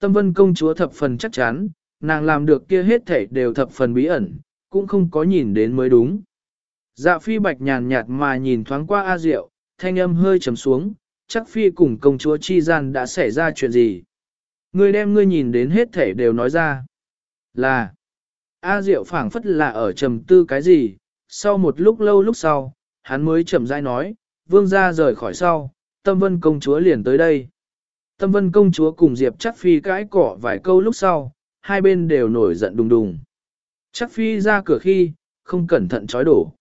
Tâm vân công chúa thập phần chắc chắn, nàng làm được kia hết thảy đều thập phần bí ẩn, cũng không có nhìn đến mới đúng. Dạ phi bạch nhàn nhạt mà nhìn thoáng qua A Diệu, thanh âm hơi trầm xuống, chắc phi cùng công chúa chi gian đã xảy ra chuyện gì. Ngươi đem ngươi nhìn đến hết thể đều nói ra. Là, A Diệu phảng phất là ở trầm tư cái gì, sau một lúc lâu lúc sau, hắn mới chậm rãi nói, vương gia rời khỏi sau, tâm vân công chúa liền tới đây. Tâm vân công chúa cùng Diệp chắc phi cãi cỏ vài câu lúc sau, hai bên đều nổi giận đùng đùng. Chắc phi ra cửa khi, không cẩn thận chói đổ.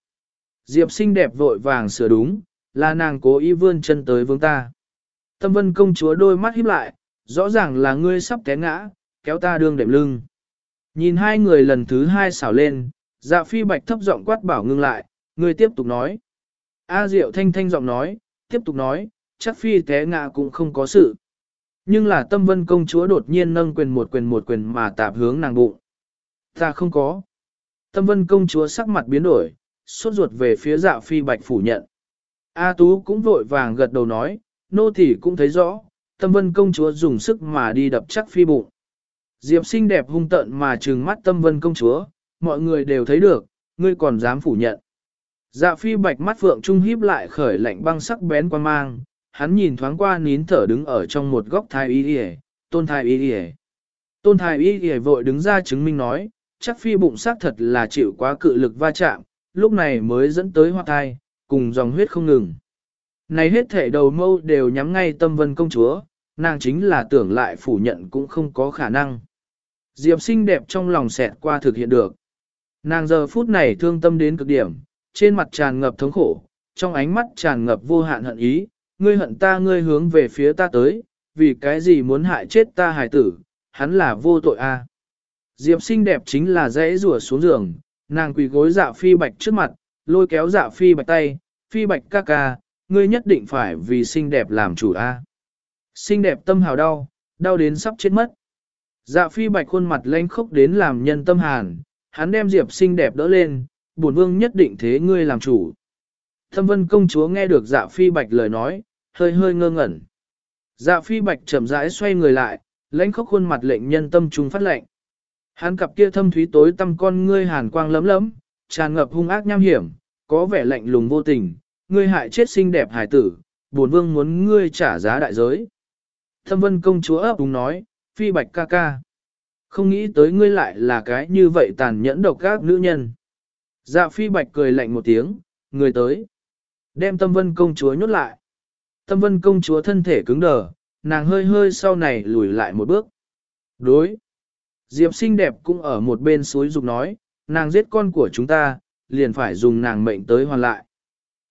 Diệp xinh đẹp vội vàng sửa đúng, là nàng cố ý vươn chân tới vương ta. Tâm vân công chúa đôi mắt híp lại, rõ ràng là ngươi sắp té ngã, kéo ta đương đệm lưng. Nhìn hai người lần thứ hai xảo lên, dạ phi bạch thấp giọng quát bảo ngưng lại, ngươi tiếp tục nói. A Diệu thanh thanh giọng nói, tiếp tục nói, chắc phi té ngã cũng không có sự. Nhưng là tâm vân công chúa đột nhiên nâng quyền một quyền một quyền mà tạp hướng nàng bụng. Ta không có. Tâm vân công chúa sắc mặt biến đổi, suốt ruột về phía dạ phi bạch phủ nhận. A Tú cũng vội vàng gật đầu nói, nô tỳ cũng thấy rõ, tâm vân công chúa dùng sức mà đi đập chắc phi bụng. Diệp xinh đẹp hung tận mà trừng mắt tâm vân công chúa, mọi người đều thấy được, ngươi còn dám phủ nhận. Dạ phi bạch mắt phượng trung híp lại khởi lạnh băng sắc bén quan mang, hắn nhìn thoáng qua nín thở đứng ở trong một góc thái y y tôn thái y y Tôn thái y y vội đứng ra chứng minh nói, chắc phi bụng xác thật là chịu quá cự lực va chạm, lúc này mới dẫn tới hoa thai, cùng dòng huyết không ngừng. Này hết thể đầu mâu đều nhắm ngay tâm vân công chúa, nàng chính là tưởng lại phủ nhận cũng không có khả năng. Diệp xinh đẹp trong lòng xẹt qua thực hiện được. Nàng giờ phút này thương tâm đến cực điểm, trên mặt tràn ngập thống khổ, trong ánh mắt tràn ngập vô hạn hận ý, ngươi hận ta ngươi hướng về phía ta tới, vì cái gì muốn hại chết ta hài tử, hắn là vô tội a. Diệp xinh đẹp chính là dãy rùa xuống giường, nàng quỳ gối dạ phi bạch trước mặt, lôi kéo dạ phi bạch tay, phi bạch ca ca, ngươi nhất định phải vì xinh đẹp làm chủ a. Xinh đẹp tâm hào đau, đau đến sắp chết mất. Dạ phi bạch khuôn mặt lênh khốc đến làm nhân tâm hàn, hắn đem diệp xinh đẹp đỡ lên, bổn vương nhất định thế ngươi làm chủ. Thâm vân công chúa nghe được dạ phi bạch lời nói, hơi hơi ngơ ngẩn. Dạ phi bạch chậm rãi xoay người lại, lãnh khốc khuôn mặt lệnh nhân tâm trung phát lệnh. Hắn cặp kia thâm thúy tối tâm con ngươi hàn quang lấm lấm, tràn ngập hung ác nham hiểm, có vẻ lạnh lùng vô tình, ngươi hại chết xinh đẹp hải tử, bổn vương muốn ngươi trả giá đại giới. Thâm vân công chúa ấp đúng nói, phi bạch ca ca. Không nghĩ tới ngươi lại là cái như vậy tàn nhẫn độc các nữ nhân. Dạ phi bạch cười lạnh một tiếng, người tới. Đem tâm vân công chúa nhốt lại. Tâm vân công chúa thân thể cứng đờ, nàng hơi hơi sau này lùi lại một bước. Đối. Diệp xinh đẹp cũng ở một bên suối dục nói, nàng giết con của chúng ta, liền phải dùng nàng mệnh tới hoàn lại.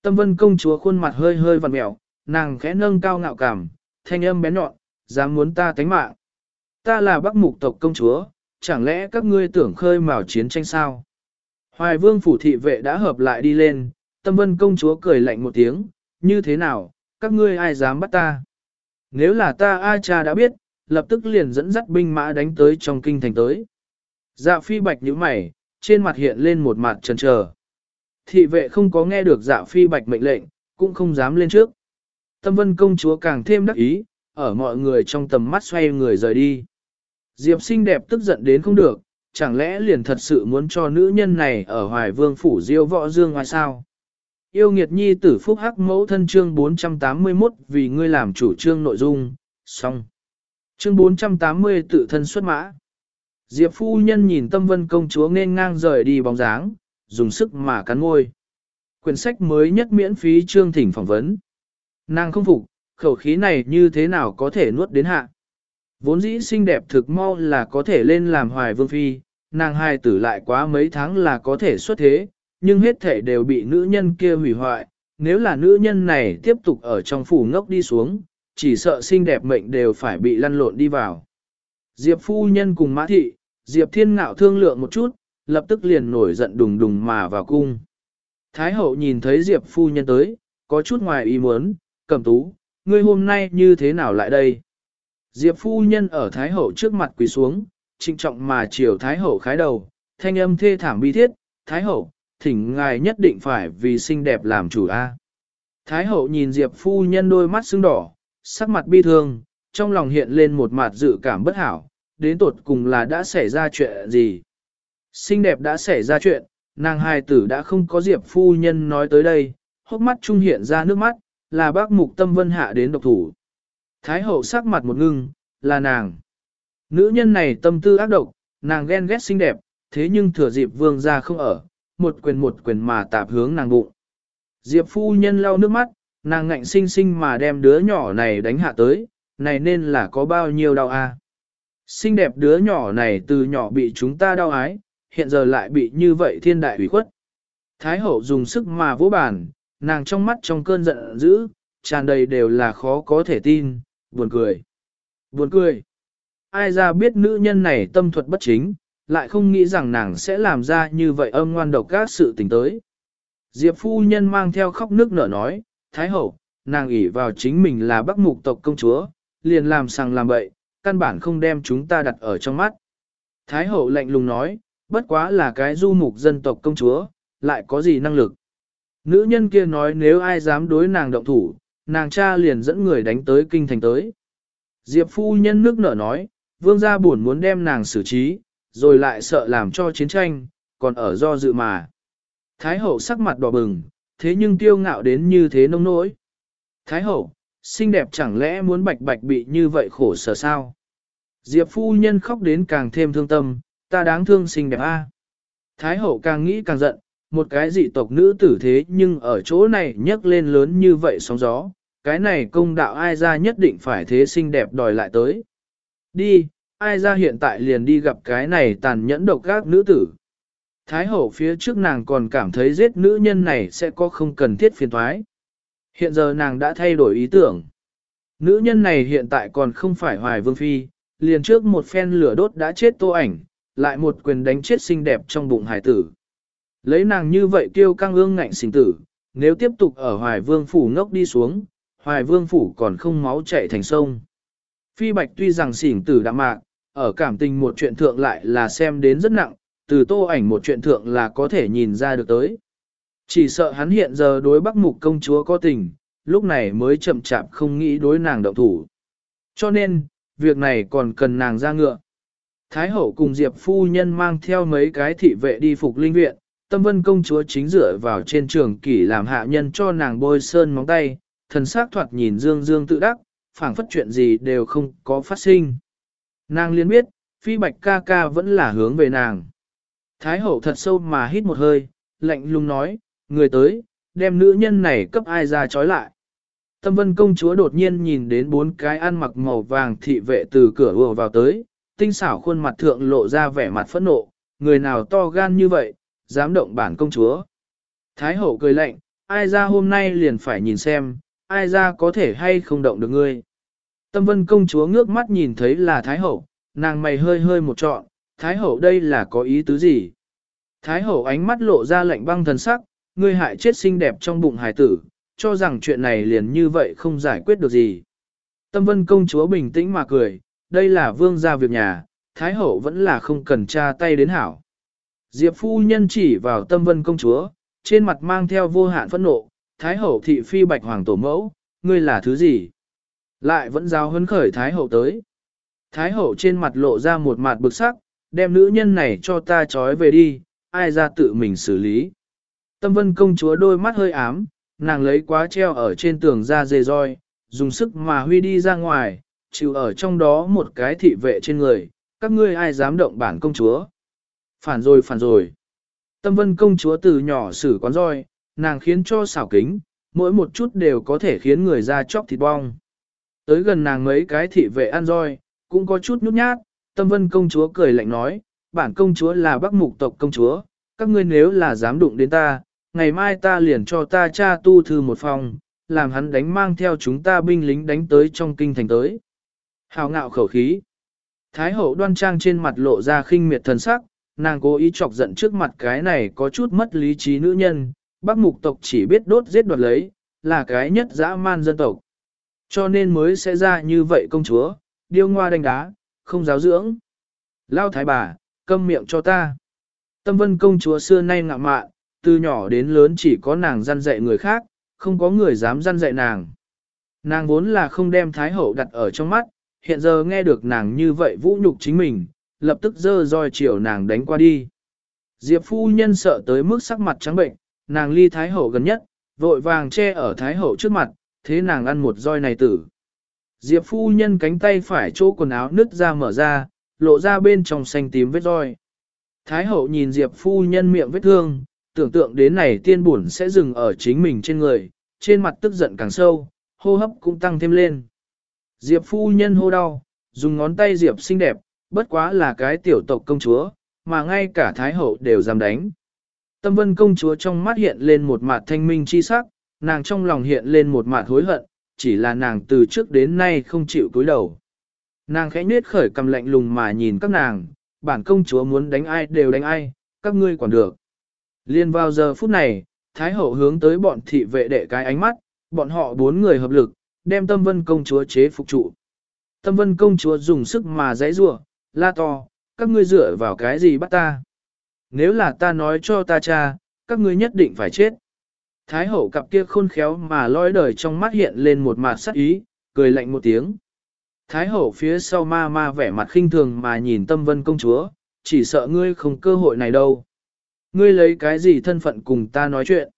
Tâm vân công chúa khuôn mặt hơi hơi vặn mẹo, nàng khẽ nâng cao ngạo cảm, thanh âm bé nhọn, dám muốn ta tánh mạng. Ta là bắc mục tộc công chúa, chẳng lẽ các ngươi tưởng khơi mào chiến tranh sao? Hoài vương phủ thị vệ đã hợp lại đi lên, tâm vân công chúa cười lạnh một tiếng, như thế nào, các ngươi ai dám bắt ta? Nếu là ta A cha đã biết, lập tức liền dẫn dắt binh mã đánh tới trong kinh thành tới. Dạ phi bạch nhíu mày, trên mặt hiện lên một mặt trần trờ. Thị vệ không có nghe được dạ phi bạch mệnh lệnh, cũng không dám lên trước. Tâm vân công chúa càng thêm đắc ý, ở mọi người trong tầm mắt xoay người rời đi. Diệp xinh đẹp tức giận đến không được, chẳng lẽ liền thật sự muốn cho nữ nhân này ở hoài vương phủ diêu võ dương ngoài sao? Yêu nghiệt nhi tử phúc hắc mẫu thân chương 481 vì ngươi làm chủ trương nội dung, xong. Chương 480 tự thân xuất mã. Diệp phu nhân nhìn tâm vân công chúa nên ngang rời đi bóng dáng, dùng sức mà cắn môi. Quyển sách mới nhất miễn phí chương thỉnh phỏng vấn. Nàng không phục, khẩu khí này như thế nào có thể nuốt đến hạ. Vốn dĩ xinh đẹp thực mau là có thể lên làm hoài vương phi, nàng hai tử lại quá mấy tháng là có thể xuất thế, nhưng hết thể đều bị nữ nhân kia hủy hoại. Nếu là nữ nhân này tiếp tục ở trong phủ ngốc đi xuống, chỉ sợ xinh đẹp mệnh đều phải bị lăn lộn đi vào. Diệp phu nhân cùng mã thị, Diệp thiên ngạo thương lượng một chút, lập tức liền nổi giận đùng đùng mà vào cung. Thái hậu nhìn thấy Diệp phu nhân tới, có chút ngoài ý muốn, cẩm tú, ngươi hôm nay như thế nào lại đây? Diệp phu nhân ở Thái hậu trước mặt quỳ xuống, trịnh trọng mà chiều Thái hậu khái đầu, thanh âm thê thảm bi thiết, Thái hậu, thỉnh ngài nhất định phải vì xinh đẹp làm chủ a. Thái hậu nhìn Diệp phu nhân đôi mắt sưng đỏ, sắc mặt bi thương, trong lòng hiện lên một mặt dự cảm bất hảo, đến tột cùng là đã xảy ra chuyện gì. Xinh đẹp đã xảy ra chuyện, nàng hài tử đã không có diệp phu nhân nói tới đây, hốc mắt trung hiện ra nước mắt, là bác mục tâm vân hạ đến độc thủ. Thái hậu sắc mặt một ngưng, là nàng. Nữ nhân này tâm tư ác độc, nàng ghen ghét xinh đẹp, thế nhưng thừa dịp vương gia không ở, một quyền một quyền mà tạp hướng nàng bụng. Diệp phu nhân lau nước mắt, nàng ngạnh sinh sinh mà đem đứa nhỏ này đánh hạ tới, này nên là có bao nhiêu đau a? À? Xinh đẹp đứa nhỏ này từ nhỏ bị chúng ta đau ái, hiện giờ lại bị như vậy thiên đại ủy khuất. Thái hậu dùng sức mà vỗ bàn, nàng trong mắt trong cơn giận dữ, tràn đầy đều là khó có thể tin, buồn cười. Buồn cười. Ai ra biết nữ nhân này tâm thuật bất chính, lại không nghĩ rằng nàng sẽ làm ra như vậy âm ngoan độc các sự tình tới. Diệp phu nhân mang theo khóc nước nở nói, Thái hậu, nàng ỷ vào chính mình là bắc mục tộc công chúa, liền làm sằng làm bậy, căn bản không đem chúng ta đặt ở trong mắt. Thái hậu lạnh lùng nói, bất quá là cái du mục dân tộc công chúa, lại có gì năng lực. Nữ nhân kia nói nếu ai dám đối nàng động thủ, nàng cha liền dẫn người đánh tới kinh thành tới. Diệp phu nhân nước nở nói, vương gia buồn muốn đem nàng xử trí, rồi lại sợ làm cho chiến tranh, còn ở do dự mà. Thái hậu sắc mặt đỏ bừng, thế nhưng tiêu ngạo đến như thế nông nỗi. Thái hậu, xinh đẹp chẳng lẽ muốn bạch bạch bị như vậy khổ sở sao? Diệp phu nhân khóc đến càng thêm thương tâm, ta đáng thương xinh đẹp a. Thái hậu càng nghĩ càng giận, một cái dị tộc nữ tử thế nhưng ở chỗ này nhấc lên lớn như vậy sóng gió, cái này công đạo ai ra nhất định phải thế xinh đẹp đòi lại tới. Đi, ai ra hiện tại liền đi gặp cái này tàn nhẫn độc gác nữ tử. Thái hậu phía trước nàng còn cảm thấy giết nữ nhân này sẽ có không cần thiết phiền thoái. Hiện giờ nàng đã thay đổi ý tưởng. Nữ nhân này hiện tại còn không phải hoài vương phi, liền trước một phen lửa đốt đã chết tô ảnh, lại một quyền đánh chết xinh đẹp trong bụng hải tử. Lấy nàng như vậy tiêu căng ương ngạnh sinh tử, nếu tiếp tục ở hoài vương phủ ngốc đi xuống, hoài vương phủ còn không máu chạy thành sông. Phi bạch tuy rằng xỉn tử đã mạc, ở cảm tình một chuyện thượng lại là xem đến rất nặng, từ tô ảnh một chuyện thượng là có thể nhìn ra được tới. Chỉ sợ hắn hiện giờ đối bắc mục công chúa có tình, lúc này mới chậm chạp không nghĩ đối nàng động thủ. Cho nên, việc này còn cần nàng ra ngựa. Thái hậu cùng Diệp phu nhân mang theo mấy cái thị vệ đi phục linh viện, tâm vân công chúa chính dựa vào trên trường kỷ làm hạ nhân cho nàng bôi sơn móng tay, thần sắc thoạt nhìn dương dương tự đắc, phảng phất chuyện gì đều không có phát sinh. Nàng liền biết, phi bạch ca ca vẫn là hướng về nàng. Thái hậu thật sâu mà hít một hơi, lạnh lùng nói, người tới, đem nữ nhân này cấp ai ra trói lại. Tâm vân công chúa đột nhiên nhìn đến bốn cái ăn mặc màu vàng thị vệ từ cửa vừa vào tới, tinh xảo khuôn mặt thượng lộ ra vẻ mặt phẫn nộ, người nào to gan như vậy, dám động bản công chúa. Thái hậu cười lạnh, ai ra hôm nay liền phải nhìn xem, ai ra có thể hay không động được ngươi. Tâm vân công chúa ngước mắt nhìn thấy là Thái hậu, nàng mày hơi hơi một trọn, Thái hậu đây là có ý tứ gì? Thái hậu ánh mắt lộ ra lạnh băng thần sắc, ngươi hại chết xinh đẹp trong bụng hải tử, cho rằng chuyện này liền như vậy không giải quyết được gì. Tâm vân công chúa bình tĩnh mà cười, đây là vương gia việc nhà, Thái hậu vẫn là không cần tra tay đến hảo. Diệp phu nhân chỉ vào tâm vân công chúa, trên mặt mang theo vô hạn phẫn nộ, Thái hậu thị phi bạch hoàng tổ mẫu, ngươi là thứ gì? Lại vẫn giao hấn khởi Thái hậu tới. Thái hậu trên mặt lộ ra một mặt bực sắc, đem nữ nhân này cho ta trói về đi, ai ra tự mình xử lý. Tâm vân công chúa đôi mắt hơi ám, nàng lấy quá treo ở trên tường ra dề roi, dùng sức mà huy đi ra ngoài, chịu ở trong đó một cái thị vệ trên người, các ngươi ai dám động bản công chúa. Phản rồi phản rồi. Tâm vân công chúa từ nhỏ xử quán roi, nàng khiến cho xảo kính, mỗi một chút đều có thể khiến người ra chóc thịt bong. Tới gần nàng mấy cái thị vệ ăn roi, cũng có chút nhút nhát, tâm vân công chúa cười lạnh nói, bản công chúa là bắc mục tộc công chúa, các ngươi nếu là dám đụng đến ta, ngày mai ta liền cho ta cha tu thư một phòng, làm hắn đánh mang theo chúng ta binh lính đánh tới trong kinh thành tới. Hào ngạo khẩu khí. Thái hậu đoan trang trên mặt lộ ra khinh miệt thần sắc, nàng cố ý chọc giận trước mặt cái này có chút mất lý trí nữ nhân, bắc mục tộc chỉ biết đốt giết đoạt lấy, là cái nhất dã man dân tộc. Cho nên mới sẽ ra như vậy công chúa, điêu ngoa đánh đá, không giáo dưỡng. Lao thái bà, câm miệng cho ta. Tâm vân công chúa xưa nay ngạ mạn, từ nhỏ đến lớn chỉ có nàng gian dạy người khác, không có người dám gian dạy nàng. Nàng vốn là không đem thái hậu đặt ở trong mắt, hiện giờ nghe được nàng như vậy vũ nhục chính mình, lập tức dơ roi chiều nàng đánh qua đi. Diệp phu nhân sợ tới mức sắc mặt trắng bệnh, nàng ly Thái Hậu gần nhất, vội vàng che ở Thái Hậu trước mặt, thế nàng ăn một roi này tử. Diệp phu nhân cánh tay phải chỗ quần áo nứt ra mở ra, lộ ra bên trong xanh tím vết roi. Thái Hậu nhìn Diệp phu nhân miệng vết thương, tưởng tượng đến này tiên buồn sẽ dừng ở chính mình trên người, trên mặt tức giận càng sâu, hô hấp cũng tăng thêm lên. Diệp phu nhân hô đau, dùng ngón tay Diệp xinh đẹp, bất quá là cái tiểu tộc công chúa, mà ngay cả Thái Hậu đều dám đánh. Tâm vân công chúa trong mắt hiện lên một mặt thanh minh chi sắc, nàng trong lòng hiện lên một mạt hối hận, chỉ là nàng từ trước đến nay không chịu cúi đầu. Nàng khẽ nết khởi cầm lạnh lùng mà nhìn các nàng, bản công chúa muốn đánh ai đều đánh ai, các ngươi quản được. Liên vào giờ phút này, Thái Hậu hướng tới bọn thị vệ đệ cái ánh mắt, bọn họ bốn người hợp lực, đem tâm vân công chúa chế phục trụ. Tâm vân công chúa dùng sức mà giãy rủa, la to, các ngươi dựa vào cái gì bắt ta? Nếu là ta nói cho ta cha, các ngươi nhất định phải chết. Thái hậu cặp kia khôn khéo mà lói đời trong mắt hiện lên một mặt sắc ý, cười lạnh một tiếng. Thái hậu phía sau ma ma vẻ mặt khinh thường mà nhìn tâm vân công chúa, chỉ sợ ngươi không cơ hội này đâu. Ngươi lấy cái gì thân phận cùng ta nói chuyện.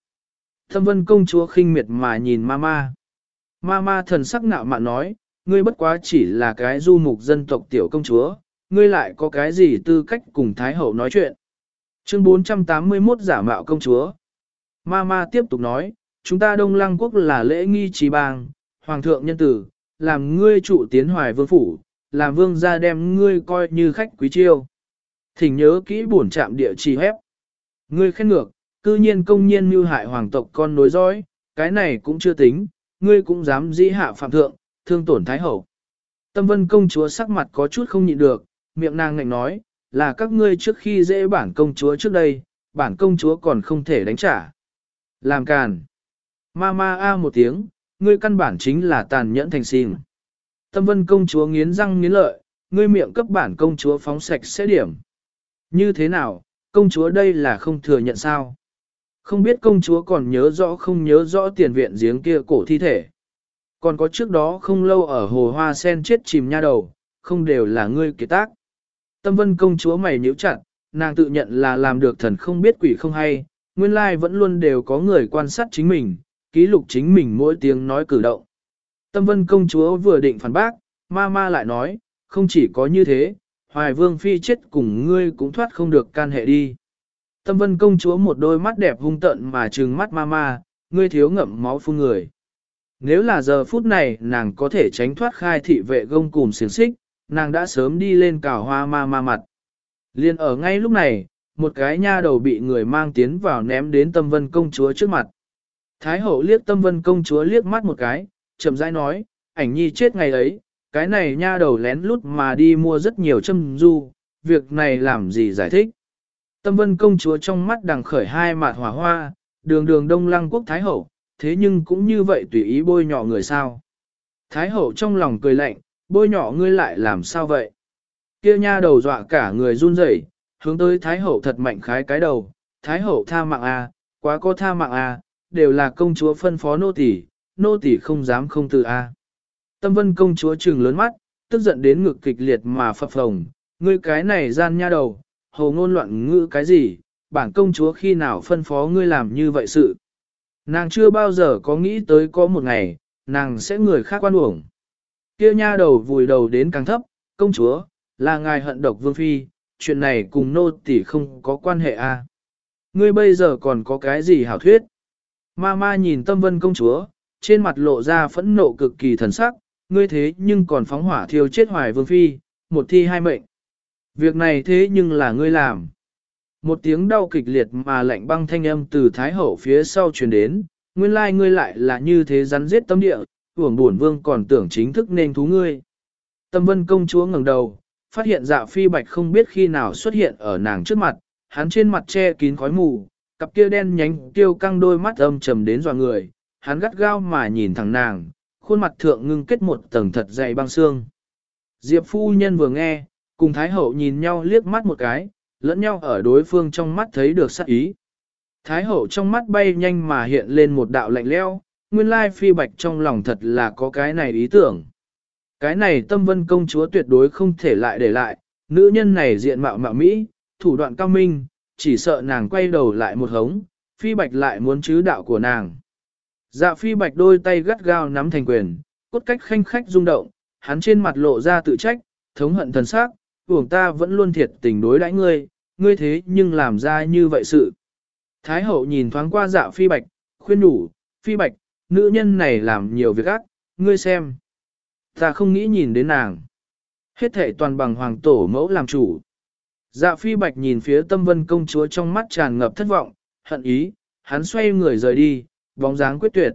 Tâm vân công chúa khinh miệt mà nhìn ma ma. Ma ma thần sắc nạo mạn nói, ngươi bất quá chỉ là cái du mục dân tộc tiểu công chúa, ngươi lại có cái gì tư cách cùng Thái hậu nói chuyện. Chương 481 giả mạo công chúa. Ma ma tiếp tục nói, chúng ta Đông Lăng quốc là lễ nghi trí bang, hoàng thượng nhân tử, làm ngươi trụ tiến hoài vương phủ, làm vương gia đem ngươi coi như khách quý chiêu. Thỉnh nhớ kỹ bổn trạm địa chỉ hép. Ngươi khen ngược, cư nhiên công nhiên mưu hại hoàng tộc con nối dõi, cái này cũng chưa tính, ngươi cũng dám dĩ hạ phạm thượng, thương tổn thái hậu. Tâm vân công chúa sắc mặt có chút không nhịn được, miệng nàng ngạnh nói, là các ngươi trước khi dễ bản công chúa trước đây, bản công chúa còn không thể đánh trả. Làm càn. Ma ma a một tiếng, ngươi căn bản chính là tàn nhẫn thành xin. Tâm vân công chúa nghiến răng nghiến lợi, ngươi miệng cấp bản công chúa phóng sạch sẽ điểm. Như thế nào, công chúa đây là không thừa nhận sao? Không biết công chúa còn nhớ rõ không nhớ rõ tiền viện giếng kia cổ thi thể. Còn có trước đó không lâu ở hồ hoa sen chết chìm nha đầu, không đều là ngươi kế tác. Tâm vân công chúa mày nhíu chặt, nàng tự nhận là làm được thần không biết quỷ không hay, nguyên lai vẫn luôn đều có người quan sát chính mình, ký lục chính mình mỗi tiếng nói cử động. Tâm vân công chúa vừa định phản bác, ma ma lại nói, không chỉ có như thế, hoài vương phi chết cùng ngươi cũng thoát không được can hệ đi. Tâm vân công chúa một đôi mắt đẹp hung tận mà trừng mắt ma ma, ngươi thiếu ngậm máu phun người. Nếu là giờ phút này nàng có thể tránh thoát khai thị vệ gông cùng xiềng xích, nàng đã sớm đi lên cào hoa ma ma mặt. Liên ở ngay lúc này, một cái nha đầu bị người mang tiến vào ném đến tâm vân công chúa trước mặt. Thái hậu liếc tâm vân công chúa liếc mắt một cái, chậm rãi nói, ảnh nhi chết ngày ấy, cái này nha đầu lén lút mà đi mua rất nhiều châm du, việc này làm gì giải thích. Tâm vân công chúa trong mắt đằng khởi hai mạt hỏa hoa, đường đường đông lăng quốc thái hậu, thế nhưng cũng như vậy tùy ý bôi nhọ người sao. Thái hậu trong lòng cười lạnh, bôi nhọ ngươi lại làm sao vậy? Kia nha đầu dọa cả người run rẩy, hướng tới Thái hậu thật mạnh khái cái đầu, Thái hậu tha mạng a, à, quá có tha mạng a, à, đều là công chúa phân phó nô tỳ, nô tỳ không dám không từ a. À. Tâm vân công chúa trừng lớn mắt, tức giận đến ngực kịch liệt mà phập phồng, ngươi cái này gian nha đầu, hồ ngôn loạn ngữ cái gì, bản công chúa khi nào phân phó ngươi làm như vậy sự. Nàng chưa bao giờ có nghĩ tới có một ngày, nàng sẽ người khác quan uổng. Kia nha đầu vùi đầu đến càng thấp, công chúa, là ngài hận độc vương phi, chuyện này cùng nô tỷ không có quan hệ à. Ngươi bây giờ còn có cái gì hảo thuyết? Ma ma nhìn tâm vân công chúa, trên mặt lộ ra phẫn nộ cực kỳ thần sắc, ngươi thế nhưng còn phóng hỏa thiêu chết hoài vương phi, một thi hai mệnh. Việc này thế nhưng là ngươi làm. Một tiếng đau kịch liệt mà lạnh băng thanh âm từ thái hậu phía sau truyền đến, nguyên lai ngươi lại là như thế rắn giết tâm địa, uổng buồn vương còn tưởng chính thức nên thú ngươi. Tâm vân công chúa ngẩng đầu, phát hiện dạ phi bạch không biết khi nào xuất hiện ở nàng trước mặt, hắn trên mặt che kín khói mù, cặp kia đen nhánh tiêu căng đôi mắt âm trầm đến dò người, hắn gắt gao mà nhìn thẳng nàng, khuôn mặt thượng ngưng kết một tầng thật dày băng xương. Diệp phu nhân vừa nghe, cùng Thái Hậu nhìn nhau liếc mắt một cái, lẫn nhau ở đối phương trong mắt thấy được sắc ý. Thái Hậu trong mắt bay nhanh mà hiện lên một đạo lạnh leo, nguyên lai phi bạch trong lòng thật là có cái này ý tưởng. Cái này tâm vân công chúa tuyệt đối không thể lại để lại, nữ nhân này diện mạo mạo Mỹ, thủ đoạn cao minh, chỉ sợ nàng quay đầu lại một hống, phi bạch lại muốn chứ đạo của nàng. Dạ phi bạch đôi tay gắt gao nắm thành quyền, cốt cách khanh khách rung động, hắn trên mặt lộ ra tự trách, thống hận thần sắc, uổng ta vẫn luôn thiệt tình đối đãi ngươi, ngươi thế nhưng làm ra như vậy sự. Thái hậu nhìn thoáng qua dạ phi bạch, khuyên đủ, phi bạch, nữ nhân này làm nhiều việc ác, ngươi xem. Ta không nghĩ nhìn đến nàng. Hết thể toàn bằng hoàng tổ mẫu làm chủ. Dạ phi bạch nhìn phía tâm vân công chúa trong mắt tràn ngập thất vọng, hận ý, hắn xoay người rời đi, bóng dáng quyết tuyệt.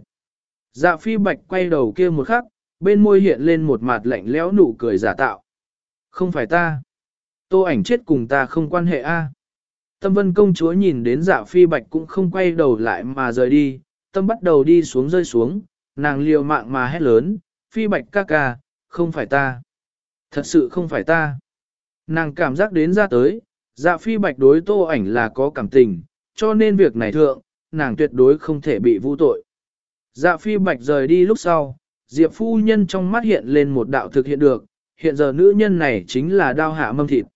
Dạ phi bạch quay đầu kia một khắc, bên môi hiện lên một mặt lạnh lẽo nụ cười giả tạo. Không phải ta. Tô ảnh chết cùng ta không quan hệ a. À. Tâm vân công chúa nhìn đến dạ phi bạch cũng không quay đầu lại mà rời đi, tâm bắt đầu đi xuống rơi xuống, nàng liều mạng mà hét lớn, phi bạch ca ca, không phải ta. Thật sự không phải ta. Nàng cảm giác đến ra tới, dạ phi bạch đối tô ảnh là có cảm tình, cho nên việc này thượng, nàng tuyệt đối không thể bị vu tội. Dạ phi bạch rời đi lúc sau, Diệp phu nhân trong mắt hiện lên một đạo thực hiện được, hiện giờ nữ nhân này chính là đao hạ mâm thịt.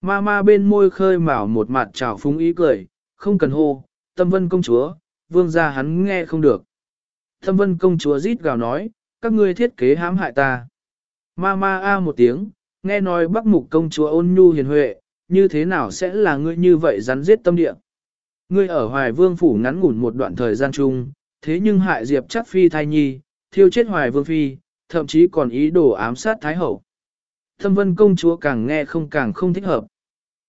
Ma ma bên môi khơi mào một mặt trào phúng ý cười, không cần hô, tâm vân công chúa, vương gia hắn nghe không được. Tâm vân công chúa rít gào nói, các ngươi thiết kế hãm hại ta. Ma ma a một tiếng, nghe nói bắc mục công chúa ôn nhu hiền huệ, như thế nào sẽ là ngươi như vậy rắn giết tâm địa. Ngươi ở hoài vương phủ ngắn ngủn một đoạn thời gian chung, thế nhưng hại diệp chắc phi thai nhi, thiêu chết hoài vương phi, thậm chí còn ý đồ ám sát thái hậu. Thâm vân công chúa càng nghe không càng không thích hợp.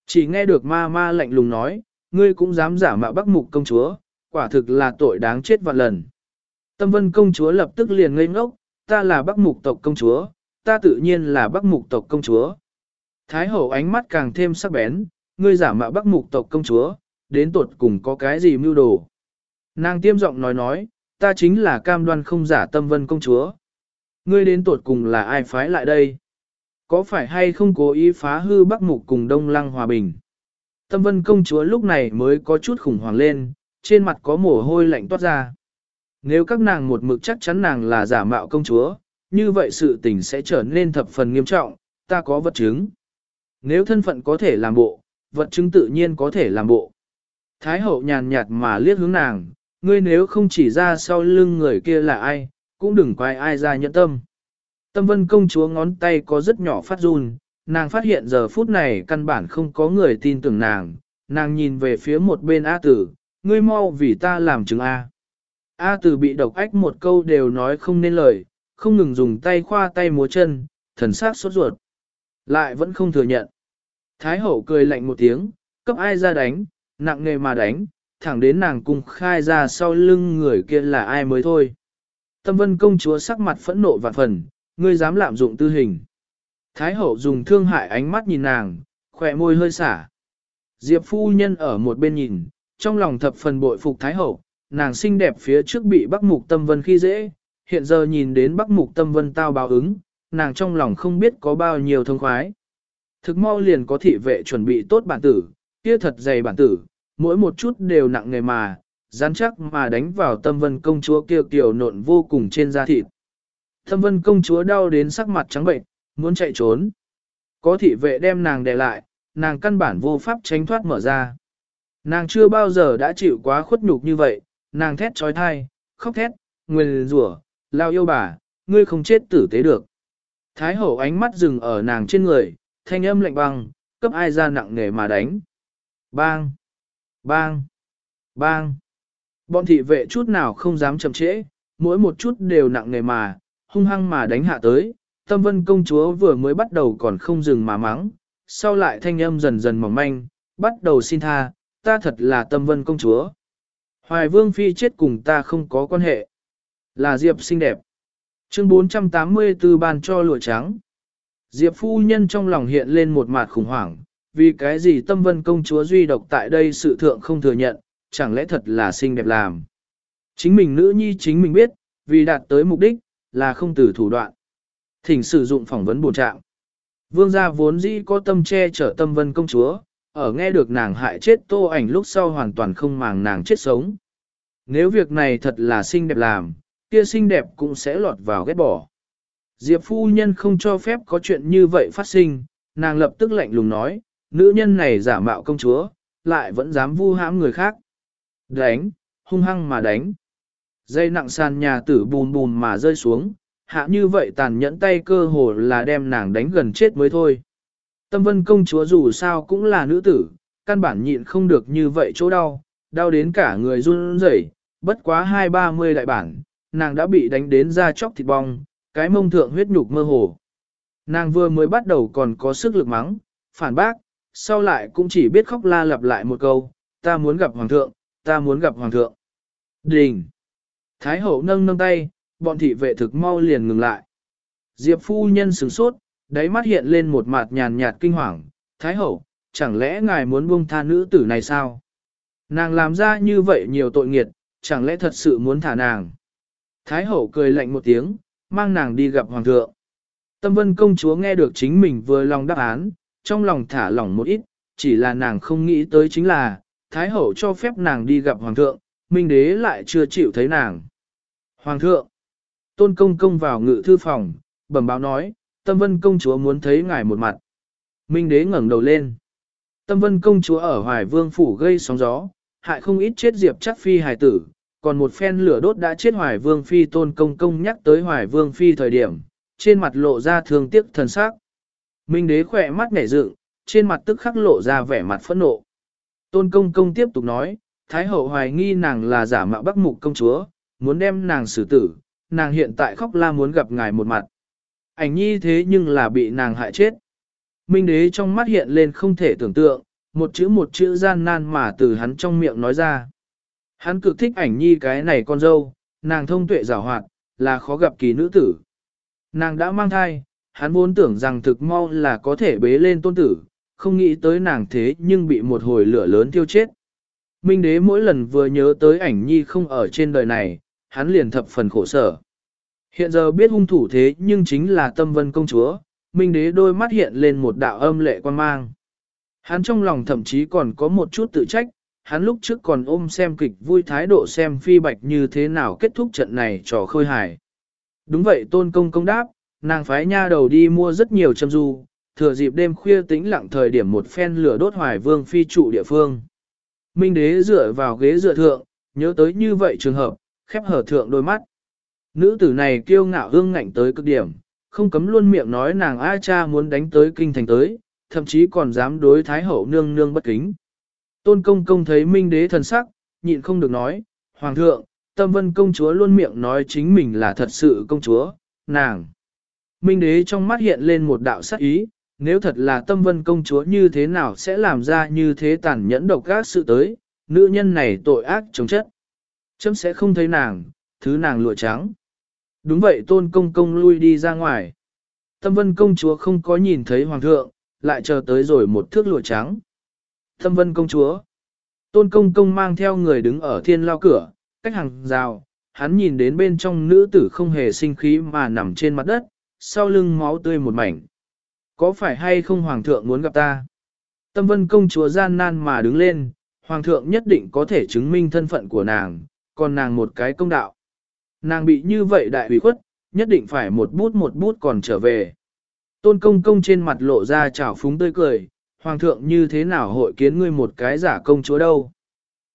Chỉ nghe được ma ma lạnh lùng nói, ngươi cũng dám giả mạo bắc mục công chúa, quả thực là tội đáng chết vạn lần. Tâm vân công chúa lập tức liền ngây ngốc, ta là bắc mục tộc công chúa, ta tự nhiên là bắc mục tộc công chúa. Thái hậu ánh mắt càng thêm sắc bén, ngươi giả mạo bắc mục tộc công chúa, đến tuột cùng có cái gì mưu đồ. Nàng tiêm giọng nói nói, ta chính là cam đoan không giả tâm vân công chúa. Ngươi đến tuột cùng là ai phái lại đây? Có phải hay không cố ý phá hư bắc mục cùng đông lăng hòa bình? Tâm vân công chúa lúc này mới có chút khủng hoảng lên, trên mặt có mồ hôi lạnh toát ra. Nếu các nàng một mực chắc chắn nàng là giả mạo công chúa, như vậy sự tình sẽ trở nên thập phần nghiêm trọng, ta có vật chứng. Nếu thân phận có thể làm bộ, vật chứng tự nhiên có thể làm bộ. Thái hậu nhàn nhạt mà liếc hướng nàng, ngươi nếu không chỉ ra sau lưng người kia là ai, cũng đừng quay ai ra nhẫn tâm. Tâm vân công chúa ngón tay có rất nhỏ phát run, nàng phát hiện giờ phút này căn bản không có người tin tưởng nàng, nàng nhìn về phía một bên A tử, ngươi mau vì ta làm chứng A. A từ bị độc ách một câu đều nói không nên lời, không ngừng dùng tay khoa tay múa chân, thần sắc sốt ruột. Lại vẫn không thừa nhận. Thái hậu cười lạnh một tiếng, cấp ai ra đánh, nặng nghề mà đánh, thẳng đến nàng cung khai ra sau lưng người kia là ai mới thôi. Tâm vân công chúa sắc mặt phẫn nộ và phần, ngươi dám lạm dụng tư hình. Thái hậu dùng thương hại ánh mắt nhìn nàng, khỏe môi hơi xả. Diệp phu nhân ở một bên nhìn, trong lòng thập phần bội phục Thái hậu, nàng xinh đẹp phía trước bị Bắc Mục Tâm Vân khi dễ, hiện giờ nhìn đến Bắc Mục Tâm Vân tao báo ứng, nàng trong lòng không biết có bao nhiêu thông khoái. Thực mau liền có thị vệ chuẩn bị tốt bản tử, kia thật dày bản tử, mỗi một chút đều nặng nề mà, rắn chắc mà đánh vào tâm vân công chúa kia kiểu nộn vô cùng trên da thịt. Tâm vân công chúa đau đến sắc mặt trắng bệnh, muốn chạy trốn. Có thị vệ đem nàng đè lại, nàng căn bản vô pháp tránh thoát mở ra. Nàng chưa bao giờ đã chịu quá khuất nhục như vậy, nàng thét trói thai, khóc thét, nguyền rủa, lao yêu bà, ngươi không chết tử tế được. Thái hậu ánh mắt dừng ở nàng trên người, thanh âm lạnh băng, cấp ai ra nặng nề mà đánh. Bang! Bang! Bang! Bọn thị vệ chút nào không dám chậm trễ, mỗi một chút đều nặng nề mà, hung hăng mà đánh hạ tới. Tâm vân công chúa vừa mới bắt đầu còn không dừng mà mắng, sau lại thanh âm dần dần mỏng manh, bắt đầu xin tha, ta thật là tâm vân công chúa. Hoài vương phi chết cùng ta không có quan hệ. Là Diệp xinh đẹp. Chương 484 ban cho lụa trắng. Diệp phu nhân trong lòng hiện lên một mặt khủng hoảng, vì cái gì tâm vân công chúa duy độc tại đây sự thượng không thừa nhận, chẳng lẽ thật là xinh đẹp làm. Chính mình nữ nhi chính mình biết, vì đạt tới mục đích, là không từ thủ đoạn. Thỉnh sử dụng phỏng vấn bổ trạng. Vương gia vốn dĩ có tâm che chở tâm vân công chúa, ở nghe được nàng hại chết tô ảnh lúc sau hoàn toàn không màng nàng chết sống. Nếu việc này thật là xinh đẹp làm, kia xinh đẹp cũng sẽ lọt vào ghét bỏ. Diệp phu nhân không cho phép có chuyện như vậy phát sinh, nàng lập tức lạnh lùng nói, nữ nhân này giả mạo công chúa, lại vẫn dám vu hãm người khác. Đánh, hung hăng mà đánh. Dây nặng sàn nhà tử bùn bùn mà rơi xuống, hạ như vậy tàn nhẫn tay cơ hồ là đem nàng đánh gần chết mới thôi. Tâm vân công chúa dù sao cũng là nữ tử, căn bản nhịn không được như vậy chỗ đau, đau đến cả người run rẩy, bất quá hai ba mươi đại bản, nàng đã bị đánh đến da chóc thịt bong, cái mông thượng huyết nhục mơ hồ. Nàng vừa mới bắt đầu còn có sức lực mắng, phản bác, sau lại cũng chỉ biết khóc la lặp lại một câu, ta muốn gặp hoàng thượng, ta muốn gặp hoàng thượng. Đình! Thái hậu nâng nâng tay, bọn thị vệ thực mau liền ngừng lại. Diệp phu nhân sửng sốt, đáy mắt hiện lên một mặt nhàn nhạt kinh hoàng, Thái hậu, chẳng lẽ ngài muốn buông tha nữ tử này sao? Nàng làm ra như vậy nhiều tội nghiệt, chẳng lẽ thật sự muốn thả nàng? Thái hậu cười lạnh một tiếng, mang nàng đi gặp hoàng thượng. Tâm vân công chúa nghe được chính mình vừa lòng đáp án, trong lòng thả lỏng một ít, chỉ là nàng không nghĩ tới chính là, Thái hậu cho phép nàng đi gặp hoàng thượng, minh đế lại chưa chịu thấy nàng. Hoàng thượng, tôn công công vào ngự thư phòng, bẩm báo nói, tâm vân công chúa muốn thấy ngài một mặt. Minh đế ngẩng đầu lên. Tâm vân công chúa ở Hoài Vương Phủ gây sóng gió, hại không ít chết diệp chắc phi hài tử, còn một phen lửa đốt đã chết Hoài Vương Phi tôn công công nhắc tới Hoài Vương Phi thời điểm, trên mặt lộ ra thương tiếc thần sắc. Minh đế khỏe mắt nhảy dựng, trên mặt tức khắc lộ ra vẻ mặt phẫn nộ. Tôn công công tiếp tục nói, Thái hậu hoài nghi nàng là giả mạo bắc mục công chúa, muốn đem nàng xử tử, nàng hiện tại khóc la muốn gặp ngài một mặt. Ảnh nhi thế nhưng là bị nàng hại chết. Minh đế trong mắt hiện lên không thể tưởng tượng, một chữ một chữ gian nan mà từ hắn trong miệng nói ra. Hắn cực thích ảnh nhi cái này con dâu, nàng thông tuệ giảo hoạt, là khó gặp kỳ nữ tử. Nàng đã mang thai, hắn vốn tưởng rằng thực mau là có thể bế lên tôn tử, không nghĩ tới nàng thế nhưng bị một hồi lửa lớn tiêu chết. Minh đế mỗi lần vừa nhớ tới ảnh nhi không ở trên đời này, hắn liền thập phần khổ sở. Hiện giờ biết hung thủ thế nhưng chính là tâm vân công chúa, Minh đế đôi mắt hiện lên một đạo âm lệ quan mang. Hắn trong lòng thậm chí còn có một chút tự trách, hắn lúc trước còn ôm xem kịch vui thái độ xem phi bạch như thế nào kết thúc trận này trò khơi hài. Đúng vậy tôn công công đáp, nàng phái nha đầu đi mua rất nhiều châm du, thừa dịp đêm khuya tĩnh lặng thời điểm một phen lửa đốt hoài vương phi trụ địa phương. Minh đế dựa vào ghế dựa thượng, nhớ tới như vậy trường hợp, khép hở thượng đôi mắt. Nữ tử này kiêu ngạo hương ngạnh tới cực điểm, không cấm luôn miệng nói nàng A cha muốn đánh tới kinh thành tới, thậm chí còn dám đối thái hậu nương nương bất kính. Tôn công công thấy minh đế thần sắc, nhịn không được nói, Hoàng thượng, tâm vân công chúa luôn miệng nói chính mình là thật sự công chúa, nàng. Minh đế trong mắt hiện lên một đạo sắc ý, nếu thật là tâm vân công chúa như thế nào sẽ làm ra như thế tàn nhẫn độc ác sự tới, nữ nhân này tội ác chống chất. Chấm sẽ không thấy nàng, thứ nàng lụa trắng. Đúng vậy tôn công công lui đi ra ngoài. Tâm vân công chúa không có nhìn thấy hoàng thượng, lại chờ tới rồi một thước lụa trắng. Tâm vân công chúa. Tôn công công mang theo người đứng ở thiên lao cửa, cách hàng rào, hắn nhìn đến bên trong nữ tử không hề sinh khí mà nằm trên mặt đất, sau lưng máu tươi một mảnh. Có phải hay không hoàng thượng muốn gặp ta? Tâm vân công chúa gian nan mà đứng lên, hoàng thượng nhất định có thể chứng minh thân phận của nàng, còn nàng một cái công đạo. Nàng bị như vậy đại ủy khuất, nhất định phải một bút một bút còn trở về. Tôn công công trên mặt lộ ra trào phúng tươi cười, hoàng thượng như thế nào hội kiến ngươi một cái giả công chúa đâu.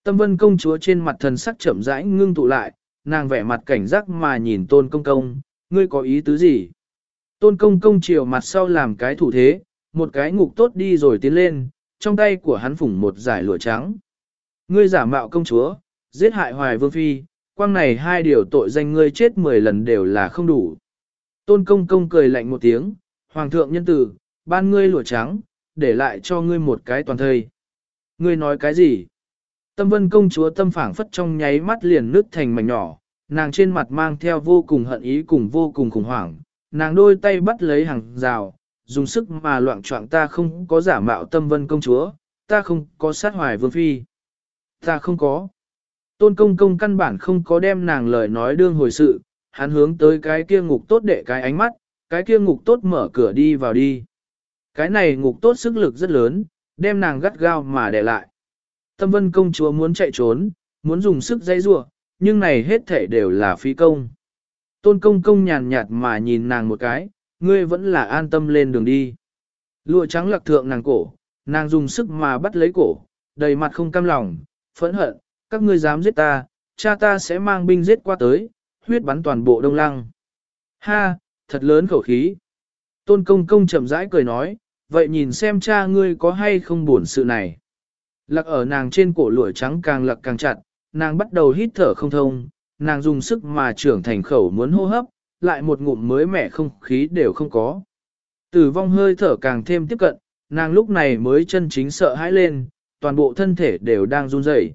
Tâm vân công chúa trên mặt thần sắc chậm rãi ngưng tụ lại, nàng vẻ mặt cảnh giác mà nhìn tôn công công, ngươi có ý tứ gì? Tôn công công chiều mặt sau làm cái thủ thế, một cái ngục tốt đi rồi tiến lên, trong tay của hắn phủng một giải lụa trắng. Ngươi giả mạo công chúa, giết hại hoài vương phi, quang này hai điều tội danh ngươi chết mười lần đều là không đủ. Tôn công công cười lạnh một tiếng, hoàng thượng nhân tử, ban ngươi lụa trắng, để lại cho ngươi một cái toàn thây. Ngươi nói cái gì? Tâm vân công chúa tâm phảng phất trong nháy mắt liền nứt thành mảnh nhỏ, nàng trên mặt mang theo vô cùng hận ý cùng vô cùng khủng hoảng, nàng đôi tay bắt lấy hàng rào, dùng sức mà loạn trọng ta không có giả mạo tâm vân công chúa, ta không có sát hoài vương phi. Ta không có. Tôn công công căn bản không có đem nàng lời nói đương hồi sự, hắn hướng tới cái kia ngục tốt để cái ánh mắt, cái kia ngục tốt mở cửa đi vào đi. Cái này ngục tốt sức lực rất lớn, đem nàng gắt gao mà để lại. Tâm vân công chúa muốn chạy trốn, muốn dùng sức dây rua, nhưng này hết thể đều là phí công. tôn công công nhàn nhạt mà nhìn nàng một cái, ngươi vẫn là an tâm lên đường đi. Lụa trắng lạc thượng nàng cổ, nàng dùng sức mà bắt lấy cổ, đầy mặt không cam lòng, phẫn hận, các ngươi dám giết ta, cha ta sẽ mang binh giết qua tới, huyết bắn toàn bộ đông lăng. Ha, thật lớn khẩu khí. Tôn công công chậm rãi cười nói, vậy nhìn xem cha ngươi có hay không buồn sự này. Lạc ở nàng trên cổ lụa trắng càng lặc càng chặt, nàng bắt đầu hít thở không thông, nàng dùng sức mà trưởng thành khẩu muốn hô hấp, lại một ngụm mới mẻ không khí đều không có. Tử vong hơi thở càng thêm tiếp cận, nàng lúc này mới chân chính sợ hãi lên, toàn bộ thân thể đều đang run rẩy.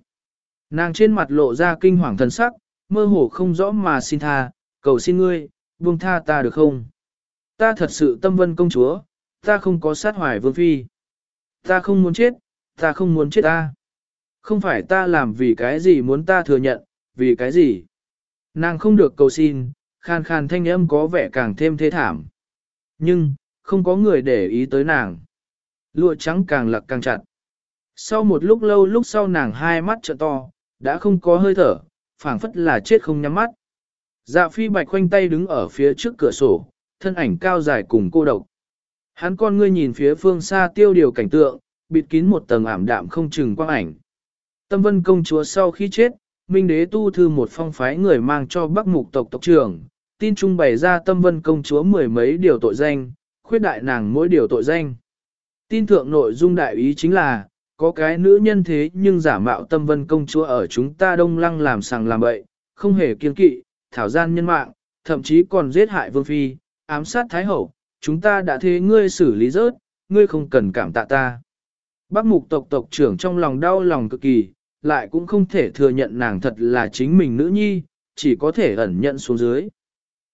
Nàng trên mặt lộ ra kinh hoàng thần sắc, mơ hồ không rõ mà xin tha, cầu xin ngươi, buông tha ta được không? Ta thật sự tâm vân công chúa, ta không có sát hoài vương phi. Ta không muốn chết, ta không muốn chết ta. Không phải ta làm vì cái gì muốn ta thừa nhận, vì cái gì. Nàng không được cầu xin, khàn khàn thanh âm có vẻ càng thêm thế thảm. Nhưng, không có người để ý tới nàng. Lụa trắng càng lặc càng chặt. Sau một lúc lâu lúc sau nàng hai mắt trợ to, đã không có hơi thở, phảng phất là chết không nhắm mắt. Dạ phi bạch khoanh tay đứng ở phía trước cửa sổ, thân ảnh cao dài cùng cô độc. Hắn con ngươi nhìn phía phương xa tiêu điều cảnh tượng, bịt kín một tầng ảm đạm không chừng quang ảnh. Tâm vân công chúa sau khi chết, Minh đế tu thư một phong phái người mang cho bắc mục tộc tộc trưởng, tin trung bày ra tâm vân công chúa mười mấy điều tội danh, khuyết đại nàng mỗi điều tội danh. Tin thượng nội dung đại ý chính là, có cái nữ nhân thế nhưng giả mạo tâm vân công chúa ở chúng ta đông lăng làm sàng làm bậy, không hề kiên kỵ, thảo gian nhân mạng, thậm chí còn giết hại vương phi, ám sát thái hậu, chúng ta đã thế ngươi xử lý rớt, ngươi không cần cảm tạ ta. Bác mục tộc tộc trưởng trong lòng đau lòng cực kỳ, lại cũng không thể thừa nhận nàng thật là chính mình nữ nhi, chỉ có thể ẩn nhận xuống dưới.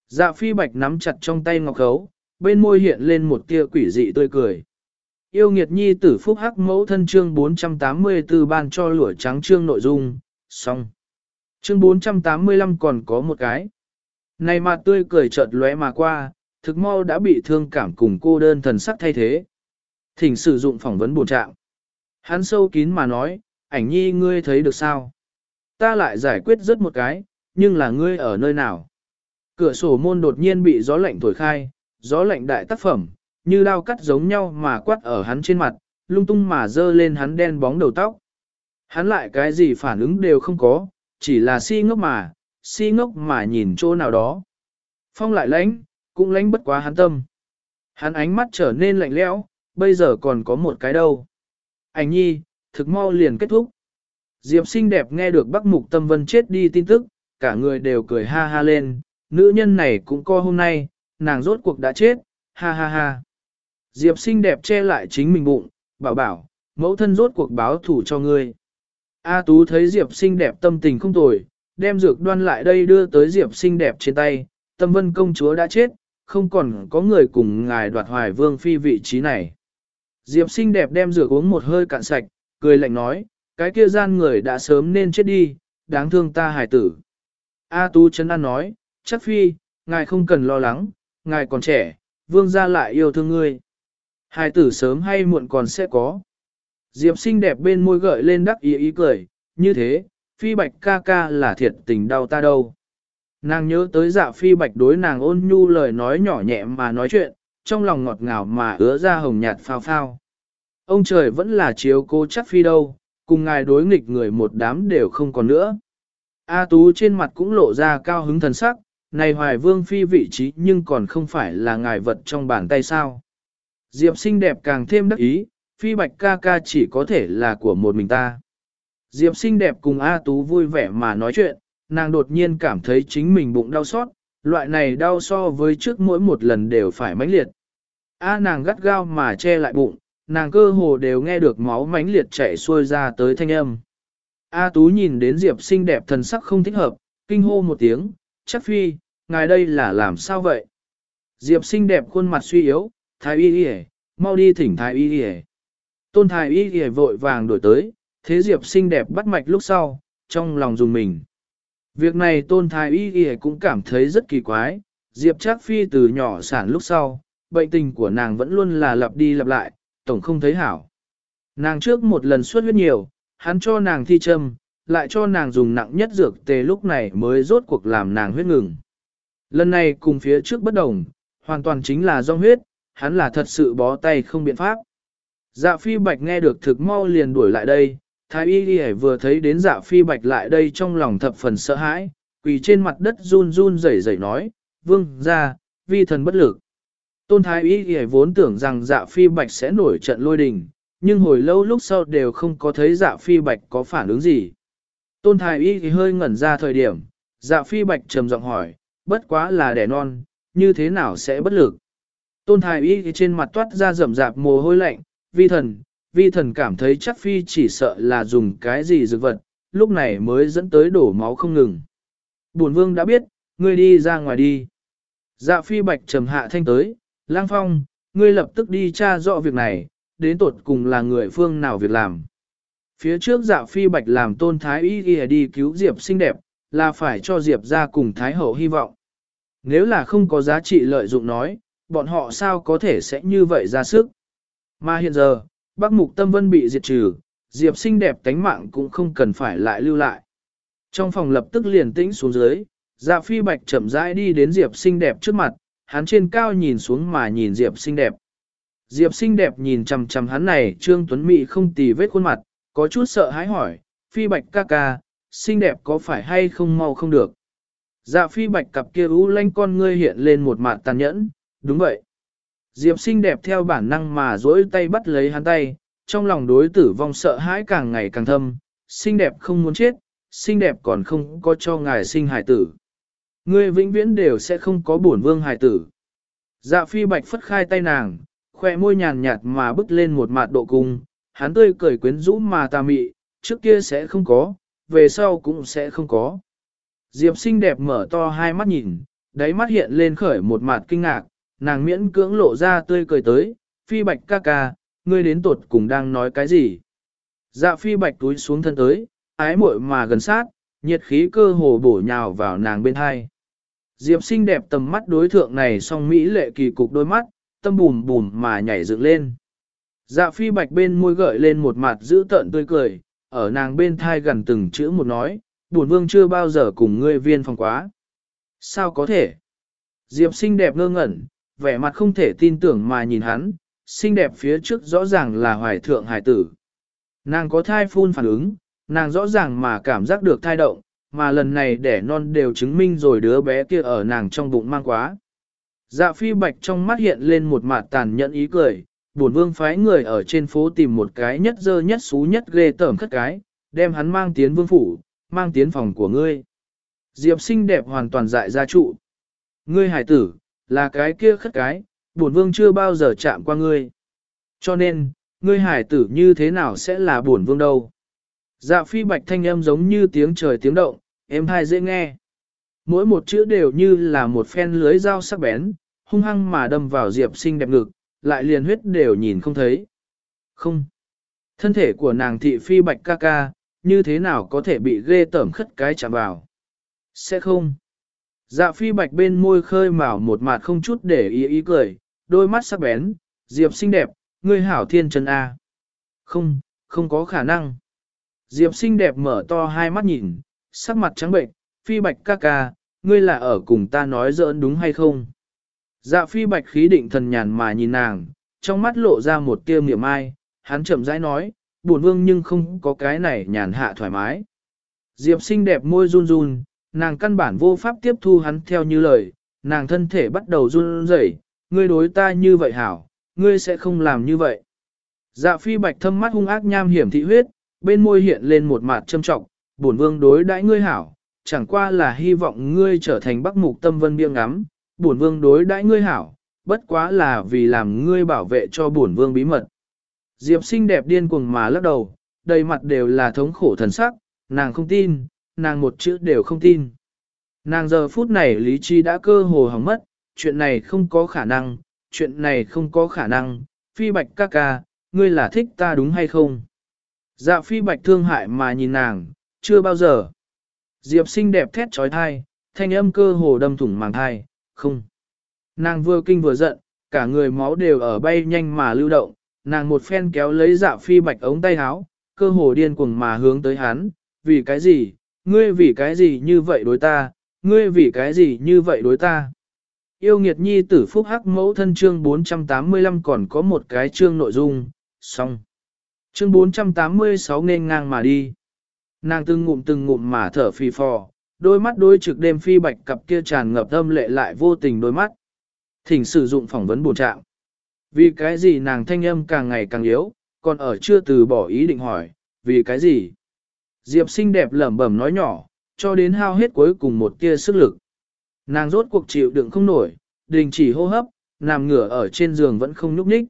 Dạ phi bạch nắm chặt trong tay ngọc khấu, bên môi hiện lên một tia quỷ dị tươi cười. Yêu nghiệt nhi tử phúc hắc mẫu thân chương 484 ban cho lũa trắng chương nội dung, xong. Chương 485 còn có một cái. Này mà tươi cười chợt lóe mà qua, thực mau đã bị thương cảm cùng cô đơn thần sắc thay thế. Thỉnh sử dụng phỏng vấn bổ trạng. Hắn sâu kín mà nói, ảnh nhi ngươi thấy được sao? Ta lại giải quyết rất một cái, nhưng là ngươi ở nơi nào? Cửa sổ môn đột nhiên bị gió lạnh thổi khai, gió lạnh đại tác phẩm, như đao cắt giống nhau mà quát ở hắn trên mặt, lung tung mà dơ lên hắn đen bóng đầu tóc. Hắn lại cái gì phản ứng đều không có, chỉ là si ngốc mà, si ngốc mà nhìn chỗ nào đó. Phong lại lãnh, cũng lãnh bất quá hắn tâm. Hắn ánh mắt trở nên lạnh lẽo, bây giờ còn có một cái đâu. Ảnh nhi, thực mau liền kết thúc. Diệp xinh đẹp nghe được Bắc Mục Tâm Vân chết đi tin tức, cả người đều cười ha ha lên, nữ nhân này cũng co hôm nay, nàng rốt cuộc đã chết, ha ha ha. Diệp xinh đẹp che lại chính mình bụng, bảo bảo, mẫu thân rốt cuộc báo thủ cho ngươi. A Tú thấy Diệp xinh đẹp tâm tình không tồi, đem dược đoan lại đây đưa tới Diệp xinh đẹp trên tay, tâm vân công chúa đã chết, không còn có người cùng ngài đoạt hoài vương phi vị trí này. Diệp xinh đẹp đem dược uống một hơi cạn sạch, cười lạnh nói, cái kia gian người đã sớm nên chết đi, đáng thương ta hài tử. A Tú Trấn An nói, chắc phi, ngài không cần lo lắng, ngài còn trẻ, vương gia lại yêu thương ngươi. Hài tử sớm hay muộn còn sẽ có. Diệp xinh đẹp bên môi gợi lên đắc ý ý cười, như thế, phi bạch ca ca là thiệt tình đau ta đâu. Nàng nhớ tới dạ phi bạch đối nàng ôn nhu lời nói nhỏ nhẹ mà nói chuyện, trong lòng ngọt ngào mà ứa ra hồng nhạt phao phao. Ông trời vẫn là chiếu cô chắc phi đâu, cùng ngài đối nghịch người một đám đều không còn nữa. A Tú trên mặt cũng lộ ra cao hứng thần sắc, này hoài vương phi vị trí nhưng còn không phải là ngài vật trong bàn tay sao. Diệp xinh đẹp càng thêm đắc ý, phi bạch ca ca chỉ có thể là của một mình ta. Diệp xinh đẹp cùng A Tú vui vẻ mà nói chuyện, nàng đột nhiên cảm thấy chính mình bụng đau xót, loại này đau so với trước mỗi một lần đều phải mãnh liệt. A nàng gắt gao mà che lại bụng, nàng cơ hồ đều nghe được máu mãnh liệt chảy xuôi ra tới thanh âm. A Tú nhìn đến Diệp xinh đẹp thần sắc không thích hợp, kinh hô một tiếng, chắc phi, ngài đây là làm sao vậy? Diệp xinh đẹp khuôn mặt suy yếu, thái y y mau đi thỉnh thái y y Tôn thái y y vội vàng đổi tới, thế Diệp xinh đẹp bắt mạch lúc sau, trong lòng dùng mình. Việc này tôn thái y y cũng cảm thấy rất kỳ quái, Diệp Trác Phi từ nhỏ sản lúc sau, bệnh tình của nàng vẫn luôn là lặp đi lặp lại, tổng không thấy hảo. Nàng trước một lần xuất huyết nhiều, hắn cho nàng thi châm, lại cho nàng dùng nặng nhất dược tề lúc này mới rốt cuộc làm nàng huyết ngừng. Lần này cùng phía trước bất đồng, hoàn toàn chính là do huyết, hắn là thật sự bó tay không biện pháp. Dạ phi bạch nghe được thực mau liền đuổi lại đây, thái y ghi vừa thấy đến dạ phi bạch lại đây trong lòng thập phần sợ hãi, quỳ trên mặt đất run run rẩy rẩy nói, vương ra, vi thần bất lực. Tôn thái y ghi vốn tưởng rằng dạ phi bạch sẽ nổi trận lôi đình, nhưng hồi lâu lúc sau đều không có thấy dạ phi bạch có phản ứng gì. Tôn thái y thì hơi ngẩn ra thời điểm, dạ phi bạch trầm giọng hỏi, bất quá là đẻ non, như thế nào sẽ bất lực. Tôn thái y trên mặt toát ra rậm rạp mồ hôi lạnh, vi thần, vi thần cảm thấy chắc phi chỉ sợ là dùng cái gì dược vật, lúc này mới dẫn tới đổ máu không ngừng. Bổn vương đã biết, ngươi đi ra ngoài đi. Dạ phi bạch trầm hạ thanh tới, lang phong, ngươi lập tức đi tra rõ việc này, đến tột cùng là người phương nào việc làm. Phía trước dạ phi bạch làm tôn thái y ghi đi cứu Diệp xinh đẹp, là phải cho Diệp ra cùng thái hậu hy vọng. Nếu là không có giá trị lợi dụng nói, bọn họ sao có thể sẽ như vậy ra sức. Mà hiện giờ, Bắc Mục Tâm Vân bị diệt trừ, Diệp xinh đẹp tánh mạng cũng không cần phải lại lưu lại. Trong phòng lập tức liền tĩnh xuống dưới, dạ phi bạch chậm rãi đi đến Diệp xinh đẹp trước mặt, hắn trên cao nhìn xuống mà nhìn Diệp xinh đẹp. Diệp xinh đẹp nhìn chằm chằm hắn này Trương Tuấn Mỹ không tì vết khuôn mặt, có chút sợ hãi hỏi, phi bạch ca ca, xinh đẹp có phải hay không mau không được. Dạ phi bạch cặp kia u lanh con ngươi hiện lên một mặt tàn nhẫn, đúng vậy. Diệp xinh đẹp theo bản năng mà dỗi tay bắt lấy hắn tay, trong lòng đối tử vong sợ hãi càng ngày càng thâm, xinh đẹp không muốn chết, xinh đẹp còn không có cho ngài sinh hài tử. Ngươi vĩnh viễn đều sẽ không có bổn vương hài tử. Dạ phi bạch phất khai tay nàng, khoe môi nhàn nhạt mà bứt lên một mạt độ cung, hắn tươi cười quyến rũ mà tà mị, trước kia sẽ không có, về sau cũng sẽ không có. Diệp xinh đẹp mở to hai mắt nhìn, đáy mắt hiện lên khởi một mạt kinh ngạc, nàng miễn cưỡng lộ ra tươi cười tới, phi bạch ca ca, ngươi đến tột cùng đang nói cái gì. Dạ phi bạch túi xuống thân tới, ái muội mà gần sát, nhiệt khí cơ hồ bổ nhào vào nàng bên hai. Diệp xinh đẹp tầm mắt đối thượng này song Mỹ lệ kỳ cục đôi mắt, tâm bùm bùm mà nhảy dựng lên. Dạ phi bạch bên môi gợi lên một mặt giữ tợn tươi cười, ở nàng bên thai gần từng chữ một nói, buồn vương chưa bao giờ cùng ngươi viên phòng quá. Sao có thể? Diệp xinh đẹp ngơ ngẩn, vẻ mặt không thể tin tưởng mà nhìn hắn, xinh đẹp phía trước rõ ràng là hoài thượng hải tử. Nàng có thai phun phản ứng, nàng rõ ràng mà cảm giác được thai động, mà lần này đẻ non đều chứng minh rồi đứa bé kia ở nàng trong bụng mang quá. Dạ phi bạch trong mắt hiện lên một mặt tàn nhẫn ý cười, bổn vương phái người ở trên phố tìm một cái nhất dơ nhất xú nhất ghê tởm khất cái, đem hắn mang tiến vương phủ, mang tiến phòng của ngươi. Diệp xinh đẹp hoàn toàn dại ra trụ. Ngươi hải tử, là cái kia khất cái, bổn vương chưa bao giờ chạm qua ngươi. Cho nên, ngươi hải tử như thế nào sẽ là bổn vương đâu. Dạ phi bạch thanh âm giống như tiếng trời tiếng động, em hai dễ nghe. Mỗi một chữ đều như là một phen lưới dao sắc bén, hung hăng mà đâm vào diệp xinh đẹp ngực, lại liền huyết đều nhìn không thấy. Không. Thân thể của nàng thị phi bạch ca ca, như thế nào có thể bị ghê tởm khất cái chạm vào? Sẽ không. Dạ phi bạch bên môi khơi mào một mặt không chút để ý ý cười, đôi mắt sắc bén, Diệp xinh đẹp, ngươi hảo thiên chân A. Không, không có khả năng. Diệp xinh đẹp mở to hai mắt nhìn, sắc mặt trắng bệnh, phi bạch ca ca, ngươi là ở cùng ta nói giỡn đúng hay không? Dạ phi bạch khí định thần nhàn mà nhìn nàng, trong mắt lộ ra một tia miệng ai, hắn chậm rãi nói, buồn vương nhưng không có cái này nhàn hạ thoải mái. Diệp xinh đẹp môi run run, nàng căn bản vô pháp tiếp thu hắn theo như lời, nàng thân thể bắt đầu run rẩy, ngươi đối ta như vậy hảo, ngươi sẽ không làm như vậy. Dạ phi bạch thâm mắt hung ác nham hiểm thị huyết, bên môi hiện lên một mặt châm trọng, bổn vương đối đãi ngươi hảo, chẳng qua là hy vọng ngươi trở thành bắc mục tâm vân biêng ngắm, bổn vương đối đãi ngươi hảo, bất quá là vì làm ngươi bảo vệ cho bổn vương bí mật. Diệp xinh đẹp điên cuồng mà lắc đầu, đầy mặt đều là thống khổ thần sắc, nàng không tin, nàng một chữ đều không tin. Nàng giờ phút này lý trí đã cơ hồ hỏng mất, chuyện này không có khả năng, chuyện này không có khả năng, phi bạch ca ca, ngươi là thích ta đúng hay không? Dạ phi bạch thương hại mà nhìn nàng, chưa bao giờ. Diệp xinh đẹp thét trói thai, thanh âm cơ hồ đâm thủng màng thai, không. Nàng vừa kinh vừa giận, cả người máu đều ở bay nhanh mà lưu động, nàng một phen kéo lấy dạ phi bạch ống tay áo, cơ hồ điên cuồng mà hướng tới hắn, vì cái gì, ngươi vì cái gì như vậy đối ta, Ngươi vì cái gì như vậy đối ta? Yêu nghiệt nhi tử phúc hắc mẫu thân chương 485 còn có một cái chương nội dung, xong. Chương 486 nên ngang mà đi. Nàng từng ngụm từng ngụm mà thở phì phò, đôi mắt đôi trực đêm phi bạch cặp kia tràn ngập âm lệ lại vô tình đôi mắt. Thỉnh sử dụng phỏng vấn bổ trạng. Vì cái gì nàng thanh âm càng ngày càng yếu, còn ở chưa từ bỏ ý định hỏi, vì cái gì? Diệp xinh đẹp lẩm bẩm nói nhỏ, cho đến hao hết cuối cùng một tia sức lực. Nàng rốt cuộc chịu đựng không nổi, đình chỉ hô hấp, nằm ngửa ở trên giường vẫn không nhúc nhích.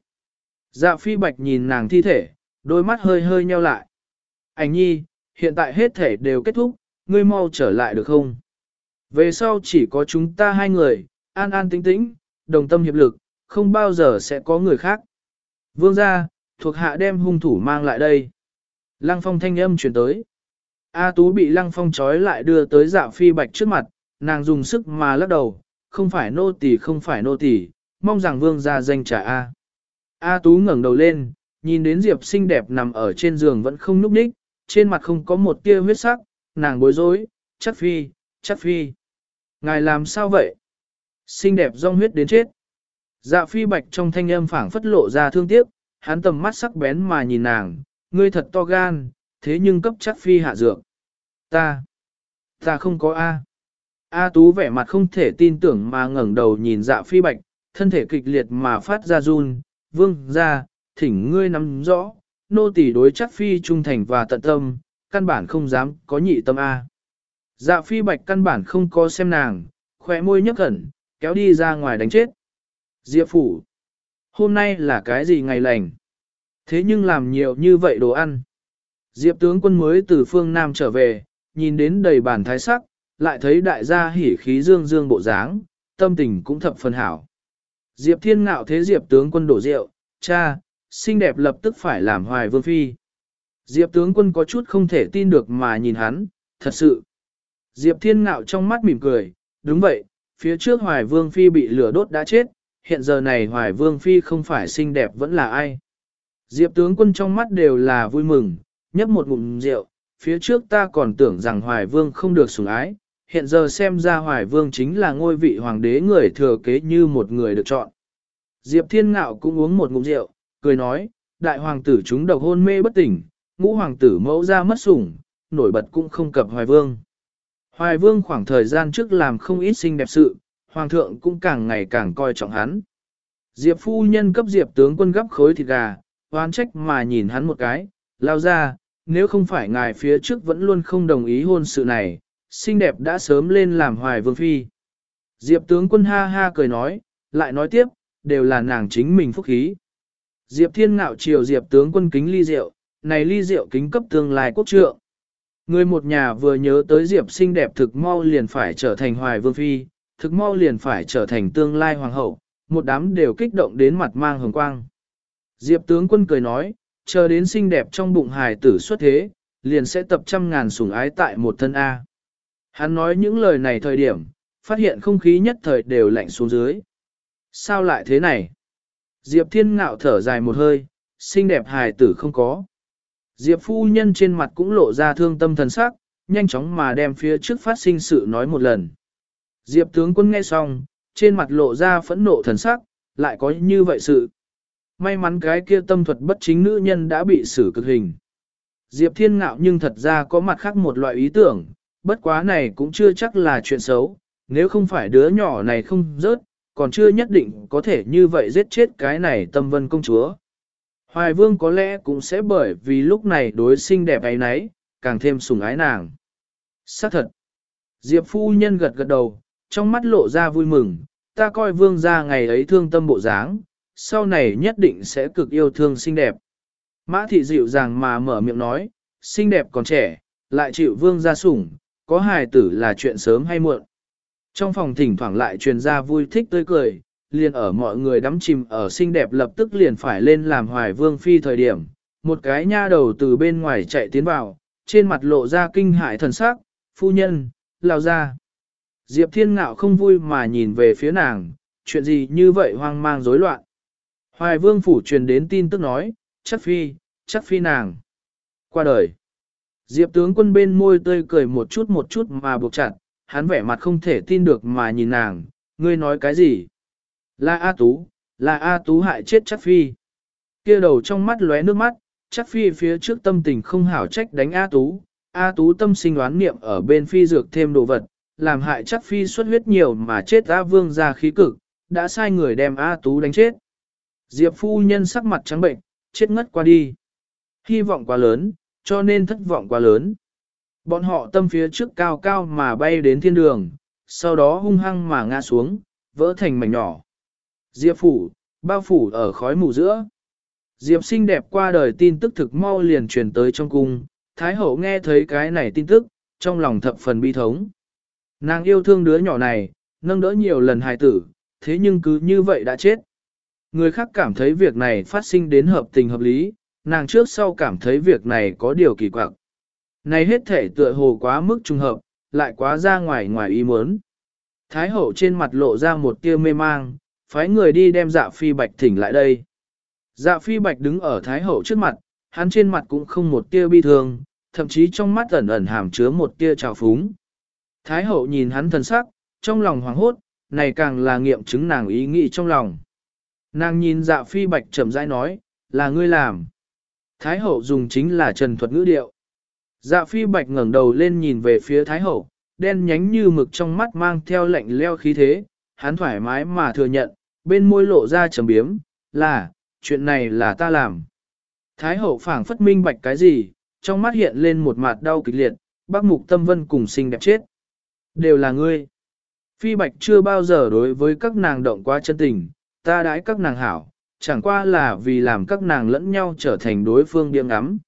Dạ phi bạch nhìn nàng thi thể, đôi mắt hơi hơi nheo lại. Ảnh nhi, hiện tại hết thể đều kết thúc, ngươi mau trở lại được không? Về sau chỉ có chúng ta hai người, an an tĩnh tĩnh, đồng tâm hiệp lực, không bao giờ sẽ có người khác. Vương gia, thuộc hạ đem hung thủ mang lại đây. Lăng phong thanh âm chuyển tới. A Tú bị Lăng phong trói lại đưa tới dạ phi bạch trước mặt, nàng dùng sức mà lắc đầu, không phải nô tỳ không phải nô tỳ, mong rằng vương gia danh trả A. A Tú ngẩng đầu lên, nhìn đến Diệp xinh đẹp nằm ở trên giường vẫn không núp ních, trên mặt không có một tia huyết sắc, nàng bối rối, chắc phi, chắc phi. Ngài làm sao vậy? Xinh đẹp rong huyết đến chết. Dạ phi bạch trong thanh âm phảng phất lộ ra thương tiếc, hắn tầm mắt sắc bén mà nhìn nàng, ngươi thật to gan, thế nhưng cấp chắc phi hạ dược. Ta, ta không có A. A tú vẻ mặt không thể tin tưởng mà ngẩng đầu nhìn dạ phi bạch, thân thể kịch liệt mà phát ra run, vương ra, thỉnh ngươi nắm rõ, nô tỳ đối chắc phi trung thành và tận tâm, căn bản không dám có nhị tâm A. Dạ phi bạch căn bản không có xem nàng, khỏe môi nhấp khẩn, kéo đi ra ngoài đánh chết. Diệp phủ, hôm nay là cái gì ngày lành? Thế nhưng làm nhiều như vậy đồ ăn. Diệp tướng quân mới từ phương Nam trở về, nhìn đến đầy bàn thái sắc, lại thấy đại gia hỉ khí dương dương bộ dáng, tâm tình cũng thập phần hảo. Diệp thiên ngạo thế Diệp tướng quân đổ rượu, cha, xinh đẹp lập tức phải làm hoài vương phi. Diệp tướng quân có chút không thể tin được mà nhìn hắn, thật sự. Diệp thiên ngạo trong mắt mỉm cười, đúng vậy, phía trước hoài vương phi bị lửa đốt đã chết, hiện giờ này hoài vương phi không phải xinh đẹp vẫn là ai. Diệp tướng quân trong mắt đều là vui mừng, nhấp một ngụm rượu, phía trước ta còn tưởng rằng hoài vương không được sủng ái, hiện giờ xem ra hoài vương chính là ngôi vị hoàng đế người thừa kế như một người được chọn. Diệp thiên ngạo cũng uống một ngụm rượu, cười nói, đại hoàng tử chúng độc hôn mê bất tỉnh, ngũ hoàng tử mẫu ra mất sủng, nổi bật cũng không cập hoài vương. Hoài vương khoảng thời gian trước làm không ít xinh đẹp sự, hoàng thượng cũng càng ngày càng coi trọng hắn. Diệp phu nhân cấp diệp tướng quân gấp khối thịt gà, oán trách mà nhìn hắn một cái, lao ra, nếu không phải ngài phía trước vẫn luôn không đồng ý hôn sự này, xinh đẹp đã sớm lên làm hoài vương phi. Diệp tướng quân ha ha cười nói, lại nói tiếp, đều là nàng chính mình phúc khí. Diệp thiên ngạo chiều diệp tướng quân kính ly rượu, này ly rượu kính cấp tương lai quốc trượng. Người một nhà vừa nhớ tới diệp xinh đẹp thực mau liền phải trở thành hoài vương phi, thực mau liền phải trở thành tương lai hoàng hậu, một đám đều kích động đến mặt mang hồng quang. Diệp tướng quân cười nói, chờ đến xinh đẹp trong bụng hài tử xuất thế, liền sẽ tập trăm ngàn sủng ái tại một thân A. Hắn nói những lời này thời điểm, phát hiện không khí nhất thời đều lạnh xuống dưới. Sao lại thế này? Diệp thiên ngạo thở dài một hơi, xinh đẹp hài tử không có. Diệp phu nhân trên mặt cũng lộ ra thương tâm thần sắc, nhanh chóng mà đem phía trước phát sinh sự nói một lần. Diệp tướng quân nghe xong, trên mặt lộ ra phẫn nộ thần sắc, lại có như vậy sự. May mắn cái kia tâm thuật bất chính nữ nhân đã bị xử cực hình. Diệp thiên ngạo nhưng thật ra có mặt khác một loại ý tưởng, bất quá này cũng chưa chắc là chuyện xấu, nếu không phải đứa nhỏ này không rớt, còn chưa nhất định có thể như vậy giết chết cái này tâm vân công chúa. Hoài vương có lẽ cũng sẽ bởi vì lúc này đối xinh đẹp ấy nấy, càng thêm sủng ái nàng. Xác thật. Diệp phu nhân gật gật đầu, trong mắt lộ ra vui mừng, ta coi vương ra ngày ấy thương tâm bộ dáng, sau này nhất định sẽ cực yêu thương xinh đẹp. Mã thị dịu dàng mà mở miệng nói, xinh đẹp còn trẻ, lại chịu vương gia sủng, có hài tử là chuyện sớm hay muộn. Trong phòng thỉnh thoảng lại truyền ra vui thích tươi cười, liền ở mọi người đắm chìm ở xinh đẹp lập tức liền phải lên làm hoài vương phi thời điểm. Một cái nha đầu từ bên ngoài chạy tiến vào, trên mặt lộ ra kinh hại thần sắc, phu nhân, lao ra. Diệp thiên ngạo không vui mà nhìn về phía nàng, chuyện gì như vậy hoang mang rối loạn. Hoài vương phủ truyền đến tin tức nói, chắc phi, chắc phi nàng. Qua đời. Diệp tướng quân bên môi tươi cười một chút một chút mà buộc chặt, hắn vẻ mặt không thể tin được mà nhìn nàng, ngươi nói cái gì? Là A Tú, là A Tú hại chết chắc phi. Kia đầu trong mắt lóe nước mắt, chắc phi phía trước tâm tình không hảo trách đánh A Tú, A Tú tâm sinh đoán niệm ở bên phi dược thêm đồ vật, làm hại chắc phi xuất huyết nhiều mà chết A Vương ra khí cực, đã sai người đem A Tú đánh chết. Diệp phu nhân sắc mặt trắng bệnh, chết ngất qua đi. Hy vọng quá lớn, cho nên thất vọng quá lớn. Bọn họ tâm phía trước cao cao mà bay đến thiên đường, sau đó hung hăng mà ngã xuống, vỡ thành mảnh nhỏ. Diệp phủ, bao phủ ở khói mù giữa. Diệp xinh đẹp qua đời tin tức thực mau liền truyền tới trong cung, Thái hậu nghe thấy cái này tin tức, trong lòng thập phần bi thống. Nàng yêu thương đứa nhỏ này, nâng đỡ nhiều lần hài tử, thế nhưng cứ như vậy đã chết. Người khác cảm thấy việc này phát sinh đến hợp tình hợp lý, nàng trước sau cảm thấy việc này có điều kỳ quặc. Này hết thể tựa hồ quá mức trùng hợp, lại quá ra ngoài ngoài ý muốn. Thái hậu trên mặt lộ ra một tia mê mang, phái người đi đem dạ phi bạch thỉnh lại đây. Dạ phi bạch đứng ở thái hậu trước mặt, hắn trên mặt cũng không một tia bi thương, thậm chí trong mắt ẩn ẩn hàm chứa một tia trào phúng. Thái hậu nhìn hắn thần sắc, trong lòng hoảng hốt, này càng là nghiệm chứng nàng ý nghĩ trong lòng. Nàng nhìn dạ phi bạch chậm rãi nói, là ngươi làm. Thái hậu dùng chính là trần thuật ngữ điệu. Dạ phi bạch ngẩng đầu lên nhìn về phía thái hậu, đen nhánh như mực trong mắt mang theo lạnh leo khí thế, hắn thoải mái mà thừa nhận, bên môi lộ ra trầm biếm, là, chuyện này là ta làm. Thái hậu phảng phất minh bạch cái gì, trong mắt hiện lên một mặt đau kịch liệt, bác mục tâm vân cùng sinh đẹp chết. Đều là ngươi. Phi bạch chưa bao giờ đối với các nàng động qua chân tình, ta đãi các nàng hảo, chẳng qua là vì làm các nàng lẫn nhau trở thành đối phương điểm ngắm.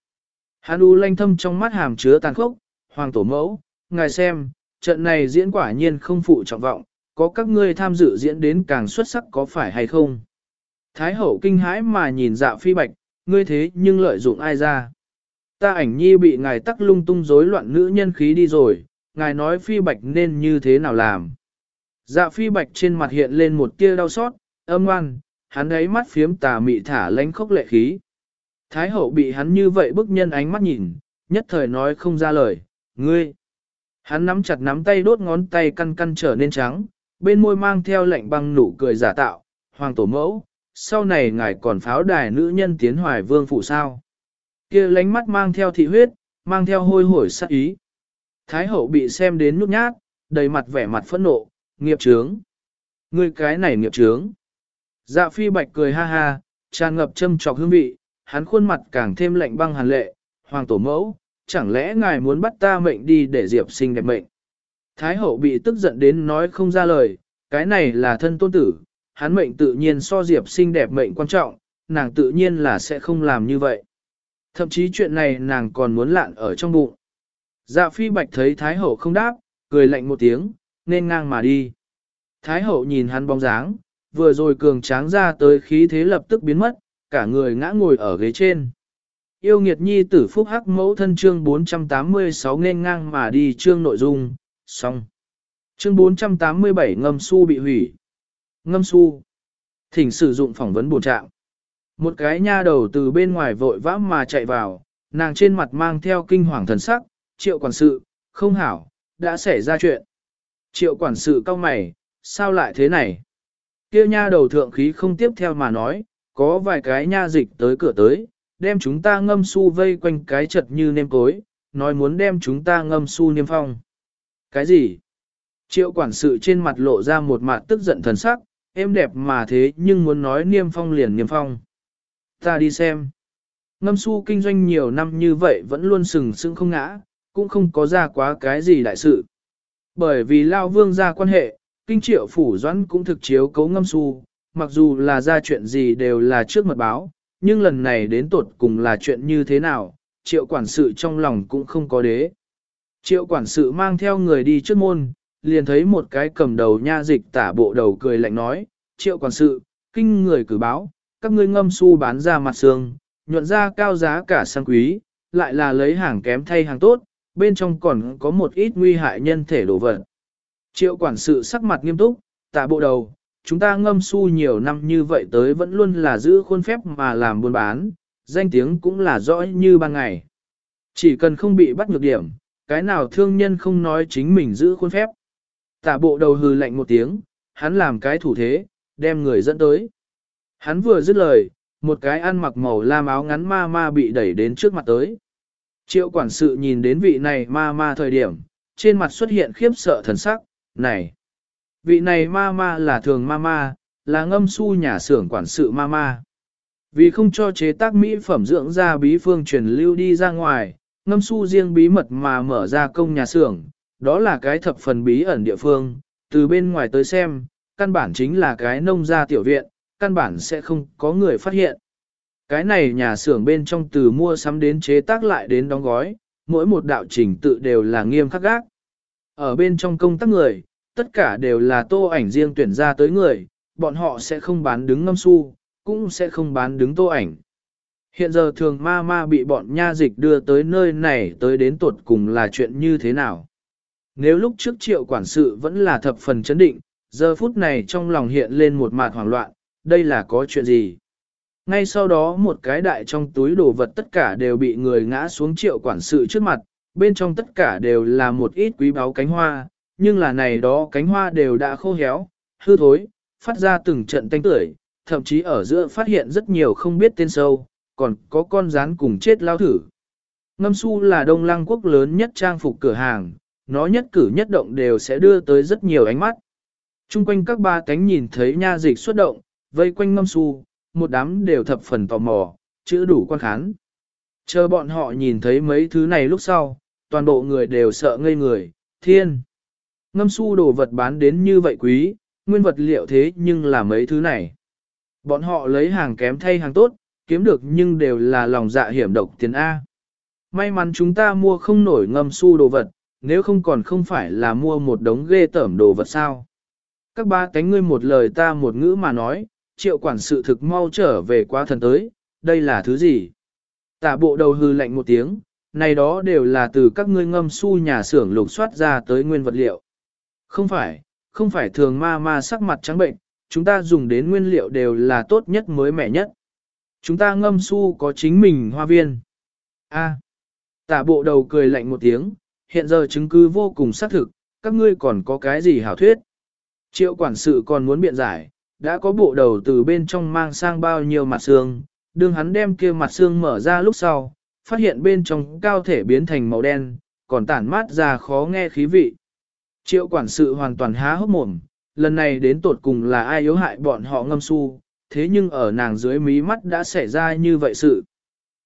Hàn U lanh thâm trong mắt hàm chứa tàn khốc, hoàng tổ mẫu, ngài xem, trận này diễn quả nhiên không phụ trọng vọng, có các ngươi tham dự diễn đến càng xuất sắc có phải hay không? Thái hậu kinh hãi mà nhìn dạ phi bạch, ngươi thế nhưng lợi dụng ai ra? Ta ảnh nhi bị ngài tắc lung tung rối loạn nữ nhân khí đi rồi, ngài nói phi bạch nên như thế nào làm? Dạ phi bạch trên mặt hiện lên một tia đau xót, âm ngoan, hắn ấy mắt phiếm tà mị thả lánh khốc lệ khí. Thái hậu bị hắn như vậy bức nhân ánh mắt nhìn, nhất thời nói không ra lời, ngươi. Hắn nắm chặt nắm tay đốt ngón tay căn căn trở nên trắng, bên môi mang theo lệnh băng nụ cười giả tạo, hoàng tổ mẫu, sau này ngài còn pháo đài nữ nhân tiến hoài vương phụ sao. kia lánh mắt mang theo thị huyết, mang theo hôi hổi sát ý. Thái hậu bị xem đến nhút nhát, đầy mặt vẻ mặt phẫn nộ, nghiệp trướng. Ngươi cái này nghiệp trướng. Dạ phi bạch cười ha ha, tràn ngập châm trọc hương vị, hắn khuôn mặt càng thêm lạnh băng hàn lệ, hoàng tổ mẫu, chẳng lẽ ngài muốn bắt ta mệnh đi để diệp sinh đẹp mệnh. Thái hậu bị tức giận đến nói không ra lời, cái này là thân tôn tử, hắn mệnh tự nhiên so diệp sinh đẹp mệnh quan trọng, nàng tự nhiên là sẽ không làm như vậy. Thậm chí chuyện này nàng còn muốn lạn ở trong bụng. Dạ phi bạch thấy Thái hậu không đáp, cười lạnh một tiếng, nên ngang mà đi. Thái hậu nhìn hắn bóng dáng, vừa rồi cường tráng ra tới khí thế lập tức biến mất, cả người ngã ngồi ở ghế trên. Yêu nghiệt nhi tử phúc hắc mẫu thân chương 486 nên ngang mà đi chương nội dung, xong. Chương 487 ngâm su bị hủy. Ngâm su. Thỉnh sử dụng phỏng vấn bổ trạng. Một cái nha đầu từ bên ngoài vội vã mà chạy vào, nàng trên mặt mang theo kinh hoàng thần sắc, triệu quản sự, không hảo, đã xảy ra chuyện. Triệu quản sự cao mày, sao lại thế này? Kia nha đầu thượng khí không tiếp theo mà nói, có vài cái nha dịch tới cửa tới, đem chúng ta ngâm su vây quanh cái chật như nêm cối, nói muốn đem chúng ta ngâm su niêm phong. Cái gì? Triệu quản sự trên mặt lộ ra một mặt tức giận thần sắc, em đẹp mà thế nhưng muốn nói niêm phong liền niêm phong. Ta đi xem. Ngâm su kinh doanh nhiều năm như vậy vẫn luôn sừng sững không ngã, cũng không có ra quá cái gì đại sự. Bởi vì Lao Vương ra quan hệ, kinh triệu phủ doãn cũng thực chiếu cấu ngâm su, mặc dù là ra chuyện gì đều là trước mật báo, nhưng lần này đến tột cùng là chuyện như thế nào, triệu quản sự trong lòng cũng không có đế. Triệu quản sự mang theo người đi trước môn, liền thấy một cái cầm đầu nha dịch tả bộ đầu cười lạnh nói, triệu quản sự, kinh người cử báo, các ngươi ngâm su bán ra mặt xương, nhuận ra cao giá cả sang quý, lại là lấy hàng kém thay hàng tốt, bên trong còn có một ít nguy hại nhân thể đồ vật. Triệu quản sự sắc mặt nghiêm túc, tạ bộ đầu, chúng ta ngâm su nhiều năm như vậy tới vẫn luôn là giữ khuôn phép mà làm buôn bán, danh tiếng cũng là rõ như ban ngày. Chỉ cần không bị bắt nhược điểm, cái nào thương nhân không nói chính mình giữ khuôn phép. Tả bộ đầu hừ lạnh một tiếng, hắn làm cái thủ thế, đem người dẫn tới. Hắn vừa dứt lời, một cái ăn mặc màu lam áo ngắn ma ma bị đẩy đến trước mặt tới. Triệu quản sự nhìn đến vị này ma ma thời điểm, trên mặt xuất hiện khiếp sợ thần sắc, này. Vị này ma ma là thường ma ma, là ngâm su nhà xưởng quản sự ma ma. Vì không cho chế tác mỹ phẩm dưỡng da bí phương truyền lưu đi ra ngoài, ngâm su riêng bí mật mà mở ra công nhà xưởng, đó là cái thập phần bí ẩn địa phương, từ bên ngoài tới xem, căn bản chính là cái nông gia tiểu viện, căn bản sẽ không có người phát hiện. Cái này nhà xưởng bên trong từ mua sắm đến chế tác lại đến đóng gói, mỗi một đạo trình tự đều là nghiêm khắc gác. Ở bên trong công tác người, tất cả đều là tô ảnh riêng tuyển ra tới người, bọn họ sẽ không bán đứng ngâm su, cũng sẽ không bán đứng tô ảnh. Hiện giờ thường ma ma bị bọn nha dịch đưa tới nơi này tới đến tuột cùng là chuyện như thế nào. Nếu lúc trước triệu quản sự vẫn là thập phần chấn định, giờ phút này trong lòng hiện lên một mạt hoảng loạn, đây là có chuyện gì? Ngay sau đó một cái đại trong túi đồ vật tất cả đều bị người ngã xuống triệu quản sự trước mặt, bên trong tất cả đều là một ít quý báu cánh hoa, nhưng là này đó cánh hoa đều đã khô héo, hư thối, phát ra từng trận tanh tưởi, thậm chí ở giữa phát hiện rất nhiều không biết tên sâu, còn có con rán cùng chết lao thử. Ngâm su là đông lăng quốc lớn nhất trang phục cửa hàng, nó nhất cử nhất động đều sẽ đưa tới rất nhiều ánh mắt. Trung quanh các ba cánh nhìn thấy nha dịch xuất động, vây quanh ngâm su, một đám đều thập phần tò mò, chữ đủ quan khán. Chờ bọn họ nhìn thấy mấy thứ này lúc sau, toàn bộ người đều sợ ngây người, thiên. Ngâm su đồ vật bán đến như vậy quý, nguyên vật liệu thế nhưng là mấy thứ này. Bọn họ lấy hàng kém thay hàng tốt, kiếm được nhưng đều là lòng dạ hiểm độc tiền A. May mắn chúng ta mua không nổi ngâm su đồ vật, nếu không còn không phải là mua một đống ghê tởm đồ vật sao. Các ba cánh ngươi một lời ta một ngữ mà nói, triệu quản sự thực mau trở về qua thần tới, đây là thứ gì? Tả bộ đầu hư lạnh một tiếng, này đó đều là từ các ngươi ngâm su nhà xưởng lục soát ra tới nguyên vật liệu. Không phải, không phải thường ma ma sắc mặt trắng bệnh, chúng ta dùng đến nguyên liệu đều là tốt nhất mới mẻ nhất. Chúng ta ngâm su có chính mình hoa viên. A. tả bộ đầu cười lạnh một tiếng, hiện giờ chứng cứ vô cùng xác thực, các ngươi còn có cái gì hảo thuyết. Triệu quản sự còn muốn biện giải, đã có bộ đầu từ bên trong mang sang bao nhiêu mặt xương, đương hắn đem kia mặt xương mở ra lúc sau, phát hiện bên trong cao thể biến thành màu đen, còn tản mát ra khó nghe khí vị. Triệu quản sự hoàn toàn há hốc mồm, lần này đến tột cùng là ai yếu hại bọn họ ngâm su, thế nhưng ở nàng dưới mí mắt đã xảy ra như vậy sự.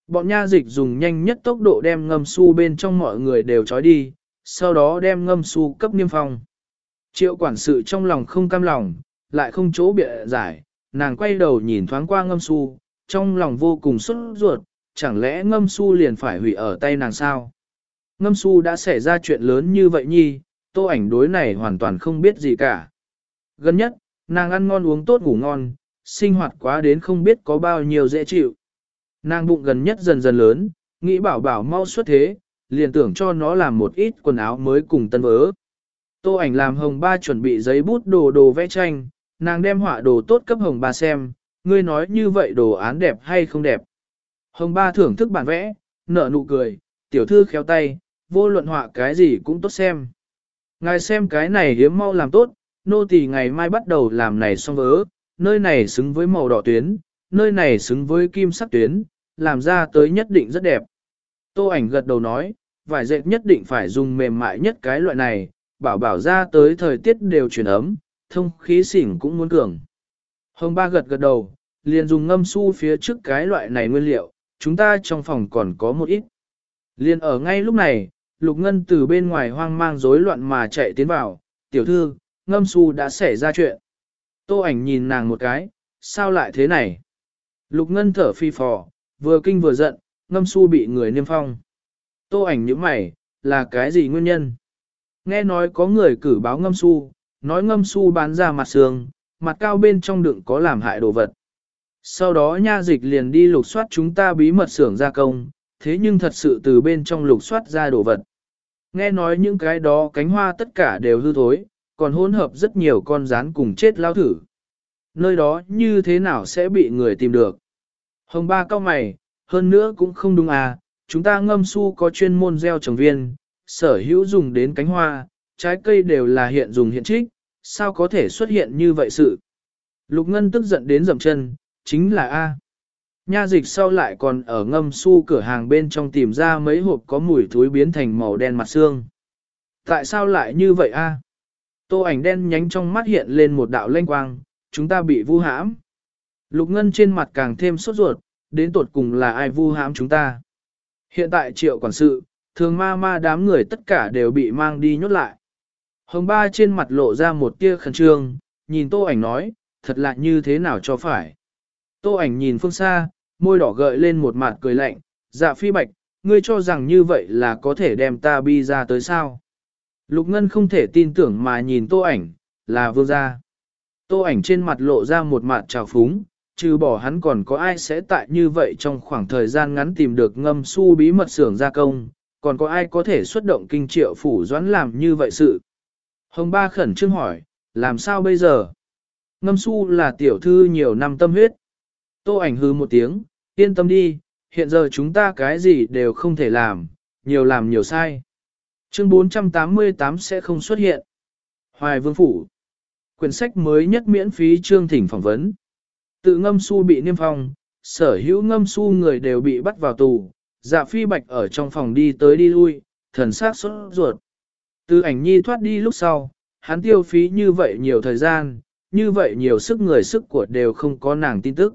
Bọn nha dịch dùng nhanh nhất tốc độ đem ngâm su bên trong mọi người đều trói đi, sau đó đem ngâm su cấp niêm phong. Triệu quản sự trong lòng không cam lòng, lại không chỗ bịa giải, nàng quay đầu nhìn thoáng qua ngâm su, trong lòng vô cùng xuất ruột, chẳng lẽ ngâm su liền phải hủy ở tay nàng sao? Ngâm su đã xảy ra chuyện lớn như vậy nhi, tô ảnh đối này hoàn toàn không biết gì cả. Gần nhất, nàng ăn ngon uống tốt ngủ ngon, sinh hoạt quá đến không biết có bao nhiêu dễ chịu. Nàng bụng gần nhất dần dần lớn, nghĩ bảo bảo mau xuất thế, liền tưởng cho nó làm một ít quần áo mới cùng tân vớ. Tô ảnh làm hồng ba chuẩn bị giấy bút đồ đồ vẽ tranh, nàng đem họa đồ tốt cấp hồng ba xem, ngươi nói như vậy đồ án đẹp hay không đẹp. Hồng ba thưởng thức bản vẽ, nở nụ cười, tiểu thư khéo tay, vô luận họa cái gì cũng tốt xem. Ngài xem cái này hiếm mau làm tốt, nô tỳ ngày mai bắt đầu làm này xong vỡ. nơi này xứng với màu đỏ tuyến, nơi này xứng với kim sắc tuyến, làm ra tới nhất định rất đẹp. Tô ảnh gật đầu nói, vải dệt nhất định phải dùng mềm mại nhất cái loại này, bảo bảo ra tới thời tiết đều chuyển ấm, thông khí xỉn cũng muốn cường. Hồng ba gật gật đầu, liền dùng ngâm su phía trước cái loại này nguyên liệu, chúng ta trong phòng còn có một ít. Liền ở ngay lúc này, Lục Ngân từ bên ngoài hoang mang rối loạn mà chạy tiến vào, tiểu thư, ngâm su đã xảy ra chuyện. Tô ảnh nhìn nàng một cái, sao lại thế này? Lục Ngân thở phi phò, vừa kinh vừa giận, ngâm su bị người niêm phong. Tô ảnh nhíu mày, là cái gì nguyên nhân? Nghe nói có người cử báo ngâm su, nói ngâm su bán ra mặt sườn, mặt cao bên trong đựng có làm hại đồ vật. Sau đó nha dịch liền đi lục soát chúng ta bí mật xưởng gia công, thế nhưng thật sự từ bên trong lục soát ra đồ vật. Nghe nói những cái đó cánh hoa tất cả đều hư thối, còn hỗn hợp rất nhiều con rán cùng chết lao thử. Nơi đó như thế nào sẽ bị người tìm được? Hồng ba cao mày, hơn nữa cũng không đúng à, chúng ta ngâm su có chuyên môn gieo trồng viên, sở hữu dùng đến cánh hoa, trái cây đều là hiện dùng hiện trích, sao có thể xuất hiện như vậy sự. Lục Ngân tức giận đến dầm chân, chính là A. Nha dịch sau lại còn ở ngâm su cửa hàng bên trong tìm ra mấy hộp có mùi thối biến thành màu đen mặt xương. Tại sao lại như vậy A? Tô ảnh đen nhánh trong mắt hiện lên một đạo lanh quang, chúng ta bị vu hãm. Lục Ngân trên mặt càng thêm sốt ruột, đến tột cùng là ai vu hãm chúng ta. Hiện tại triệu quản sự, thường ma ma đám người tất cả đều bị mang đi nhốt lại. Hồng ba trên mặt lộ ra một tia khẩn trương, nhìn tô ảnh nói, thật lạ như thế nào cho phải. Tô ảnh nhìn phương xa, môi đỏ gợi lên một mặt cười lạnh, dạ phi bạch, ngươi cho rằng như vậy là có thể đem ta bi ra tới sao. Lục Ngân không thể tin tưởng mà nhìn tô ảnh, là vương gia. Tô ảnh trên mặt lộ ra một mặt trào phúng, trừ bỏ hắn còn có ai sẽ tại như vậy trong khoảng thời gian ngắn tìm được ngâm su bí mật xưởng gia công, còn có ai có thể xuất động kinh triệu phủ doãn làm như vậy sự. Hồng Ba khẩn trương hỏi, làm sao bây giờ? Ngâm su là tiểu thư nhiều năm tâm huyết. Tô ảnh hư một tiếng, yên tâm đi, hiện giờ chúng ta cái gì đều không thể làm, nhiều làm nhiều sai. Chương 488 sẽ không xuất hiện. Hoài Vương Phủ Quyển sách mới nhất miễn phí chương thỉnh phỏng vấn. Tự ngâm su bị niêm phong, sở hữu ngâm su người đều bị bắt vào tù, dạ phi bạch ở trong phòng đi tới đi lui, thần sát sốt ruột. Từ ảnh nhi thoát đi lúc sau, hắn tiêu phí như vậy nhiều thời gian, như vậy nhiều sức người sức của đều không có nàng tin tức.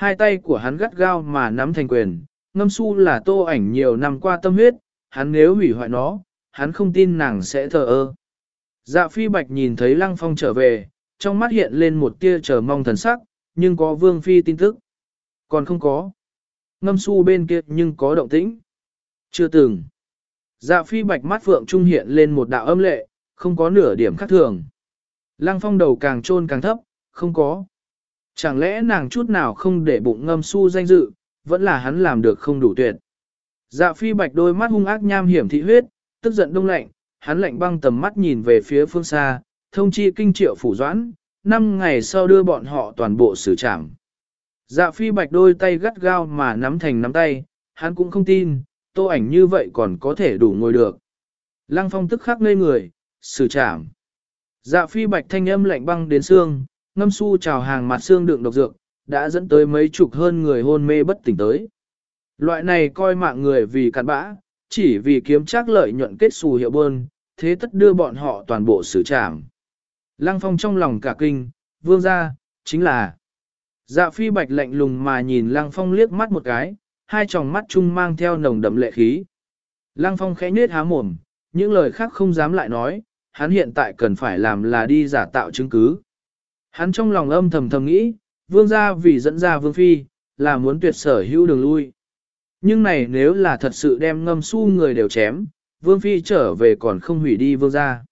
Hai tay của hắn gắt gao mà nắm thành quyền, ngâm su là tô ảnh nhiều năm qua tâm huyết, hắn nếu hủy hoại nó, hắn không tin nàng sẽ thờ ơ. Dạ phi bạch nhìn thấy lăng phong trở về, trong mắt hiện lên một tia chờ mong thần sắc, nhưng có vương phi tin tức. Còn không có. Ngâm su bên kia nhưng có động tĩnh. Chưa từng. Dạ phi bạch mắt phượng trung hiện lên một đạo âm lệ, không có nửa điểm khác thường. Lăng phong đầu càng trôn càng thấp, không có. Chẳng lẽ nàng chút nào không để bụng ngâm su danh dự, vẫn là hắn làm được không đủ tuyệt. Dạ phi bạch đôi mắt hung ác nham hiểm thị huyết, tức giận đông lạnh, hắn lạnh băng tầm mắt nhìn về phía phương xa, thông chi kinh triệu phủ doãn, năm ngày sau đưa bọn họ toàn bộ xử trảm. Dạ phi bạch đôi tay gắt gao mà nắm thành nắm tay, hắn cũng không tin, tô ảnh như vậy còn có thể đủ ngồi được. Lăng phong tức khắc ngây người, xử trảm. Dạ phi bạch thanh âm lạnh băng đến xương, ngâm su trào hàng mặt xương đựng độc dược, đã dẫn tới mấy chục hơn người hôn mê bất tỉnh tới. Loại này coi mạng người vì cặn bã, chỉ vì kiếm chắc lợi nhuận kết xù hiệu bơn, thế tất đưa bọn họ toàn bộ xử trảm. Lăng phong trong lòng cả kinh, vương ra, chính là. Dạ phi bạch lạnh lùng mà nhìn lăng phong liếc mắt một cái, hai tròng mắt chung mang theo nồng đậm lệ khí. Lăng phong khẽ nết há mồm, những lời khác không dám lại nói, hắn hiện tại cần phải làm là đi giả tạo chứng cứ. Hắn trong lòng âm thầm thầm nghĩ, vương gia vì dẫn ra vương phi, là muốn tuyệt sở hữu đường lui. Nhưng này nếu là thật sự đem ngâm su người đều chém, vương phi trở về còn không hủy đi vương gia.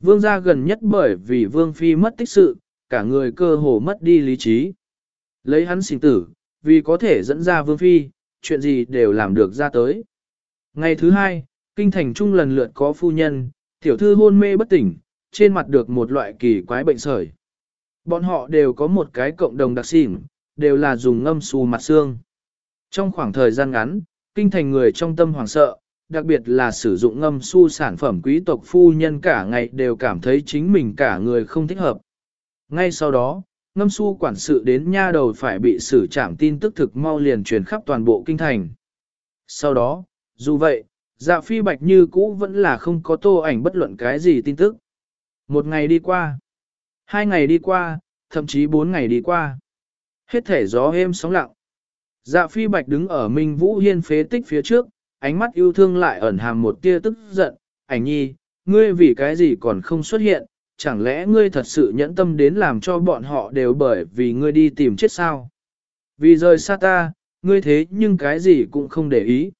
Vương gia gần nhất bởi vì vương phi mất tích sự, cả người cơ hồ mất đi lý trí. Lấy hắn sinh tử, vì có thể dẫn ra vương phi, chuyện gì đều làm được ra tới. Ngày thứ hai, kinh thành trung lần lượt có phu nhân, tiểu thư hôn mê bất tỉnh, trên mặt được một loại kỳ quái bệnh sởi. Bọn họ đều có một cái cộng đồng đặc xỉn, đều là dùng ngâm xù mặt xương. Trong khoảng thời gian ngắn, kinh thành người trong tâm hoảng sợ, đặc biệt là sử dụng ngâm su sản phẩm quý tộc phu nhân cả ngày đều cảm thấy chính mình cả người không thích hợp. Ngay sau đó, ngâm su quản sự đến nha đầu phải bị xử trảm tin tức thực mau liền truyền khắp toàn bộ kinh thành. Sau đó, dù vậy, dạ phi bạch như cũ vẫn là không có tô ảnh bất luận cái gì tin tức. Một ngày đi qua, hai ngày đi qua, thậm chí bốn ngày đi qua. Hết thể gió êm sóng lặng. Dạ phi bạch đứng ở Minh Vũ Hiên phế tích phía trước, ánh mắt yêu thương lại ẩn hàm một tia tức giận, ảnh nhi, ngươi vì cái gì còn không xuất hiện, chẳng lẽ ngươi thật sự nhẫn tâm đến làm cho bọn họ đều bởi vì ngươi đi tìm chết sao? Vì rời xa ta, ngươi thế nhưng cái gì cũng không để ý.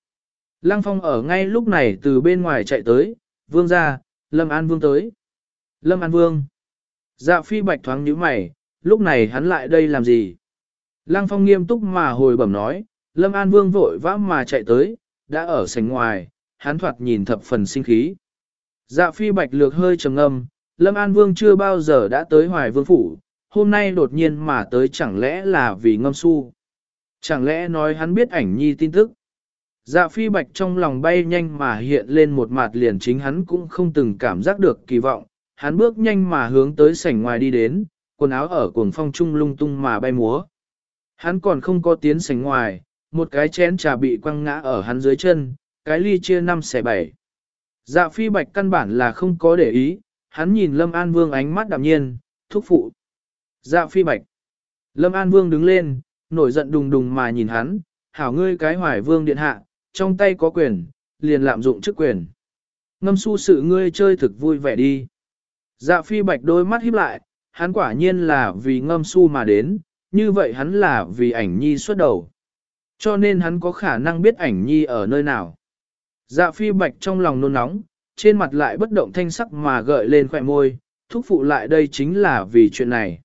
Lăng Phong ở ngay lúc này từ bên ngoài chạy tới, vương ra, Lâm An Vương tới. Lâm An Vương. Dạ phi bạch thoáng nhíu mày, lúc này hắn lại đây làm gì? Lăng Phong nghiêm túc mà hồi bẩm nói, Lâm An Vương vội vã mà chạy tới, đã ở sảnh ngoài, hắn thoạt nhìn thập phần sinh khí. Dạ phi bạch lược hơi trầm ngâm, Lâm An Vương chưa bao giờ đã tới Hoài Vương Phủ, hôm nay đột nhiên mà tới chẳng lẽ là vì ngâm su. Chẳng lẽ nói hắn biết ảnh nhi tin tức. Dạ phi bạch trong lòng bay nhanh mà hiện lên một mặt liền chính hắn cũng không từng cảm giác được kỳ vọng, hắn bước nhanh mà hướng tới sảnh ngoài đi đến, quần áo ở cuồng phong trung lung tung mà bay múa. Hắn còn không có tiến sảnh ngoài, một cái chén trà bị quăng ngã ở hắn dưới chân, cái ly chia năm xẻ bảy. Dạ phi bạch căn bản là không có để ý, hắn nhìn Lâm An Vương ánh mắt đạm nhiên, thúc phụ. Dạ phi bạch. Lâm An Vương đứng lên, nổi giận đùng đùng mà nhìn hắn, hảo ngươi cái hoài vương điện hạ, trong tay có quyền, liền lạm dụng chức quyền. Ngâm su sự ngươi chơi thực vui vẻ đi. Dạ phi bạch đôi mắt híp lại, hắn quả nhiên là vì ngâm su mà đến, như vậy hắn là vì ảnh nhi xuất đầu. Cho nên hắn có khả năng biết ảnh nhi ở nơi nào. Dạ phi bạch trong lòng nôn nóng, trên mặt lại bất động thanh sắc mà gợi lên khỏe môi, thúc phụ lại đây chính là vì chuyện này.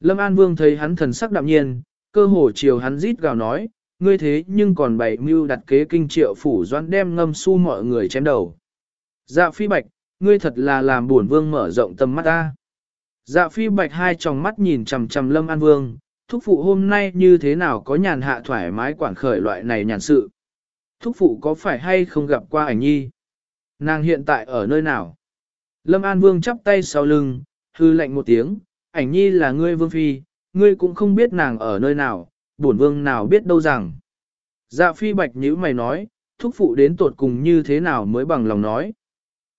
Lâm An Vương thấy hắn thần sắc đạm nhiên, cơ hồ chiều hắn rít gào nói, ngươi thế nhưng còn bày mưu đặt kế kinh triệu phủ doan đem ngâm su mọi người chém đầu. Dạ phi bạch, ngươi thật là làm buồn vương mở rộng tầm mắt ta. Dạ phi bạch hai tròng mắt nhìn chằm chằm lâm an vương, thúc phụ hôm nay như thế nào có nhàn hạ thoải mái quản khởi loại này nhàn sự. Thúc phụ có phải hay không gặp qua ảnh nhi? Nàng hiện tại ở nơi nào? Lâm An Vương chắp tay sau lưng, hư lệnh một tiếng, ảnh nhi là ngươi vương phi, ngươi cũng không biết nàng ở nơi nào, bổn vương nào biết đâu rằng. Dạ phi bạch nhữ mày nói, thúc phụ đến tột cùng như thế nào mới bằng lòng nói.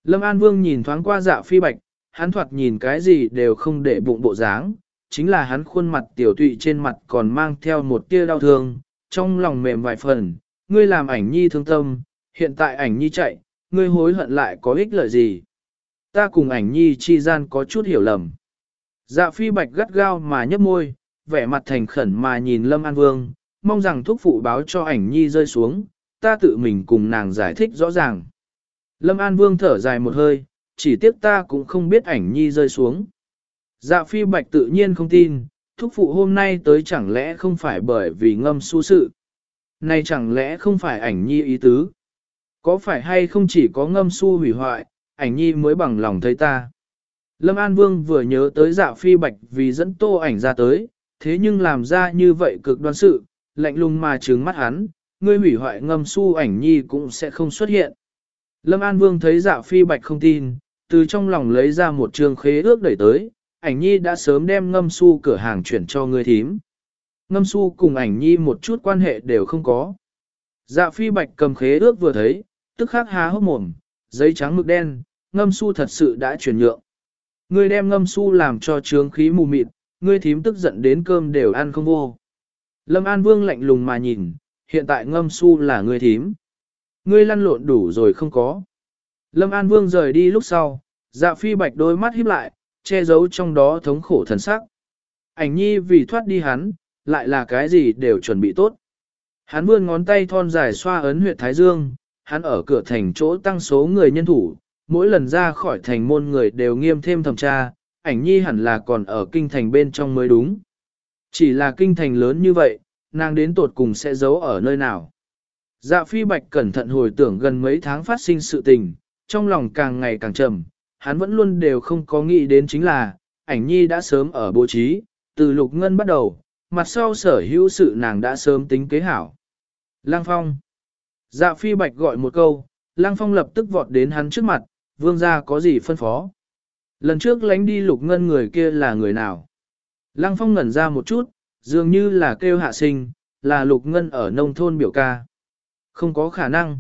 Lâm An Vương nhìn thoáng qua dạ phi bạch, hắn thoạt nhìn cái gì đều không để bụng bộ dáng, chính là hắn khuôn mặt tiểu tụy trên mặt còn mang theo một tia đau thương, trong lòng mềm vài phần, ngươi làm ảnh nhi thương tâm, hiện tại ảnh nhi chạy, ngươi hối hận lại có ích lợi gì. Ta cùng ảnh nhi chi gian có chút hiểu lầm. Dạ phi bạch gắt gao mà nhấp môi, vẻ mặt thành khẩn mà nhìn Lâm An Vương, mong rằng thúc phụ báo cho ảnh nhi rơi xuống, ta tự mình cùng nàng giải thích rõ ràng. Lâm An Vương thở dài một hơi, chỉ tiếc ta cũng không biết ảnh nhi rơi xuống. Dạ phi bạch tự nhiên không tin, thúc phụ hôm nay tới chẳng lẽ không phải bởi vì ngâm su sự. Này chẳng lẽ không phải ảnh nhi ý tứ? Có phải hay không chỉ có ngâm su hủy hoại, ảnh nhi mới bằng lòng thấy ta? Lâm An Vương vừa nhớ tới dạ phi bạch vì dẫn tô ảnh ra tới, thế nhưng làm ra như vậy cực đoan sự, lạnh lùng mà trừng mắt hắn, ngươi hủy hoại ngâm su ảnh nhi cũng sẽ không xuất hiện. Lâm An Vương thấy dạ phi bạch không tin, từ trong lòng lấy ra một trường khế ước đẩy tới, ảnh nhi đã sớm đem ngâm su cửa hàng chuyển cho người thím. Ngâm su cùng ảnh nhi một chút quan hệ đều không có. Dạ phi bạch cầm khế ước vừa thấy, tức khắc há hốc mồm, giấy trắng mực đen, ngâm su thật sự đã chuyển nhượng. Ngươi đem ngâm su làm cho trướng khí mù mịt, ngươi thím tức giận đến cơm đều ăn không vô. Lâm An Vương lạnh lùng mà nhìn, hiện tại ngâm su là ngươi thím. Ngươi lăn lộn đủ rồi không có. Lâm An Vương rời đi lúc sau, dạ phi bạch đôi mắt híp lại, che giấu trong đó thống khổ thần sắc. Ảnh nhi vì thoát đi hắn, lại là cái gì đều chuẩn bị tốt. Hắn vươn ngón tay thon dài xoa ấn huyệt Thái Dương, hắn ở cửa thành chỗ tăng số người nhân thủ, mỗi lần ra khỏi thành môn người đều nghiêm thêm thẩm tra, ảnh nhi hẳn là còn ở kinh thành bên trong mới đúng. Chỉ là kinh thành lớn như vậy, nàng đến tột cùng sẽ giấu ở nơi nào. Dạ phi bạch cẩn thận hồi tưởng gần mấy tháng phát sinh sự tình, trong lòng càng ngày càng trầm, hắn vẫn luôn đều không có nghĩ đến chính là, ảnh nhi đã sớm ở bố trí, từ lục ngân bắt đầu, mặt sau sở hữu sự nàng đã sớm tính kế hảo. Lang Phong Dạ phi bạch gọi một câu, Lang Phong lập tức vọt đến hắn trước mặt, vương gia có gì phân phó. Lần trước lánh đi lục ngân người kia là người nào? Lăng Phong ngẩn ra một chút, dường như là kêu hạ sinh, là lục ngân ở nông thôn biểu ca. Không có khả năng.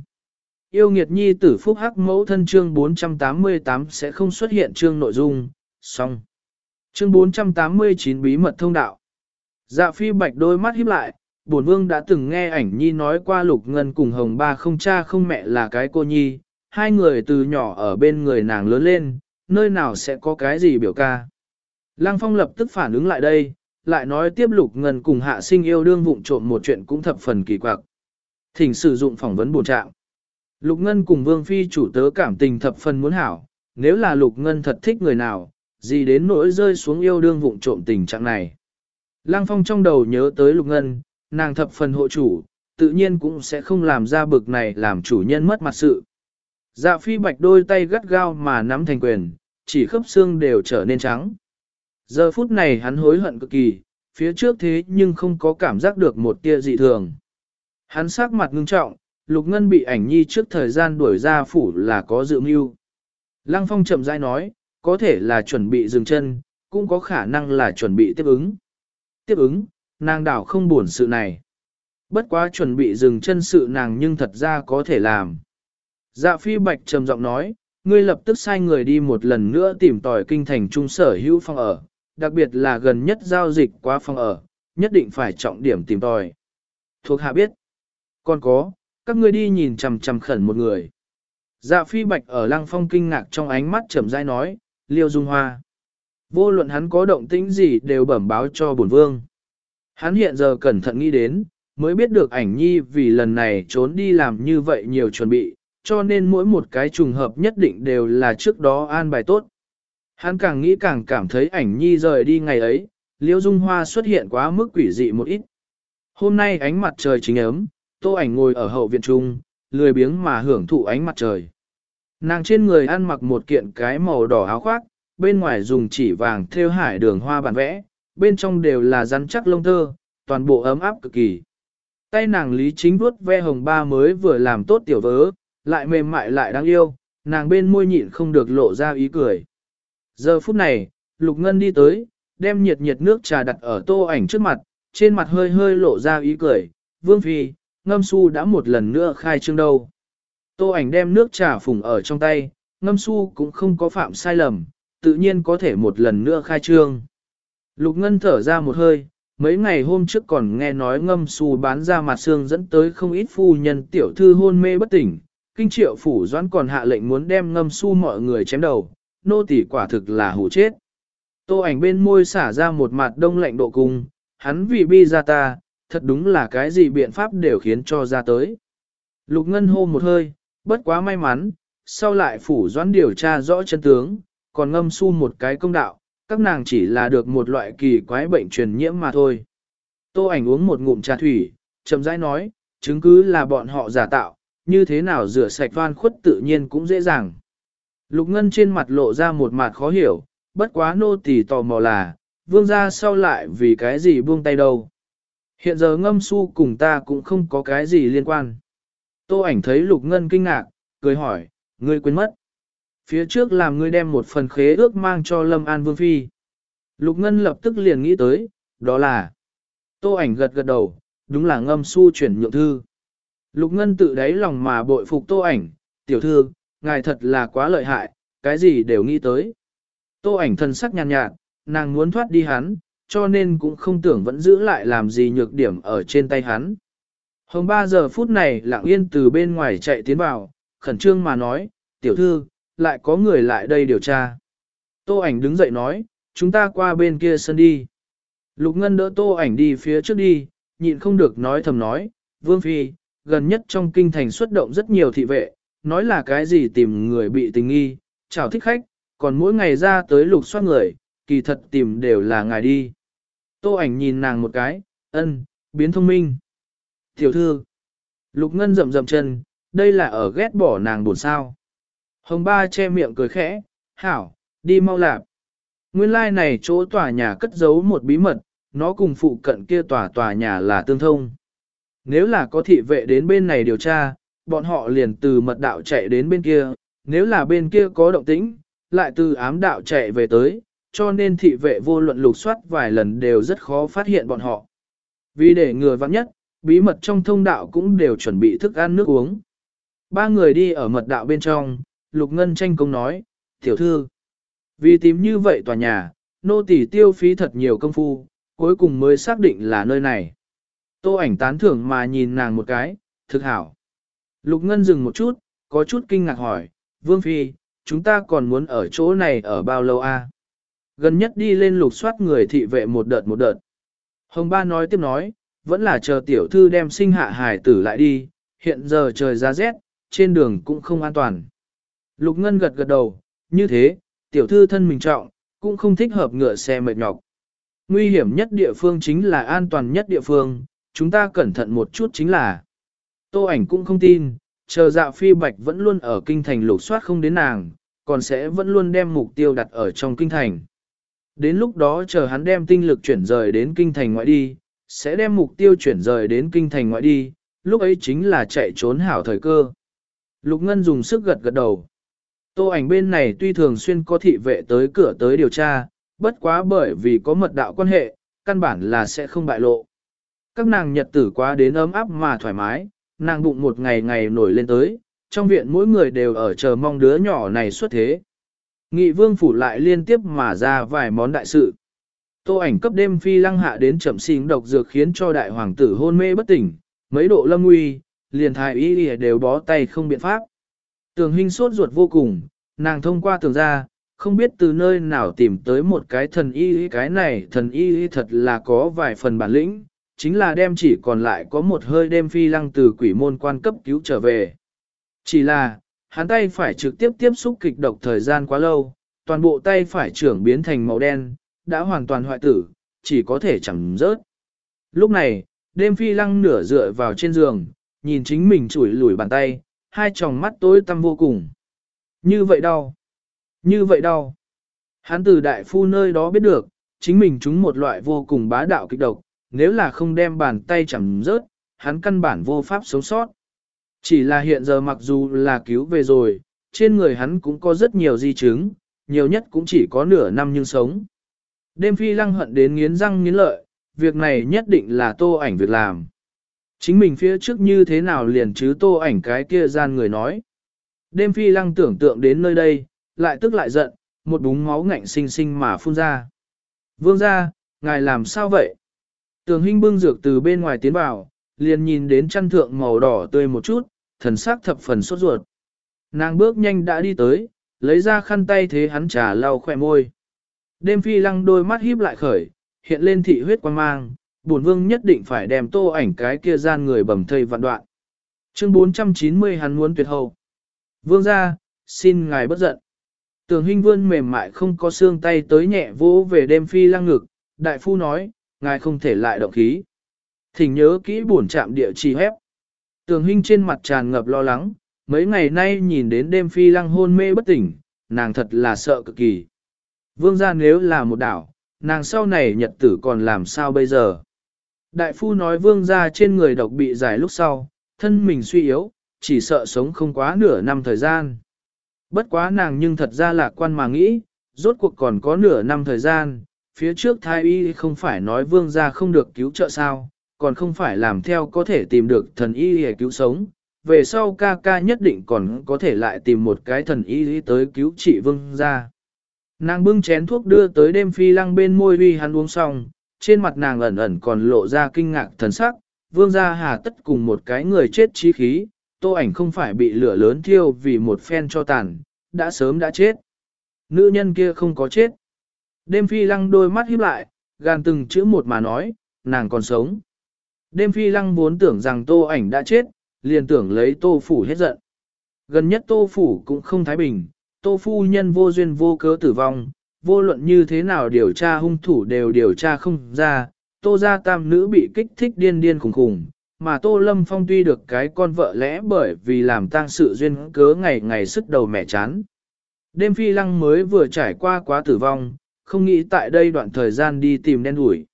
Yêu nghiệt nhi tử phúc hắc mẫu thân chương 488 sẽ không xuất hiện chương nội dung, xong. Chương 489 bí mật thông đạo. Dạ phi bạch đôi mắt híp lại, bổn vương đã từng nghe ảnh nhi nói qua lục ngân cùng hồng ba không cha không mẹ là cái cô nhi, hai người từ nhỏ ở bên người nàng lớn lên, nơi nào sẽ có cái gì biểu ca. Lăng Phong lập tức phản ứng lại đây, lại nói tiếp Lục Ngân cùng hạ sinh yêu đương vụng trộm một chuyện cũng thập phần kỳ quặc. Thỉnh sử dụng phỏng vấn bổ trạng. Lục Ngân cùng Vương Phi chủ tớ cảm tình thập phần muốn hảo, nếu là Lục Ngân thật thích người nào, gì đến nỗi rơi xuống yêu đương vụng trộm tình trạng này. Lăng Phong trong đầu nhớ tới Lục Ngân, nàng thập phần hộ chủ, tự nhiên cũng sẽ không làm ra bực này làm chủ nhân mất mặt sự. Dạ phi bạch đôi tay gắt gao mà nắm thành quyền, chỉ khớp xương đều trở nên trắng. Giờ phút này hắn hối hận cực kỳ, phía trước thế nhưng không có cảm giác được một tia dị thường. Hắn sắc mặt ngưng trọng, Lục Ngân bị ảnh nhi trước thời gian đuổi ra phủ là có dự mưu. Lăng Phong chậm rãi nói, có thể là chuẩn bị dừng chân, cũng có khả năng là chuẩn bị tiếp ứng. Tiếp ứng, nàng đảo không buồn sự này. Bất quá chuẩn bị dừng chân sự nàng nhưng thật ra có thể làm. Dạ phi bạch trầm giọng nói, ngươi lập tức sai người đi một lần nữa tìm tòi kinh thành trung sở hữu phòng ở, đặc biệt là gần nhất giao dịch qua phòng ở, nhất định phải trọng điểm tìm tòi. Thuộc hạ biết. Còn có, các ngươi đi nhìn chằm chằm khẩn một người. Dạ phi bạch ở lăng phong kinh ngạc trong ánh mắt chậm rãi nói, liêu dung hoa. Vô luận hắn có động tĩnh gì đều bẩm báo cho bổn vương. Hắn hiện giờ cẩn thận nghĩ đến, mới biết được ảnh nhi vì lần này trốn đi làm như vậy nhiều chuẩn bị, cho nên mỗi một cái trùng hợp nhất định đều là trước đó an bài tốt. Hắn càng nghĩ càng cảm thấy ảnh nhi rời đi ngày ấy, liêu dung hoa xuất hiện quá mức quỷ dị một ít. Hôm nay ánh mặt trời chính ấm, tô ảnh ngồi ở hậu viện trung, lười biếng mà hưởng thụ ánh mặt trời. Nàng trên người ăn mặc một kiện cái màu đỏ áo khoác, bên ngoài dùng chỉ vàng thêu hải đường hoa bản vẽ, bên trong đều là rắn chắc lông tơ, toàn bộ ấm áp cực kỳ. Tay nàng lý chính vuốt ve hồng ba mới vừa làm tốt tiểu vớ, lại mềm mại lại đáng yêu, nàng bên môi nhịn không được lộ ra ý cười. Giờ phút này, Lục Ngân đi tới, đem nhiệt nhiệt nước trà đặt ở tô ảnh trước mặt, trên mặt hơi hơi lộ ra ý cười, Vương Phi, ngâm su đã một lần nữa khai trương đâu. Tô ảnh đem nước trà phùng ở trong tay, ngâm su cũng không có phạm sai lầm, tự nhiên có thể một lần nữa khai trương. Lục Ngân thở ra một hơi, mấy ngày hôm trước còn nghe nói ngâm su bán ra mặt xương dẫn tới không ít phu nhân tiểu thư hôn mê bất tỉnh, kinh triệu phủ doãn còn hạ lệnh muốn đem ngâm su mọi người chém đầu, nô tỳ quả thực là hủ chết. Tô ảnh bên môi xả ra một mặt đông lạnh độ cung, hắn vì bi ra ta, thật đúng là cái gì biện pháp đều khiến cho ra tới. Lục Ngân hô một hơi, bất quá may mắn, sau lại phủ doãn điều tra rõ chân tướng, còn ngâm su một cái công đạo, các nàng chỉ là được một loại kỳ quái bệnh truyền nhiễm mà thôi. Tô ảnh uống một ngụm trà thủy, chậm rãi nói, chứng cứ là bọn họ giả tạo, như thế nào rửa sạch toan khuất tự nhiên cũng dễ dàng. Lục Ngân trên mặt lộ ra một mặt khó hiểu, bất quá nô tỳ tò mò là, vương gia sau lại vì cái gì buông tay đâu. Hiện giờ ngâm su cùng ta cũng không có cái gì liên quan. Tô ảnh thấy Lục Ngân kinh ngạc, cười hỏi, ngươi quên mất. Phía trước làm ngươi đem một phần khế ước mang cho Lâm An Vương Phi. Lục Ngân lập tức liền nghĩ tới, đó là. Tô ảnh gật gật đầu, đúng là ngâm su chuyển nhượng thư. Lục Ngân tự đáy lòng mà bội phục Tô ảnh, tiểu thư, ngài thật là quá lợi hại, cái gì đều nghĩ tới. Tô ảnh thân sắc nhàn nhạt, nhạt, nàng muốn thoát đi hắn, cho nên cũng không tưởng vẫn giữ lại làm gì nhược điểm ở trên tay hắn. Hồng ba giờ phút này lặng yên từ bên ngoài chạy tiến vào, khẩn trương mà nói, tiểu thư, lại có người lại đây điều tra. Tô ảnh đứng dậy nói, chúng ta qua bên kia sân đi. Lục Ngân đỡ tô ảnh đi phía trước đi, nhịn không được nói thầm nói, Vương Phi, gần nhất trong kinh thành xuất động rất nhiều thị vệ, nói là cái gì tìm người bị tình nghi, chào thích khách, còn mỗi ngày ra tới lục soát người, kỳ thật tìm đều là ngài đi. Tô ảnh nhìn nàng một cái, ân, biến thông minh. Tiểu thư, lục ngân rậm rậm chân, đây là ở ghét bỏ nàng buồn sao. Hồng ba che miệng cười khẽ, hảo, đi mau lạp. Nguyên lai like này chỗ tòa nhà cất giấu một bí mật, nó cùng phụ cận kia tòa tòa nhà là tương thông. Nếu là có thị vệ đến bên này điều tra, bọn họ liền từ mật đạo chạy đến bên kia, nếu là bên kia có động tĩnh, lại từ ám đạo chạy về tới, cho nên thị vệ vô luận lục soát vài lần đều rất khó phát hiện bọn họ. Vì để ngừa vắng nhất, bí mật trong thông đạo cũng đều chuẩn bị thức ăn nước uống. Ba người đi ở mật đạo bên trong, Lục Ngân tranh công nói, tiểu thư, vì tìm như vậy tòa nhà, nô tỳ tiêu phí thật nhiều công phu, cuối cùng mới xác định là nơi này. Tô ảnh tán thưởng mà nhìn nàng một cái, thực hảo. Lục Ngân dừng một chút, có chút kinh ngạc hỏi, Vương Phi, chúng ta còn muốn ở chỗ này ở bao lâu a? Gần nhất đi lên lục soát người thị vệ một đợt một đợt. Hồng Ba nói tiếp nói, vẫn là chờ tiểu thư đem sinh hạ hài tử lại đi, hiện giờ trời ra rét, trên đường cũng không an toàn. Lục Ngân gật gật đầu, như thế, tiểu thư thân mình trọng, cũng không thích hợp ngựa xe mệt nhọc. Nguy hiểm nhất địa phương chính là an toàn nhất địa phương, chúng ta cẩn thận một chút chính là. Tô ảnh cũng không tin, chờ Dạ phi bạch vẫn luôn ở kinh thành lục soát không đến nàng, còn sẽ vẫn luôn đem mục tiêu đặt ở trong kinh thành. Đến lúc đó chờ hắn đem tinh lực chuyển rời đến kinh thành ngoại đi, sẽ đem mục tiêu chuyển rời đến kinh thành ngoại đi, lúc ấy chính là chạy trốn hảo thời cơ. Lục Ngân dùng sức gật gật đầu. Tô ảnh bên này tuy thường xuyên có thị vệ tới cửa tới điều tra, bất quá bởi vì có mật đạo quan hệ, căn bản là sẽ không bại lộ. Các nàng nhật tử quá đến ấm áp mà thoải mái, nàng bụng một ngày ngày nổi lên tới, trong viện mỗi người đều ở chờ mong đứa nhỏ này xuất thế. Nghị vương phủ lại liên tiếp mà ra vài món đại sự. Tô ảnh cấp đêm phi lăng hạ đến chậm xin độc dược khiến cho đại hoàng tử hôn mê bất tỉnh, mấy độ lâm nguy, liền thái y y đều bó tay không biện pháp. Tường hình sốt ruột vô cùng, nàng thông qua tường ra, không biết từ nơi nào tìm tới một cái thần y cái này thần y thật là có vài phần bản lĩnh, chính là đem chỉ còn lại có một hơi đêm phi lăng từ quỷ môn quan cấp cứu trở về. Chỉ là, hắn tay phải trực tiếp tiếp xúc kịch độc thời gian quá lâu, toàn bộ tay phải trưởng biến thành màu đen, đã hoàn toàn hoại tử, chỉ có thể chẳng rớt. Lúc này, đêm phi lăng nửa dựa vào trên giường, nhìn chính mình chủi lủi bàn tay, hai tròng mắt tối tăm vô cùng. Như vậy đau. Như vậy đau. Hắn từ đại phu nơi đó biết được, chính mình trúng một loại vô cùng bá đạo kịch độc, nếu là không đem bàn tay chẳng rớt, hắn căn bản vô pháp sống sót. Chỉ là hiện giờ mặc dù là cứu về rồi, trên người hắn cũng có rất nhiều di chứng, nhiều nhất cũng chỉ có nửa năm nhưng sống. Đêm phi lăng hận đến nghiến răng nghiến lợi, việc này nhất định là tô ảnh việc làm. Chính mình phía trước như thế nào liền chứ tô ảnh cái kia gian người nói. Đêm phi lăng tưởng tượng đến nơi đây, lại tức lại giận, một búng máu ngạnh sinh sinh mà phun ra. Vương ra, ngài làm sao vậy? Tường Hinh bưng dược từ bên ngoài tiến vào, liền nhìn đến chăn thượng màu đỏ tươi một chút, thần sắc thập phần sốt ruột. Nàng bước nhanh đã đi tới, lấy ra khăn tay thế hắn trà lau khỏe môi. Đêm phi lăng đôi mắt híp lại khởi, hiện lên thị huyết quan mang, bổn vương nhất định phải đem tô ảnh cái kia gian người bầm thây vạn đoạn. Chương 490 hắn muốn tuyệt hậu. Vương ra, xin ngài bất giận. Tường huynh vươn mềm mại không có xương tay tới nhẹ vỗ về đêm phi lăng ngực, đại phu nói, ngài không thể lại động khí. Thỉnh nhớ kỹ buồn chạm địa chỉ hép. Tường huynh trên mặt tràn ngập lo lắng, mấy ngày nay nhìn đến đêm phi lăng hôn mê bất tỉnh, nàng thật là sợ cực kỳ. Vương gia nếu là một đảo, nàng sau này nhật tử còn làm sao bây giờ? Đại phu nói vương gia trên người độc bị giải lúc sau, thân mình suy yếu, chỉ sợ sống không quá nửa năm thời gian. Bất quá nàng nhưng thật ra lạc quan mà nghĩ, rốt cuộc còn có nửa năm thời gian, phía trước thái y không phải nói vương gia không được cứu trợ sao, còn không phải làm theo có thể tìm được thần y để cứu sống, về sau ca ca nhất định còn có thể lại tìm một cái thần y tới cứu trị vương gia. Nàng bưng chén thuốc đưa tới đêm phi lăng bên môi uy hắn uống xong, trên mặt nàng ẩn ẩn còn lộ ra kinh ngạc thần sắc, vương gia hà tất cùng một cái người chết trí khí, tô ảnh không phải bị lửa lớn thiêu vì một phen cho tàn, đã sớm đã chết. Nữ nhân kia không có chết. Đêm phi lăng đôi mắt híp lại, gan từng chữ một mà nói, nàng còn sống. Đêm phi lăng vốn tưởng rằng tô ảnh đã chết, liền tưởng lấy tô phủ hết giận. Gần nhất tô phủ cũng không thái bình, tô phu nhân vô duyên vô cớ tử vong, vô luận như thế nào điều tra hung thủ đều điều tra không ra, tô gia tam nữ bị kích thích điên điên khủng khủng, mà tô lâm phong tuy được cái con vợ lẽ bởi vì làm tang sự duyên cớ ngày ngày sức đầu mẹ chán. Đêm phi lăng mới vừa trải qua quá tử vong, không nghĩ tại đây đoạn thời gian đi tìm đen đuổi.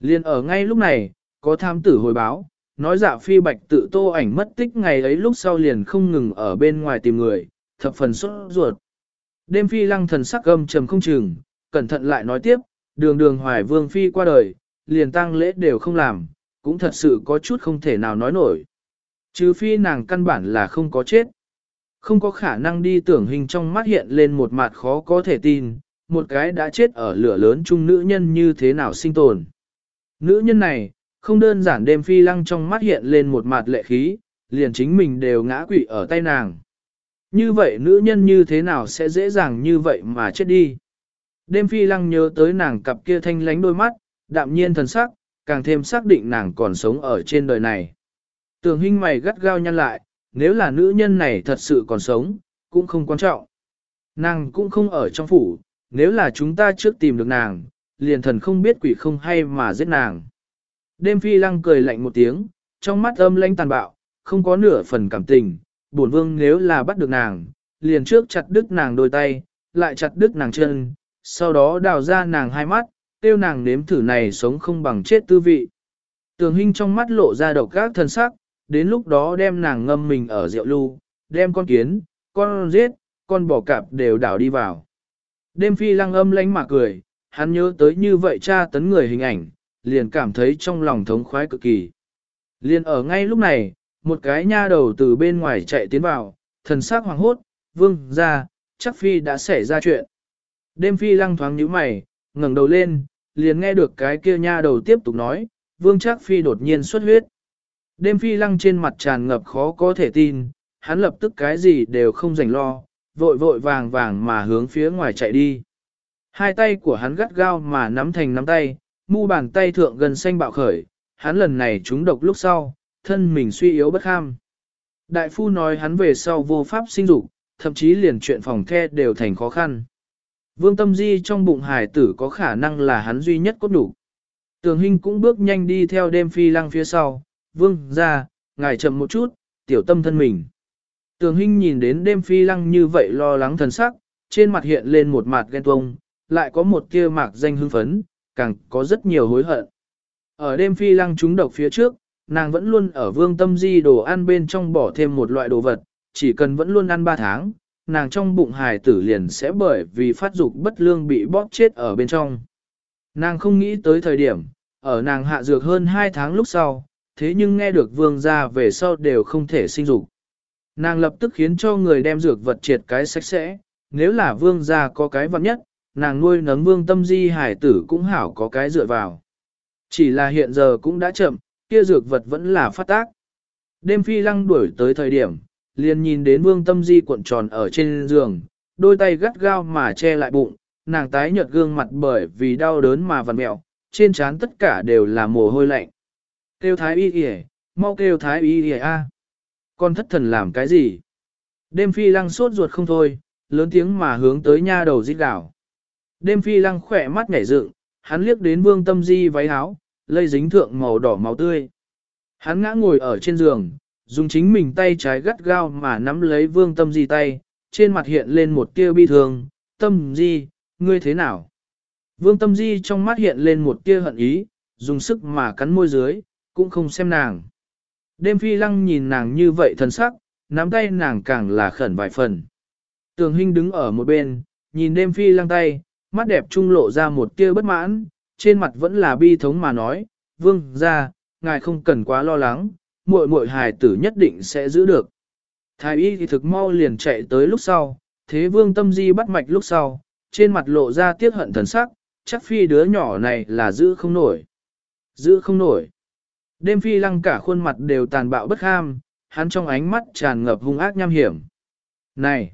Liên ở ngay lúc này, có tham tử hồi báo, nói dạ phi bạch tự tô ảnh mất tích ngày ấy lúc sau liền không ngừng ở bên ngoài tìm người, thập phần sốt ruột. Đêm phi lăng thần sắc âm trầm không chừng, cẩn thận lại nói tiếp, đường đường hoài vương phi qua đời, liền tang lễ đều không làm, cũng thật sự có chút không thể nào nói nổi. Chứ phi nàng căn bản là không có chết. Không có khả năng đi tưởng hình trong mắt hiện lên một mặt khó có thể tin, một cái đã chết ở lửa lớn chung nữ nhân như thế nào sinh tồn. Nữ nhân này, không đơn giản đêm phi lăng trong mắt hiện lên một mặt lệ khí, liền chính mình đều ngã quỵ ở tay nàng. Như vậy nữ nhân như thế nào sẽ dễ dàng như vậy mà chết đi. Đêm phi lăng nhớ tới nàng cặp kia thanh lánh đôi mắt, đạm nhiên thần sắc, càng thêm xác định nàng còn sống ở trên đời này. Tường huynh mày gắt gao nhăn lại, nếu là nữ nhân này thật sự còn sống, cũng không quan trọng. Nàng cũng không ở trong phủ, nếu là chúng ta trước tìm được nàng, liền thần không biết quỷ không hay mà giết nàng. Đêm phi lăng cười lạnh một tiếng, trong mắt âm lãnh tàn bạo, không có nửa phần cảm tình, bổn vương nếu là bắt được nàng, liền trước chặt đứt nàng đôi tay, lại chặt đứt nàng chân, sau đó đào ra nàng hai mắt, tiêu nàng nếm thử này sống không bằng chết tư vị. Tường Hinh trong mắt lộ ra độc các thân sắc, đến lúc đó đem nàng ngâm mình ở rượu lưu, đem con kiến, con giết, con bò cạp đều đảo đi vào. Đêm phi lăng âm lánh mà cười, hắn nhớ tới như vậy cha tấn người hình ảnh, liền cảm thấy trong lòng thống khoái cực kỳ. Liền ở ngay lúc này, một cái nha đầu từ bên ngoài chạy tiến vào, thần sắc hoàng hốt, vương ra, chắc phi đã xảy ra chuyện. Đêm phi lăng thoáng nhíu mày, ngẩng đầu lên, liền nghe được cái kia nha đầu tiếp tục nói, vương chắc phi đột nhiên xuất huyết. Đêm phi lăng trên mặt tràn ngập khó có thể tin, hắn lập tức cái gì đều không dành lo, vội vội vàng vàng mà hướng phía ngoài chạy đi. Hai tay của hắn gắt gao mà nắm thành nắm tay, mu bàn tay thượng gần xanh bạo khởi, hắn lần này trúng độc lúc sau, thân mình suy yếu bất kham. Đại phu nói hắn về sau vô pháp sinh dục, thậm chí liền chuyện phòng the đều thành khó khăn. Vương tâm di trong bụng hải tử có khả năng là hắn duy nhất cốt đủ. Tường Hinh cũng bước nhanh đi theo đêm phi lăng phía sau, vương ra, ngài chậm một chút, tiểu tâm thân mình. Tường Hinh nhìn đến đêm phi lăng như vậy lo lắng thần sắc, trên mặt hiện lên một mặt ghen tuông, lại có một kia mạc danh hưng phấn, càng có rất nhiều hối hận. Ở đêm phi lăng trúng độc phía trước, nàng vẫn luôn ở vương tâm di đồ ăn bên trong bỏ thêm một loại đồ vật, chỉ cần vẫn luôn ăn 3 tháng, nàng trong bụng hài tử liền sẽ bởi vì phát dục bất lương bị bóp chết ở bên trong. Nàng không nghĩ tới thời điểm, ở nàng hạ dược hơn 2 tháng lúc sau, thế nhưng nghe được vương gia về sau đều không thể sinh dục. Nàng lập tức khiến cho người đem dược vật triệt cái sạch sẽ, nếu là vương gia có cái vật nhất, nàng nuôi nấng vương tâm di hải tử cũng hảo có cái dựa vào. Chỉ là hiện giờ cũng đã chậm, kia dược vật vẫn là phát tác. Đêm phi lăng đuổi tới thời điểm, liền nhìn đến vương tâm di cuộn tròn ở trên giường, đôi tay gắt gao mà che lại bụng, nàng tái nhợt gương mặt bởi vì đau đớn mà vằn mẹo, trên trán tất cả đều là mồ hôi lạnh. Kêu thái y kìa, mau kêu thái y kìa a. Con thất thần làm cái gì? Đêm phi lăng sốt ruột không thôi, lớn tiếng mà hướng tới nha đầu giết đảo. Đêm phi lăng khỏe mắt nhảy dựng, hắn liếc đến vương tâm di váy áo, lây dính thượng màu đỏ máu tươi. Hắn ngã ngồi ở trên giường, dùng chính mình tay trái gắt gao mà nắm lấy vương tâm di tay, trên mặt hiện lên một tia bi thương, tâm di, ngươi thế nào? Vương tâm di trong mắt hiện lên một tia hận ý, dùng sức mà cắn môi dưới, cũng không xem nàng. Đêm phi lăng nhìn nàng như vậy thần sắc, nắm tay nàng càng là khẩn vài phần. Tường Hinh đứng ở một bên, nhìn đêm phi lăng tay, mắt đẹp trung lộ ra một tia bất mãn, trên mặt vẫn là bi thống mà nói, vương ra, ngài không cần quá lo lắng, muội muội hài tử nhất định sẽ giữ được. Thái y thì thực mau liền chạy tới lúc sau, thế vương tâm di bắt mạch lúc sau, trên mặt lộ ra tiếc hận thần sắc, chắc phi đứa nhỏ này là giữ không nổi. Giữ không nổi. Đêm phi lăng cả khuôn mặt đều tàn bạo bất ham, hắn trong ánh mắt tràn ngập hung ác nham hiểm. Này!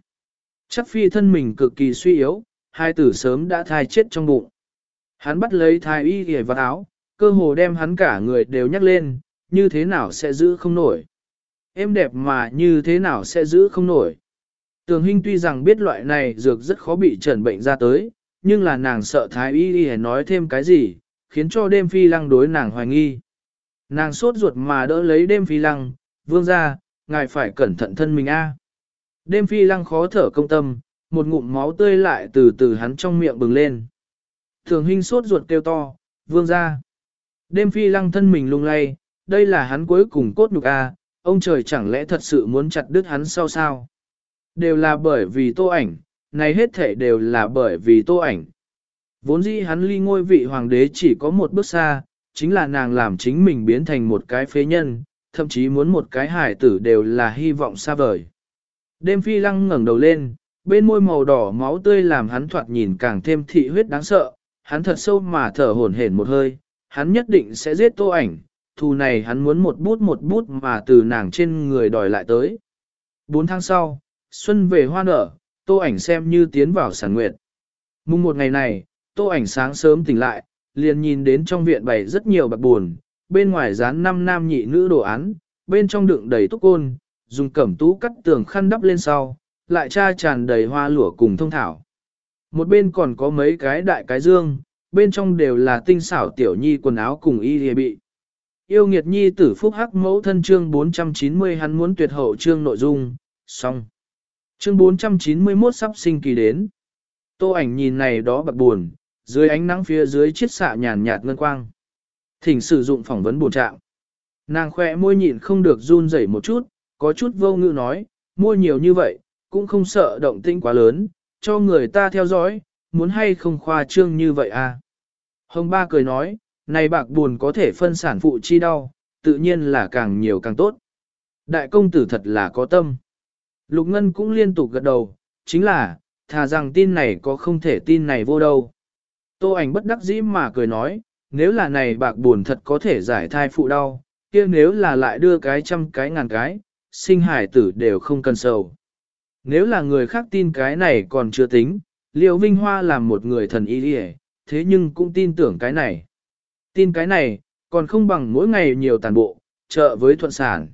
Chắc phi thân mình cực kỳ suy yếu, hai tử sớm đã thai chết trong bụng. Hắn bắt lấy thai y ghề vào áo, cơ hồ đem hắn cả người đều nhắc lên, như thế nào sẽ giữ không nổi. Em đẹp mà như thế nào sẽ giữ không nổi. Tường Hinh tuy rằng biết loại này dược rất khó bị trần bệnh ra tới, nhưng là nàng sợ thái y ghề nói thêm cái gì, khiến cho đêm phi lăng đối nàng hoài nghi. Nàng sốt ruột mà đỡ lấy đêm phi lăng, vương ra, ngài phải cẩn thận thân mình a. Đêm phi lăng khó thở công tâm, một ngụm máu tươi lại từ từ hắn trong miệng bừng lên. Thường Hinh sốt ruột kêu to, vương ra. Đêm phi lăng thân mình lung lay, đây là hắn cuối cùng cốt nhục a, ông trời chẳng lẽ thật sự muốn chặt đứt hắn sau sao? Đều là bởi vì tô ảnh, này hết thể đều là bởi vì tô ảnh. Vốn dĩ hắn ly ngôi vị hoàng đế chỉ có một bước xa, chính là nàng làm chính mình biến thành một cái phế nhân, thậm chí muốn một cái hải tử đều là hy vọng xa vời. Đêm phi lăng ngẩng đầu lên, bên môi màu đỏ máu tươi làm hắn thoạt nhìn càng thêm thị huyết đáng sợ, hắn thật sâu mà thở hổn hển một hơi, hắn nhất định sẽ giết tô ảnh, thù này hắn muốn một bút một bút mà từ nàng trên người đòi lại tới. Bốn tháng sau, xuân về hoa nở, tô ảnh xem như tiến vào sản nguyệt. Mùng một ngày này, tô ảnh sáng sớm tỉnh lại, liền nhìn đến trong viện bày rất nhiều bạc buồn, bên ngoài dán năm nam nhị nữ đồ án, bên trong đựng đầy túc côn, dùng cẩm tú cắt tường khăn đắp lên sau, lại tra tràn đầy hoa lửa cùng thông thảo. Một bên còn có mấy cái đại cái dương, bên trong đều là tinh xảo tiểu nhi quần áo cùng y lìa bị. Yêu nghiệt nhi tử phúc hắc mẫu thân chương 490 hắn muốn tuyệt hậu chương nội dung, xong. Chương 491 sắp sinh kỳ đến. Tô ảnh nhìn này đó bạc buồn, dưới ánh nắng phía dưới chiết xạ nhàn nhạt ngân quang. Thỉnh sử dụng phỏng vấn bổ trạng. Nàng khỏe môi nhịn không được run rẩy một chút, có chút vô ngữ nói, mua nhiều như vậy, cũng không sợ động tĩnh quá lớn, cho người ta theo dõi, muốn hay không khoa trương như vậy à. Hồng ba cười nói, này bạc buồn có thể phân sản phụ chi đau, tự nhiên là càng nhiều càng tốt. Đại công tử thật là có tâm. Lục Ngân cũng liên tục gật đầu, chính là, thà rằng tin này có không thể tin này vô đâu. Tô ảnh bất đắc dĩ mà cười nói, nếu là này bạc buồn thật có thể giải thai phụ đau, kia nếu là lại đưa cái trăm cái ngàn cái, sinh hải tử đều không cần sầu. Nếu là người khác tin cái này còn chưa tính, liệu Vinh Hoa làm một người thần y đi thế nhưng cũng tin tưởng cái này. Tin cái này, còn không bằng mỗi ngày nhiều tàn bộ, trợ với thuận sản.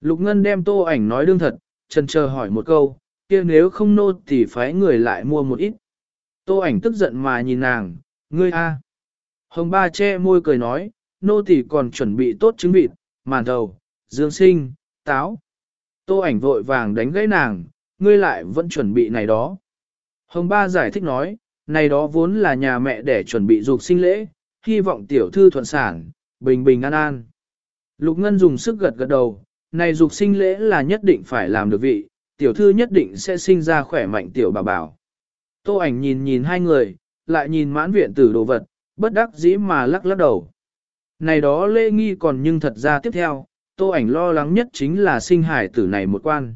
Lục Ngân đem tô ảnh nói đương thật, trần chờ hỏi một câu, kia nếu không nô thì phái người lại mua một ít. Tô ảnh tức giận mà nhìn nàng, ngươi a. Hồng ba che môi cười nói, nô tỳ còn chuẩn bị tốt trứng vịt, màn đầu dương sinh, táo. Tô ảnh vội vàng đánh gãy nàng, ngươi lại vẫn chuẩn bị này đó. Hồng ba giải thích nói, này đó vốn là nhà mẹ để chuẩn bị dục sinh lễ, hy vọng tiểu thư thuận sản, bình bình an an. Lục Ngân dùng sức gật gật đầu, này dục sinh lễ là nhất định phải làm được vị, tiểu thư nhất định sẽ sinh ra khỏe mạnh tiểu bà bảo. Tô ảnh nhìn nhìn hai người, lại nhìn mãn viện tử đồ vật, bất đắc dĩ mà lắc lắc đầu. Này đó lễ nghi còn nhưng thật ra tiếp theo, tô ảnh lo lắng nhất chính là sinh hải tử này một quan.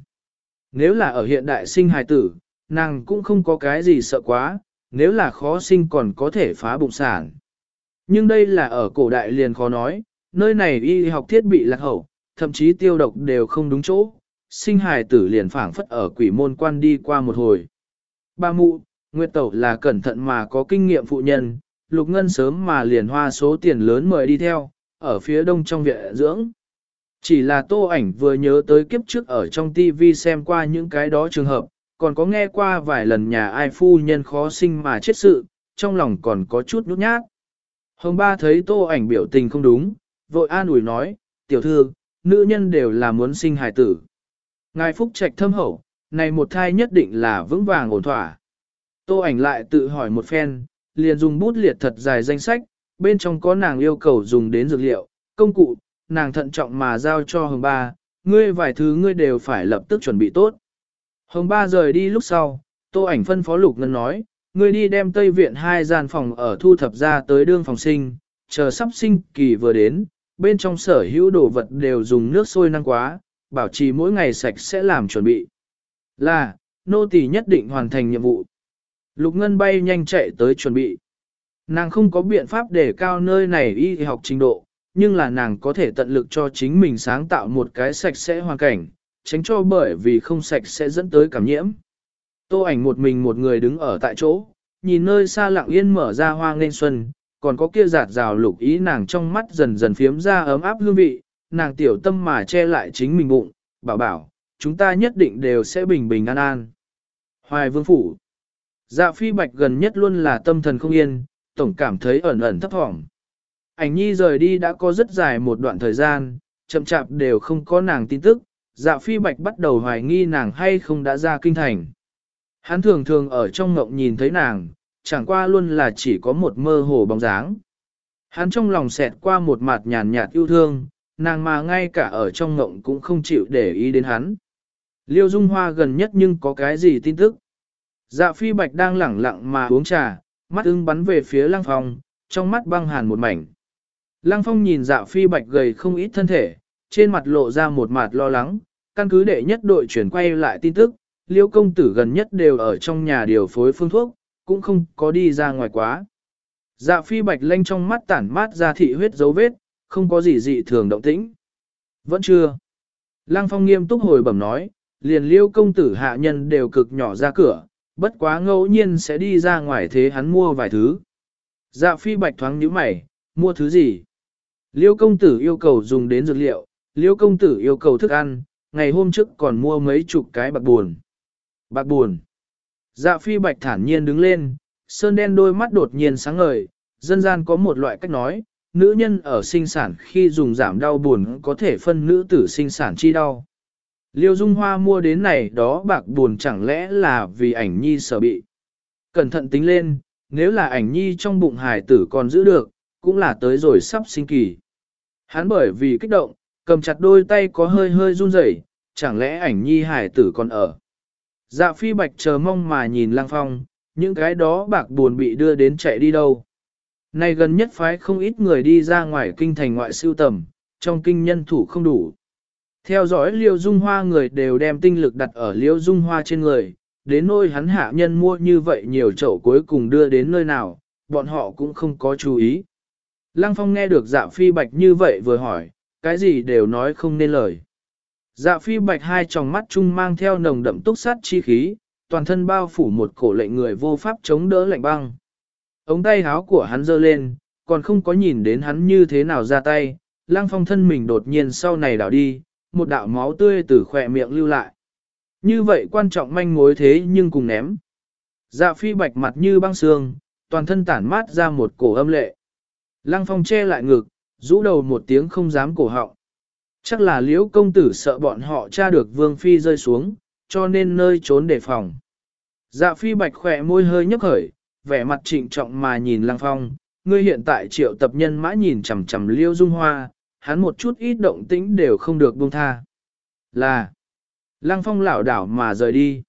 Nếu là ở hiện đại sinh hài tử, nàng cũng không có cái gì sợ quá, nếu là khó sinh còn có thể phá bụng sản. Nhưng đây là ở cổ đại liền khó nói, nơi này y học thiết bị lạc hậu, thậm chí tiêu độc đều không đúng chỗ, sinh hài tử liền phảng phất ở quỷ môn quan đi qua một hồi. Ba mụ, Nguyệt Tẩu là cẩn thận mà có kinh nghiệm phụ nhân, Lục Ngân sớm mà liền hoa số tiền lớn mời đi theo, ở phía đông trong viện dưỡng. Chỉ là tô ảnh vừa nhớ tới kiếp trước ở trong TV xem qua những cái đó trường hợp, còn có nghe qua vài lần nhà ai phu nhân khó sinh mà chết sự, trong lòng còn có chút nhút nhát. Hồng ba thấy tô ảnh biểu tình không đúng, vội an ủi nói, tiểu thư, nữ nhân đều là muốn sinh hài tử. Ngài phúc trạch thâm hậu, này một thai nhất định là vững vàng ổn thỏa. Tô ảnh lại tự hỏi một phen, liền dùng bút liệt thật dài danh sách, bên trong có nàng yêu cầu dùng đến dược liệu, công cụ, nàng thận trọng mà giao cho hồng ba, ngươi vài thứ ngươi đều phải lập tức chuẩn bị tốt. Hồng ba rời đi lúc sau, tô ảnh phân phó lục ngân nói, ngươi đi đem Tây Viện hai gian phòng ở thu thập ra tới đương phòng sinh, chờ sắp sinh kỳ vừa đến, bên trong sở hữu đồ vật đều dùng nước sôi năng quá, bảo trì mỗi ngày sạch sẽ làm chuẩn bị. Là, nô tỳ nhất định hoàn thành nhiệm vụ. Lục Ngân bay nhanh chạy tới chuẩn bị. Nàng không có biện pháp để cao nơi này y học trình độ, nhưng là nàng có thể tận lực cho chính mình sáng tạo một cái sạch sẽ hoàn cảnh, tránh cho bởi vì không sạch sẽ dẫn tới cảm nhiễm. Tô ảnh một mình một người đứng ở tại chỗ, nhìn nơi xa lặng yên mở ra hoa nên xuân, còn có kia giạt rào lục ý nàng trong mắt dần dần phiếm ra ấm áp hương vị, nàng tiểu tâm mà che lại chính mình bụng, bảo bảo, chúng ta nhất định đều sẽ bình bình an an. Hoài vương phủ Dạ phi bạch gần nhất luôn là tâm thần không yên, tổng cảm thấy ẩn ẩn thấp thỏm. Ảnh nhi rời đi đã có rất dài một đoạn thời gian, chậm chạp đều không có nàng tin tức, dạ phi bạch bắt đầu hoài nghi nàng hay không đã ra kinh thành. Hắn thường thường ở trong ngộng nhìn thấy nàng, chẳng qua luôn là chỉ có một mơ hồ bóng dáng. Hắn trong lòng xẹt qua một mặt nhàn nhạt yêu thương, nàng mà ngay cả ở trong ngộng cũng không chịu để ý đến hắn. Liêu Dung Hoa gần nhất nhưng có cái gì tin tức? Dạ phi bạch đang lẳng lặng mà uống trà, mắt ưng bắn về phía lăng phòng, trong mắt băng hàn một mảnh. Lăng phong nhìn dạ phi bạch gầy không ít thân thể, trên mặt lộ ra một mặt lo lắng, căn cứ đệ nhất đội chuyển quay lại tin tức, liêu công tử gần nhất đều ở trong nhà điều phối phương thuốc, cũng không có đi ra ngoài quá. Dạ phi bạch lanh trong mắt tản mát ra thị huyết dấu vết, không có gì dị thường động tĩnh. Vẫn chưa. Lăng phong nghiêm túc hồi bẩm nói, liền liêu công tử hạ nhân đều cực nhỏ ra cửa, bất quá ngẫu nhiên sẽ đi ra ngoài thế hắn mua vài thứ. Dạ phi bạch thoáng nhíu mày, mua thứ gì? Liêu công tử yêu cầu dùng đến dược liệu, liêu công tử yêu cầu thức ăn, ngày hôm trước còn mua mấy chục cái bạc buồn. Bạc buồn. Dạ phi bạch thản nhiên đứng lên, sơn đen đôi mắt đột nhiên sáng ngời, dân gian có một loại cách nói, nữ nhân ở sinh sản khi dùng giảm đau buồn có thể phân nữ tử sinh sản chi đau. Liêu Dung Hoa mua đến này đó bạc buồn chẳng lẽ là vì ảnh nhi sở bị. Cẩn thận tính lên, nếu là ảnh nhi trong bụng hải tử còn giữ được, cũng là tới rồi sắp sinh kỳ. Hắn bởi vì kích động, cầm chặt đôi tay có hơi hơi run rẩy, chẳng lẽ ảnh nhi hải tử còn ở. Dạ phi bạch chờ mong mà nhìn lang phong, những cái đó bạc buồn bị đưa đến chạy đi đâu. Này gần nhất phái không ít người đi ra ngoài kinh thành ngoại siêu tầm, trong kinh nhân thủ không đủ. Theo dõi liêu dung hoa người đều đem tinh lực đặt ở liêu dung hoa trên người, đến nơi hắn hạ nhân mua như vậy nhiều chậu cuối cùng đưa đến nơi nào, bọn họ cũng không có chú ý. Lăng phong nghe được dạ phi bạch như vậy vừa hỏi, cái gì đều nói không nên lời. Dạ phi bạch hai tròng mắt chung mang theo nồng đậm túc sát chi khí, toàn thân bao phủ một cổ lệnh người vô pháp chống đỡ lạnh băng. Ống tay háo của hắn giơ lên, còn không có nhìn đến hắn như thế nào ra tay, lang phong thân mình đột nhiên sau này đảo đi, một đạo máu tươi từ khỏe miệng lưu lại. Như vậy quan trọng manh mối thế nhưng cùng ném. Dạ phi bạch mặt như băng xương, toàn thân tản mát ra một cổ âm lệ. Lăng phong che lại ngực, rũ đầu một tiếng không dám cổ họng. Chắc là liễu công tử sợ bọn họ tra được vương phi rơi xuống, cho nên nơi trốn đề phòng. Dạ phi bạch khỏe môi hơi nhấp khởi, vẻ mặt trịnh trọng mà nhìn lăng phong, ngươi hiện tại triệu tập nhân mã nhìn chằm chằm liêu dung hoa, hắn một chút ít động tĩnh đều không được buông tha. Là, lăng phong lảo đảo mà rời đi.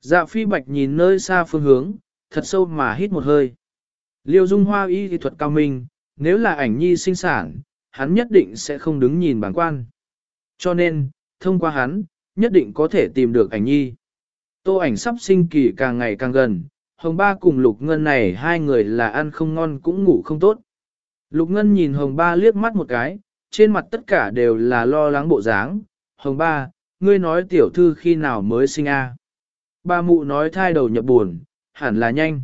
Dạ phi bạch nhìn nơi xa phương hướng, thật sâu mà hít một hơi. Liêu dung hoa y thì thuật cao minh, nếu là ảnh nhi sinh sản, hắn nhất định sẽ không đứng nhìn bản quan. Cho nên, thông qua hắn, nhất định có thể tìm được ảnh nhi. Tô ảnh sắp sinh kỳ càng ngày càng gần, Hồng Ba cùng Lục Ngân này hai người là ăn không ngon cũng ngủ không tốt. Lục Ngân nhìn Hồng Ba liếc mắt một cái, trên mặt tất cả đều là lo lắng bộ dáng. Hồng Ba, ngươi nói tiểu thư khi nào mới sinh a? Ba mụ nói thai đầu nhập buồn, hẳn là nhanh.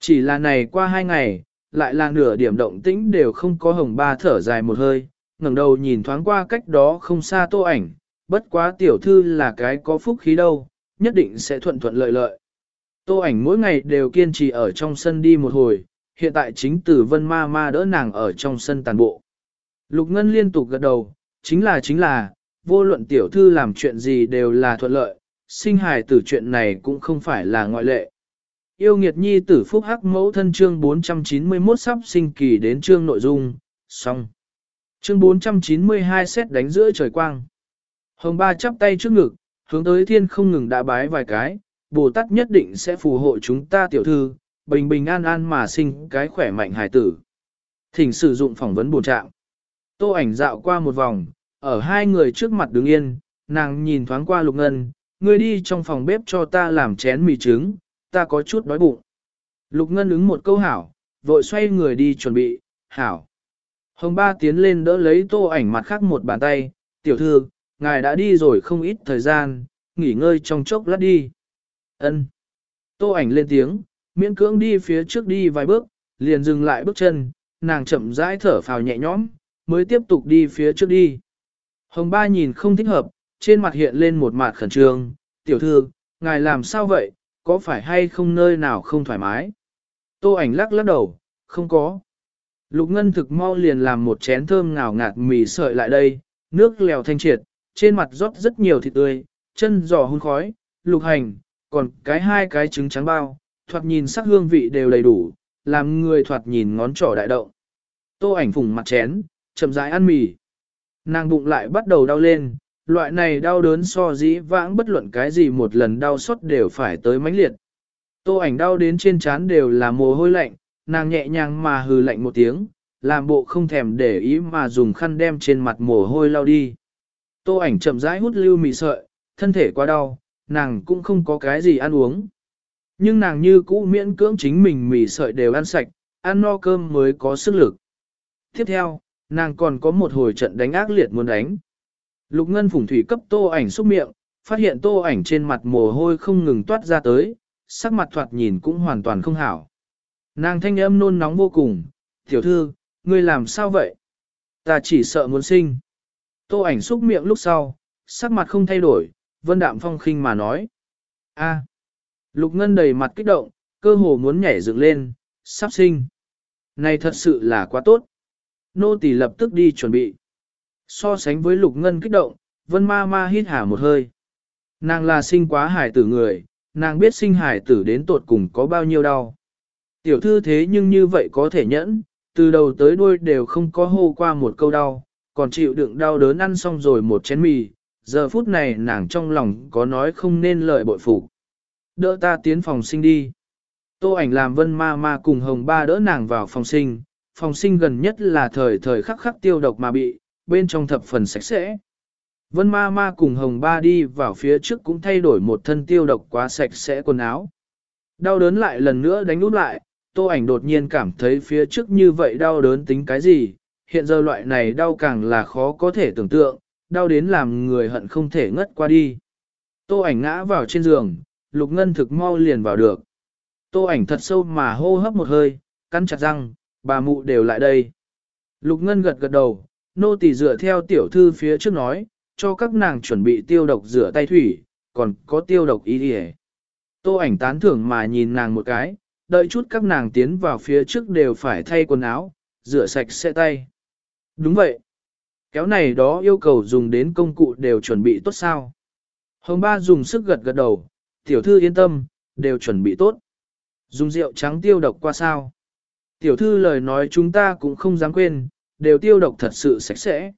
Chỉ là này qua hai ngày, lại là nửa điểm động tĩnh đều không có Hồng Ba thở dài một hơi, ngẩng đầu nhìn thoáng qua cách đó không xa tô ảnh, bất quá tiểu thư là cái có phúc khí đâu, nhất định sẽ thuận thuận lợi lợi. Tô ảnh mỗi ngày đều kiên trì ở trong sân đi một hồi, hiện tại chính tử vân ma ma đỡ nàng ở trong sân tàn bộ. Lục Ngân liên tục gật đầu, chính là chính là, vô luận tiểu thư làm chuyện gì đều là thuận lợi, sinh hài tử chuyện này cũng không phải là ngoại lệ. Yêu nghiệt nhi tử phúc hắc mẫu thân chương 491 sắp sinh kỳ đến chương nội dung, xong. Chương 492 xét đánh giữa trời quang. Hồng ba chắp tay trước ngực, hướng tới thiên không ngừng đã bái vài cái, Bồ Tát nhất định sẽ phù hộ chúng ta tiểu thư, bình bình an an mà sinh cái khỏe mạnh hài tử. Thỉnh sử dụng phỏng vấn bổ trạng. Tô ảnh dạo qua một vòng, ở hai người trước mặt đứng yên, nàng nhìn thoáng qua lục ngân, ngươi đi trong phòng bếp cho ta làm chén mì trứng, ta có chút đói bụng. Lục ngân ứng một câu hảo, vội xoay người đi chuẩn bị, hảo. Hồng ba tiến lên đỡ lấy tô ảnh mặt khác một bàn tay, tiểu thư, ngài đã đi rồi không ít thời gian, nghỉ ngơi trong chốc lát đi. Ân. Tô ảnh lên tiếng, miễn cưỡng đi phía trước đi vài bước, liền dừng lại bước chân, nàng chậm rãi thở phào nhẹ nhõm, mới tiếp tục đi phía trước đi. Hồng ba nhìn không thích hợp, trên mặt hiện lên một mặt khẩn trương, tiểu thư, ngài làm sao vậy, có phải hay không nơi nào không thoải mái? Tô ảnh lắc lắc đầu, không có. Lục Ngân thực mau liền làm một chén thơm ngào ngạt mì sợi lại đây, nước lèo thanh triệt, trên mặt rót rất nhiều thịt tươi, chân giò hun khói, lục hành, còn cái hai cái trứng trắng bao, thoạt nhìn sắc hương vị đều đầy đủ, làm người thoạt nhìn ngón trỏ đại động. Tô ảnh phùng mặt chén, chậm rãi ăn mì. Nàng bụng lại bắt đầu đau lên, loại này đau đớn so dĩ vãng bất luận cái gì một lần đau xót đều phải tới mãnh liệt. Tô ảnh đau đến trên trán đều là mồ hôi lạnh, nàng nhẹ nhàng mà hừ lạnh một tiếng, làm bộ không thèm để ý mà dùng khăn đem trên mặt mồ hôi lau đi. Tô ảnh chậm rãi hút lưu mì sợi, thân thể quá đau, nàng cũng không có cái gì ăn uống. Nhưng nàng như cũ miễn cưỡng chính mình mì sợi đều ăn sạch, ăn no cơm mới có sức lực. Tiếp theo, nàng còn có một hồi trận đánh ác liệt muốn đánh. Lục Ngân phủng thủy cấp tô ảnh xúc miệng, phát hiện tô ảnh trên mặt mồ hôi không ngừng toát ra tới, sắc mặt thoạt nhìn cũng hoàn toàn không hảo. Nàng thanh âm nôn nóng vô cùng, tiểu thư, ngươi làm sao vậy? Ta chỉ sợ muốn sinh. Tô ảnh xúc miệng lúc sau, sắc mặt không thay đổi, vân đạm phong khinh mà nói. a Lục Ngân đầy mặt kích động, cơ hồ muốn nhảy dựng lên, sắp sinh. Này thật sự là quá tốt. Nô tỳ lập tức đi chuẩn bị. So sánh với Lục Ngân kích động, Vân Ma Ma hít hà một hơi. Nàng là sinh quá hải tử người, nàng biết sinh hải tử đến tột cùng có bao nhiêu đau. Tiểu thư thế nhưng như vậy có thể nhẫn, từ đầu tới đuôi đều không có hô qua một câu đau, còn chịu đựng đau đớn ăn xong rồi một chén mì, giờ phút này nàng trong lòng có nói không nên lời bội phục. Đỡ ta tiến phòng sinh đi. Tô ảnh làm vân ma ma cùng hồng ba đỡ nàng vào phòng sinh, phòng sinh gần nhất là thời thời khắc khắc tiêu độc mà bị, bên trong thập phần sạch sẽ. Vân ma ma cùng hồng ba đi vào phía trước cũng thay đổi một thân tiêu độc quá sạch sẽ quần áo. Đau đớn lại lần nữa đánh út lại, tô ảnh đột nhiên cảm thấy phía trước như vậy đau đớn tính cái gì, hiện giờ loại này đau càng là khó có thể tưởng tượng, đau đến làm người hận không thể ngất qua đi. Tô ảnh ngã vào trên giường, lục ngân thực mau liền vào được. Tô ảnh thật sâu mà hô hấp một hơi, cắn chặt răng, bà mụ đều lại đây. Lục ngân gật gật đầu, nô tỳ dựa theo tiểu thư phía trước nói, cho các nàng chuẩn bị tiêu độc rửa tay thủy, còn có tiêu độc ý đi Tô ảnh tán thưởng mà nhìn nàng một cái, đợi chút các nàng tiến vào phía trước đều phải thay quần áo, rửa sạch sẽ tay. Đúng vậy. Kéo này đó yêu cầu dùng đến công cụ đều chuẩn bị tốt sao. Hồng ba dùng sức gật gật đầu, tiểu thư yên tâm, đều chuẩn bị tốt. Dùng rượu trắng tiêu độc qua sao. Tiểu thư lời nói chúng ta cũng không dám quên, đều tiêu độc thật sự sạch sẽ.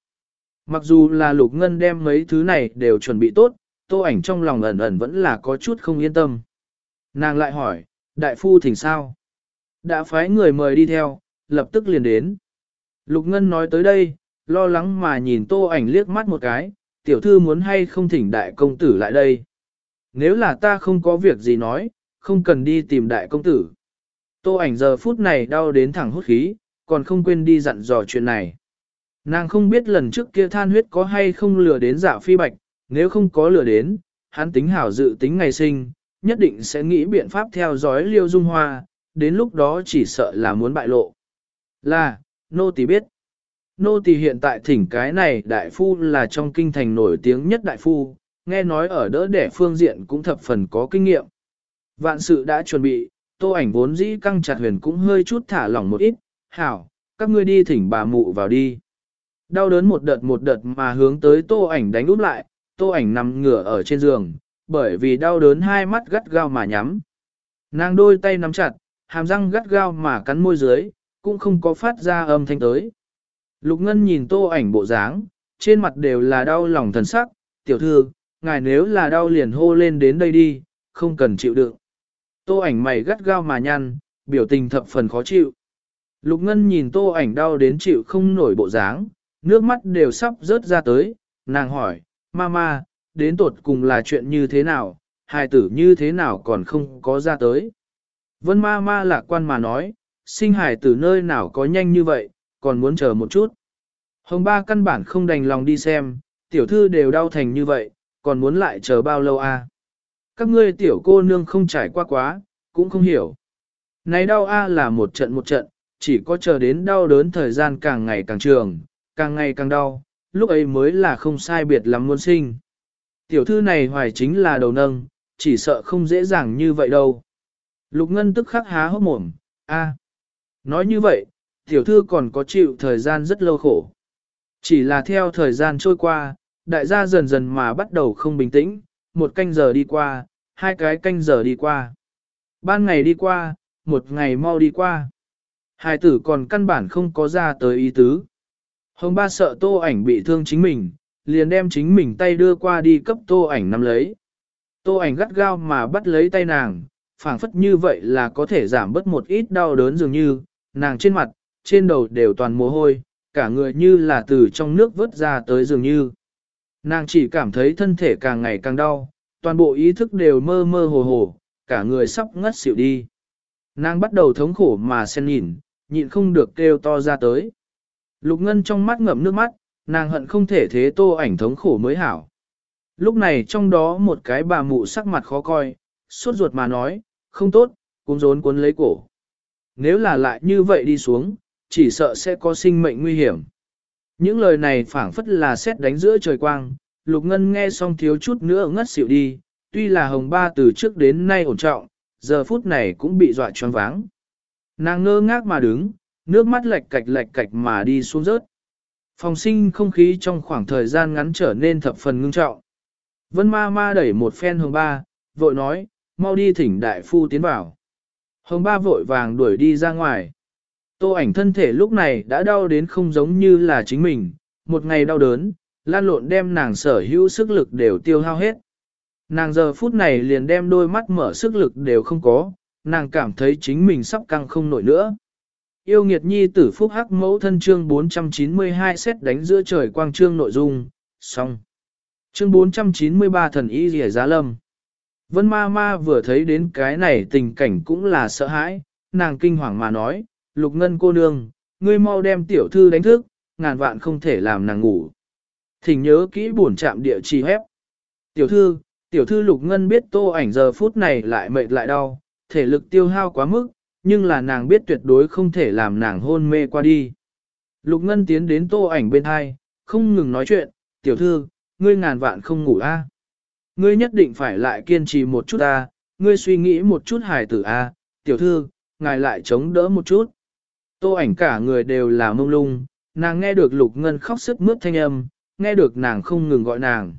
Mặc dù là lục ngân đem mấy thứ này đều chuẩn bị tốt, tô ảnh trong lòng ẩn ẩn vẫn là có chút không yên tâm. Nàng lại hỏi, đại phu thỉnh sao? Đã phái người mời đi theo, lập tức liền đến. Lục ngân nói tới đây, lo lắng mà nhìn tô ảnh liếc mắt một cái, tiểu thư muốn hay không thỉnh đại công tử lại đây. Nếu là ta không có việc gì nói, không cần đi tìm đại công tử. Tô ảnh giờ phút này đau đến thẳng hốt khí, còn không quên đi dặn dò chuyện này. Nàng không biết lần trước kia than huyết có hay không lừa đến dạ phi bạch, nếu không có lừa đến, hắn tính hảo dự tính ngày sinh, nhất định sẽ nghĩ biện pháp theo dõi liêu dung hoa, đến lúc đó chỉ sợ là muốn bại lộ. Là, nô tỳ biết. Nô tỳ hiện tại thỉnh cái này đại phu là trong kinh thành nổi tiếng nhất đại phu, nghe nói ở đỡ đẻ phương diện cũng thập phần có kinh nghiệm. Vạn sự đã chuẩn bị, tô ảnh vốn dĩ căng chặt huyền cũng hơi chút thả lỏng một ít, hảo, các ngươi đi thỉnh bà mụ vào đi. Đau đớn một đợt một đợt mà hướng tới tô ảnh đánh úp lại, tô ảnh nằm ngửa ở trên giường, bởi vì đau đớn hai mắt gắt gao mà nhắm. Nàng đôi tay nắm chặt, hàm răng gắt gao mà cắn môi dưới, cũng không có phát ra âm thanh tới. Lục Ngân nhìn tô ảnh bộ dáng, trên mặt đều là đau lòng thần sắc, tiểu thư, ngài nếu là đau liền hô lên đến đây đi, không cần chịu đựng. Tô ảnh mày gắt gao mà nhăn, biểu tình thập phần khó chịu. Lục Ngân nhìn tô ảnh đau đến chịu không nổi bộ dáng, nước mắt đều sắp rớt ra tới, nàng hỏi, mama, đến tột cùng là chuyện như thế nào, hài tử như thế nào còn không có ra tới. Vân ma ma lạc quan mà nói, sinh hài tử nơi nào có nhanh như vậy, còn muốn chờ một chút. Hồng ba căn bản không đành lòng đi xem, tiểu thư đều đau thành như vậy, còn muốn lại chờ bao lâu a? À? Các ngươi tiểu cô nương không trải qua quá, cũng không hiểu. Này đau a là một trận một trận, chỉ có chờ đến đau đớn thời gian càng ngày càng trường, càng ngày càng đau, lúc ấy mới là không sai biệt lắm muốn sinh. Tiểu thư này hoài chính là đầu nâng, chỉ sợ không dễ dàng như vậy đâu. Lục Ngân tức khắc há hốc mồm, a, Nói như vậy, tiểu thư còn có chịu thời gian rất lâu khổ. Chỉ là theo thời gian trôi qua, đại gia dần dần mà bắt đầu không bình tĩnh, một canh giờ đi qua, hai cái canh giờ đi qua. Ban ngày đi qua, một ngày mau đi qua. Hai tử còn căn bản không có ra tới ý tứ. Hồng ba sợ tô ảnh bị thương chính mình, liền đem chính mình tay đưa qua đi cấp tô ảnh nắm lấy. Tô ảnh gắt gao mà bắt lấy tay nàng, phảng phất như vậy là có thể giảm bớt một ít đau đớn dường như, nàng trên mặt, trên đầu đều toàn mồ hôi, cả người như là từ trong nước vớt ra tới dường như. Nàng chỉ cảm thấy thân thể càng ngày càng đau, toàn bộ ý thức đều mơ mơ hồ hồ, cả người sắp ngất xỉu đi. Nàng bắt đầu thống khổ mà sen nhìn, nhịn không được kêu to ra tới. Lục Ngân trong mắt ngậm nước mắt, nàng hận không thể thế tô ảnh thống khổ mới hảo. Lúc này trong đó một cái bà mụ sắc mặt khó coi, suốt ruột mà nói, không tốt, cũng rốn cuốn lấy cổ. Nếu là lại như vậy đi xuống, chỉ sợ sẽ có sinh mệnh nguy hiểm. Những lời này phảng phất là xét đánh giữa trời quang, Lục Ngân nghe xong thiếu chút nữa ngất xỉu đi, tuy là hồng ba từ trước đến nay ổn trọng, giờ phút này cũng bị dọa choáng váng. Nàng ngơ ngác mà đứng, nước mắt lệch cạch lệch cạch mà đi xuống rớt. Phòng sinh không khí trong khoảng thời gian ngắn trở nên thập phần ngưng trọng. Vân ma ma đẩy một phen hồng ba, vội nói, mau đi thỉnh đại phu tiến vào. Hồng ba vội vàng đuổi đi ra ngoài. Tô ảnh thân thể lúc này đã đau đến không giống như là chính mình, một ngày đau đớn, lan lộn đem nàng sở hữu sức lực đều tiêu hao hết. Nàng giờ phút này liền đem đôi mắt mở sức lực đều không có, nàng cảm thấy chính mình sắp căng không nổi nữa. Yêu nghiệt nhi tử phúc hắc mẫu thân chương 492 xét đánh giữa trời quang trương nội dung, xong. Chương 493 thần y rỉa giá lâm. Vân ma ma vừa thấy đến cái này tình cảnh cũng là sợ hãi, nàng kinh hoàng mà nói, lục ngân cô nương, ngươi mau đem tiểu thư đánh thức, ngàn vạn không thể làm nàng ngủ. Thỉnh nhớ kỹ buồn chạm địa chỉ hép. Tiểu thư, tiểu thư lục ngân biết tô ảnh giờ phút này lại mệt lại đau, thể lực tiêu hao quá mức, nhưng là nàng biết tuyệt đối không thể làm nàng hôn mê qua đi. Lục ngân tiến đến tô ảnh bên hai, không ngừng nói chuyện, tiểu thư, ngươi ngàn vạn không ngủ a. Ngươi nhất định phải lại kiên trì một chút a, ngươi suy nghĩ một chút hài tử a, tiểu thư, ngài lại chống đỡ một chút. Tô ảnh cả người đều là mông lung, nàng nghe được lục ngân khóc sức mướt thanh âm, nghe được nàng không ngừng gọi nàng.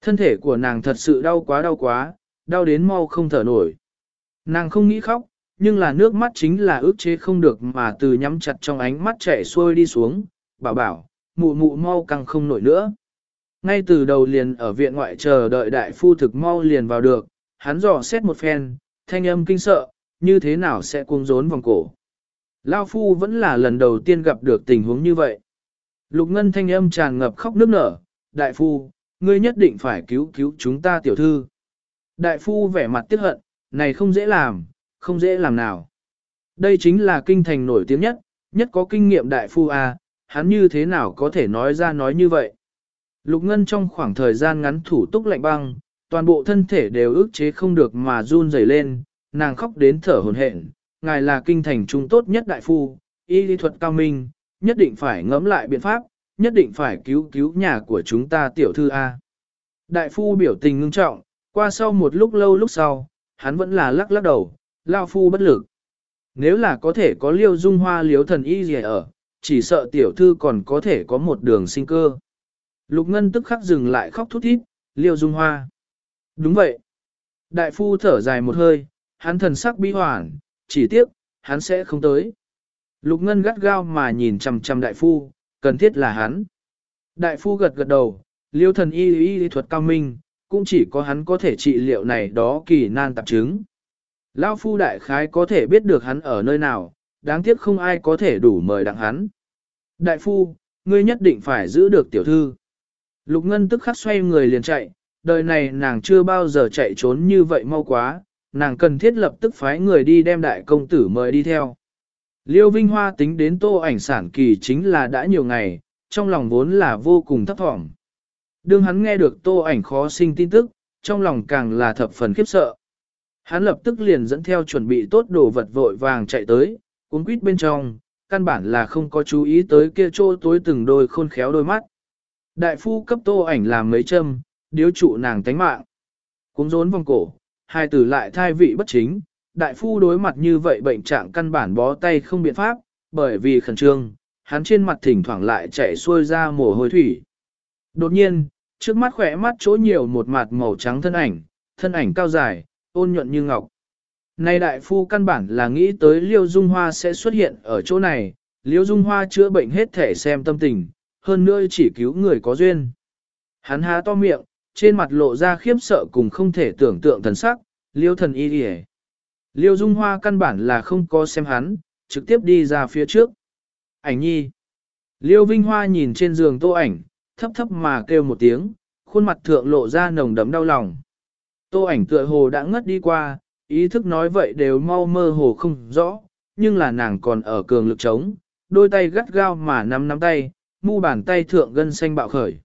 Thân thể của nàng thật sự đau quá đau quá, đau đến mau không thở nổi. Nàng không nghĩ khóc, nhưng là nước mắt chính là ước chế không được mà từ nhắm chặt trong ánh mắt chảy xuôi đi xuống, bảo bảo, mụ mụ mau căng không nổi nữa. Ngay từ đầu liền ở viện ngoại chờ đợi đại phu thực mau liền vào được, hắn dò xét một phen, thanh âm kinh sợ, như thế nào sẽ cuống rốn vòng cổ. Lao phu vẫn là lần đầu tiên gặp được tình huống như vậy. Lục ngân thanh âm tràn ngập khóc nức nở, đại phu, ngươi nhất định phải cứu cứu chúng ta tiểu thư. Đại phu vẻ mặt tiếc hận, này không dễ làm, không dễ làm nào. Đây chính là kinh thành nổi tiếng nhất, nhất có kinh nghiệm đại phu A, hắn như thế nào có thể nói ra nói như vậy. Lục Ngân trong khoảng thời gian ngắn thủ túc lạnh băng, toàn bộ thân thể đều ức chế không được mà run rẩy lên, nàng khóc đến thở hổn hển. ngài là kinh thành trung tốt nhất đại phu, y lý thuật cao minh, nhất định phải ngẫm lại biện pháp, nhất định phải cứu cứu nhà của chúng ta tiểu thư A. Đại phu biểu tình ngưng trọng, qua sau một lúc lâu lúc sau, hắn vẫn là lắc lắc đầu, lao phu bất lực. Nếu là có thể có liêu dung hoa liếu thần y gì ở, chỉ sợ tiểu thư còn có thể có một đường sinh cơ. Lục Ngân tức khắc dừng lại khóc thút thít, liêu dung hoa. Đúng vậy. Đại phu thở dài một hơi, hắn thần sắc bi hoảng, chỉ tiếc, hắn sẽ không tới. Lục Ngân gắt gao mà nhìn chằm chằm đại phu, cần thiết là hắn. Đại phu gật gật đầu, liêu thần y y lý thuật cao minh, cũng chỉ có hắn có thể trị liệu này đó kỳ nan tạp chứng. Lão phu đại khái có thể biết được hắn ở nơi nào, đáng tiếc không ai có thể đủ mời đặng hắn. Đại phu, ngươi nhất định phải giữ được tiểu thư. Lục Ngân tức khắc xoay người liền chạy, đời này nàng chưa bao giờ chạy trốn như vậy mau quá, nàng cần thiết lập tức phái người đi đem đại công tử mời đi theo. Liêu Vinh Hoa tính đến tô ảnh sản kỳ chính là đã nhiều ngày, trong lòng vốn là vô cùng thấp thỏm. Đương hắn nghe được tô ảnh khó sinh tin tức, trong lòng càng là thập phần khiếp sợ. Hắn lập tức liền dẫn theo chuẩn bị tốt đồ vật vội vàng chạy tới, cuốn quýt bên trong, căn bản là không có chú ý tới kia chỗ tối từng đôi khôn khéo đôi mắt. Đại phu cấp tô ảnh làm mấy châm, điếu trụ nàng tánh mạng. cuốn rốn vòng cổ, hai tử lại thai vị bất chính, đại phu đối mặt như vậy bệnh trạng căn bản bó tay không biện pháp, bởi vì khẩn trương, hắn trên mặt thỉnh thoảng lại chảy xuôi ra mồ hôi thủy. Đột nhiên, trước mắt khỏe mắt chỗ nhiều một mặt màu trắng thân ảnh, thân ảnh cao dài, ôn nhuận như ngọc. Nay đại phu căn bản là nghĩ tới Liêu Dung Hoa sẽ xuất hiện ở chỗ này, Liêu Dung Hoa chữa bệnh hết thể xem tâm tình, hơn nữa chỉ cứu người có duyên. Hắn há to miệng, trên mặt lộ ra khiếp sợ cùng không thể tưởng tượng thần sắc, Liêu thần y đi Liêu Dung Hoa căn bản là không có xem hắn, trực tiếp đi ra phía trước. Ảnh nhi. Liêu Vinh Hoa nhìn trên giường tô ảnh, thấp thấp mà kêu một tiếng, khuôn mặt thượng lộ ra nồng đấm đau lòng. Tô ảnh tựa hồ đã ngất đi qua, ý thức nói vậy đều mau mơ hồ không rõ, nhưng là nàng còn ở cường lực chống, đôi tay gắt gao mà nắm nắm tay, mu bàn tay thượng gân xanh bạo khởi.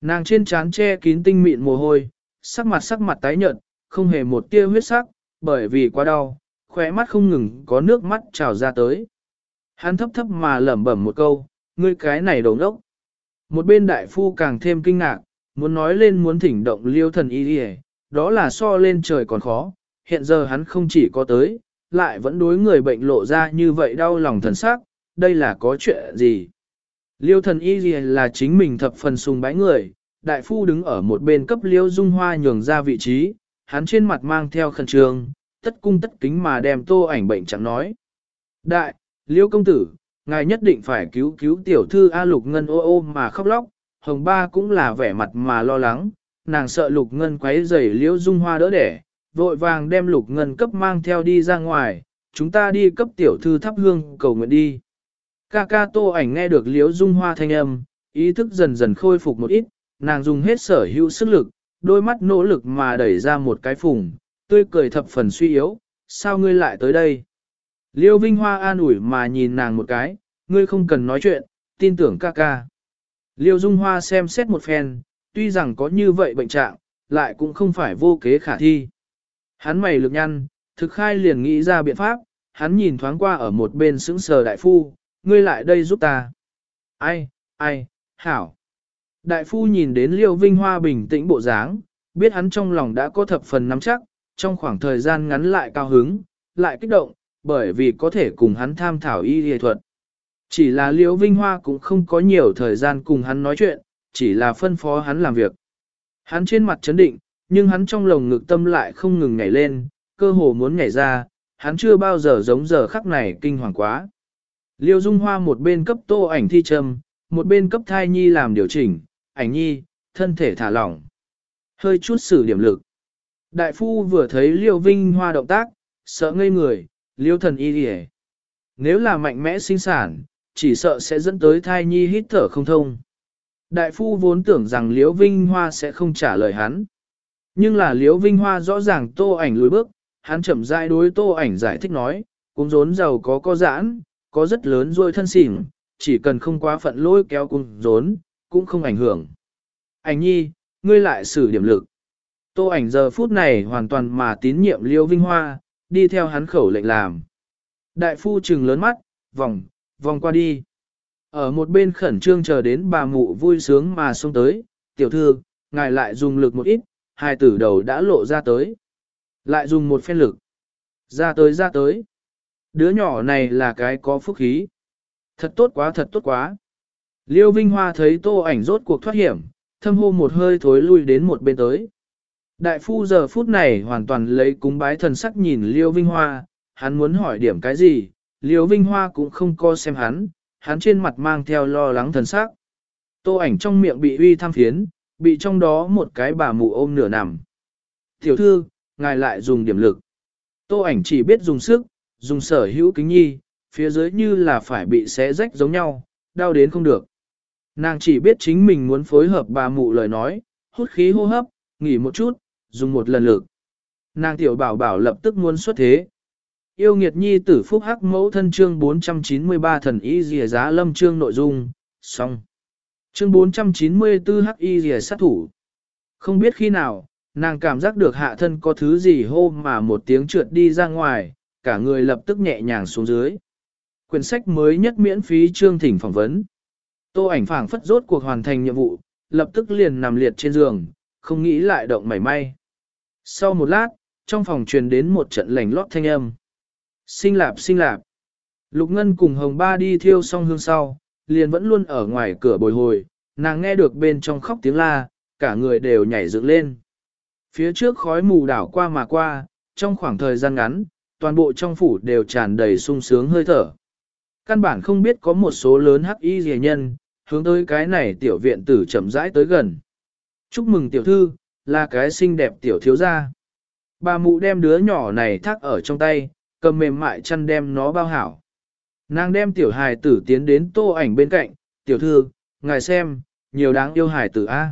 Nàng trên trán che kín tinh mịn mồ hôi, sắc mặt sắc mặt tái nhợt, không hề một tia huyết sắc, bởi vì quá đau, khóe mắt không ngừng có nước mắt trào ra tới. Hắn thấp thấp mà lẩm bẩm một câu, ngươi cái này đồ ngốc. Một bên đại phu càng thêm kinh ngạc, muốn nói lên muốn thỉnh động liêu thần y đi đó là so lên trời còn khó, hiện giờ hắn không chỉ có tới, lại vẫn đối người bệnh lộ ra như vậy đau lòng thần sắc, đây là có chuyện gì? Liêu thần y gì là chính mình thập phần sùng bái người, đại phu đứng ở một bên cấp liêu dung hoa nhường ra vị trí, hắn trên mặt mang theo khẩn trương, tất cung tất kính mà đem tô ảnh bệnh chẳng nói. Đại, liêu công tử, ngài nhất định phải cứu cứu tiểu thư A Lục Ngân ô ô mà khóc lóc, hồng ba cũng là vẻ mặt mà lo lắng, nàng sợ Lục Ngân quấy rầy liễu dung hoa đỡ đẻ, vội vàng đem Lục Ngân cấp mang theo đi ra ngoài, chúng ta đi cấp tiểu thư thắp hương cầu nguyện đi. Ca ca tô ảnh nghe được liễu dung hoa thanh âm, ý thức dần dần khôi phục một ít, nàng dùng hết sở hữu sức lực, đôi mắt nỗ lực mà đẩy ra một cái phùng, tươi cười thập phần suy yếu, sao ngươi lại tới đây? Liêu Vinh Hoa an ủi mà nhìn nàng một cái, ngươi không cần nói chuyện, tin tưởng ca ca. Liêu Dung Hoa xem xét một phen, tuy rằng có như vậy bệnh trạng, lại cũng không phải vô kế khả thi. Hắn mày lực nhăn, thực khai liền nghĩ ra biện pháp, hắn nhìn thoáng qua ở một bên sững sờ đại phu, ngươi lại đây giúp ta. Ai, ai, hảo. Đại phu nhìn đến Liêu Vinh Hoa bình tĩnh bộ dáng, biết hắn trong lòng đã có thập phần nắm chắc, trong khoảng thời gian ngắn lại cao hứng, lại kích động, bởi vì có thể cùng hắn tham thảo y y thuật. Chỉ là Liêu Vinh Hoa cũng không có nhiều thời gian cùng hắn nói chuyện, chỉ là phân phó hắn làm việc. Hắn trên mặt chấn định, nhưng hắn trong lồng ngực tâm lại không ngừng nhảy lên, cơ hồ muốn nhảy ra, hắn chưa bao giờ giống giờ khắc này kinh hoàng quá. Liêu Dung Hoa một bên cấp tô ảnh thi trầm, một bên cấp thai nhi làm điều chỉnh, ảnh nhi, thân thể thả lỏng. Hơi chút sử điểm lực. Đại phu vừa thấy Liêu Vinh Hoa động tác, sợ ngây người, Liêu thần y đi Nếu là mạnh mẽ sinh sản, chỉ sợ sẽ dẫn tới thai nhi hít thở không thông. Đại phu vốn tưởng rằng Liễu Vinh Hoa sẽ không trả lời hắn. Nhưng là Liễu Vinh Hoa rõ ràng tô ảnh lùi bước, hắn chậm rãi đối tô ảnh giải thích nói, cung rốn giàu có có giãn, có rất lớn rồi thân xỉn, chỉ cần không quá phận lôi kéo cung rốn, cũng không ảnh hưởng. Ảnh nhi, ngươi lại xử điểm lực. Tô ảnh giờ phút này hoàn toàn mà tín nhiệm Liễu Vinh Hoa, đi theo hắn khẩu lệnh làm. Đại phu trừng lớn mắt, vòng, vòng qua đi. Ở một bên khẩn trương chờ đến bà mụ vui sướng mà xông tới, tiểu thư, ngài lại dùng lực một ít, hai tử đầu đã lộ ra tới. Lại dùng một phen lực. Ra tới ra tới. Đứa nhỏ này là cái có phúc khí. Thật tốt quá thật tốt quá. Liêu Vinh Hoa thấy tô ảnh rốt cuộc thoát hiểm, thâm hô một hơi thối lui đến một bên tới. Đại phu giờ phút này hoàn toàn lấy cúng bái thần sắc nhìn Liêu Vinh Hoa, hắn muốn hỏi điểm cái gì, Liêu Vinh Hoa cũng không co xem hắn, hắn trên mặt mang theo lo lắng thần sắc. Tô ảnh trong miệng bị uy tham phiến, bị trong đó một cái bà mụ ôm nửa nằm. Tiểu thư, ngài lại dùng điểm lực. Tô ảnh chỉ biết dùng sức, dùng sở hữu kính nhi, phía dưới như là phải bị xé rách giống nhau, đau đến không được. Nàng chỉ biết chính mình muốn phối hợp bà mụ lời nói, hút khí hô hấp, nghỉ một chút, dùng một lần lực. Nàng tiểu bảo bảo lập tức muốn xuất thế. Yêu nghiệt nhi tử phúc hắc mẫu thân chương 493 thần y dìa giá lâm chương nội dung, xong. Chương 494 hắc y dìa sát thủ. Không biết khi nào, nàng cảm giác được hạ thân có thứ gì hô mà một tiếng trượt đi ra ngoài, cả người lập tức nhẹ nhàng xuống dưới. Quyển sách mới nhất miễn phí chương thỉnh phỏng vấn. Tô ảnh phảng phất rốt cuộc hoàn thành nhiệm vụ, lập tức liền nằm liệt trên giường, không nghĩ lại động mảy may. Sau một lát, trong phòng truyền đến một trận lảnh lót thanh âm. Sinh lạp sinh lạp. Lục Ngân cùng Hồng Ba đi thiêu xong hương sau, liền vẫn luôn ở ngoài cửa bồi hồi, nàng nghe được bên trong khóc tiếng la, cả người đều nhảy dựng lên. Phía trước khói mù đảo qua mà qua, trong khoảng thời gian ngắn, toàn bộ trong phủ đều tràn đầy sung sướng hơi thở. Căn bản không biết có một số lớn hắc y rìa nhân, hướng tới cái này tiểu viện tử chậm rãi tới gần. Chúc mừng tiểu thư, là cái xinh đẹp tiểu thiếu gia. Bà mụ đem đứa nhỏ này thắt ở trong tay, cầm mềm mại chăn đem nó bao hảo. Nàng đem tiểu hài tử tiến đến tô ảnh bên cạnh, tiểu thư, ngài xem, nhiều đáng yêu hài tử A.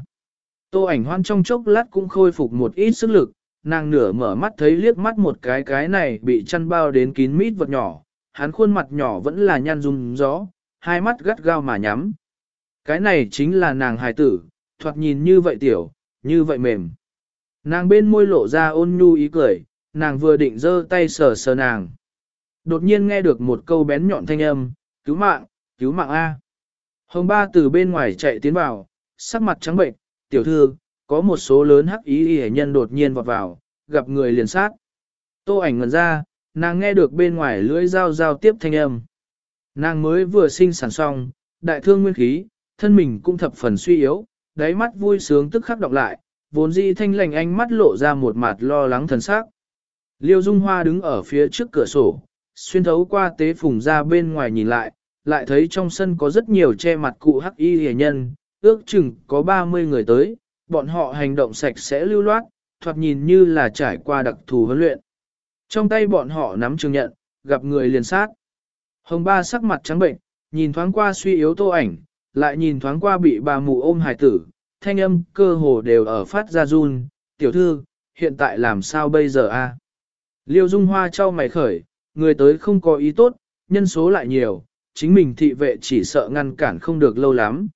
Tô ảnh hoan trong chốc lát cũng khôi phục một ít sức lực, nàng nửa mở mắt thấy liếc mắt một cái cái này bị chăn bao đến kín mít vật nhỏ, hắn khuôn mặt nhỏ vẫn là nhăn rung gió, hai mắt gắt gao mà nhắm. Cái này chính là nàng hài tử, thoạt nhìn như vậy tiểu, như vậy mềm. Nàng bên môi lộ ra ôn nhu ý cười, nàng vừa định giơ tay sờ sờ nàng. Đột nhiên nghe được một câu bén nhọn thanh âm, cứu mạng, cứu mạng A. Hồng ba từ bên ngoài chạy tiến vào, sắc mặt trắng bệnh, tiểu thư, có một số lớn hắc ý y nhân đột nhiên vọt vào, gặp người liền sát. Tô ảnh ngẩn ra, nàng nghe được bên ngoài lưỡi dao giao tiếp thanh âm. Nàng mới vừa sinh sản xong, đại thương nguyên khí, thân mình cũng thập phần suy yếu, đáy mắt vui sướng tức khắc đọc lại, vốn dĩ thanh lành ánh mắt lộ ra một mặt lo lắng thần sắc. Liêu Dung Hoa đứng ở phía trước cửa sổ, xuyên thấu qua tế phùng ra bên ngoài nhìn lại, lại thấy trong sân có rất nhiều che mặt cụ hắc y hề nhân, ước chừng có 30 người tới, bọn họ hành động sạch sẽ lưu loát, thoạt nhìn như là trải qua đặc thù huấn luyện. Trong tay bọn họ nắm trường nhận, gặp người liền sát. Hồng ba sắc mặt trắng bệnh, nhìn thoáng qua suy yếu tô ảnh, lại nhìn thoáng qua bị bà mụ ôm hài tử, thanh âm cơ hồ đều ở phát ra run, tiểu thư, hiện tại làm sao bây giờ a? Liêu Dung Hoa trao mày khởi, người tới không có ý tốt, nhân số lại nhiều, chính mình thị vệ chỉ sợ ngăn cản không được lâu lắm.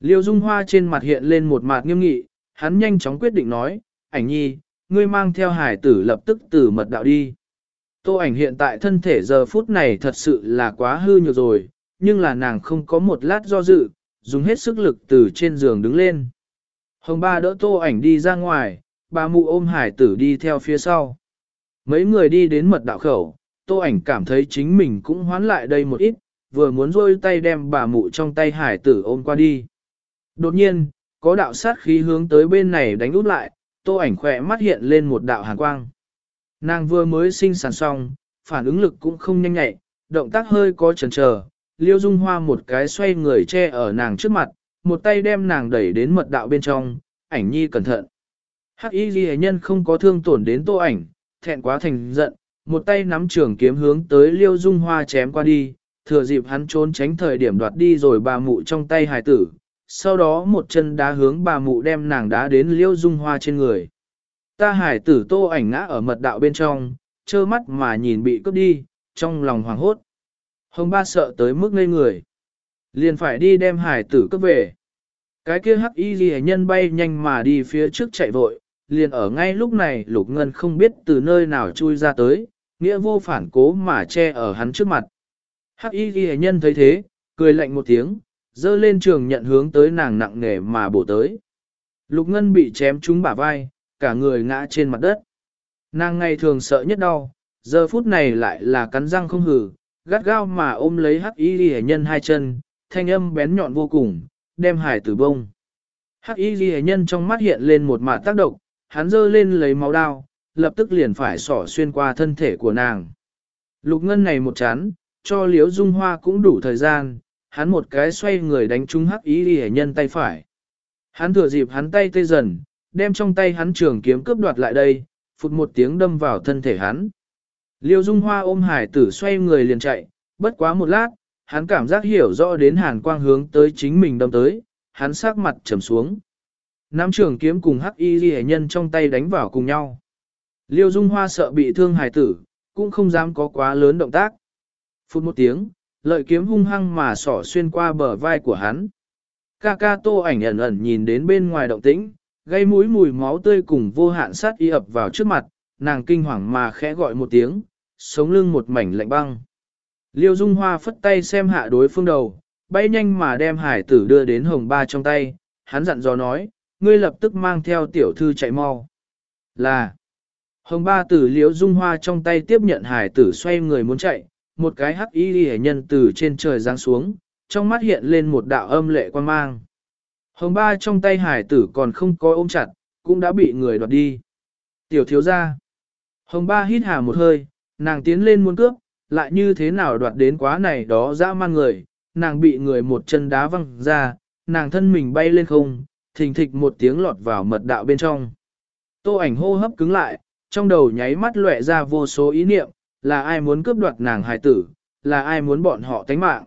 Liêu Dung Hoa trên mặt hiện lên một mặt nghiêm nghị, hắn nhanh chóng quyết định nói, ảnh nhi, ngươi mang theo hải tử lập tức từ mật đạo đi. Tô ảnh hiện tại thân thể giờ phút này thật sự là quá hư nhược rồi, nhưng là nàng không có một lát do dự, dùng hết sức lực từ trên giường đứng lên. Hồng ba đỡ tô ảnh đi ra ngoài, bà mụ ôm hải tử đi theo phía sau. Mấy người đi đến mật đạo khẩu, tô ảnh cảm thấy chính mình cũng hoán lại đây một ít, vừa muốn rôi tay đem bà mụ trong tay hải tử ôm qua đi. Đột nhiên, có đạo sát khí hướng tới bên này đánh út lại, tô ảnh khỏe mắt hiện lên một đạo hàn quang. Nàng vừa mới sinh sản xong, phản ứng lực cũng không nhanh nhạy, động tác hơi có chần chờ, liêu dung hoa một cái xoay người che ở nàng trước mặt, một tay đem nàng đẩy đến mật đạo bên trong, ảnh nhi cẩn thận. Hắc y ghi nhân không có thương tổn đến tô ảnh, thẹn quá thành giận, một tay nắm trường kiếm hướng tới liêu dung hoa chém qua đi, thừa dịp hắn trốn tránh thời điểm đoạt đi rồi bà mụ trong tay hài tử, sau đó một chân đá hướng bà mụ đem nàng đá đến liêu dung hoa trên người. Ta hải tử tô ảnh ngã ở mật đạo bên trong, trơ mắt mà nhìn bị cướp đi, trong lòng hoảng hốt. Hồng ba sợ tới mức ngây người. Liền phải đi đem hải tử cướp về. Cái kia hắc y ghi nhân bay nhanh mà đi phía trước chạy vội, liền ở ngay lúc này lục ngân không biết từ nơi nào chui ra tới, nghĩa vô phản cố mà che ở hắn trước mặt. Hắc y ghi nhân thấy thế, cười lạnh một tiếng, dơ lên trường nhận hướng tới nàng nặng nề mà bổ tới. Lục ngân bị chém trúng bả vai, cả người ngã trên mặt đất. Nàng ngày thường sợ nhất đau, giờ phút này lại là cắn răng không hử, gắt gao mà ôm lấy hắc y ghi nhân hai chân, thanh âm bén nhọn vô cùng, đem hải tử bông. Hắc y ghi nhân trong mắt hiện lên một mạt tác động, hắn giơ lên lấy máu đao, lập tức liền phải sỏ xuyên qua thân thể của nàng. Lục ngân này một chán, cho liếu dung hoa cũng đủ thời gian, hắn một cái xoay người đánh trúng hắc y ghi nhân tay phải. Hắn thừa dịp hắn tay tê dần, đem trong tay hắn trường kiếm cướp đoạt lại đây, phụt một tiếng đâm vào thân thể hắn. Liêu Dung Hoa ôm hải tử xoay người liền chạy, bất quá một lát, hắn cảm giác hiểu rõ đến hàn quang hướng tới chính mình đâm tới, hắn sắc mặt trầm xuống. Nam trưởng kiếm cùng hắc y ghi nhân trong tay đánh vào cùng nhau. Liêu Dung Hoa sợ bị thương hải tử, cũng không dám có quá lớn động tác. Phút một tiếng, lợi kiếm hung hăng mà sỏ xuyên qua bờ vai của hắn. Ca ca tô ảnh ẩn ẩn nhìn đến bên ngoài động tĩnh, gây mũi mùi máu tươi cùng vô hạn sát y ập vào trước mặt, nàng kinh hoàng mà khẽ gọi một tiếng, sống lưng một mảnh lạnh băng. Liêu Dung Hoa phất tay xem hạ đối phương đầu, bay nhanh mà đem hải tử đưa đến hồng ba trong tay, hắn dặn dò nói, ngươi lập tức mang theo tiểu thư chạy mau. Là, hồng ba tử Liêu Dung Hoa trong tay tiếp nhận hải tử xoay người muốn chạy, một cái hắc y hề nhân từ trên trời giáng xuống, trong mắt hiện lên một đạo âm lệ quan mang. Hồng ba trong tay hải tử còn không có ôm chặt, cũng đã bị người đoạt đi. Tiểu thiếu ra. Hồng ba hít hà một hơi, nàng tiến lên muốn cướp, lại như thế nào đoạt đến quá này đó dã man người, nàng bị người một chân đá văng ra, nàng thân mình bay lên không, thình thịch một tiếng lọt vào mật đạo bên trong. Tô ảnh hô hấp cứng lại, trong đầu nháy mắt lóe ra vô số ý niệm, là ai muốn cướp đoạt nàng hài tử, là ai muốn bọn họ tánh mạng.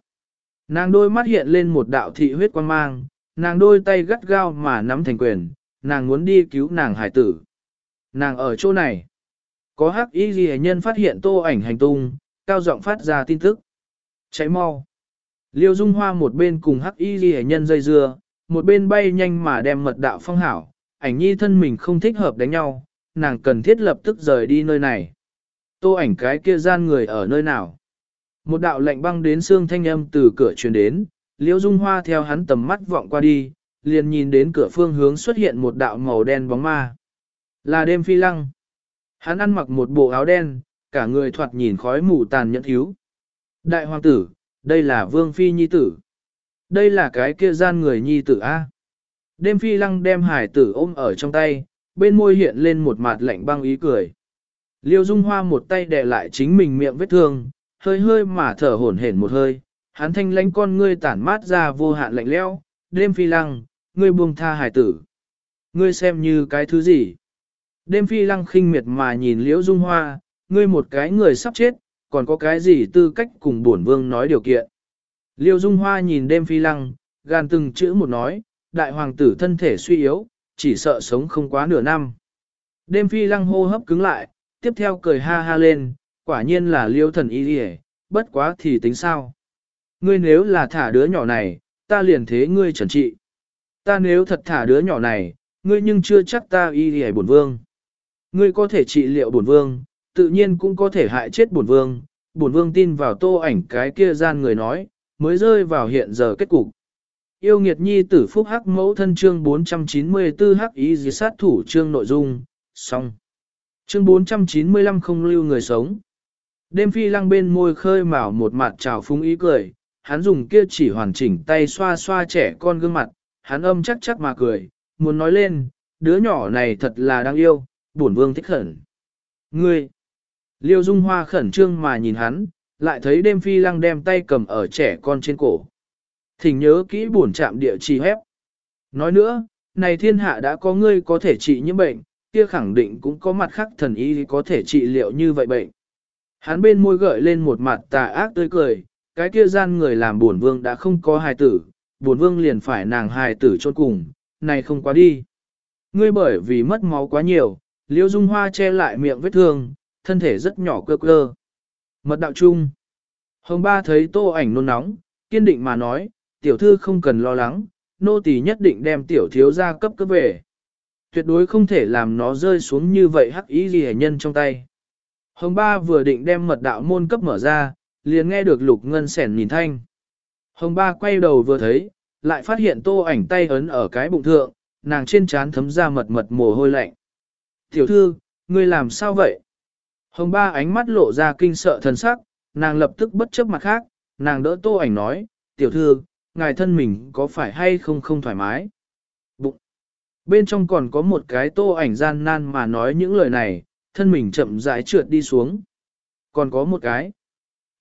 Nàng đôi mắt hiện lên một đạo thị huyết quan mang, nàng đôi tay gắt gao mà nắm thành quyền, nàng muốn đi cứu nàng hải tử. Nàng ở chỗ này. Có hắc y ghi nhân phát hiện tô ảnh hành tung, cao giọng phát ra tin tức. Cháy mau. Liêu Dung Hoa một bên cùng hắc y ghi nhân dây dưa, một bên bay nhanh mà đem mật đạo phong hảo, ảnh nhi thân mình không thích hợp đánh nhau, nàng cần thiết lập tức rời đi nơi này. Tô ảnh cái kia gian người ở nơi nào? Một đạo lạnh băng đến xương thanh âm từ cửa truyền đến, Liễu Dung Hoa theo hắn tầm mắt vọng qua đi, liền nhìn đến cửa phương hướng xuất hiện một đạo màu đen bóng ma. Là đêm phi lăng. Hắn ăn mặc một bộ áo đen, cả người thoạt nhìn khói mù tàn nhẫn thiếu. Đại hoàng tử, đây là vương phi nhi tử. Đây là cái kia gian người nhi tử A. Đêm phi lăng đem hải tử ôm ở trong tay, bên môi hiện lên một mặt lạnh băng ý cười. Liêu Dung Hoa một tay đè lại chính mình miệng vết thương, hơi hơi mà thở hổn hển một hơi, Hắn thanh lãnh con ngươi tản mát ra vô hạn lạnh lẽo, đêm phi lăng, ngươi buông tha hải tử. Ngươi xem như cái thứ gì? Đêm phi lăng khinh miệt mà nhìn liễu dung hoa, ngươi một cái người sắp chết, còn có cái gì tư cách cùng bổn vương nói điều kiện. Liễu dung hoa nhìn đêm phi lăng, gan từng chữ một nói, đại hoàng tử thân thể suy yếu, chỉ sợ sống không quá nửa năm. Đêm phi lăng hô hấp cứng lại, tiếp theo cười ha ha lên, quả nhiên là liêu thần y đi bất quá thì tính sao. Ngươi nếu là thả đứa nhỏ này, ta liền thế ngươi trần trị. Ta nếu thật thả đứa nhỏ này, ngươi nhưng chưa chắc ta y đi bổn vương. Ngươi có thể trị liệu bổn vương, tự nhiên cũng có thể hại chết bổn vương. Bổn vương tin vào tô ảnh cái kia gian người nói, mới rơi vào hiện giờ kết cục. Yêu nghiệt nhi tử phúc hắc mẫu thân chương 494 hắc ý gì sát thủ chương nội dung, xong. Chương 495 không lưu người sống. Đêm phi lăng bên môi khơi mào một mặt trào phúng ý cười, hắn dùng kia chỉ hoàn chỉnh tay xoa xoa trẻ con gương mặt, hắn âm chắc chắc mà cười, muốn nói lên, đứa nhỏ này thật là đáng yêu, bổn vương thích khẩn. Ngươi! Liêu Dung Hoa khẩn trương mà nhìn hắn, lại thấy đêm phi lăng đem tay cầm ở trẻ con trên cổ. Thỉnh nhớ kỹ bổn trạm địa chỉ hép. Nói nữa, này thiên hạ đã có ngươi có thể trị những bệnh, kia khẳng định cũng có mặt khác thần y có thể trị liệu như vậy bệnh. Hắn bên môi gợi lên một mặt tà ác tươi cười, cái kia gian người làm bổn vương đã không có hài tử, bổn vương liền phải nàng hài tử chôn cùng, này không quá đi. Ngươi bởi vì mất máu quá nhiều, liêu dung hoa che lại miệng vết thương, thân thể rất nhỏ cơ cơ. Mật đạo chung. Hồng ba thấy tô ảnh nôn nóng, kiên định mà nói, tiểu thư không cần lo lắng, nô tỳ nhất định đem tiểu thiếu gia cấp cấp về. Tuyệt đối không thể làm nó rơi xuống như vậy hắc ý gì nhân trong tay. Hồng ba vừa định đem mật đạo môn cấp mở ra, liền nghe được lục ngân sẻn nhìn thanh. Hồng ba quay đầu vừa thấy, lại phát hiện tô ảnh tay ấn ở cái bụng thượng, nàng trên trán thấm ra mật mật mồ hôi lạnh. Tiểu thư, ngươi làm sao vậy? Hồng ba ánh mắt lộ ra kinh sợ thần sắc, nàng lập tức bất chấp mặt khác, nàng đỡ tô ảnh nói, tiểu thư, ngài thân mình có phải hay không không thoải mái? Bụng. Bên trong còn có một cái tô ảnh gian nan mà nói những lời này, thân mình chậm rãi trượt đi xuống. Còn có một cái.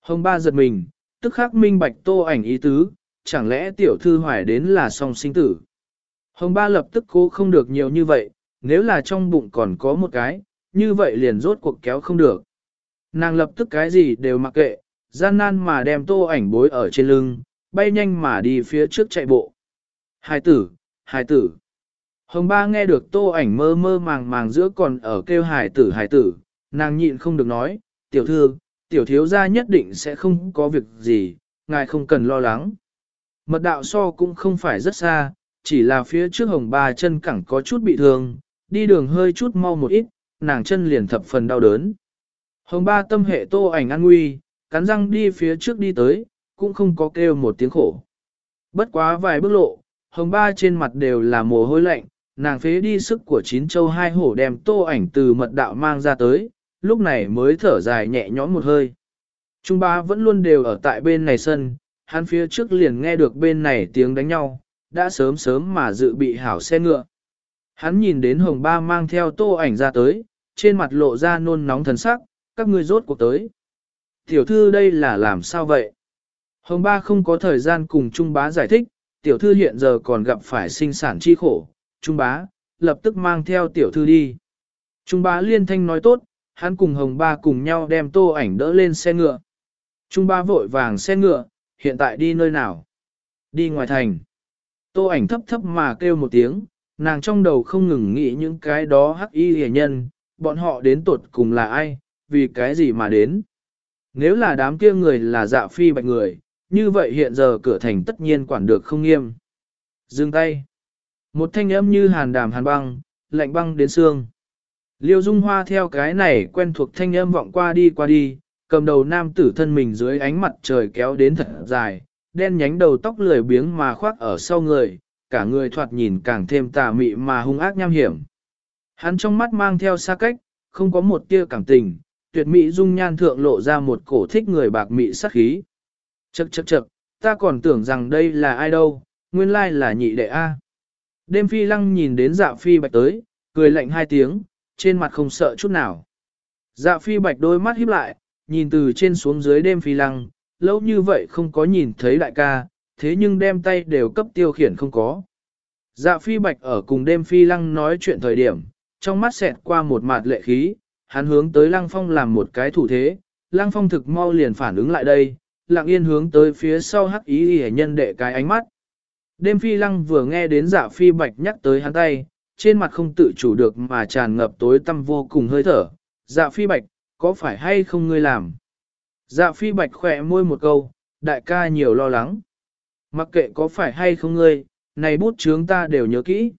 Hồng ba giật mình, tức khắc minh bạch tô ảnh ý tứ, chẳng lẽ tiểu thư hoài đến là song sinh tử. Hồng ba lập tức cố không được nhiều như vậy, nếu là trong bụng còn có một cái, như vậy liền rốt cuộc kéo không được. Nàng lập tức cái gì đều mặc kệ, gian nan mà đem tô ảnh bối ở trên lưng, bay nhanh mà đi phía trước chạy bộ. Hai tử, hai tử. Hồng ba nghe được tô ảnh mơ mơ màng màng giữa còn ở kêu hải tử hải tử, nàng nhịn không được nói, tiểu thư, tiểu thiếu gia nhất định sẽ không có việc gì, ngài không cần lo lắng. Mật đạo so cũng không phải rất xa, chỉ là phía trước hồng ba chân cẳng có chút bị thương, đi đường hơi chút mau một ít, nàng chân liền thập phần đau đớn. Hồng ba tâm hệ tô ảnh an nguy, cắn răng đi phía trước đi tới, cũng không có kêu một tiếng khổ. Bất quá vài bước lộ, hồng ba trên mặt đều là mồ hôi lạnh, nàng phế đi sức của chín châu hai hổ đem tô ảnh từ mật đạo mang ra tới, lúc này mới thở dài nhẹ nhõm một hơi. Trung ba vẫn luôn đều ở tại bên này sân, hắn phía trước liền nghe được bên này tiếng đánh nhau, đã sớm sớm mà dự bị hảo xe ngựa. Hắn nhìn đến hồng ba mang theo tô ảnh ra tới, trên mặt lộ ra nôn nóng thần sắc, các ngươi rốt cuộc tới. Tiểu thư đây là làm sao vậy? Hồng ba không có thời gian cùng Trung bá giải thích, tiểu thư hiện giờ còn gặp phải sinh sản chi khổ, Trung bá, lập tức mang theo tiểu thư đi. Trung bá liên thanh nói tốt, hắn cùng hồng ba cùng nhau đem tô ảnh đỡ lên xe ngựa. Trung bá vội vàng xe ngựa, hiện tại đi nơi nào? Đi ngoài thành. Tô ảnh thấp thấp mà kêu một tiếng, nàng trong đầu không ngừng nghĩ những cái đó hắc y hề nhân, bọn họ đến tuột cùng là ai, vì cái gì mà đến. Nếu là đám kia người là dạ phi bạch người, như vậy hiện giờ cửa thành tất nhiên quản được không nghiêm. Dừng tay. Một thanh âm như hàn đàm hàn băng, lạnh băng đến xương. Liêu Dung Hoa theo cái này quen thuộc thanh âm vọng qua đi qua đi, cầm đầu nam tử thân mình dưới ánh mặt trời kéo đến thật dài, đen nhánh đầu tóc lười biếng mà khoác ở sau người, cả người thoạt nhìn càng thêm tà mị mà hung ác nham hiểm. Hắn trong mắt mang theo xa cách, không có một tia cảm tình, tuyệt mỹ dung nhan thượng lộ ra một cổ thích người bạc mị sắc khí. Chậc chậc chậc, ta còn tưởng rằng đây là ai đâu, nguyên lai là nhị đệ A. Đêm phi lăng nhìn đến dạ phi bạch tới, cười lạnh hai tiếng, trên mặt không sợ chút nào. Dạ phi bạch đôi mắt híp lại, nhìn từ trên xuống dưới đêm phi lăng, lâu như vậy không có nhìn thấy đại ca, thế nhưng đem tay đều cấp tiêu khiển không có. Dạ phi bạch ở cùng đêm phi lăng nói chuyện thời điểm, trong mắt xẹt qua một mạt lệ khí, hắn hướng tới lăng phong làm một cái thủ thế, lăng phong thực mau liền phản ứng lại đây, lặng yên hướng tới phía sau hắc ý hề nhân đệ cái ánh mắt. Đêm phi lăng vừa nghe đến dạ phi bạch nhắc tới hắn tay, trên mặt không tự chủ được mà tràn ngập tối tăm vô cùng hơi thở. Dạ phi bạch, có phải hay không ngươi làm? Dạ phi bạch khỏe môi một câu, đại ca nhiều lo lắng. Mặc kệ có phải hay không ngươi, này bút chướng ta đều nhớ kỹ.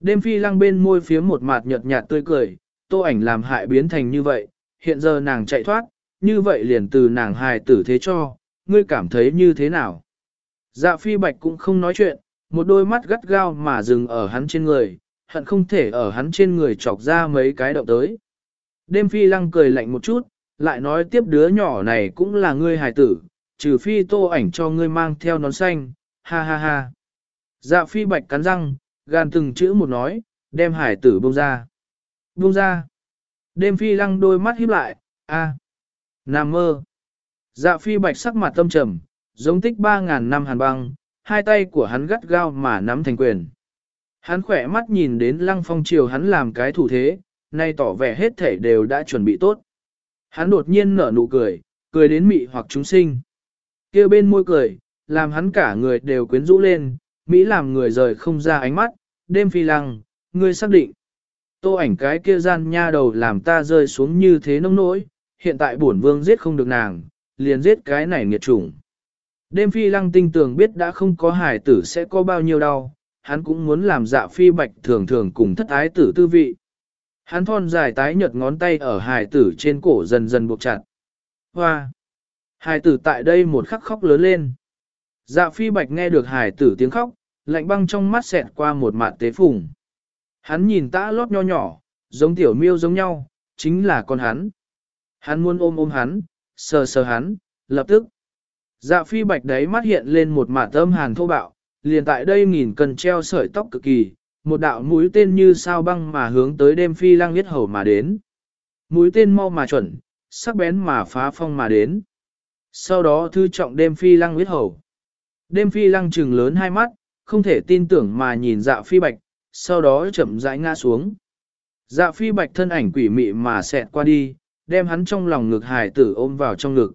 Đêm phi lăng bên môi phía một mặt nhợt nhạt tươi cười, tô ảnh làm hại biến thành như vậy, hiện giờ nàng chạy thoát, như vậy liền từ nàng hài tử thế cho, ngươi cảm thấy như thế nào? Dạ phi bạch cũng không nói chuyện, một đôi mắt gắt gao mà dừng ở hắn trên người, hận không thể ở hắn trên người chọc ra mấy cái động tới. Đêm phi lăng cười lạnh một chút, lại nói tiếp đứa nhỏ này cũng là ngươi hài tử, trừ phi tô ảnh cho ngươi mang theo nón xanh, ha ha ha. Dạ phi bạch cắn răng, gan từng chữ một nói, đem hải tử buông ra. Buông ra. Đêm phi lăng đôi mắt híp lại, a, Nam mơ. Dạ phi bạch sắc mặt tâm trầm, giống tích ba ngàn năm hàn băng, hai tay của hắn gắt gao mà nắm thành quyền. Hắn khỏe mắt nhìn đến lăng phong chiều hắn làm cái thủ thế, nay tỏ vẻ hết thể đều đã chuẩn bị tốt. Hắn đột nhiên nở nụ cười, cười đến mị hoặc chúng sinh kia bên môi cười, làm hắn cả người đều quyến rũ lên, Mỹ làm người rời không ra ánh mắt, đêm phi lăng, ngươi xác định. Tô ảnh cái kia gian nha đầu làm ta rơi xuống như thế nông nỗi, hiện tại bổn vương giết không được nàng, liền giết cái này nghiệt chủng. Đêm phi lăng tinh tường biết đã không có hải tử sẽ có bao nhiêu đau, hắn cũng muốn làm dạ phi bạch thường thường cùng thất ái tử tư vị. Hắn thon dài tái nhợt ngón tay ở hải tử trên cổ dần dần buộc chặt. Hoa! Hải tử tại đây một khắc khóc lớn lên. Dạ phi bạch nghe được hải tử tiếng khóc, lạnh băng trong mắt xẹt qua một mạn tế phùng. Hắn nhìn tã lót nho nhỏ, giống tiểu miêu giống nhau, chính là con hắn. Hắn muốn ôm ôm hắn, sờ sờ hắn, lập tức. Dạ phi bạch đấy mắt hiện lên một mạn tâm hàn thô bạo, liền tại đây nghìn cần treo sợi tóc cực kỳ, một đạo mũi tên như sao băng mà hướng tới đêm phi lang huyết hầu mà đến. Mũi tên mau mà chuẩn, sắc bén mà phá phong mà đến. Sau đó thư trọng đêm phi lăng huyết hầu. Đêm phi lăng trừng lớn hai mắt, không thể tin tưởng mà nhìn dạ phi bạch, sau đó chậm rãi ngã xuống. Dạ phi bạch thân ảnh quỷ mị mà xẹt qua đi, đem hắn trong lòng ngực hài tử ôm vào trong ngực.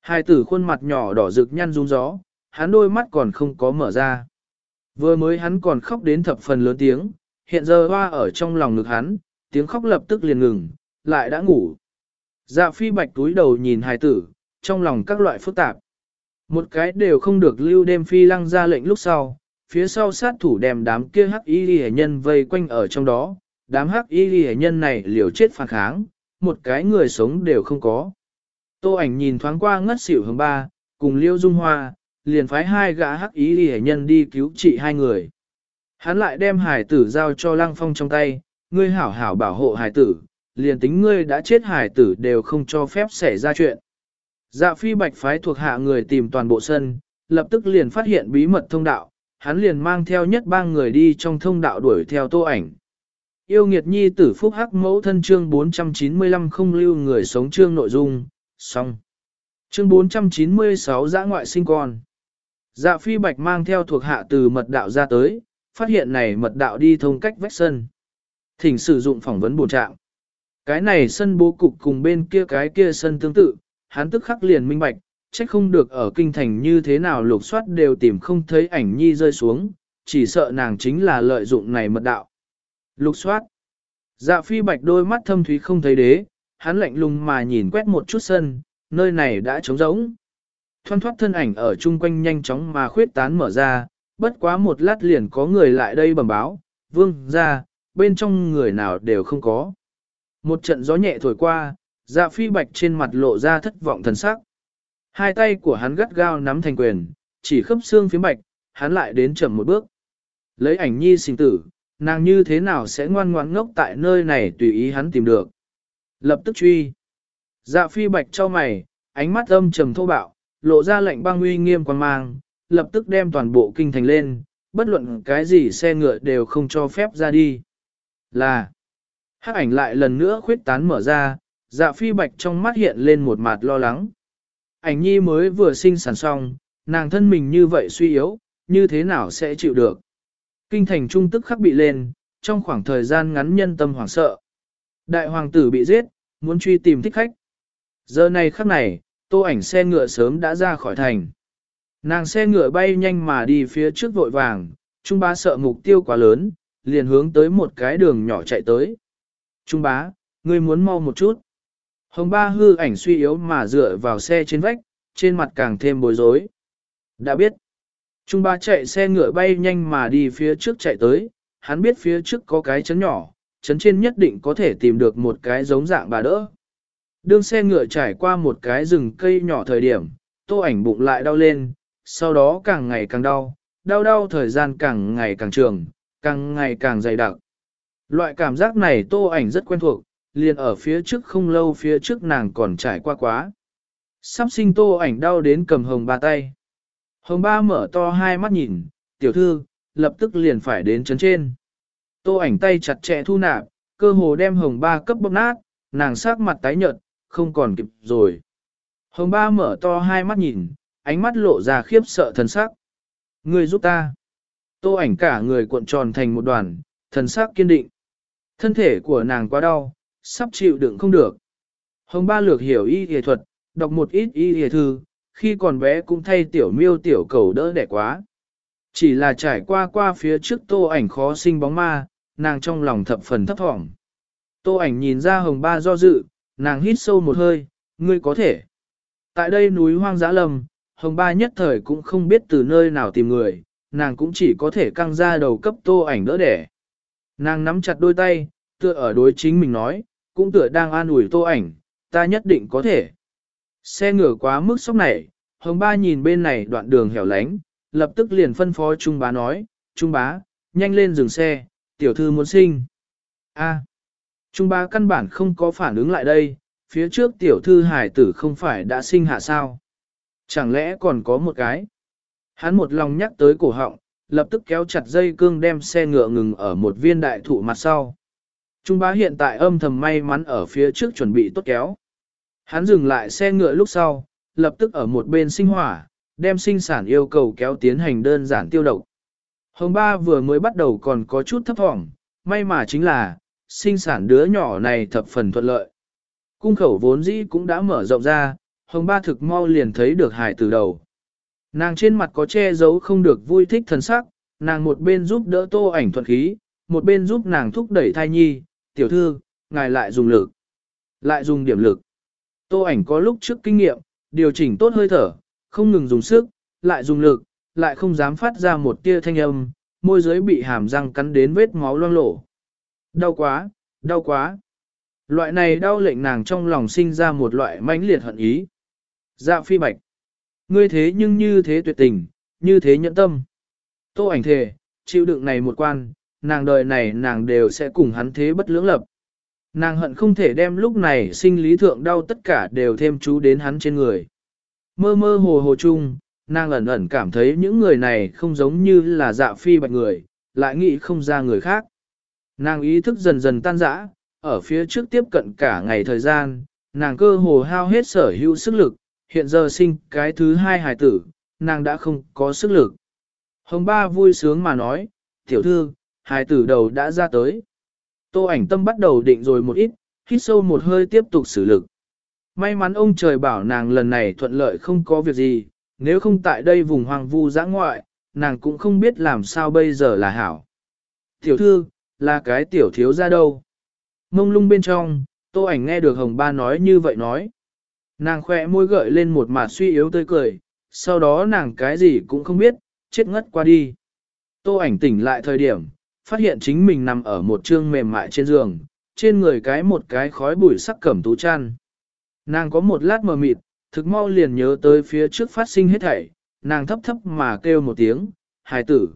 Hài tử khuôn mặt nhỏ đỏ rực nhăn rung gió, hắn đôi mắt còn không có mở ra. Vừa mới hắn còn khóc đến thập phần lớn tiếng, hiện giờ hoa ở trong lòng ngực hắn, tiếng khóc lập tức liền ngừng, lại đã ngủ. Dạ phi bạch túi đầu nhìn hài tử, trong lòng các loại phức tạp. Một cái đều không được lưu đêm phi lăng ra lệnh lúc sau, phía sau sát thủ đem đám kia hắc y ghi nhân vây quanh ở trong đó, đám hắc y ghi nhân này liều chết phản kháng, một cái người sống đều không có. Tô ảnh nhìn thoáng qua ngất xỉu hướng ba, cùng liêu dung hoa, liền phái hai gã hắc y ghi nhân đi cứu trị hai người. Hắn lại đem hải tử giao cho lăng phong trong tay, ngươi hảo hảo bảo hộ hải tử, liền tính ngươi đã chết hải tử đều không cho phép xảy ra chuyện. Dạ phi bạch phái thuộc hạ người tìm toàn bộ sân, lập tức liền phát hiện bí mật thông đạo, hắn liền mang theo nhất ba người đi trong thông đạo đuổi theo tô ảnh. Yêu nghiệt nhi tử phúc hắc mẫu thân chương 495 không lưu người sống chương nội dung, xong. Chương 496 giã ngoại sinh con. Dạ phi bạch mang theo thuộc hạ từ mật đạo ra tới, phát hiện này mật đạo đi thông cách vách sân. Thỉnh sử dụng phỏng vấn bổ trạng. Cái này sân bố cục cùng bên kia cái kia sân tương tự, hắn tức khắc liền minh bạch, trách không được ở kinh thành như thế nào lục soát đều tìm không thấy ảnh nhi rơi xuống, chỉ sợ nàng chính là lợi dụng này mật đạo. Lục soát. Dạ phi bạch đôi mắt thâm thúy không thấy đế, hắn lạnh lùng mà nhìn quét một chút sân, nơi này đã trống rỗng. Thoăn thoát thân ảnh ở chung quanh nhanh chóng mà khuyết tán mở ra, bất quá một lát liền có người lại đây bẩm báo, vương ra, bên trong người nào đều không có. Một trận gió nhẹ thổi qua, dạ phi bạch trên mặt lộ ra thất vọng thần sắc. Hai tay của hắn gắt gao nắm thành quyền, chỉ khớp xương phía bạch, hắn lại đến chậm một bước. Lấy ảnh nhi sinh tử, nàng như thế nào sẽ ngoan ngoãn ngốc tại nơi này tùy ý hắn tìm được. Lập tức truy. Dạ phi bạch cho mày, ánh mắt âm trầm thô bạo, lộ ra lệnh băng uy nghiêm quan mang, lập tức đem toàn bộ kinh thành lên, bất luận cái gì xe ngựa đều không cho phép ra đi. Là, hắc ảnh lại lần nữa khuyết tán mở ra, dạ phi bạch trong mắt hiện lên một mặt lo lắng. Ảnh nhi mới vừa sinh sản xong, nàng thân mình như vậy suy yếu, như thế nào sẽ chịu được. Kinh thành trung tức khắc bị lên, trong khoảng thời gian ngắn nhân tâm hoảng sợ. Đại hoàng tử bị giết, muốn truy tìm thích khách. Giờ này khắc này, tô ảnh xe ngựa sớm đã ra khỏi thành. Nàng xe ngựa bay nhanh mà đi phía trước vội vàng, Trung bá sợ mục tiêu quá lớn, liền hướng tới một cái đường nhỏ chạy tới. Trung bá, ngươi muốn mau một chút. Hồng ba hư ảnh suy yếu mà dựa vào xe trên vách, trên mặt càng thêm bối rối. Đã biết. Trung ba chạy xe ngựa bay nhanh mà đi phía trước chạy tới, hắn biết phía trước có cái chấn nhỏ, chấn trên nhất định có thể tìm được một cái giống dạng bà đỡ. Đương xe ngựa trải qua một cái rừng cây nhỏ thời điểm, tô ảnh bụng lại đau lên, sau đó càng ngày càng đau, đau đau thời gian càng ngày càng trường, càng ngày càng dày đặc. Loại cảm giác này tô ảnh rất quen thuộc, liền ở phía trước không lâu phía trước nàng còn trải qua quá. Sắp sinh tô ảnh đau đến cầm hồng ba tay. Hồng ba mở to hai mắt nhìn, tiểu thư, lập tức liền phải đến chấn trên. Tô ảnh tay chặt chẽ thu nạp, cơ hồ đem hồng ba cấp bóp nát, nàng sắc mặt tái nhợt, không còn kịp rồi. Hồng ba mở to hai mắt nhìn, ánh mắt lộ ra khiếp sợ thần sắc. Người giúp ta. Tô ảnh cả người cuộn tròn thành một đoàn, thần sắc kiên định. Thân thể của nàng quá đau, sắp chịu đựng không được. Hồng ba lược hiểu y y thuật, đọc một ít y y thư, khi còn bé cũng thay tiểu miêu tiểu cầu đỡ đẻ quá. Chỉ là trải qua qua phía trước tô ảnh khó sinh bóng ma, nàng trong lòng thập phần thấp thỏm. Tô ảnh nhìn ra hồng ba do dự, nàng hít sâu một hơi, ngươi có thể. Tại đây núi hoang dã lầm, hồng ba nhất thời cũng không biết từ nơi nào tìm người, nàng cũng chỉ có thể căng ra đầu cấp tô ảnh đỡ đẻ. Nàng nắm chặt đôi tay, tựa ở đối chính mình nói, cũng tựa đang an ủi tô ảnh, ta nhất định có thể. Xe ngựa quá mức sốc này, hồng ba nhìn bên này đoạn đường hẻo lánh, lập tức liền phân phó Trung bá nói, Trung bá, nhanh lên dừng xe, tiểu thư muốn sinh. A. Trung bá căn bản không có phản ứng lại đây, phía trước tiểu thư hải tử không phải đã sinh hạ sao. Chẳng lẽ còn có một cái? Hắn một lòng nhắc tới cổ họng, lập tức kéo chặt dây cương đem xe ngựa ngừng ở một viên đại thụ mặt sau. Trung bá hiện tại âm thầm may mắn ở phía trước chuẩn bị tốt kéo. Hắn dừng lại xe ngựa lúc sau, lập tức ở một bên sinh hỏa, đem sinh sản yêu cầu kéo tiến hành đơn giản tiêu độc. Hồng ba vừa mới bắt đầu còn có chút thấp thỏm, may mà chính là, sinh sản đứa nhỏ này thập phần thuận lợi. Cung khẩu vốn dĩ cũng đã mở rộng ra, hồng ba thực mau liền thấy được hải từ đầu. Nàng trên mặt có che giấu không được vui thích thần sắc, nàng một bên giúp đỡ tô ảnh thuận khí, một bên giúp nàng thúc đẩy thai nhi, tiểu thư, ngài lại dùng lực, lại dùng điểm lực. Tô ảnh có lúc trước kinh nghiệm, điều chỉnh tốt hơi thở, không ngừng dùng sức, lại dùng lực, lại không dám phát ra một tia thanh âm, môi dưới bị hàm răng cắn đến vết máu loang lổ. Đau quá, đau quá. Loại này đau lệnh nàng trong lòng sinh ra một loại mãnh liệt hận ý. Dạ phi bạch. Ngươi thế nhưng như thế tuyệt tình, như thế nhẫn tâm. Tô ảnh thề, chịu đựng này một quan, nàng đời này nàng đều sẽ cùng hắn thế bất lưỡng lập. Nàng hận không thể đem lúc này sinh lý thượng đau tất cả đều thêm chú đến hắn trên người. Mơ mơ hồ hồ chung, nàng ẩn ẩn cảm thấy những người này không giống như là dạ phi bạch người, lại nghĩ không ra người khác. Nàng ý thức dần dần tan rã, ở phía trước tiếp cận cả ngày thời gian, nàng cơ hồ hao hết sở hữu sức lực, hiện giờ sinh cái thứ hai hài tử, nàng đã không có sức lực. Hồng ba vui sướng mà nói, tiểu thư, hai tử đầu đã ra tới. Tô ảnh tâm bắt đầu định rồi một ít, hít sâu một hơi tiếp tục xử lực. May mắn ông trời bảo nàng lần này thuận lợi không có việc gì, nếu không tại đây vùng hoang vu dã ngoại, nàng cũng không biết làm sao bây giờ là hảo. Tiểu thư, là cái tiểu thiếu ra đâu? Mông lung bên trong, tô ảnh nghe được hồng ba nói như vậy nói. Nàng khỏe môi gợi lên một mặt suy yếu tươi cười, sau đó nàng cái gì cũng không biết, chết ngất qua đi. Tô ảnh tỉnh lại thời điểm, phát hiện chính mình nằm ở một trương mềm mại trên giường, trên người cái một cái khói bụi sắc cẩm tú chăn. Nàng có một lát mờ mịt, thực mau liền nhớ tới phía trước phát sinh hết thảy, nàng thấp thấp mà kêu một tiếng, hài tử.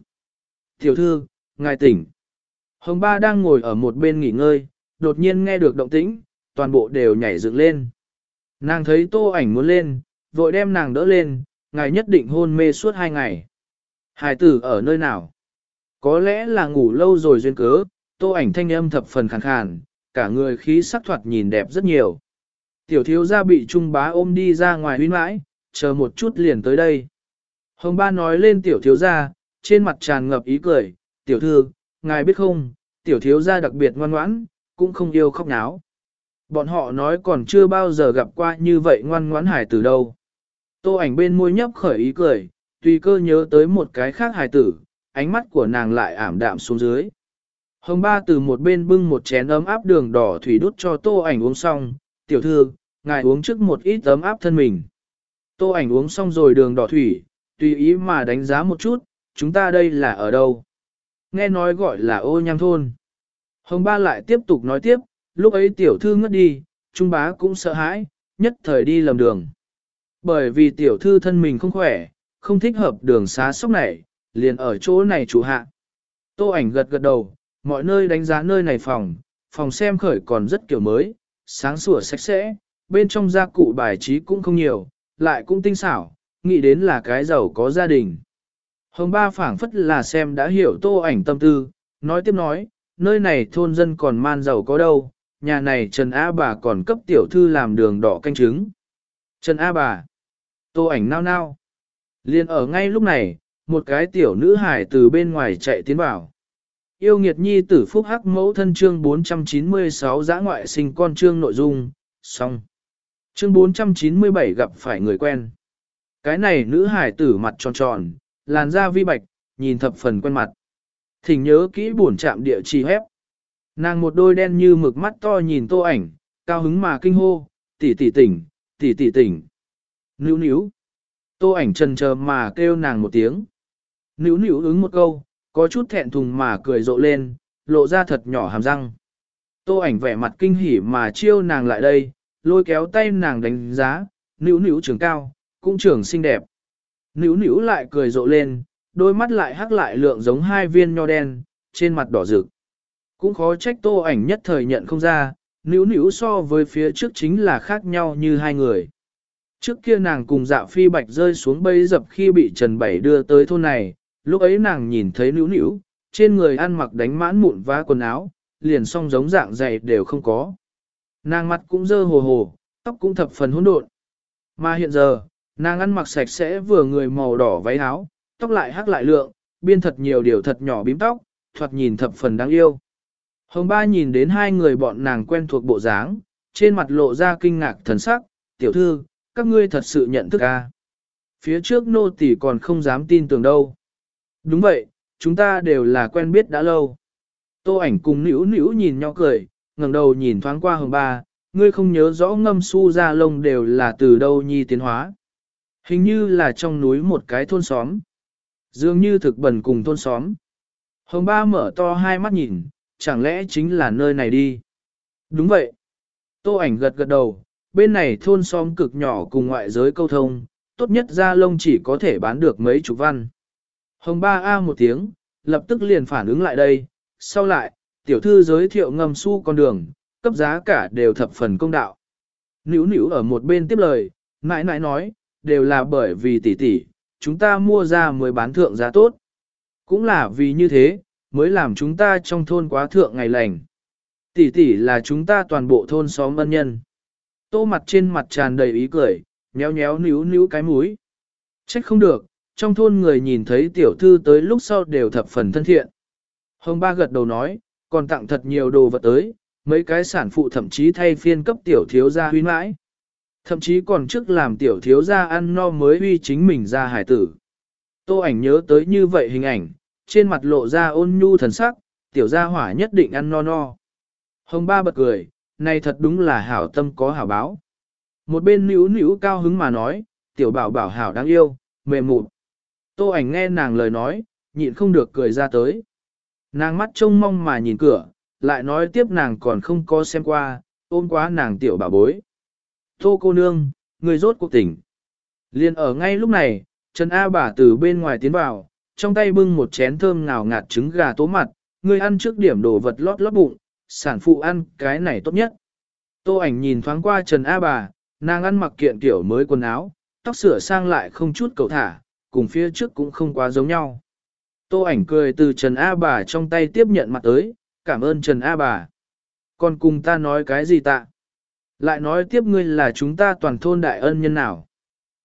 Tiểu thư, ngài tỉnh. Hồng ba đang ngồi ở một bên nghỉ ngơi, đột nhiên nghe được động tĩnh, toàn bộ đều nhảy dựng lên. Nàng thấy tô ảnh muốn lên, vội đem nàng đỡ lên, ngài nhất định hôn mê suốt hai ngày. Hài tử ở nơi nào? Có lẽ là ngủ lâu rồi duyên cớ, tô ảnh thanh âm thập phần khàn khàn, cả người khí sắc thoạt nhìn đẹp rất nhiều. Tiểu thiếu gia bị trung bá ôm đi ra ngoài huyến mãi, chờ một chút liền tới đây. Hồng ba nói lên tiểu thiếu gia, trên mặt tràn ngập ý cười, tiểu thư, ngài biết không, tiểu thiếu gia đặc biệt ngoan ngoãn, cũng không yêu khóc náo. Bọn họ nói còn chưa bao giờ gặp qua như vậy ngoan ngoãn hải tử đâu. Tô ảnh bên môi nhấp khởi ý cười, tùy cơ nhớ tới một cái khác hải tử, ánh mắt của nàng lại ảm đạm xuống dưới. Hồng ba từ một bên bưng một chén ấm áp đường đỏ thủy đút cho tô ảnh uống xong, tiểu thư, ngài uống trước một ít ấm áp thân mình. Tô ảnh uống xong rồi đường đỏ thủy, tùy ý mà đánh giá một chút, chúng ta đây là ở đâu? Nghe nói gọi là ô nham thôn. Hồng ba lại tiếp tục nói tiếp, lúc ấy tiểu thư ngất đi, trung bá cũng sợ hãi, nhất thời đi lầm đường. Bởi vì tiểu thư thân mình không khỏe, không thích hợp đường xá sốc này, liền ở chỗ này chủ hạ. Tô ảnh gật gật đầu, mọi nơi đánh giá nơi này phòng, phòng xem khởi còn rất kiểu mới, sáng sủa sạch sẽ, bên trong gia cụ bài trí cũng không nhiều, lại cũng tinh xảo, nghĩ đến là cái giàu có gia đình. Hồng ba phảng phất là xem đã hiểu tô ảnh tâm tư, nói tiếp nói, nơi này thôn dân còn man giàu có đâu, nhà này Trần A bà còn cấp tiểu thư làm đường đỏ canh trứng. Trần A bà, tô ảnh nao nao. Liên ở ngay lúc này, một cái tiểu nữ hải từ bên ngoài chạy tiến vào. Yêu nghiệt nhi tử phúc hắc mẫu thân chương 496 giã ngoại sinh con chương nội dung, xong. Chương 497 gặp phải người quen. Cái này nữ hải tử mặt tròn tròn, làn da vi bạch, nhìn thập phần quen mặt. Thỉnh nhớ kỹ buồn chạm địa chỉ hép. Nàng một đôi đen như mực mắt to nhìn tô ảnh, cao hứng mà kinh hô, tỷ tỷ tỉnh, tỷ tỷ tỉnh. Níu níu. Tô ảnh trần chờ mà kêu nàng một tiếng. Nữu nữu ứng một câu, có chút thẹn thùng mà cười rộ lên, lộ ra thật nhỏ hàm răng. Tô ảnh vẻ mặt kinh hỉ mà chiêu nàng lại đây, lôi kéo tay nàng đánh giá, nữu nữu trưởng cao, cũng trưởng xinh đẹp. Nữu nữu lại cười rộ lên, đôi mắt lại hắc lại lượng giống hai viên nho đen, trên mặt đỏ rực. Cũng khó trách tô ảnh nhất thời nhận không ra, nữu nữu so với phía trước chính là khác nhau như hai người. Trước kia nàng cùng dạ phi bạch rơi xuống bấy dập khi bị Trần Bảy đưa tới thôn này, lúc ấy nàng nhìn thấy nữu nữu, trên người ăn mặc đánh mãn mụn vá quần áo, liền song giống dạng dày đều không có. Nàng mặt cũng dơ hồ hồ, tóc cũng thập phần hỗn độn. Mà hiện giờ, nàng ăn mặc sạch sẽ vừa người màu đỏ váy áo, tóc lại hắc lại lượng, biên thật nhiều điều thật nhỏ bím tóc, thoạt nhìn thập phần đáng yêu. Hồng ba nhìn đến hai người bọn nàng quen thuộc bộ dáng, trên mặt lộ ra kinh ngạc thần sắc, tiểu thư, các ngươi thật sự nhận thức a? Phía trước nô tỳ còn không dám tin tưởng đâu. Đúng vậy, chúng ta đều là quen biết đã lâu. Tô ảnh cùng nữ nữ nhìn nhau cười, ngẩng đầu nhìn thoáng qua hồng ba, ngươi không nhớ rõ ngâm su ra lông đều là từ đâu nhi tiến hóa. Hình như là trong núi một cái thôn xóm. Dường như thực bẩn cùng thôn xóm. Hồng ba mở to hai mắt nhìn, chẳng lẽ chính là nơi này đi? Đúng vậy. Tô ảnh gật gật đầu, bên này thôn xóm cực nhỏ cùng ngoại giới câu thông, tốt nhất ra lông chỉ có thể bán được mấy chục văn. Hồng ba A một tiếng, lập tức liền phản ứng lại đây, sau lại, tiểu thư giới thiệu ngâm su con đường, cấp giá cả đều thập phần công đạo. Nữu nữu ở một bên tiếp lời, mãi mãi nói, đều là bởi vì tỷ tỷ, chúng ta mua ra mới bán thượng giá tốt. Cũng là vì như thế, mới làm chúng ta trong thôn quá thượng ngày lành. Tỷ tỷ là chúng ta toàn bộ thôn xóm ân nhân. Tô mặt trên mặt tràn đầy ý cười, nhéo nhéo níu níu cái mũi. Trách không được, trong thôn người nhìn thấy tiểu thư tới lúc sau đều thập phần thân thiện. Hồng ba gật đầu nói, còn tặng thật nhiều đồ vật tới, mấy cái sản phụ thậm chí thay phiên cấp tiểu thiếu gia huy mãi. Thậm chí còn trước làm tiểu thiếu gia ăn no mới huy chính mình ra hải tử. Tô ảnh nhớ tới như vậy hình ảnh, trên mặt lộ ra ôn nhu thần sắc, tiểu gia hỏa nhất định ăn no no. Hồng ba bật cười, này thật đúng là hảo tâm có hảo báo. Một bên nữ nữ cao hứng mà nói, tiểu bảo bảo hảo đáng yêu, mềm mụn. Tô ảnh nghe nàng lời nói, nhịn không được cười ra tới. Nàng mắt trông mong mà nhìn cửa, lại nói tiếp nàng còn không có xem qua, ôm quá nàng tiểu bà bối. Tô cô nương, người rốt cuộc tỉnh. Liên ở ngay lúc này, Trần A bà từ bên ngoài tiến vào, trong tay bưng một chén thơm ngào ngạt trứng gà tố mặt, người ăn trước điểm đồ vật lót lót bụng, sản phụ ăn cái này tốt nhất. Tô ảnh nhìn thoáng qua Trần A bà, nàng ăn mặc kiện tiểu mới quần áo, tóc sửa sang lại không chút cầu thả, cùng phía trước cũng không quá giống nhau. Tô ảnh cười từ Trần A bà trong tay tiếp nhận mặt tới, cảm ơn Trần A bà. Còn cùng ta nói cái gì tạ? Lại nói tiếp ngươi là chúng ta toàn thôn đại ân nhân nào?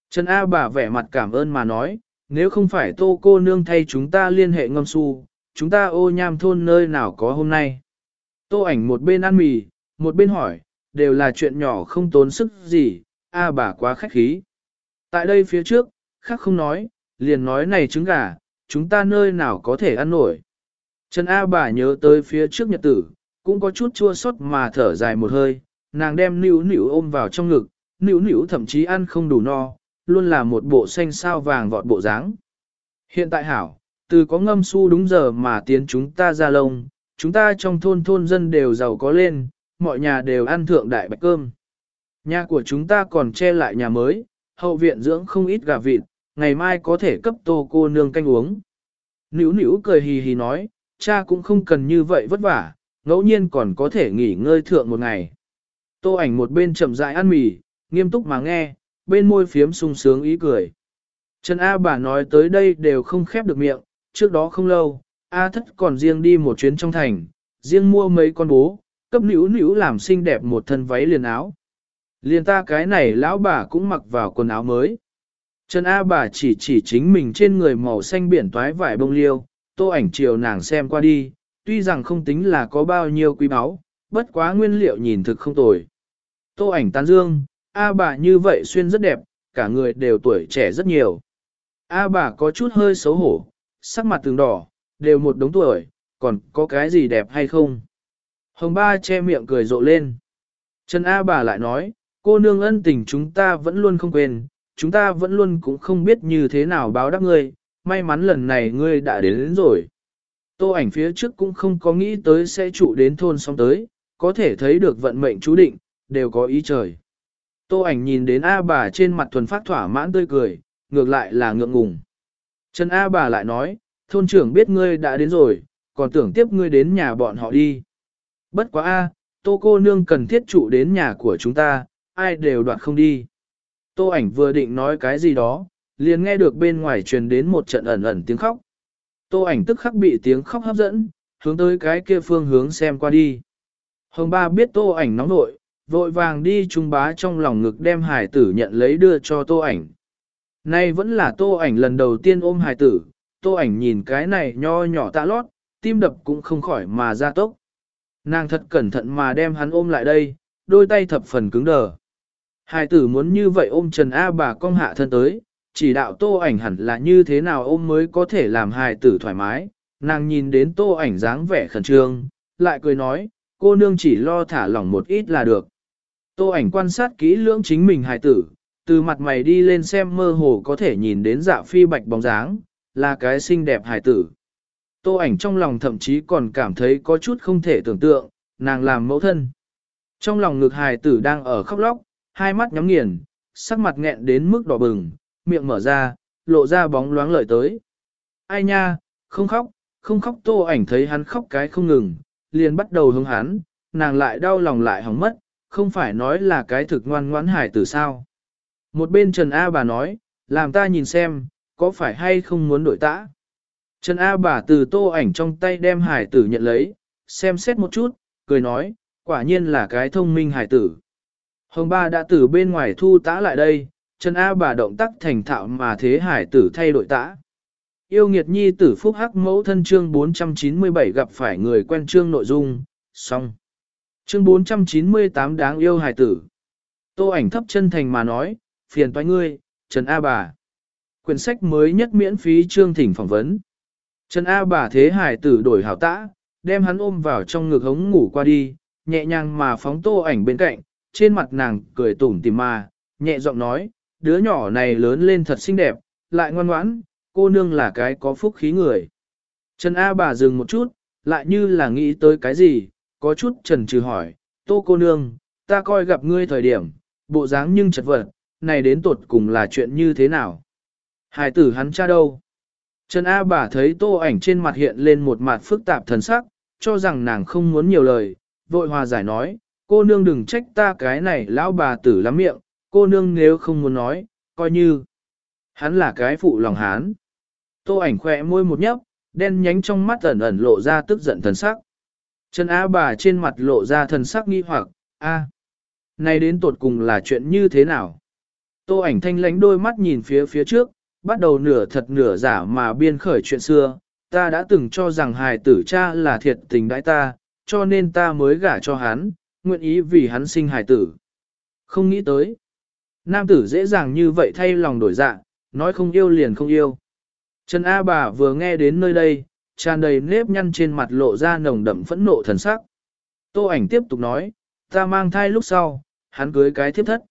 Trần A bà vẻ mặt cảm ơn mà nói, nếu không phải tô cô nương thay chúng ta liên hệ ngâm su, chúng ta ô nham thôn nơi nào có hôm nay. Tô ảnh một bên ăn mì, một bên hỏi, đều là chuyện nhỏ không tốn sức gì, A bà quá khách khí. Tại đây phía trước, khác không nói, liền nói này trứng gà, chúng ta nơi nào có thể ăn nổi. Trần A bà nhớ tới phía trước nhật tử, cũng có chút chua xót mà thở dài một hơi, nàng đem nữu nữu ôm vào trong ngực, nữu nữu thậm chí ăn không đủ no, luôn là một bộ xanh sao vàng vọt bộ dáng. Hiện tại hảo, từ có ngâm su đúng giờ mà tiến chúng ta ra lông, chúng ta trong thôn thôn dân đều giàu có lên, mọi nhà đều ăn thượng đại bạch cơm. Nhà của chúng ta còn che lại nhà mới, hậu viện dưỡng không ít gà vịt, ngày mai có thể cấp tô cô nương canh uống. Nữu nữu cười hì hì nói, cha cũng không cần như vậy vất vả, ngẫu nhiên còn có thể nghỉ ngơi thượng một ngày. Tô ảnh một bên chậm rãi ăn mì, nghiêm túc mà nghe, bên môi phiếm sung sướng ý cười. Trần A bà nói tới đây đều không khép được miệng, trước đó không lâu, A thất còn riêng đi một chuyến trong thành, riêng mua mấy con bố, cấp nữu nữu làm xinh đẹp một thân váy liền áo. Liền ta cái này lão bà cũng mặc vào quần áo mới. Trần A bà chỉ chỉ chính mình trên người màu xanh biển toái vải bông liêu, tô ảnh chiều nàng xem qua đi, tuy rằng không tính là có bao nhiêu quý báu, bất quá nguyên liệu nhìn thực không tồi. Tô ảnh tán dương, A bà như vậy xuyên rất đẹp, cả người đều tuổi trẻ rất nhiều. A bà có chút hơi xấu hổ, sắc mặt từng đỏ, đều một đống tuổi, còn có cái gì đẹp hay không? Hồng ba che miệng cười rộ lên. Trần A bà lại nói, cô nương ân tình chúng ta vẫn luôn không quên, chúng ta vẫn luôn cũng không biết như thế nào báo đáp ngươi, may mắn lần này ngươi đã đến, đến rồi. Tô ảnh phía trước cũng không có nghĩ tới sẽ trụ đến thôn xong tới, có thể thấy được vận mệnh chú định, đều có ý trời. Tô ảnh nhìn đến A bà trên mặt thuần phát thỏa mãn tươi cười, ngược lại là ngượng ngùng. Trần A bà lại nói, thôn trưởng biết ngươi đã đến rồi, còn tưởng tiếp ngươi đến nhà bọn họ đi. Bất quá A, tô cô nương cần thiết trụ đến nhà của chúng ta, ai đều đoạt không đi. Tô ảnh vừa định nói cái gì đó, liền nghe được bên ngoài truyền đến một trận ẩn ẩn tiếng khóc. Tô ảnh tức khắc bị tiếng khóc hấp dẫn, hướng tới cái kia phương hướng xem qua đi. Hồng ba biết tô ảnh nóng nội, vội vàng đi trung bá trong lòng ngực đem hải tử nhận lấy đưa cho tô ảnh. Nay vẫn là tô ảnh lần đầu tiên ôm hải tử, tô ảnh nhìn cái này nho nhỏ tạ lót, tim đập cũng không khỏi mà ra tốc. Nàng thật cẩn thận mà đem hắn ôm lại đây, đôi tay thập phần cứng đờ. Hải tử muốn như vậy ôm Trần A bà cong hạ thân tới, chỉ đạo tô ảnh hẳn là như thế nào ôm mới có thể làm hài tử thoải mái. Nàng nhìn đến tô ảnh dáng vẻ khẩn trương, lại cười nói, cô nương chỉ lo thả lỏng một ít là được. Tô ảnh quan sát kỹ lưỡng chính mình hài tử, từ mặt mày đi lên xem mơ hồ có thể nhìn đến dạ phi bạch bóng dáng, là cái xinh đẹp hài tử. Tô ảnh trong lòng thậm chí còn cảm thấy có chút không thể tưởng tượng, nàng làm mẫu thân. Trong lòng ngực hài tử đang ở khóc lóc, hai mắt nhắm nghiền, sắc mặt nghẹn đến mức đỏ bừng, miệng mở ra, lộ ra bóng loáng lợi tới. Ai nha, không khóc, không khóc tô ảnh thấy hắn khóc cái không ngừng, liền bắt đầu hướng hắn, nàng lại đau lòng lại hỏng mất, không phải nói là cái thực ngoan ngoãn hải tử sao. Một bên Trần A bà nói, làm ta nhìn xem, có phải hay không muốn đổi tã. Trần A bà từ tô ảnh trong tay đem hải tử nhận lấy, xem xét một chút, cười nói, quả nhiên là cái thông minh hải tử. Hồng ba đã từ bên ngoài thu tã lại đây, Trần A bà động tác thành thạo mà thế hải tử thay đổi tã. Yêu nghiệt nhi tử phúc hắc mẫu thân chương 497 gặp phải người quen chương nội dung, xong. Chương 498 đáng yêu hải tử. Tô ảnh thấp chân thành mà nói, phiền toái ngươi, Trần A bà. Quyển sách mới nhất miễn phí chương thỉnh phỏng vấn. Trần A bà thế hải tử đổi hảo tã, đem hắn ôm vào trong ngực hống ngủ qua đi, nhẹ nhàng mà phóng tô ảnh bên cạnh, trên mặt nàng cười tủm tỉm mà, nhẹ giọng nói, đứa nhỏ này lớn lên thật xinh đẹp, lại ngoan ngoãn, cô nương là cái có phúc khí người. Trần A bà dừng một chút, lại như là nghĩ tới cái gì, có chút trần trừ hỏi, tô cô nương, ta coi gặp ngươi thời điểm, bộ dáng nhưng chật vật, này đến tột cùng là chuyện như thế nào? Hải tử hắn cha đâu? Trần A bà thấy tô ảnh trên mặt hiện lên một mặt phức tạp thần sắc, cho rằng nàng không muốn nhiều lời, vội hòa giải nói, cô nương đừng trách ta cái này lão bà tử lắm miệng, cô nương nếu không muốn nói, coi như hắn là cái phụ lòng hán. Tô ảnh khẽ môi một nhấp, đen nhánh trong mắt ẩn ẩn lộ ra tức giận thần sắc. Trần á bà trên mặt lộ ra thần sắc nghi hoặc, a, này đến tột cùng là chuyện như thế nào? Tô ảnh thanh lánh đôi mắt nhìn phía phía trước, bắt đầu nửa thật nửa giả mà biên khởi chuyện xưa. Ta đã từng cho rằng hài tử cha là thiệt tình đãi ta, cho nên ta mới gả cho hắn, nguyện ý vì hắn sinh hài tử. Không nghĩ tới. Nam tử dễ dàng như vậy thay lòng đổi dạ, nói không yêu liền không yêu. Trần A bà vừa nghe đến nơi đây, tràn đầy nếp nhăn trên mặt lộ ra nồng đậm phẫn nộ thần sắc. Tô ảnh tiếp tục nói, ta mang thai lúc sau, hắn cưới cái thiếp thất.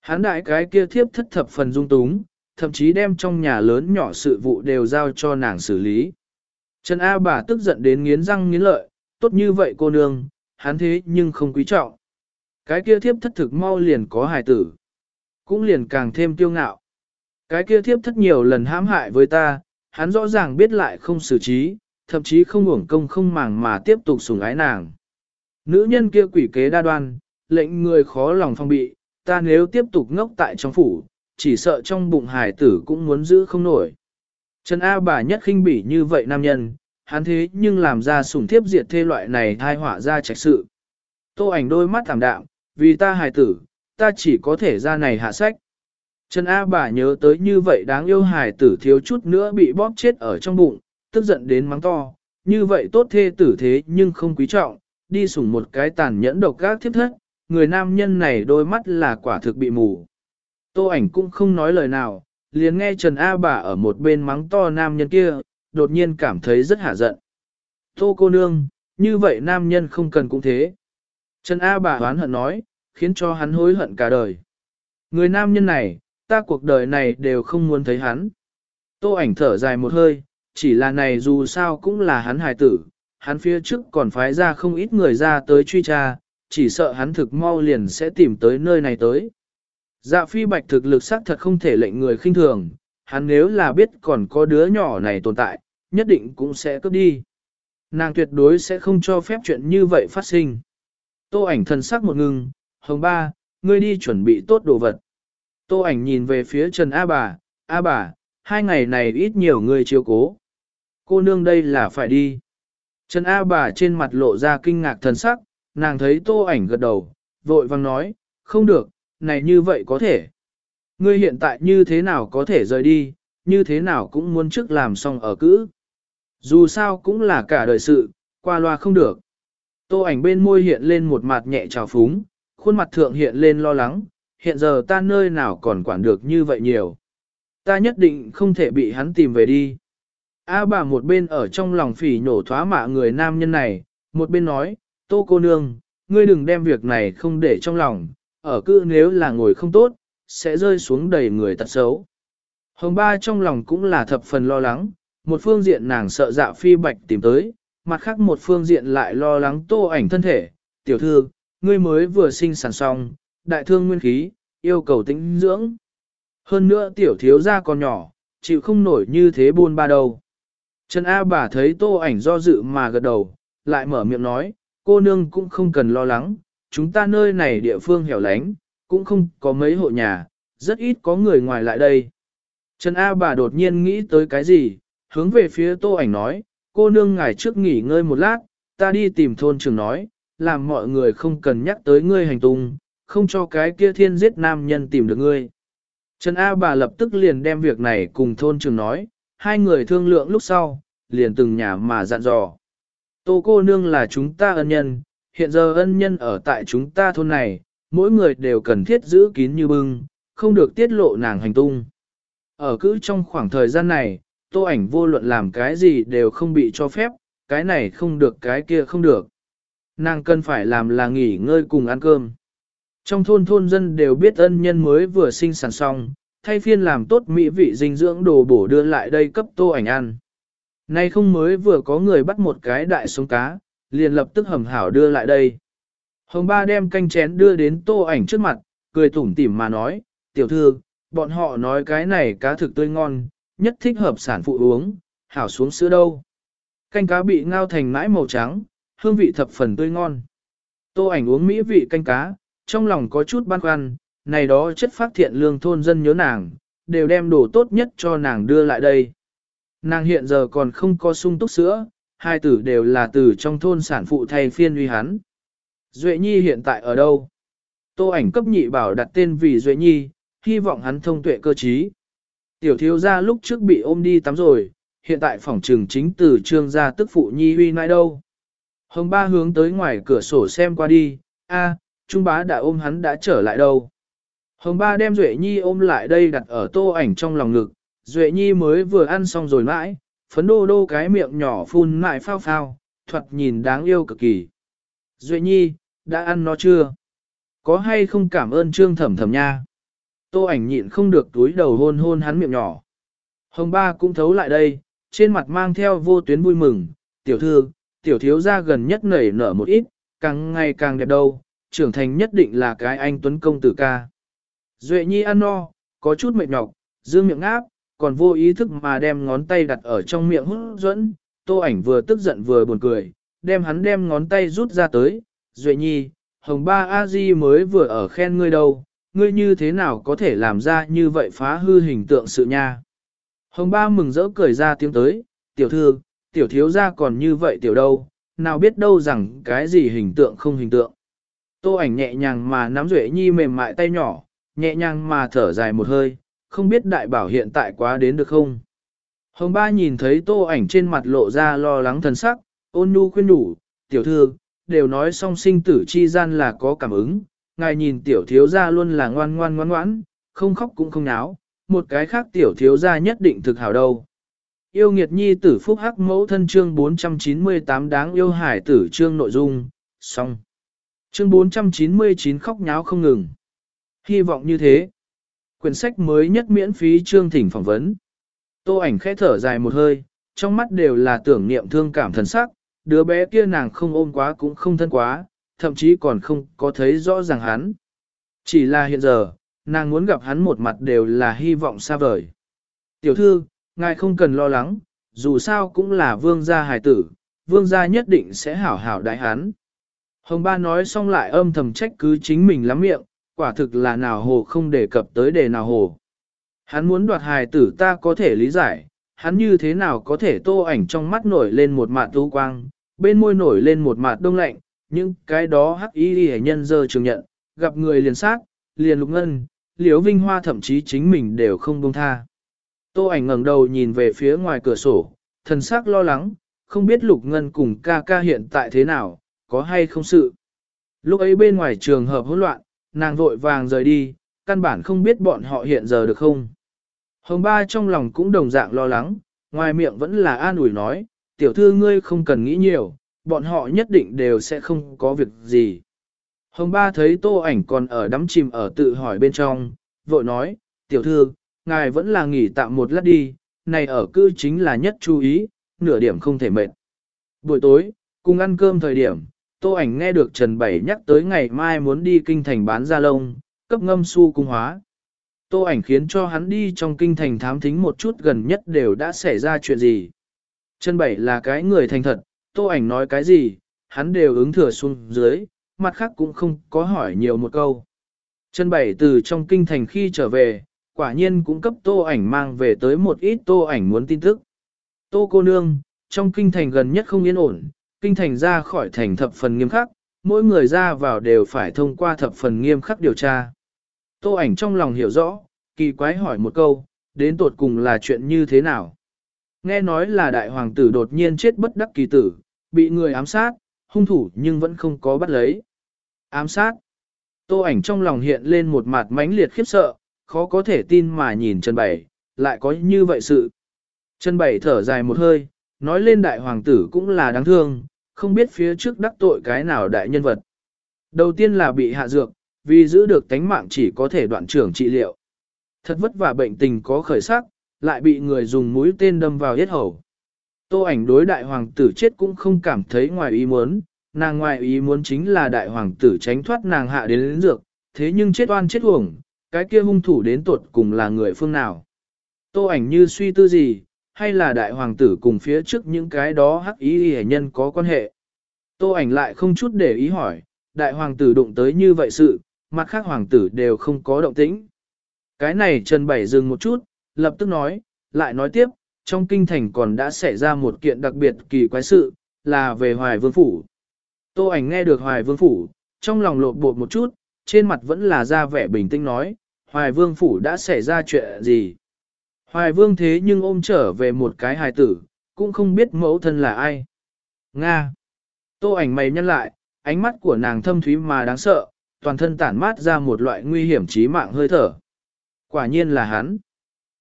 Hắn đại cái kia thiếp thất thập phần dung túng, thậm chí đem trong nhà lớn nhỏ sự vụ đều giao cho nàng xử lý. Trần A bà tức giận đến nghiến răng nghiến lợi, tốt như vậy cô nương, hắn thế nhưng không quý trọng. Cái kia thiếp thất thực mau liền có hài tử. Cũng liền càng thêm tiêu ngạo. Cái kia thiếp thất nhiều lần hãm hại với ta, hắn rõ ràng biết lại không xử trí, thậm chí không uổng công không màng mà tiếp tục sủng ái nàng. Nữ nhân kia quỷ kế đa đoan, lệnh người khó lòng phong bị, ta nếu tiếp tục ngốc tại trong phủ, chỉ sợ trong bụng hài tử cũng muốn giữ không nổi. Trần A bà nhất khinh bỉ như vậy nam nhân, hắn thế nhưng làm ra sủng thiếp diệt thê loại này thai họa ra trạch sự. Tô ảnh đôi mắt thảm đạm, vì ta hài tử, ta chỉ có thể ra này hạ sách. Trần A bà nhớ tới như vậy đáng yêu hài tử thiếu chút nữa bị bóp chết ở trong bụng, tức giận đến mắng to, như vậy tốt thê tử thế nhưng không quý trọng, đi sủng một cái tàn nhẫn độc gác thiếp thất, người nam nhân này đôi mắt là quả thực bị mù. Tô ảnh cũng không nói lời nào, liền nghe Trần A bà ở một bên mắng to nam nhân kia, đột nhiên cảm thấy rất hả giận. Tô cô nương, như vậy nam nhân không cần cũng thế. Trần A bà hoán hận nói, khiến cho hắn hối hận cả đời. Người nam nhân này, ta cuộc đời này đều không muốn thấy hắn. Tô ảnh thở dài một hơi, chỉ là này dù sao cũng là hắn hài tử, hắn phía trước còn phái ra không ít người ra tới truy tra, chỉ sợ hắn thực mau liền sẽ tìm tới nơi này tới. Dạ phi bạch thực lực sắc thật không thể lệnh người khinh thường, hắn nếu là biết còn có đứa nhỏ này tồn tại, nhất định cũng sẽ cướp đi. Nàng tuyệt đối sẽ không cho phép chuyện như vậy phát sinh. Tô ảnh thần sắc một ngừng, hồng ba, ngươi đi chuẩn bị tốt đồ vật. Tô ảnh nhìn về phía Trần A bà, A bà, hai ngày này ít nhiều người chiếu cố. Cô nương đây là phải đi. Trần A bà trên mặt lộ ra kinh ngạc thần sắc, nàng thấy tô ảnh gật đầu, vội vang nói, không được, này như vậy có thể. Ngươi hiện tại như thế nào có thể rời đi, như thế nào cũng muốn trước làm xong ở cữ. Dù sao cũng là cả đời sự, qua loa không được. Tô ảnh bên môi hiện lên một mặt nhẹ trào phúng, khuôn mặt thượng hiện lên lo lắng, hiện giờ ta nơi nào còn quản được như vậy nhiều. Ta nhất định không thể bị hắn tìm về đi. A bà một bên ở trong lòng phỉ nhổ thoá mạ người nam nhân này, một bên nói, tô cô nương, ngươi đừng đem việc này không để trong lòng, ở cư nếu là ngồi không tốt, sẽ rơi xuống đầy người tật xấu. Hồng ba trong lòng cũng là thập phần lo lắng, một phương diện nàng sợ dạ phi bạch tìm tới, mặt khác một phương diện lại lo lắng tô ảnh thân thể, tiểu thư, ngươi mới vừa sinh sản xong, đại thương nguyên khí, yêu cầu tĩnh dưỡng. Hơn nữa tiểu thiếu gia còn nhỏ, chịu không nổi như thế buôn ba đâu. Trần A bà thấy tô ảnh do dự mà gật đầu, lại mở miệng nói, cô nương cũng không cần lo lắng, chúng ta nơi này địa phương hẻo lánh, cũng không có mấy hộ nhà, rất ít có người ngoài lại đây. Trần A bà đột nhiên nghĩ tới cái gì, hướng về phía tô ảnh nói, cô nương ngài trước nghỉ ngơi một lát, ta đi tìm thôn trưởng nói, làm mọi người không cần nhắc tới ngươi hành tung, không cho cái kia thiên giết nam nhân tìm được ngươi. Trần A bà lập tức liền đem việc này cùng thôn trưởng nói, hai người thương lượng lúc sau, liền từng nhà mà dặn dò. Tô cô nương là chúng ta ân nhân, hiện giờ ân nhân ở tại chúng ta thôn này, mỗi người đều cần thiết giữ kín như bưng, không được tiết lộ nàng hành tung. Ở cứ trong khoảng thời gian này, tô ảnh vô luận làm cái gì đều không bị cho phép, cái này không được cái kia không được. Nàng cần phải làm là nghỉ ngơi cùng ăn cơm. Trong thôn thôn dân đều biết ân nhân mới vừa sinh sản xong, thay phiên làm tốt mỹ vị dinh dưỡng đồ bổ đưa lại đây cấp tô ảnh ăn. Nay không mới vừa có người bắt một cái đại sống cá, liền lập tức hầm hảo đưa lại đây. Hồng ba đem canh chén đưa đến tô ảnh trước mặt, cười tủm tỉm mà nói, tiểu thư, bọn họ nói cái này cá thực tươi ngon, nhất thích hợp sản phụ uống, hảo xuống sữa đâu. Canh cá bị ngao thành mãi màu trắng, hương vị thập phần tươi ngon. Tô ảnh uống mỹ vị canh cá, trong lòng có chút băn khoăn, này đó chất phát thiện lương thôn dân nhớ nàng, đều đem đồ tốt nhất cho nàng đưa lại đây. Nàng hiện giờ còn không có sung túc sữa, hai tử đều là từ trong thôn sản phụ thay phiên uy hắn. Duệ Nhi hiện tại ở đâu? Tô ảnh cấp nhị bảo đặt tên vì Duệ Nhi, hy vọng hắn thông tuệ cơ trí. Tiểu thiếu gia lúc trước bị ôm đi tắm rồi, hiện tại phòng trường chính từ trương gia tức phụ nhi huy nãi đâu. Hồng ba hướng tới ngoài cửa sổ xem qua đi, a, Trung bá đã ôm hắn đã trở lại đâu. Hồng ba đem Duệ Nhi ôm lại đây đặt ở tô ảnh trong lòng ngực, Duệ Nhi mới vừa ăn xong rồi mãi, phấn đô đô cái miệng nhỏ phun mãi phao phao, thuật nhìn đáng yêu cực kỳ. Duệ Nhi, đã ăn nó chưa? Có hay không cảm ơn trương thẩm thẩm nha? Tô ảnh nhịn không được túi đầu hôn hôn hắn miệng nhỏ. Hồng ba cũng thấu lại đây, trên mặt mang theo vô tuyến vui mừng, tiểu thư, tiểu thiếu gia gần nhất nảy nở một ít, càng ngày càng đẹp đâu, trưởng thành nhất định là cái anh tuấn công tử ca. Duệ nhi ăn no, có chút mệt nhọc, dương miệng áp, còn vô ý thức mà đem ngón tay đặt ở trong miệng hút dẫn, tô ảnh vừa tức giận vừa buồn cười, đem hắn đem ngón tay rút ra tới, Duệ nhi, hồng ba a di mới vừa ở khen ngươi đâu, ngươi như thế nào có thể làm ra như vậy phá hư hình tượng sự nha. Hồng ba mừng rỡ cười ra tiếng tới, tiểu thư, tiểu thiếu gia còn như vậy tiểu đâu, nào biết đâu rằng cái gì hình tượng không hình tượng. Tô ảnh nhẹ nhàng mà nắm Duệ Nhi mềm mại tay nhỏ, nhẹ nhàng mà thở dài một hơi, không biết đại bảo hiện tại quá đến được không. Hồng ba nhìn thấy tô ảnh trên mặt lộ ra lo lắng thần sắc, ôn nhu khuyên nhủ, tiểu thư, đều nói song sinh tử chi gian là có cảm ứng, ngài nhìn tiểu thiếu gia luôn là ngoan ngoan ngoan ngoãn, không khóc cũng không náo, một cái khác tiểu thiếu gia nhất định thực hảo đâu. Yêu nghiệt nhi tử phúc hắc mẫu thân chương 498 đáng yêu hải tử chương nội dung, xong. Chương 499 khóc nháo không ngừng. Hy vọng như thế. Quyển sách mới nhất miễn phí chương thỉnh phỏng vấn. Tô ảnh khẽ thở dài một hơi, trong mắt đều là tưởng niệm thương cảm thần sắc, đứa bé kia nàng không ôm quá cũng không thân quá, thậm chí còn không có thấy rõ ràng hắn. Chỉ là hiện giờ, nàng muốn gặp hắn một mặt đều là hy vọng xa vời. Tiểu thư, ngài không cần lo lắng, dù sao cũng là vương gia hài tử, vương gia nhất định sẽ hảo hảo đại hắn. Hồng ba nói xong lại âm thầm trách cứ chính mình lắm miệng, quả thực là nào hồ không đề cập tới đề nào hồ. Hắn muốn đoạt hài tử ta có thể lý giải, hắn như thế nào có thể tô ảnh trong mắt nổi lên một mạt tu quang, bên môi nổi lên một mạt đông lạnh, những cái đó hắc y hệ nhân dơ trường nhận, gặp người liền sát, liền lục ngân, liễu vinh hoa thậm chí chính mình đều không buông tha. Tô ảnh ngẩng đầu nhìn về phía ngoài cửa sổ, thần sắc lo lắng, không biết lục ngân cùng ca ca hiện tại thế nào, có hay không sự. Lúc ấy bên ngoài trường hợp hỗn loạn, nàng vội vàng rời đi, căn bản không biết bọn họ hiện giờ được không. Hồng ba trong lòng cũng đồng dạng lo lắng, ngoài miệng vẫn là an ủi nói, tiểu thư ngươi không cần nghĩ nhiều, bọn họ nhất định đều sẽ không có việc gì. Hồng ba thấy tô ảnh còn ở đắm chìm ở tự hỏi bên trong, vội nói, tiểu thư, ngài vẫn là nghỉ tạm một lát đi, này ở cư chính là nhất chú ý, nửa điểm không thể mệt. Buổi tối, cùng ăn cơm thời điểm, tô ảnh nghe được Trần Bảy nhắc tới ngày mai muốn đi kinh thành bán da lông, cấp ngâm su cung hóa. Tô ảnh khiến cho hắn đi trong kinh thành thám thính một chút gần nhất đều đã xảy ra chuyện gì. Trần Bảy là cái người thành thật, tô ảnh nói cái gì, hắn đều ứng thừa xuống dưới, mặt khác cũng không có hỏi nhiều một câu. Chân Bảy từ trong kinh thành khi trở về, quả nhiên cũng cấp tô ảnh mang về tới một ít tô ảnh muốn tin tức. Tô cô nương, trong kinh thành gần nhất không yên ổn, kinh thành ra khỏi thành thập phần nghiêm khắc, mỗi người ra vào đều phải thông qua thập phần nghiêm khắc điều tra. Tô ảnh trong lòng hiểu rõ, kỳ quái hỏi một câu, đến tột cùng là chuyện như thế nào? Nghe nói là đại hoàng tử đột nhiên chết bất đắc kỳ tử, bị người ám sát, hung thủ nhưng vẫn không có bắt lấy. Ám sát. Tô ảnh trong lòng hiện lên một mặt mãnh liệt khiếp sợ, khó có thể tin mà nhìn Trần Bảy, lại có như vậy sự. Trần Bảy thở dài một hơi, nói lên đại hoàng tử cũng là đáng thương, không biết phía trước đắc tội cái nào đại nhân vật. Đầu tiên là bị hạ dược, vì giữ được tánh mạng chỉ có thể đoạn trưởng trị liệu. Thật vất vả bệnh tình có khởi sắc, lại bị người dùng mũi tên đâm vào yết hầu. Tô ảnh đối đại hoàng tử chết cũng không cảm thấy ngoài ý muốn, nàng ngoài ý muốn chính là đại hoàng tử tránh thoát nàng hạ đến lĩnh dược, thế nhưng chết oan chết uổng, cái kia hung thủ đến tuột cùng là người phương nào. Tô ảnh như suy tư gì, hay là đại hoàng tử cùng phía trước những cái đó hắc ý hề nhân có quan hệ. Tô ảnh lại không chút để ý hỏi, đại hoàng tử đụng tới như vậy sự, mặt khác hoàng tử đều không có động tĩnh. Cái này Trần Bảy dừng một chút, lập tức nói, lại nói tiếp, trong kinh thành còn đã xảy ra một kiện đặc biệt kỳ quái sự, là về Hoài Vương Phủ. Tô ảnh nghe được Hoài Vương Phủ, trong lòng lột bột một chút, trên mặt vẫn là ra vẻ bình tĩnh nói, Hoài Vương Phủ đã xảy ra chuyện gì? Hoài Vương thế nhưng ôm trở về một cái hài tử, cũng không biết mẫu thân là ai. Nga. Tô ảnh mày nhăn lại, ánh mắt của nàng thâm thúy mà đáng sợ, toàn thân tản mát ra một loại nguy hiểm chí mạng hơi thở. Quả nhiên là hắn.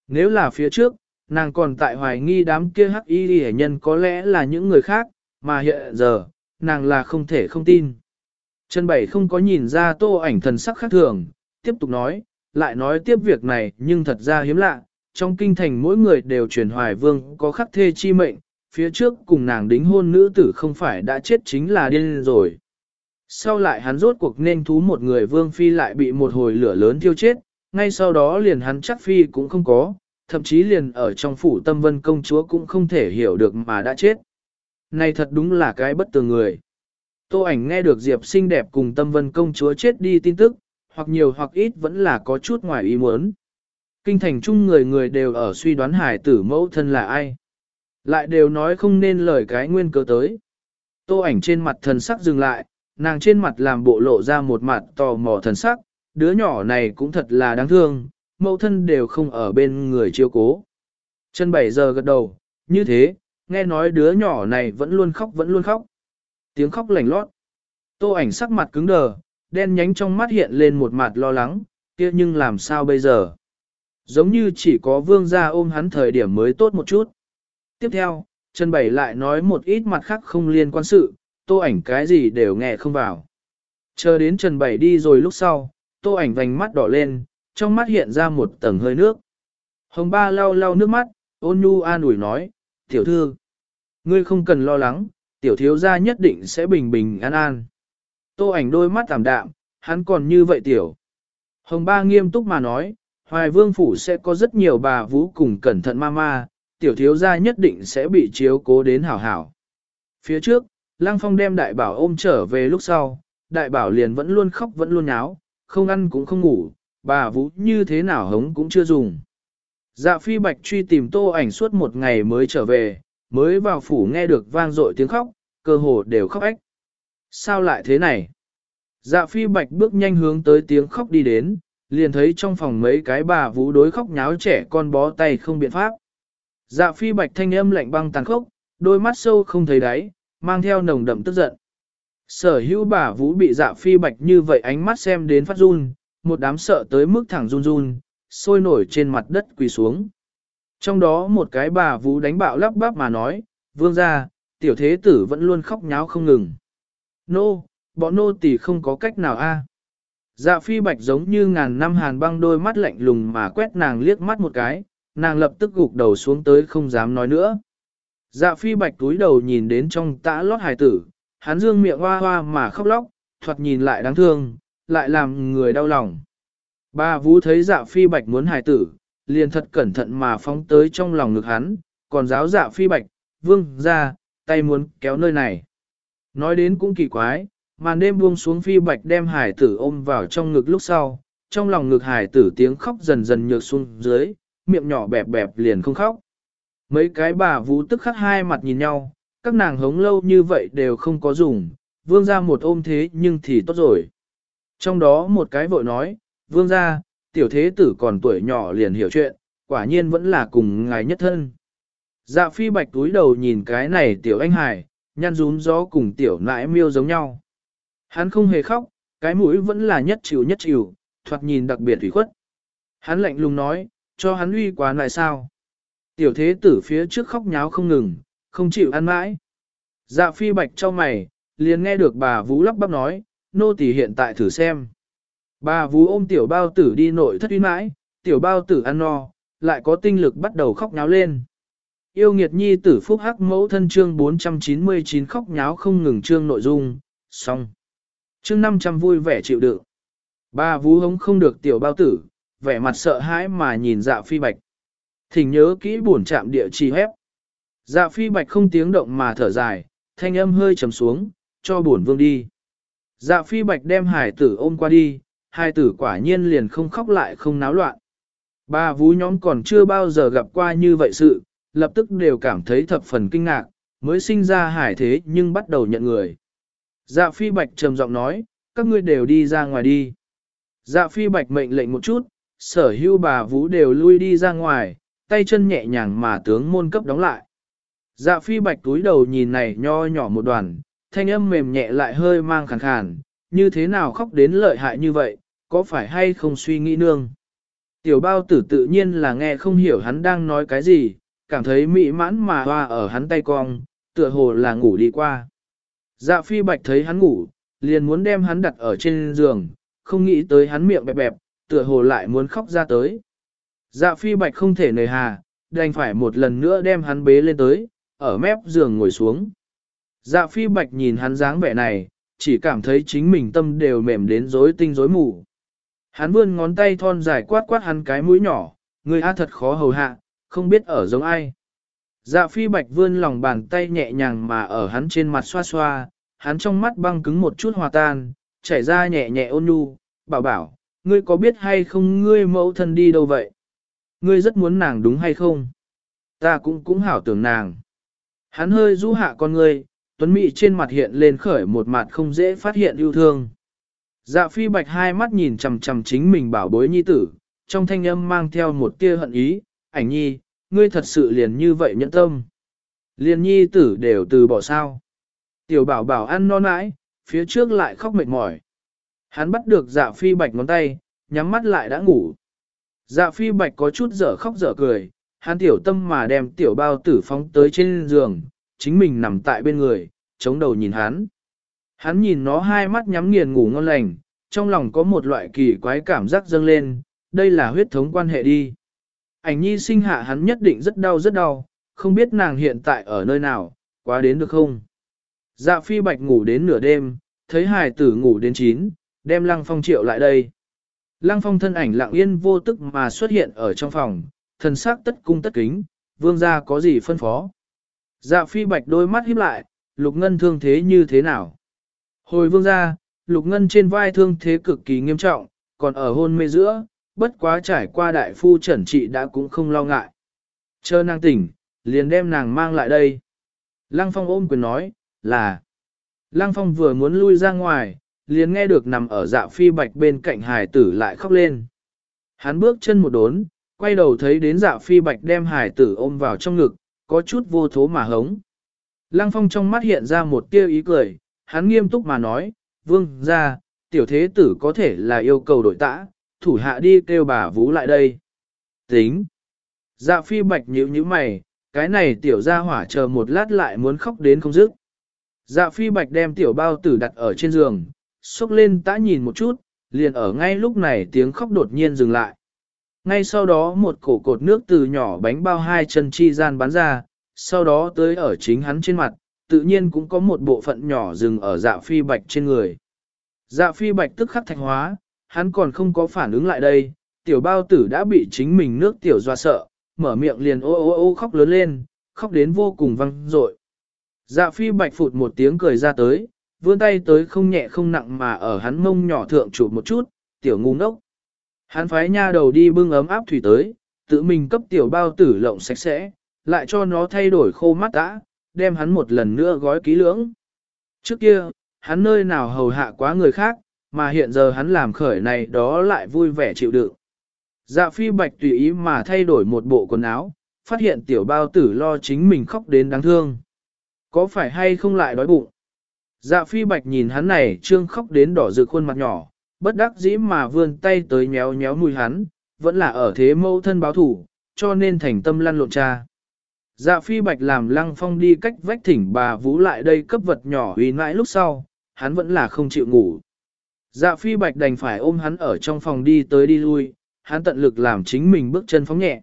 Nếu là phía trước, nàng còn tại hoài nghi đám kia hắc y hệ nhân có lẽ là những người khác, mà hiện giờ, nàng là không thể không tin. Trần Bảy không có nhìn ra tô ảnh thần sắc khác thường, tiếp tục nói, lại nói tiếp việc này nhưng thật ra hiếm lạ, trong kinh thành mỗi người đều truyền hoài vương có khắc thê chi mệnh, phía trước cùng nàng đính hôn nữ tử không phải đã chết chính là điên rồi. Sau lại hắn rốt cuộc nên thú một người vương phi lại bị một hồi lửa lớn thiêu chết, ngay sau đó liền hắn chắc phi cũng không có, thậm chí liền ở trong phủ tâm vân công chúa cũng không thể hiểu được mà đã chết. Này thật đúng là cái bất tường người. Tô ảnh nghe được Diệp xinh đẹp cùng tâm vân công chúa chết đi tin tức, hoặc nhiều hoặc ít vẫn là có chút ngoài ý muốn. Kinh thành chung người người đều ở suy đoán hải tử mẫu thân là ai. Lại đều nói không nên lời cái nguyên cớ tới. Tô ảnh trên mặt thần sắc dừng lại, nàng trên mặt làm bộ lộ ra một mặt tò mò thần sắc, đứa nhỏ này cũng thật là đáng thương, mẫu thân đều không ở bên người chiêu cố. Chân 7 giờ gật đầu, như thế, nghe nói đứa nhỏ này vẫn luôn khóc vẫn luôn khóc. Tiếng khóc lành lót. Tô ảnh sắc mặt cứng đờ, đen nhánh trong mắt hiện lên một mặt lo lắng, kia nhưng làm sao bây giờ? Giống như chỉ có vương gia ôm hắn thời điểm mới tốt một chút. Tiếp theo, Trần Bảy lại nói một ít mặt khác không liên quan sự, tô ảnh cái gì đều nghe không vào. Chờ đến Trần Bảy đi rồi lúc sau, tô ảnh vành mắt đỏ lên, trong mắt hiện ra một tầng hơi nước. Hồng ba lau lau nước mắt, ôn nhu an ủi nói, tiểu thư, ngươi không cần lo lắng, tiểu thiếu gia nhất định sẽ bình bình an an. Tô ảnh đôi mắt tạm đạm, hắn còn như vậy tiểu. Hồng ba nghiêm túc mà nói, hoài vương phủ sẽ có rất nhiều bà vũ cùng cẩn thận ma ma, tiểu thiếu gia nhất định sẽ bị chiếu cố đến hảo hảo. Phía trước, Lăng Phong đem đại bảo ôm trở về lúc sau, đại bảo liền vẫn luôn khóc vẫn luôn nháo, không ăn cũng không ngủ, bà vũ như thế nào hống cũng chưa dùng. Dạ phi bạch truy tìm tô ảnh suốt một ngày mới trở về, mới vào phủ nghe được vang dội tiếng khóc, cơ hồ đều khóc ách. Sao lại thế này? Dạ phi bạch bước nhanh hướng tới tiếng khóc đi đến, liền thấy trong phòng mấy cái bà vũ đối khóc nháo trẻ con bó tay không biện pháp. Dạ phi bạch thanh âm lạnh băng tàn khốc, đôi mắt sâu không thấy đáy, mang theo nồng đậm tức giận. Sở hữu bà vũ bị dạ phi bạch như vậy ánh mắt xem đến phát run, một đám sợ tới mức thẳng run run, sôi nổi trên mặt đất quỳ xuống. Trong đó một cái bà vũ đánh bạo lắp bắp mà nói, vương ra, tiểu thế tử vẫn luôn khóc nháo không ngừng. Nô, no, bọn nô tỳ không có cách nào a. Dạ phi bạch giống như ngàn năm hàn băng đôi mắt lạnh lùng mà quét nàng liếc mắt một cái, nàng lập tức gục đầu xuống tới không dám nói nữa. Dạ phi bạch túi đầu nhìn đến trong tã lót hài tử, hắn dương miệng hoa hoa mà khóc lóc, thoạt nhìn lại đáng thương, lại làm người đau lòng. Ba vũ thấy dạ phi bạch muốn hài tử, liền thật cẩn thận mà phóng tới trong lòng ngực hắn, còn giáo dạ phi bạch, vương ra, tay muốn kéo nơi này. Nói đến cũng kỳ quái, màn đêm buông xuống phi bạch đem hải tử ôm vào trong ngực lúc sau, trong lòng ngực hải tử tiếng khóc dần dần nhược xuống dưới, miệng nhỏ bẹp bẹp liền không khóc. Mấy cái bà vũ tức khắc hai mặt nhìn nhau, các nàng hống lâu như vậy đều không có dùng, vương ra một ôm thế nhưng thì tốt rồi. Trong đó một cái vội nói, vương gia tiểu thế tử còn tuổi nhỏ liền hiểu chuyện, quả nhiên vẫn là cùng ngài nhất thân. Dạ phi bạch túi đầu nhìn cái này tiểu anh hải, nhăn rún gió cùng tiểu nãi miêu giống nhau. Hắn không hề khóc, cái mũi vẫn là nhất chịu nhất chịu, thoạt nhìn đặc biệt thủy khuất. Hắn lạnh lùng nói, cho hắn uy quá lại sao. Tiểu thế tử phía trước khóc nháo không ngừng, không chịu ăn mãi. Dạ phi bạch cho mày, liền nghe được bà Vũ lắp bắp nói, nô tỳ hiện tại thử xem. Bà vú ôm tiểu bao tử đi nội thất uy mãi, tiểu bao tử ăn no, lại có tinh lực bắt đầu khóc nháo lên. Yêu nghiệt nhi tử phúc hắc mẫu thân chương 499 khóc nháo không ngừng chương nội dung, xong. Chương 500 vui vẻ chịu đựng. Ba vú hống không được tiểu bao tử, vẻ mặt sợ hãi mà nhìn dạ phi bạch. Thỉnh nhớ kỹ buồn chạm địa chỉ hép. Dạ phi bạch không tiếng động mà thở dài, thanh âm hơi trầm xuống, cho buồn vương đi. Dạ phi bạch đem hải tử ôm qua đi, hải tử quả nhiên liền không khóc lại không náo loạn. Ba vú nhóm còn chưa bao giờ gặp qua như vậy sự, lập tức đều cảm thấy thập phần kinh ngạc, mới sinh ra hải thế nhưng bắt đầu nhận người. Dạ phi bạch trầm giọng nói, các ngươi đều đi ra ngoài đi. Dạ phi bạch mệnh lệnh một chút, sở hưu bà vũ đều lui đi ra ngoài, tay chân nhẹ nhàng mà tướng môn cấp đóng lại. Dạ phi bạch túi đầu nhìn này nho nhỏ một đoàn, thanh âm mềm nhẹ lại hơi mang khàn khàn, như thế nào khóc đến lợi hại như vậy, có phải hay không suy nghĩ nương. Tiểu bao tử tự nhiên là nghe không hiểu hắn đang nói cái gì, cảm thấy mị mãn mà hoa ở hắn tay cong, tựa hồ là ngủ đi qua. Dạ phi bạch thấy hắn ngủ, liền muốn đem hắn đặt ở trên giường, không nghĩ tới hắn miệng bẹp bẹp, tựa hồ lại muốn khóc ra tới. Dạ phi bạch không thể nề hà, đành phải một lần nữa đem hắn bế lên tới, ở mép giường ngồi xuống. Dạ phi bạch nhìn hắn dáng vẻ này, chỉ cảm thấy chính mình tâm đều mềm đến rối tinh rối mù. Hắn vươn ngón tay thon dài quát quát hắn cái mũi nhỏ, người A thật khó hầu hạ, không biết ở giống ai. Dạ phi bạch vươn lòng bàn tay nhẹ nhàng mà ở hắn trên mặt xoa xoa, hắn trong mắt băng cứng một chút hòa tan, chảy ra nhẹ nhẹ ôn nhu, bảo bảo, ngươi có biết hay không ngươi mẫu thân đi đâu vậy? Ngươi rất muốn nàng đúng hay không? Ta cũng cũng hảo tưởng nàng. Hắn hơi rũ hạ con ngươi, tuấn Mỹ trên mặt hiện lên khởi một mặt không dễ phát hiện yêu thương. Dạ phi bạch hai mắt nhìn chằm chằm chính mình bảo bối nhi tử, trong thanh âm mang theo một tia hận ý, ảnh nhi, ngươi thật sự liền như vậy nhẫn tâm. Liền nhi tử đều từ bỏ sao. Tiểu bảo bảo ăn non nãi, phía trước lại khóc mệt mỏi. Hắn bắt được dạ phi bạch ngón tay, nhắm mắt lại đã ngủ. Dạ phi bạch có chút dở khóc dở cười, hắn tiểu tâm mà đem tiểu bao tử phóng tới trên giường, chính mình nằm tại bên người, chống đầu nhìn hắn. Hắn nhìn nó hai mắt nhắm nghiền ngủ ngon lành, trong lòng có một loại kỳ quái cảm giác dâng lên, đây là huyết thống quan hệ đi. Ảnh nhi sinh hạ hắn nhất định rất đau rất đau, không biết nàng hiện tại ở nơi nào, quá đến được không? Dạ phi bạch ngủ đến nửa đêm, thấy hài tử ngủ đến chín, đem lăng phong triệu lại đây. Lăng phong thân ảnh lặng yên vô tức mà xuất hiện ở trong phòng, thần sắc tất cung tất kính, vương gia có gì phân phó. Dạ phi bạch đôi mắt híp lại, lục ngân thương thế như thế nào? Hồi vương gia, lục ngân trên vai thương thế cực kỳ nghiêm trọng, còn ở hôn mê giữa, bất quá trải qua đại phu trần trị đã cũng không lo ngại. Chờ nàng tỉnh, liền đem nàng mang lại đây. Lăng phong ôm quyền nói, là. Lăng phong vừa muốn lui ra ngoài, liền nghe được nằm ở dạ phi bạch bên cạnh hải tử lại khóc lên. Hắn bước chân một đốn, quay đầu thấy đến dạ phi bạch đem hải tử ôm vào trong ngực, có chút vô thố mà hống. Lăng phong trong mắt hiện ra một tia ý cười, hắn nghiêm túc mà nói, vương ra, tiểu thế tử có thể là yêu cầu đội tã, thủ hạ đi kêu bà vũ lại đây. Tính. Dạ phi bạch nhíu nhíu mày, cái này tiểu ra hỏa chờ một lát lại muốn khóc đến không dứt. Dạ phi bạch đem tiểu bao tử đặt ở trên giường, xúc lên tã nhìn một chút, liền ở ngay lúc này tiếng khóc đột nhiên dừng lại. Ngay sau đó một cổ cột nước từ nhỏ bánh bao hai chân chi gian bắn ra, sau đó tới ở chính hắn trên mặt, tự nhiên cũng có một bộ phận nhỏ dừng ở dạ phi bạch trên người. Dạ phi bạch tức khắc thạch hóa, hắn còn không có phản ứng lại đây, tiểu bao tử đã bị chính mình nước tiểu doa sợ, mở miệng liền ô ô ô khóc lớn lên, khóc đến vô cùng văng rội. Dạ phi bạch phụt một tiếng cười ra tới, vươn tay tới không nhẹ không nặng mà ở hắn mông nhỏ thượng chụp một chút, tiểu ngu ngốc. Hắn phái nha đầu đi bưng ấm áp thủy tới, tự mình cấp tiểu bao tử lộng sạch sẽ, lại cho nó thay đổi khô mắt đã, đem hắn một lần nữa gói kỹ lưỡng. Trước kia, hắn nơi nào hầu hạ quá người khác, mà hiện giờ hắn làm khởi này đó lại vui vẻ chịu đựng. Dạ phi bạch tùy ý mà thay đổi một bộ quần áo, phát hiện tiểu bao tử lo chính mình khóc đến đáng thương. Có phải hay không lại đói bụng? Dạ phi bạch nhìn hắn này trương khóc đến đỏ rực khuôn mặt nhỏ, bất đắc dĩ mà vươn tay tới nhéo nhéo mùi hắn, vẫn là ở thế mâu thân báo thủ, cho nên thành tâm lăn lộn cha. Dạ phi bạch làm lăng phong đi cách vách thỉnh bà vũ lại đây cấp vật nhỏ uy mãi lúc sau, hắn vẫn là không chịu ngủ. Dạ phi bạch đành phải ôm hắn ở trong phòng đi tới đi lui, hắn tận lực làm chính mình bước chân phóng nhẹ.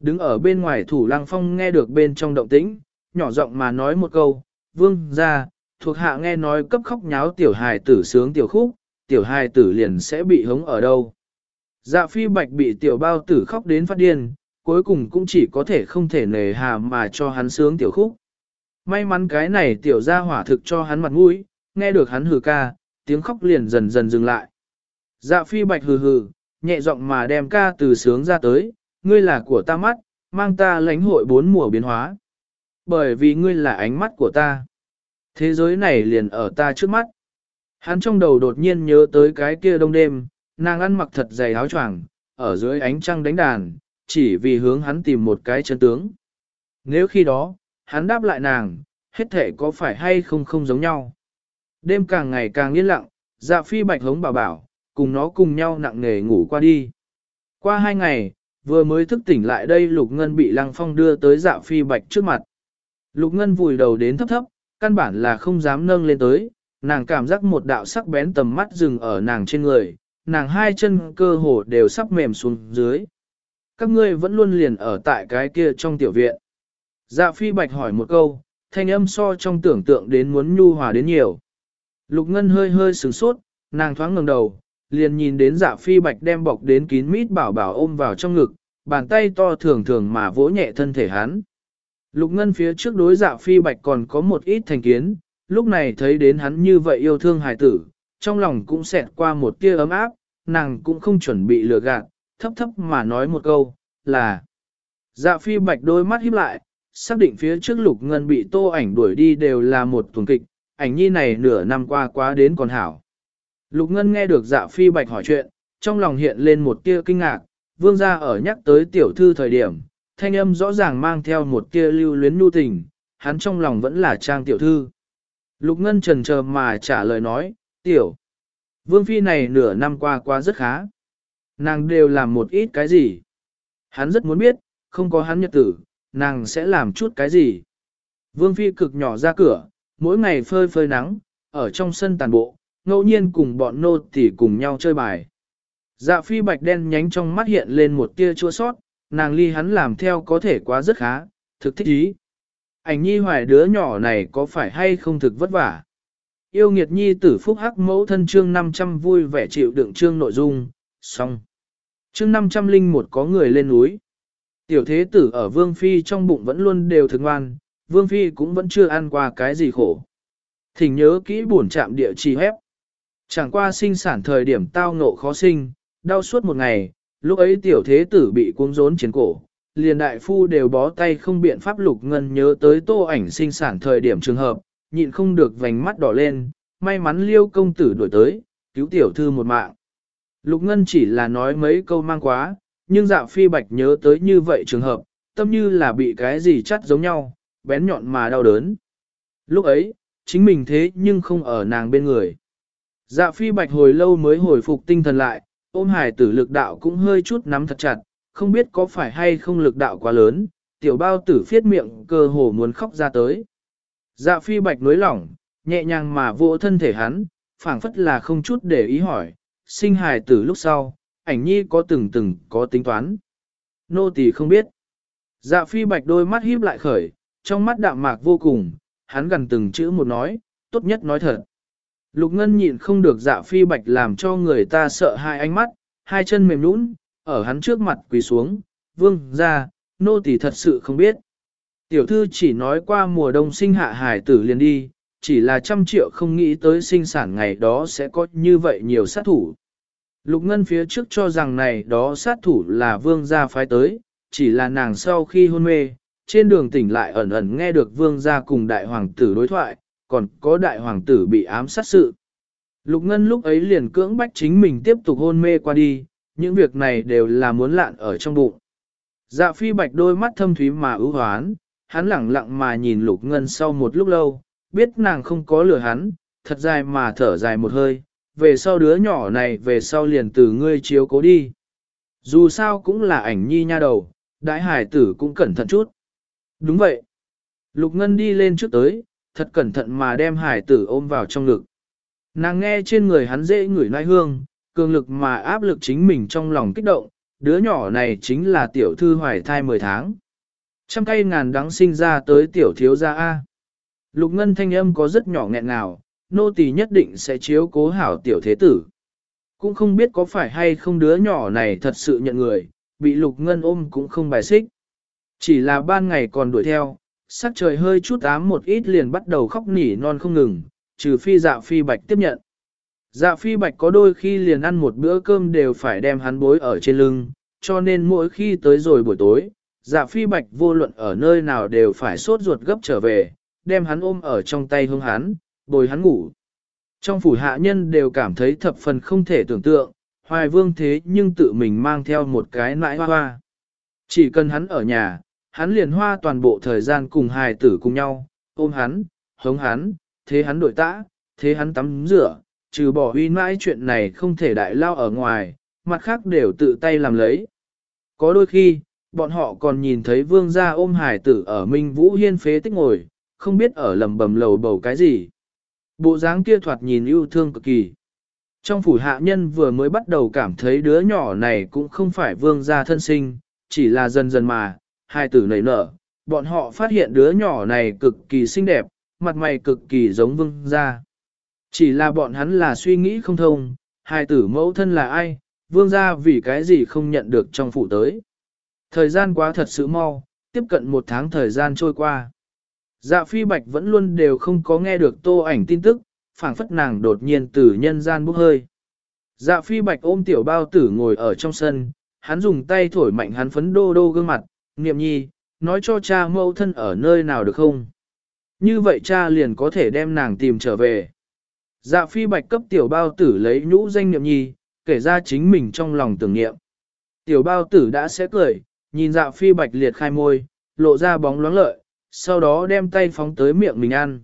Đứng ở bên ngoài thủ lăng phong nghe được bên trong động tĩnh, nhỏ giọng mà nói một câu, vương ra, thuộc hạ nghe nói cấp khóc nháo tiểu hài tử sướng tiểu khúc, tiểu hài tử liền sẽ bị hống ở đâu. Dạ phi bạch bị tiểu bao tử khóc đến phát điên, cuối cùng cũng chỉ có thể không thể nề hà mà cho hắn sướng tiểu khúc. May mắn cái này tiểu ra hỏa thực cho hắn mặt mũi, nghe được hắn hừ ca, tiếng khóc liền dần dần dừng lại. Dạ phi bạch hừ hừ, nhẹ giọng mà đem ca từ sướng ra tới, ngươi là của ta mắt, mang ta lãnh hội bốn mùa biến hóa. Bởi vì ngươi là ánh mắt của ta. Thế giới này liền ở ta trước mắt. Hắn trong đầu đột nhiên nhớ tới cái kia đông đêm, nàng ăn mặc thật dày áo choàng, ở dưới ánh trăng đánh đàn, chỉ vì hướng hắn tìm một cái chân tướng. Nếu khi đó, hắn đáp lại nàng, hết thể có phải hay không không giống nhau. Đêm càng ngày càng yên lặng, dạ phi bạch hống bảo bảo, cùng nó cùng nhau nặng nề ngủ qua đi. Qua hai ngày, vừa mới thức tỉnh lại đây Lục Ngân bị Lăng Phong đưa tới dạ phi bạch trước mặt. Lục Ngân vùi đầu đến thấp thấp, căn bản là không dám nâng lên tới, nàng cảm giác một đạo sắc bén tầm mắt dừng ở nàng trên người, nàng hai chân cơ hồ đều sắp mềm xuống dưới. Các ngươi vẫn luôn liền ở tại cái kia trong tiểu viện. Dạ phi bạch hỏi một câu, thanh âm so trong tưởng tượng đến muốn nhu hòa đến nhiều. Lục Ngân hơi hơi sửng sốt, nàng thoáng ngẩng đầu, liền nhìn đến dạ phi bạch đem bọc đến kín mít bảo bảo ôm vào trong ngực, bàn tay to thường thường mà vỗ nhẹ thân thể hắn. Lục Ngân phía trước đối dạ phi bạch còn có một ít thành kiến, lúc này thấy đến hắn như vậy yêu thương hài tử, trong lòng cũng xẹt qua một tia ấm áp, nàng cũng không chuẩn bị lừa gạt, thấp thấp mà nói một câu, là Dạ phi bạch đôi mắt híp lại, xác định phía trước lục ngân bị tô ảnh đuổi đi đều là một tuần kịch, ảnh nhi này nửa năm qua quá đến còn hảo. Lục ngân nghe được dạ phi bạch hỏi chuyện, trong lòng hiện lên một tia kinh ngạc, vương gia ở nhắc tới tiểu thư thời điểm, thanh âm rõ ràng mang theo một tia lưu luyến nhu tình, hắn trong lòng vẫn là trang tiểu thư. Lục ngân trần chờ mà trả lời nói, tiểu, vương phi này nửa năm qua qua rất khá. Nàng đều làm một ít cái gì? Hắn rất muốn biết, không có hắn nhật tử, nàng sẽ làm chút cái gì. Vương Phi cực nhỏ ra cửa, mỗi ngày phơi phơi nắng, ở trong sân tàn bộ, ngẫu nhiên cùng bọn nô tỉ cùng nhau chơi bài. Dạ phi bạch đen nhánh trong mắt hiện lên một tia chua sót, nàng ly hắn làm theo có thể quá rất khá, thực thích ý. Ảnh nhi hoài đứa nhỏ này có phải hay không thực vất vả? Yêu nghiệt nhi tử phúc hắc mẫu thân chương 500 vui vẻ chịu đựng chương nội dung, xong. Chương 500 linh một có người lên núi. Tiểu thế tử ở Vương Phi trong bụng vẫn luôn đều thường ngoan, Vương Phi cũng vẫn chưa ăn qua cái gì khổ. Thỉnh nhớ kỹ buồn chạm địa chỉ hép. Chẳng qua sinh sản thời điểm tao ngộ khó sinh, đau suốt một ngày, lúc ấy tiểu thế tử bị cuống rốn chiến cổ. Liền đại phu đều bó tay không biện pháp lục ngân nhớ tới tô ảnh sinh sản thời điểm trường hợp, nhịn không được vành mắt đỏ lên, may mắn liêu công tử đổi tới, cứu tiểu thư một mạng. Lục ngân chỉ là nói mấy câu mang quá, nhưng dạ phi bạch nhớ tới như vậy trường hợp, tâm như là bị cái gì chắt giống nhau, bén nhọn mà đau đớn. Lúc ấy, chính mình thế nhưng không ở nàng bên người. Dạ phi bạch hồi lâu mới hồi phục tinh thần lại, ôm hải tử lực đạo cũng hơi chút nắm thật chặt, không biết có phải hay không lực đạo quá lớn, tiểu bao tử phiết miệng cơ hồ muốn khóc ra tới. Dạ phi bạch nối lỏng, nhẹ nhàng mà vỗ thân thể hắn, phảng phất là không chút để ý hỏi, sinh hài tử lúc sau, ảnh nhi có từng từng có tính toán. Nô tỳ không biết. Dạ phi bạch đôi mắt híp lại khởi, trong mắt đạm mạc vô cùng, hắn gần từng chữ một nói, tốt nhất nói thật. Lục ngân nhịn không được dạ phi bạch làm cho người ta sợ hai ánh mắt, hai chân mềm nũng, ở hắn trước mặt quỳ xuống, vương ra, nô tỳ thật sự không biết. Tiểu thư chỉ nói qua mùa đông sinh hạ hải tử liền đi, chỉ là trăm triệu không nghĩ tới sinh sản ngày đó sẽ có như vậy nhiều sát thủ. Lục Ngân phía trước cho rằng này đó sát thủ là vương gia phái tới, chỉ là nàng sau khi hôn mê, trên đường tỉnh lại ẩn ẩn nghe được vương gia cùng đại hoàng tử đối thoại, còn có đại hoàng tử bị ám sát sự. Lục Ngân lúc ấy liền cưỡng bách chính mình tiếp tục hôn mê qua đi, những việc này đều là muốn lạn ở trong bụng. Dạ phi bạch đôi mắt thâm thúy mà ưu hoán, hắn lẳng lặng mà nhìn Lục Ngân sau một lúc lâu, biết nàng không có lừa hắn, thật dài mà thở dài một hơi, về sau đứa nhỏ này về sau liền từ ngươi chiếu cố đi. Dù sao cũng là ảnh nhi nha đầu, đại hải tử cũng cẩn thận chút. Đúng vậy. Lục Ngân đi lên trước tới, thật cẩn thận mà đem hải tử ôm vào trong ngực. Nàng nghe trên người hắn dễ ngửi nai hương, cường lực mà áp lực chính mình trong lòng kích động, đứa nhỏ này chính là tiểu thư hoài thai 10 tháng. Trăm cây ngàn đắng sinh ra tới tiểu thiếu gia A. Lục Ngân thanh âm có rất nhỏ nghẹn nào nô tỳ nhất định sẽ chiếu cố hảo tiểu thế tử. Cũng không biết có phải hay không đứa nhỏ này thật sự nhận người, bị lục ngân ôm cũng không bài xích. Chỉ là ban ngày còn đuổi theo, sắc trời hơi chút ám một ít liền bắt đầu khóc nỉ non không ngừng, trừ phi dạ phi bạch tiếp nhận. Dạ phi bạch có đôi khi liền ăn một bữa cơm đều phải đem hắn bối ở trên lưng, cho nên mỗi khi tới rồi buổi tối, dạ phi bạch vô luận ở nơi nào đều phải sốt ruột gấp trở về, đem hắn ôm ở trong tay hương hắn, bồi hắn ngủ. Trong phủ hạ nhân đều cảm thấy thập phần không thể tưởng tượng, hoài vương thế nhưng tự mình mang theo một cái nãi hoa hoa. Chỉ cần hắn ở nhà, hắn liền hoa toàn bộ thời gian cùng hài tử cùng nhau, ôm hắn, hống hắn, thế hắn đổi tã, thế hắn tắm rửa, trừ bỏ uy mãi chuyện này không thể đại lao ở ngoài, mặt khác đều tự tay làm lấy. Có đôi khi, bọn họ còn nhìn thấy vương gia ôm hải tử ở Minh Vũ Hiên phế tích ngồi, không biết ở lầm bầm lầu bầu cái gì. Bộ dáng kia thoạt nhìn yêu thương cực kỳ. Trong phủ hạ nhân vừa mới bắt đầu cảm thấy đứa nhỏ này cũng không phải vương gia thân sinh, chỉ là dần dần mà, hai tử nảy nở, bọn họ phát hiện đứa nhỏ này cực kỳ xinh đẹp, mặt mày cực kỳ giống vương gia. Chỉ là bọn hắn là suy nghĩ không thông, hai tử mẫu thân là ai, vương gia vì cái gì không nhận được trong phủ tới. Thời gian quá thật sự mau, tiếp cận một tháng thời gian trôi qua. Dạ phi bạch vẫn luôn đều không có nghe được tô ảnh tin tức, phảng phất nàng đột nhiên từ nhân gian bốc hơi. Dạ phi bạch ôm tiểu bao tử ngồi ở trong sân, hắn dùng tay thổi mạnh hắn phấn đô đô gương mặt, niệm nhi, nói cho cha mẫu thân ở nơi nào được không? Như vậy cha liền có thể đem nàng tìm trở về. Dạ phi bạch cấp tiểu bao tử lấy nhũ danh niệm nhi, kể ra chính mình trong lòng tưởng niệm. Tiểu bao tử đã sẽ cười, nhìn dạ phi bạch liệt khai môi, lộ ra bóng loáng lợi, sau đó đem tay phóng tới miệng mình ăn.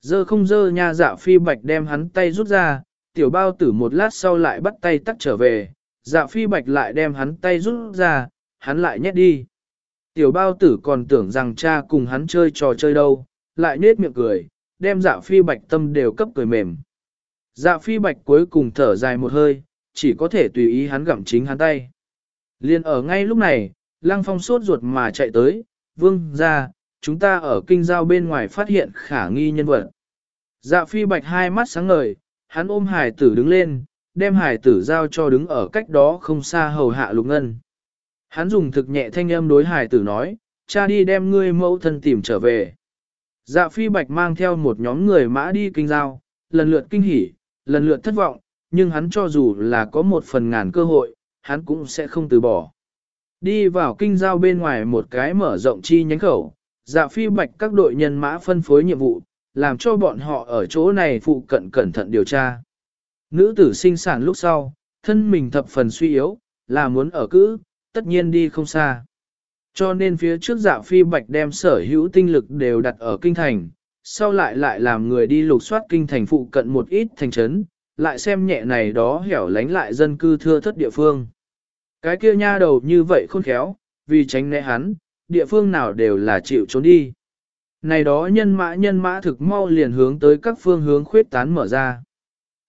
Dơ không dơ nha dạ phi bạch đem hắn tay rút ra, tiểu bao tử một lát sau lại bắt tay tắt trở về, dạ phi bạch lại đem hắn tay rút ra, hắn lại nhét đi. Tiểu bao tử còn tưởng rằng cha cùng hắn chơi trò chơi đâu, lại nết miệng cười, đem dạ phi bạch tâm đều cấp cười mềm. Dạ phi bạch cuối cùng thở dài một hơi, chỉ có thể tùy ý hắn gặm chính hắn tay. Liên ở ngay lúc này, lăng phong sốt ruột mà chạy tới, vương ra, chúng ta ở kinh giao bên ngoài phát hiện khả nghi nhân vật. Dạ phi bạch hai mắt sáng ngời, hắn ôm hải tử đứng lên, đem hải tử giao cho đứng ở cách đó không xa hầu hạ lục ngân. Hắn dùng thực nhẹ thanh âm đối hải tử nói, cha đi đem ngươi mẫu thân tìm trở về. Dạ phi bạch mang theo một nhóm người mã đi kinh giao, lần lượt kinh hỉ, lần lượt thất vọng, nhưng hắn cho dù là có một phần ngàn cơ hội, hắn cũng sẽ không từ bỏ. Đi vào kinh giao bên ngoài một cái mở rộng chi nhánh khẩu, dạ phi bạch các đội nhân mã phân phối nhiệm vụ, làm cho bọn họ ở chỗ này phụ cận cẩn thận điều tra. Nữ tử sinh sản lúc sau, thân mình thập phần suy yếu, là muốn ở cữ, tất nhiên đi không xa. Cho nên phía trước dạ phi bạch đem sở hữu tinh lực đều đặt ở kinh thành, sau lại lại làm người đi lục soát kinh thành phụ cận một ít thành trấn, lại xem nhẹ này đó hẻo lánh lại dân cư thưa thất địa phương. Cái kia nha đầu như vậy khôn khéo, vì tránh né hắn, địa phương nào đều là chịu trốn đi. Này đó nhân mã nhân mã thực mau liền hướng tới các phương hướng khuyết tán mở ra.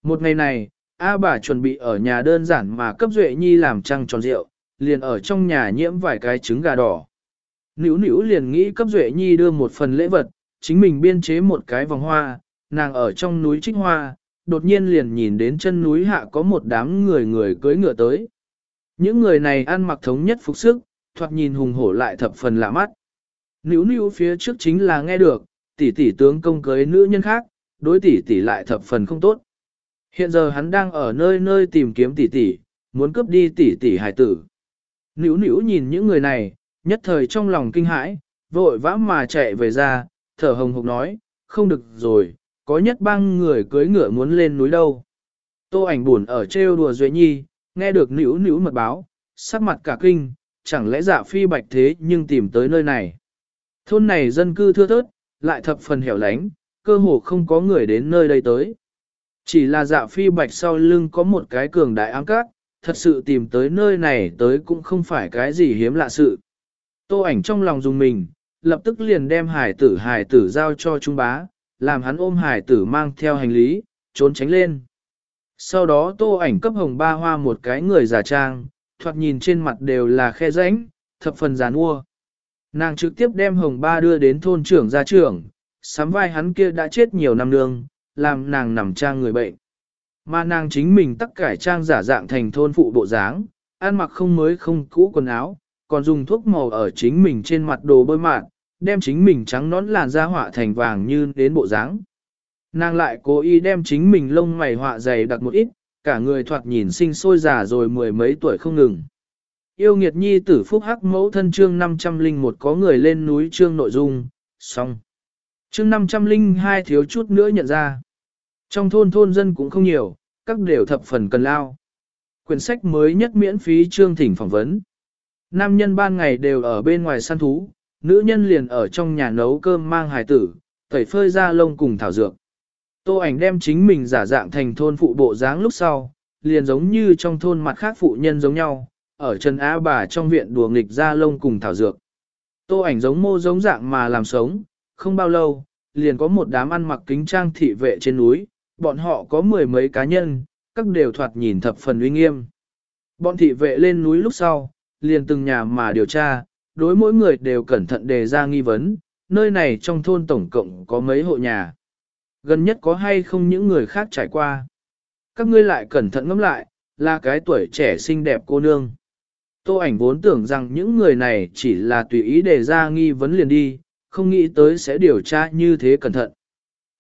Một ngày này, A bà chuẩn bị ở nhà đơn giản mà cấp Duệ Nhi làm trăng tròn rượu, liền ở trong nhà nhiễm vài cái trứng gà đỏ. Nữu nữu liền nghĩ cấp Duệ Nhi đưa một phần lễ vật, chính mình biên chế một cái vòng hoa, nàng ở trong núi trích hoa, đột nhiên liền nhìn đến chân núi hạ có một đám người người cưới ngựa tới. Những người này ăn mặc thống nhất phục sức, thoạt nhìn hùng hổ lại thập phần lạ mắt. Nữu nữu phía trước chính là nghe được, tỷ tỷ tướng công cưới nữ nhân khác, đối tỷ tỷ lại thập phần không tốt. Hiện giờ hắn đang ở nơi nơi tìm kiếm tỷ tỷ, muốn cướp đi tỷ tỷ hải tử. Nữu nữu nhìn những người này, nhất thời trong lòng kinh hãi, vội vã mà chạy về ra, thở hồng hộc nói, không được rồi, có nhất bang người cưới ngựa muốn lên núi đâu. Tô ảnh buồn ở trêu đùa Duệ Nhi, nghe được nữu nữu mật báo, sắc mặt cả kinh, chẳng lẽ dạ phi bạch thế nhưng tìm tới nơi này. Thôn này dân cư thưa thớt, lại thập phần hẻo lánh, cơ hồ không có người đến nơi đây tới. Chỉ là dạ phi bạch sau lưng có một cái cường đại ám cát, thật sự tìm tới nơi này tới cũng không phải cái gì hiếm lạ sự. Tô ảnh trong lòng dùng mình, lập tức liền đem hải tử hải tử giao cho trung bá, làm hắn ôm hải tử mang theo hành lý, trốn tránh lên. Sau đó tô ảnh cấp hồng ba hoa một cái người giả trang, thoạt nhìn trên mặt đều là khe rãnh, thập phần giàn ua. Nàng trực tiếp đem hồng ba đưa đến thôn trưởng gia trưởng, sắm vai hắn kia đã chết nhiều năm nương, làm nàng nằm trang người bệnh. Mà nàng chính mình tắc cải trang giả dạng thành thôn phụ bộ dáng, ăn mặc không mới không cũ quần áo, còn dùng thuốc màu ở chính mình trên mặt đồ bôi mạn, đem chính mình trắng nón làn da họa thành vàng như đến bộ dáng. Nàng lại cố ý đem chính mình lông mày họa dày đặc một ít, cả người thoạt nhìn sinh sôi già rồi mười mấy tuổi không ngừng. Yêu nghiệt nhi tử phúc hắc mẫu thân chương 501 có người lên núi chương nội dung, xong. Chương 502 thiếu chút nữa nhận ra. Trong thôn thôn dân cũng không nhiều, các đều thập phần cần lao. Quyển sách mới nhất miễn phí chương thỉnh phỏng vấn. Nam nhân ban ngày đều ở bên ngoài săn thú, nữ nhân liền ở trong nhà nấu cơm mang hài tử, tẩy phơi ra lông cùng thảo dược. Tô ảnh đem chính mình giả dạng thành thôn phụ bộ dáng lúc sau, liền giống như trong thôn mặt khác phụ nhân giống nhau, ở Trần Á bà trong viện đùa nghịch ra lông cùng thảo dược. Tô ảnh giống mô giống dạng mà làm sống, không bao lâu, liền có một đám ăn mặc kính trang thị vệ trên núi, bọn họ có mười mấy cá nhân, các đều thoạt nhìn thập phần uy nghiêm. Bọn thị vệ lên núi lúc sau, liền từng nhà mà điều tra, đối mỗi người đều cẩn thận đề ra nghi vấn, nơi này trong thôn tổng cộng có mấy hộ nhà. Gần nhất có hay không những người khác trải qua. Các ngươi lại cẩn thận ngẫm lại, là cái tuổi trẻ xinh đẹp cô nương. Tô ảnh vốn tưởng rằng những người này chỉ là tùy ý đề ra nghi vấn liền đi, không nghĩ tới sẽ điều tra như thế cẩn thận.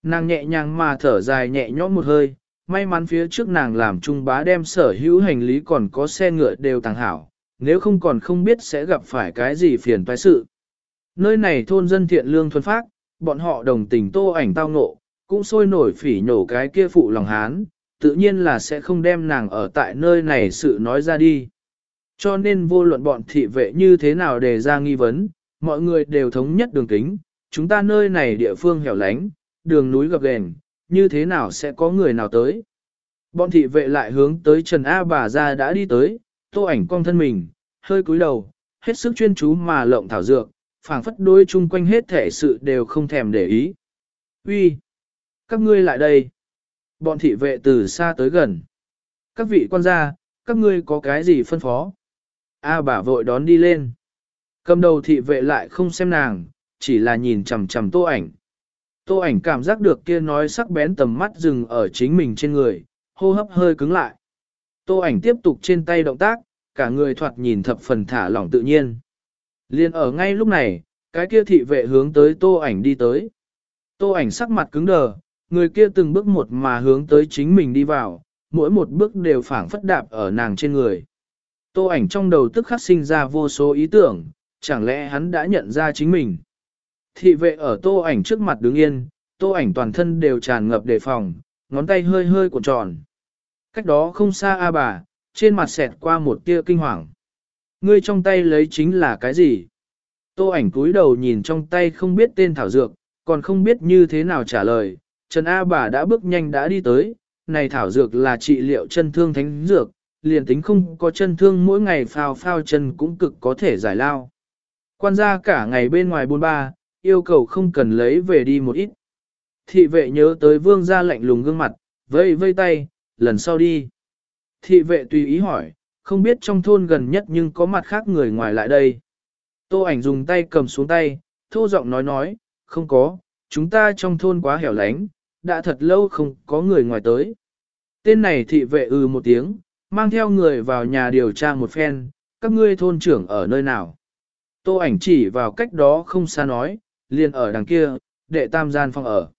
Nàng nhẹ nhàng mà thở dài nhẹ nhõm một hơi, may mắn phía trước nàng làm trung bá đem sở hữu hành lý còn có xe ngựa đều tàng hảo, nếu không còn không biết sẽ gặp phải cái gì phiền toái sự. Nơi này thôn dân thiện lương thuần phác, bọn họ đồng tình tô ảnh tao ngộ, cũng sôi nổi phỉ nhổ cái kia phụ lòng hán, tự nhiên là sẽ không đem nàng ở tại nơi này sự nói ra đi. Cho nên vô luận bọn thị vệ như thế nào đề ra nghi vấn, mọi người đều thống nhất đường kính, chúng ta nơi này địa phương hẻo lánh, đường núi gập ghềnh, như thế nào sẽ có người nào tới. Bọn thị vệ lại hướng tới Trần A bà ra đã đi tới, tô ảnh cong thân mình, hơi cúi đầu, hết sức chuyên chú mà lộng thảo dược, phảng phất đối chung quanh hết thể sự đều không thèm để ý. Uy, Các ngươi lại đây! Bọn thị vệ từ xa tới gần. Các vị quan gia, các ngươi có cái gì phân phó? A bà vội đón đi lên. Cầm đầu thị vệ lại không xem nàng, chỉ là nhìn chằm chằm tô ảnh. Tô ảnh cảm giác được kia nói sắc bén tầm mắt dừng ở chính mình trên người, hô hấp hơi cứng lại. Tô ảnh tiếp tục trên tay động tác, cả người thoạt nhìn thập phần thả lỏng tự nhiên. Liên ở ngay lúc này, cái kia thị vệ hướng tới tô ảnh đi tới. Tô ảnh sắc mặt cứng đờ, người kia từng bước một mà hướng tới chính mình đi vào, mỗi một bước đều phảng phất đạp ở nàng trên người. Tô ảnh trong đầu tức khắc sinh ra vô số ý tưởng, chẳng lẽ hắn đã nhận ra chính mình. Thị vệ ở tô ảnh trước mặt đứng yên, tô ảnh toàn thân đều tràn ngập đề phòng, ngón tay hơi hơi cuộn tròn. Cách đó không xa A bà, trên mặt xẹt qua một tia kinh hoàng. Ngươi trong tay lấy chính là cái gì? Tô ảnh cúi đầu nhìn trong tay không biết tên thảo dược, còn không biết như thế nào trả lời. Trần A bà đã bước nhanh đã đi tới, này thảo dược là trị liệu chân thương thánh dược, liền tính không có chân thương mỗi ngày phao phao chân cũng cực có thể giải lao. Quan gia cả ngày bên ngoài buôn ba, yêu cầu không cần lấy về đi một ít. Thị vệ nhớ tới vương gia lạnh lùng gương mặt, vây vây tay, lần sau đi. Thị vệ tùy ý hỏi, không biết trong thôn gần nhất nhưng có mặt khác người ngoài lại đây. Tô ảnh dùng tay cầm xuống tay, thô giọng nói nói, không có, chúng ta trong thôn quá hẻo lánh, đã thật lâu không có người ngoài tới. Tên này thị vệ ừ một tiếng, mang theo người vào nhà điều tra một phen, các ngươi thôn trưởng ở nơi nào. Tô ảnh chỉ vào cách đó không xa nói, liền ở đằng kia, đệ tam gian phòng ở.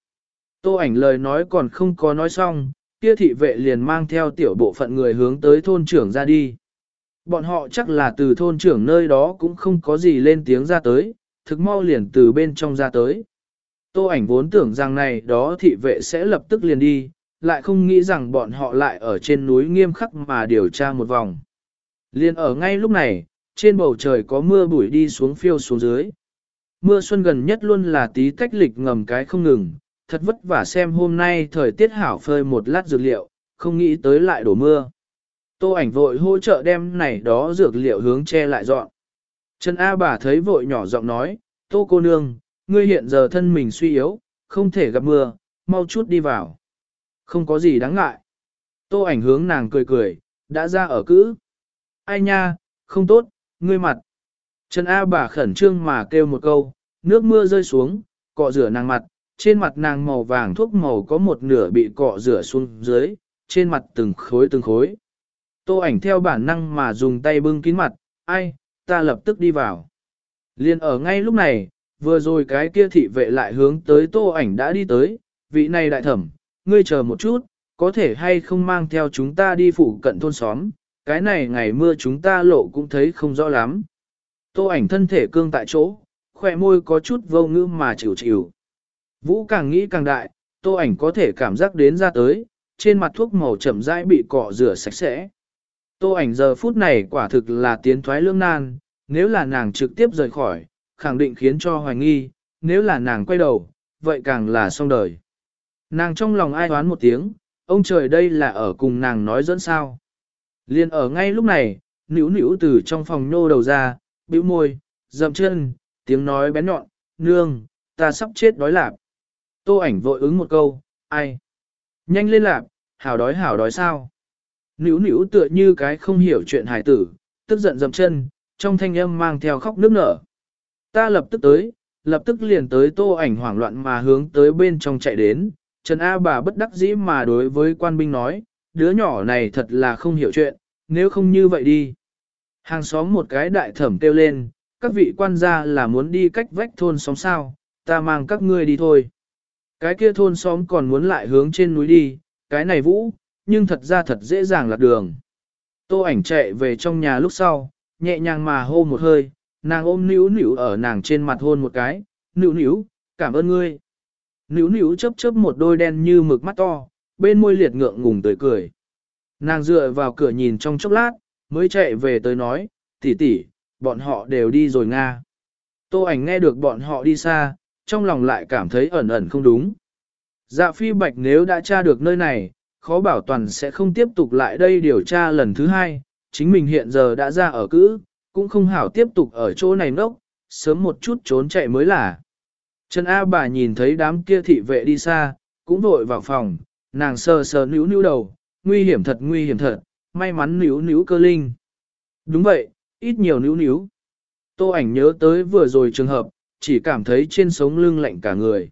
Tô ảnh lời nói còn không có nói xong, kia thị vệ liền mang theo tiểu bộ phận người hướng tới thôn trưởng ra đi. Bọn họ chắc là từ thôn trưởng nơi đó cũng không có gì lên tiếng ra tới, thực mau liền từ bên trong ra tới. Tô ảnh vốn tưởng rằng này đó thị vệ sẽ lập tức liền đi, lại không nghĩ rằng bọn họ lại ở trên núi nghiêm khắc mà điều tra một vòng. Liên ở ngay lúc này, trên bầu trời có mưa bụi đi xuống phiêu xuống dưới. Mưa xuân gần nhất luôn là tí tách lịch ngầm cái không ngừng, thật vất vả xem hôm nay thời tiết hảo phơi một lát dược liệu, không nghĩ tới lại đổ mưa. Tô ảnh vội hỗ trợ đem này đó dược liệu hướng che lại dọn. Trần A bà thấy vội nhỏ giọng nói, Tô cô nương, ngươi hiện giờ thân mình suy yếu, không thể gặp mưa, mau chút đi vào. Không có gì đáng ngại. Tô ảnh hướng nàng cười cười, đã ra ở cữ. Ai nha, không tốt, ngươi mặt. Trần A bà khẩn trương mà kêu một câu, nước mưa rơi xuống, cọ rửa nàng mặt, trên mặt nàng màu vàng thuốc màu có một nửa bị cọ rửa xuống dưới, trên mặt từng khối từng khối. Tô ảnh theo bản năng mà dùng tay bưng kín mặt, ai, ta lập tức đi vào. Liên ở ngay lúc này, vừa rồi cái kia thị vệ lại hướng tới tô ảnh đã đi tới, vị này đại thẩm, ngươi chờ một chút, có thể hay không mang theo chúng ta đi phụ cận thôn xóm, cái này ngày mưa chúng ta lộ cũng thấy không rõ lắm. Tô ảnh thân thể cương tại chỗ, khỏe môi có chút vô ngữ mà chịu chịu. Vũ càng nghĩ càng đại, tô ảnh có thể cảm giác đến ra tới, trên mặt thuốc màu chậm rãi bị cọ rửa sạch sẽ. Tô ảnh giờ phút này quả thực là tiến thoái lưỡng nan, nếu là nàng trực tiếp rời khỏi, khẳng định khiến cho hoài nghi, nếu là nàng quay đầu, vậy càng là xong đời. Nàng trong lòng ai đoán một tiếng, ông trời đây là ở cùng nàng nói dẫn sao. Liên ở ngay lúc này, nữu nữu từ trong phòng nô đầu ra, bĩu môi, dậm chân, tiếng nói bén nhọn, nương, ta sắp chết đói lạp. Tô ảnh vội ứng một câu, ai? Nhanh lên lạp, hảo đói hảo đói sao? Nữu nữu tựa như cái không hiểu chuyện hài tử, tức giận dậm chân, trong thanh âm mang theo khóc nước nở. Ta lập tức tới, lập tức liền tới tô ảnh hoảng loạn mà hướng tới bên trong chạy đến. Trần A bà bất đắc dĩ mà đối với quan binh nói, đứa nhỏ này thật là không hiểu chuyện, nếu không như vậy đi. Hàng xóm một cái đại thẩm kêu lên, các vị quan gia là muốn đi cách vách thôn xóm sao, ta mang các ngươi đi thôi. Cái kia thôn xóm còn muốn lại hướng trên núi đi, cái này vũ, nhưng thật ra thật dễ dàng lạc đường. Tô ảnh chạy về trong nhà lúc sau, nhẹ nhàng mà hô một hơi, nàng ôm níu níu ở nàng trên mặt hôn một cái, níu níu, cảm ơn ngươi. Níu níu chớp chớp một đôi đen như mực mắt to, bên môi liệt ngượng ngùng tươi cười. Nàng dựa vào cửa nhìn trong chốc lát, mới chạy về tới nói, tỷ tỷ, bọn họ đều đi rồi Nga. Tô ảnh nghe được bọn họ đi xa, trong lòng lại cảm thấy ẩn ẩn không đúng. Dạ phi bạch nếu đã tra được nơi này, khó bảo toàn sẽ không tiếp tục lại đây điều tra lần thứ hai, chính mình hiện giờ đã ra ở cữ, cũng không hảo tiếp tục ở chỗ này nốc, sớm một chút trốn chạy mới là. Trần A bà nhìn thấy đám kia thị vệ đi xa, cũng vội vào phòng, nàng sờ sờ níu níu đầu, nguy hiểm thật nguy hiểm thật, may mắn níu níu cơ linh. Đúng vậy, ít nhiều níu níu. Tô ảnh nhớ tới vừa rồi trường hợp, chỉ cảm thấy trên sống lưng lạnh cả người.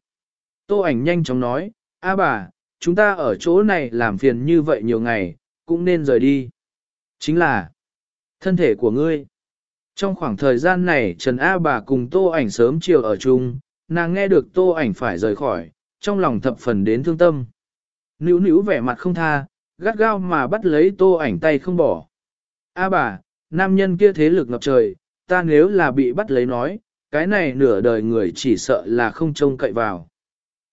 Tô ảnh nhanh chóng nói, A bà, chúng ta ở chỗ này làm phiền như vậy nhiều ngày, cũng nên rời đi. Chính là, thân thể của ngươi. Trong khoảng thời gian này Trần A bà cùng tô ảnh sớm chiều ở chung, nàng nghe được tô ảnh phải rời khỏi, trong lòng thập phần đến thương tâm. nữu nữu vẻ mặt không tha, gắt gao mà bắt lấy tô ảnh tay không bỏ. A bà, nam nhân kia thế lực ngập trời, ta nếu là bị bắt lấy nói, cái này nửa đời người chỉ sợ là không trông cậy vào.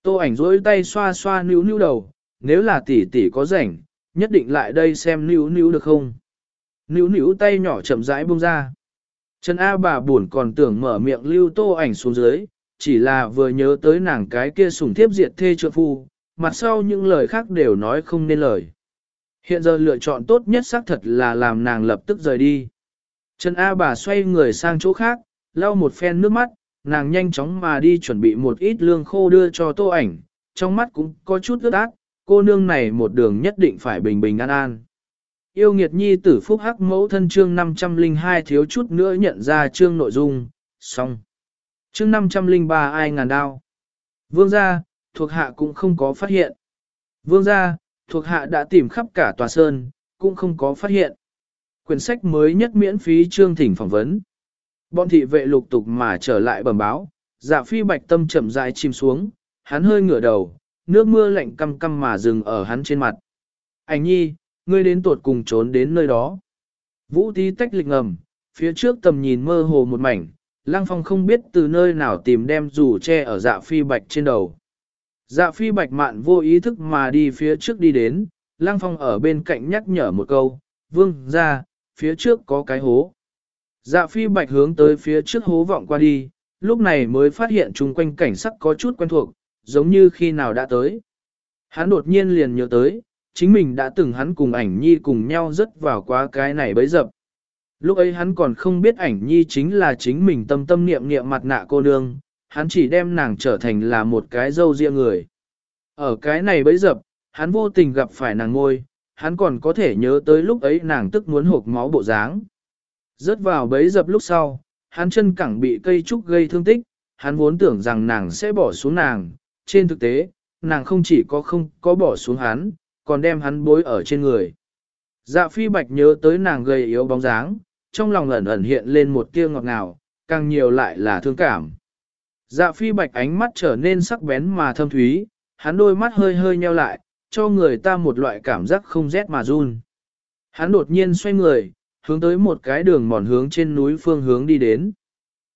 Tô ảnh rỗi tay xoa xoa níu níu đầu, nếu là tỷ tỷ có rảnh, nhất định lại đây xem níu níu được không. Níu níu tay nhỏ chậm rãi buông ra. Trần A bà buồn còn tưởng mở miệng lưu tô ảnh xuống dưới, chỉ là vừa nhớ tới nàng cái kia sủng thiếp diệt thê trượng phu, mặt sau những lời khác đều nói không nên lời. Hiện giờ lựa chọn tốt nhất xác thật là làm nàng lập tức rời đi. Trần A bà xoay người sang chỗ khác, lau một phen nước mắt, nàng nhanh chóng mà đi chuẩn bị một ít lương khô đưa cho tô ảnh, trong mắt cũng có chút ướt át, cô nương này một đường nhất định phải bình bình an an. Yêu nghiệt nhi tử phúc hắc mẫu thân chương 502 thiếu chút nữa nhận ra chương nội dung, xong. Chương 503 ai ngàn đao. Vương gia, thuộc hạ cũng không có phát hiện. Vương gia, thuộc hạ đã tìm khắp cả tòa sơn, cũng không có phát hiện. Quyển sách mới nhất miễn phí trương thỉnh phỏng vấn. Bọn thị vệ lục tục mà trở lại bẩm báo, dạ phi bạch tâm chậm rãi chìm xuống, hắn hơi ngửa đầu, nước mưa lạnh căm căm mà dừng ở hắn trên mặt. Ảnh nhi, ngươi đến tuột cùng trốn đến nơi đó. Vũ tí tách lịch ngầm, phía trước tầm nhìn mơ hồ một mảnh, lang phong không biết từ nơi nào tìm đem dù che ở dạ phi bạch trên đầu. Dạ phi bạch mạn vô ý thức mà đi phía trước đi đến, lang phong ở bên cạnh nhắc nhở một câu, vương ra, phía trước có cái hố. Dạ phi bạch hướng tới phía trước hố vọng qua đi, lúc này mới phát hiện chung quanh cảnh sắc có chút quen thuộc, giống như khi nào đã tới. Hắn đột nhiên liền nhớ tới, chính mình đã từng hắn cùng ảnh nhi cùng nhau rất vào quá cái này bấy dập. Lúc ấy hắn còn không biết ảnh nhi chính là chính mình tâm tâm niệm niệm mặt nạ cô nương, hắn chỉ đem nàng trở thành là một cái dâu riêng người. Ở cái này bấy dập, hắn vô tình gặp phải nàng ngôi, hắn còn có thể nhớ tới lúc ấy nàng tức muốn hộp máu bộ dáng. Rớt vào bấy dập lúc sau, hắn chân cẳng bị cây trúc gây thương tích, hắn vốn tưởng rằng nàng sẽ bỏ xuống nàng, trên thực tế, nàng không chỉ có không có bỏ xuống hắn, còn đem hắn bối ở trên người. Dạ phi bạch nhớ tới nàng gầy yếu bóng dáng, trong lòng ẩn ẩn hiện lên một tia ngọt ngào, càng nhiều lại là thương cảm. Dạ phi bạch ánh mắt trở nên sắc bén mà thâm thúy, hắn đôi mắt hơi hơi nheo lại, cho người ta một loại cảm giác không rét mà run. Hắn đột nhiên xoay người, hướng tới một cái đường mòn hướng trên núi phương hướng đi đến.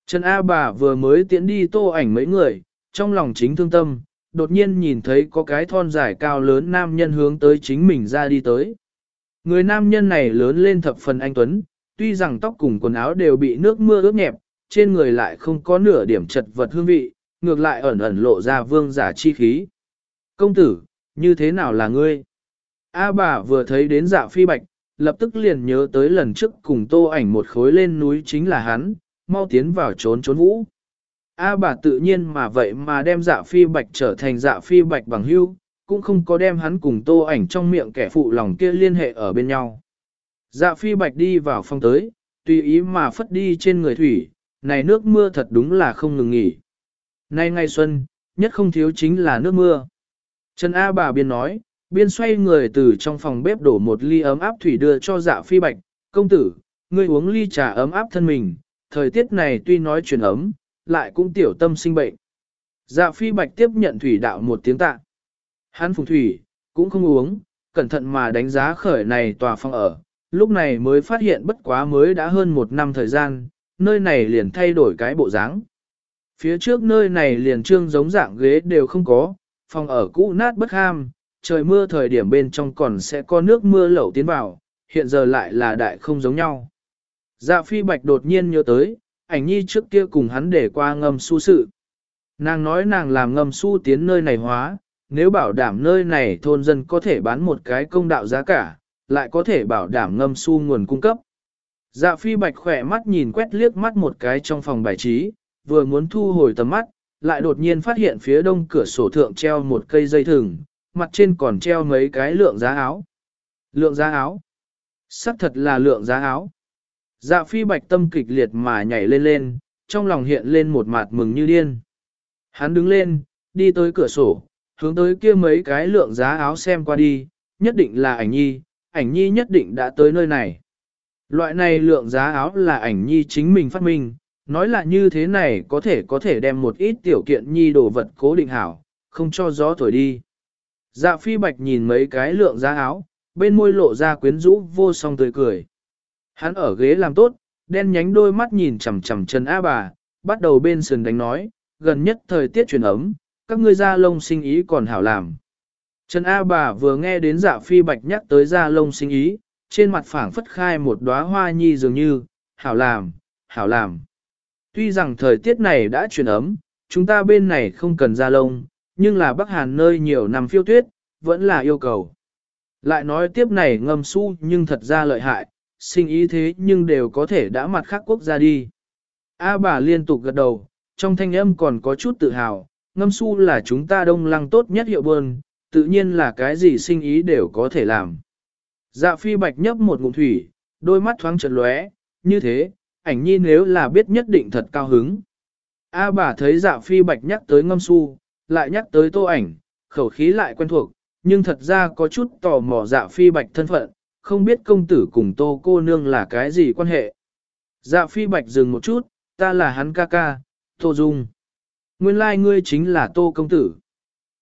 Trần A bà vừa mới tiễn đi tô ảnh mấy người, trong lòng chính thương tâm, đột nhiên nhìn thấy có cái thon dài cao lớn nam nhân hướng tới chính mình ra đi tới. Người nam nhân này lớn lên thập phần anh Tuấn, tuy rằng tóc cùng quần áo đều bị nước mưa ướt nhẹp, trên người lại không có nửa điểm chật vật hương vị, ngược lại ẩn ẩn lộ ra vương giả chi khí. Công tử, như thế nào là ngươi? A bà vừa thấy đến dạ phi bạch, lập tức liền nhớ tới lần trước cùng tô ảnh một khối lên núi chính là hắn, mau tiến vào trốn trốn vũ. A bà tự nhiên mà vậy mà đem dạ phi bạch trở thành dạ phi bạch bằng hưu, cũng không có đem hắn cùng tô ảnh trong miệng kẻ phụ lòng kia liên hệ ở bên nhau. Dạ phi bạch đi vào phòng tới, tùy ý mà phất đi trên người thủy, này nước mưa thật đúng là không ngừng nghỉ. Nay ngày xuân, nhất không thiếu chính là nước mưa. Trần A bà biên nói, biên xoay người từ trong phòng bếp đổ một ly ấm áp thủy đưa cho dạ phi bạch, công tử, ngươi uống ly trà ấm áp thân mình, thời tiết này tuy nói chuyển ấm, lại cũng tiểu tâm sinh bệnh. Dạ phi bạch tiếp nhận thủy đạo một tiếng tạ. Hắn phùng thủy, cũng không uống, cẩn thận mà đánh giá khởi này tòa phòng ở, lúc này mới phát hiện bất quá mới đã hơn một năm thời gian, nơi này liền thay đổi cái bộ dáng. Phía trước nơi này liền trương giống dạng ghế đều không có, phòng ở cũ nát bất ham, trời mưa thời điểm bên trong còn sẽ có nước mưa lẩu tiến vào, hiện giờ lại là đại không giống nhau. Dạ phi bạch đột nhiên nhớ tới, ảnh nhi trước kia cùng hắn để qua ngâm su sự. Nàng nói nàng làm ngâm su tiến nơi này hóa, nếu bảo đảm nơi này thôn dân có thể bán một cái công đạo giá cả, lại có thể bảo đảm ngâm su nguồn cung cấp. Dạ phi bạch khỏe mắt nhìn quét liếc mắt một cái trong phòng bài trí, vừa muốn thu hồi tầm mắt, lại đột nhiên phát hiện phía đông cửa sổ thượng treo một cây dây thừng, mặt trên còn treo mấy cái lượng giá áo. Lượng giá áo. Sắc thật là lượng giá áo. Dạ phi bạch tâm kịch liệt mà nhảy lên lên, trong lòng hiện lên một mặt mừng như điên. Hắn đứng lên, đi tới cửa sổ, hướng tới kia mấy cái lượng giá áo xem qua đi, nhất định là ảnh nhi, ảnh nhi nhất định đã tới nơi này. Loại này lượng giá áo là ảnh nhi chính mình phát minh, nói là như thế này có thể có thể đem một ít tiểu kiện nhi đồ vật cố định hảo, không cho gió thổi đi. Dạ phi bạch nhìn mấy cái lượng giá áo, bên môi lộ ra quyến rũ vô song tươi cười. Hắn ở ghế làm tốt, đen nhánh đôi mắt nhìn chằm chằm chân A bà, bắt đầu bên sườn đánh nói, gần nhất thời tiết chuyển ấm, các ngươi da lông sinh ý còn hảo làm. Trần A bà vừa nghe đến dạ phi bạch nhắc tới da lông sinh ý, trên mặt phảng phất khai một đóa hoa nhi dường như, hảo làm, hảo làm. Tuy rằng thời tiết này đã chuyển ấm, chúng ta bên này không cần da lông, nhưng là Bắc Hàn nơi nhiều năm phiêu tuyết, vẫn là yêu cầu. Lại nói tiếp này ngâm su nhưng thật ra lợi hại, sinh ý thế nhưng đều có thể đã mặt khác quốc gia đi. A bà liên tục gật đầu, trong thanh âm còn có chút tự hào, ngâm su là chúng ta đông lăng tốt nhất hiệu bơn, tự nhiên là cái gì sinh ý đều có thể làm. Dạ phi bạch nhấp một ngụm thủy, đôi mắt thoáng chợt lóe, như thế, ảnh nhi nếu là biết nhất định thật cao hứng. A bà thấy dạ phi bạch nhắc tới ngâm su, lại nhắc tới tô ảnh, khẩu khí lại quen thuộc, nhưng thật ra có chút tò mò dạ phi bạch thân phận, không biết công tử cùng tô cô nương là cái gì quan hệ. Dạ phi bạch dừng một chút, ta là hắn ca ca, tô dung. Nguyên lai like ngươi chính là tô công tử.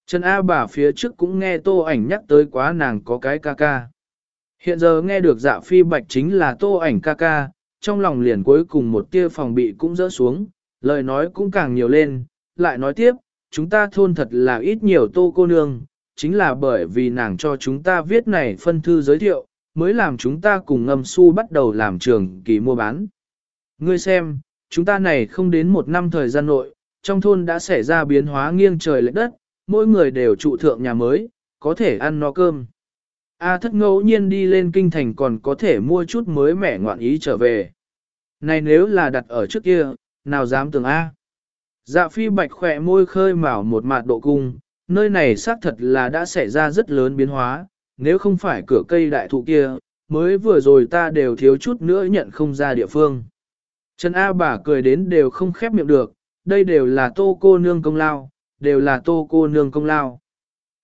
Trần A bà phía trước cũng nghe tô ảnh nhắc tới quá nàng có cái ca ca. Hiện giờ nghe được dạ phi bạch chính là tô ảnh ca ca, trong lòng liền cuối cùng một tia phòng bị cũng rỡ xuống, lời nói cũng càng nhiều lên, lại nói tiếp, chúng ta thôn thật là ít nhiều tô cô nương, chính là bởi vì nàng cho chúng ta viết này phân thư giới thiệu, mới làm chúng ta cùng ngâm su bắt đầu làm trường kỳ mua bán. Ngươi xem, chúng ta này không đến một năm thời gian nội, trong thôn đã xảy ra biến hóa nghiêng trời lệch đất, mỗi người đều trụ thượng nhà mới, có thể ăn no cơm. A thất ngẫu nhiên đi lên kinh thành còn có thể mua chút mới mẻ ngoạn ý trở về. Này nếu là đặt ở trước kia, nào dám tưởng A. Dạ phi bạch khỏe môi khơi mào một mạt độ cung, nơi này xác thật là đã xảy ra rất lớn biến hóa, nếu không phải cửa cây đại thụ kia, mới vừa rồi ta đều thiếu chút nữa nhận không ra địa phương. Trần A bà cười đến đều không khép miệng được, đây đều là tô cô nương công lao, đều là tô cô nương công lao.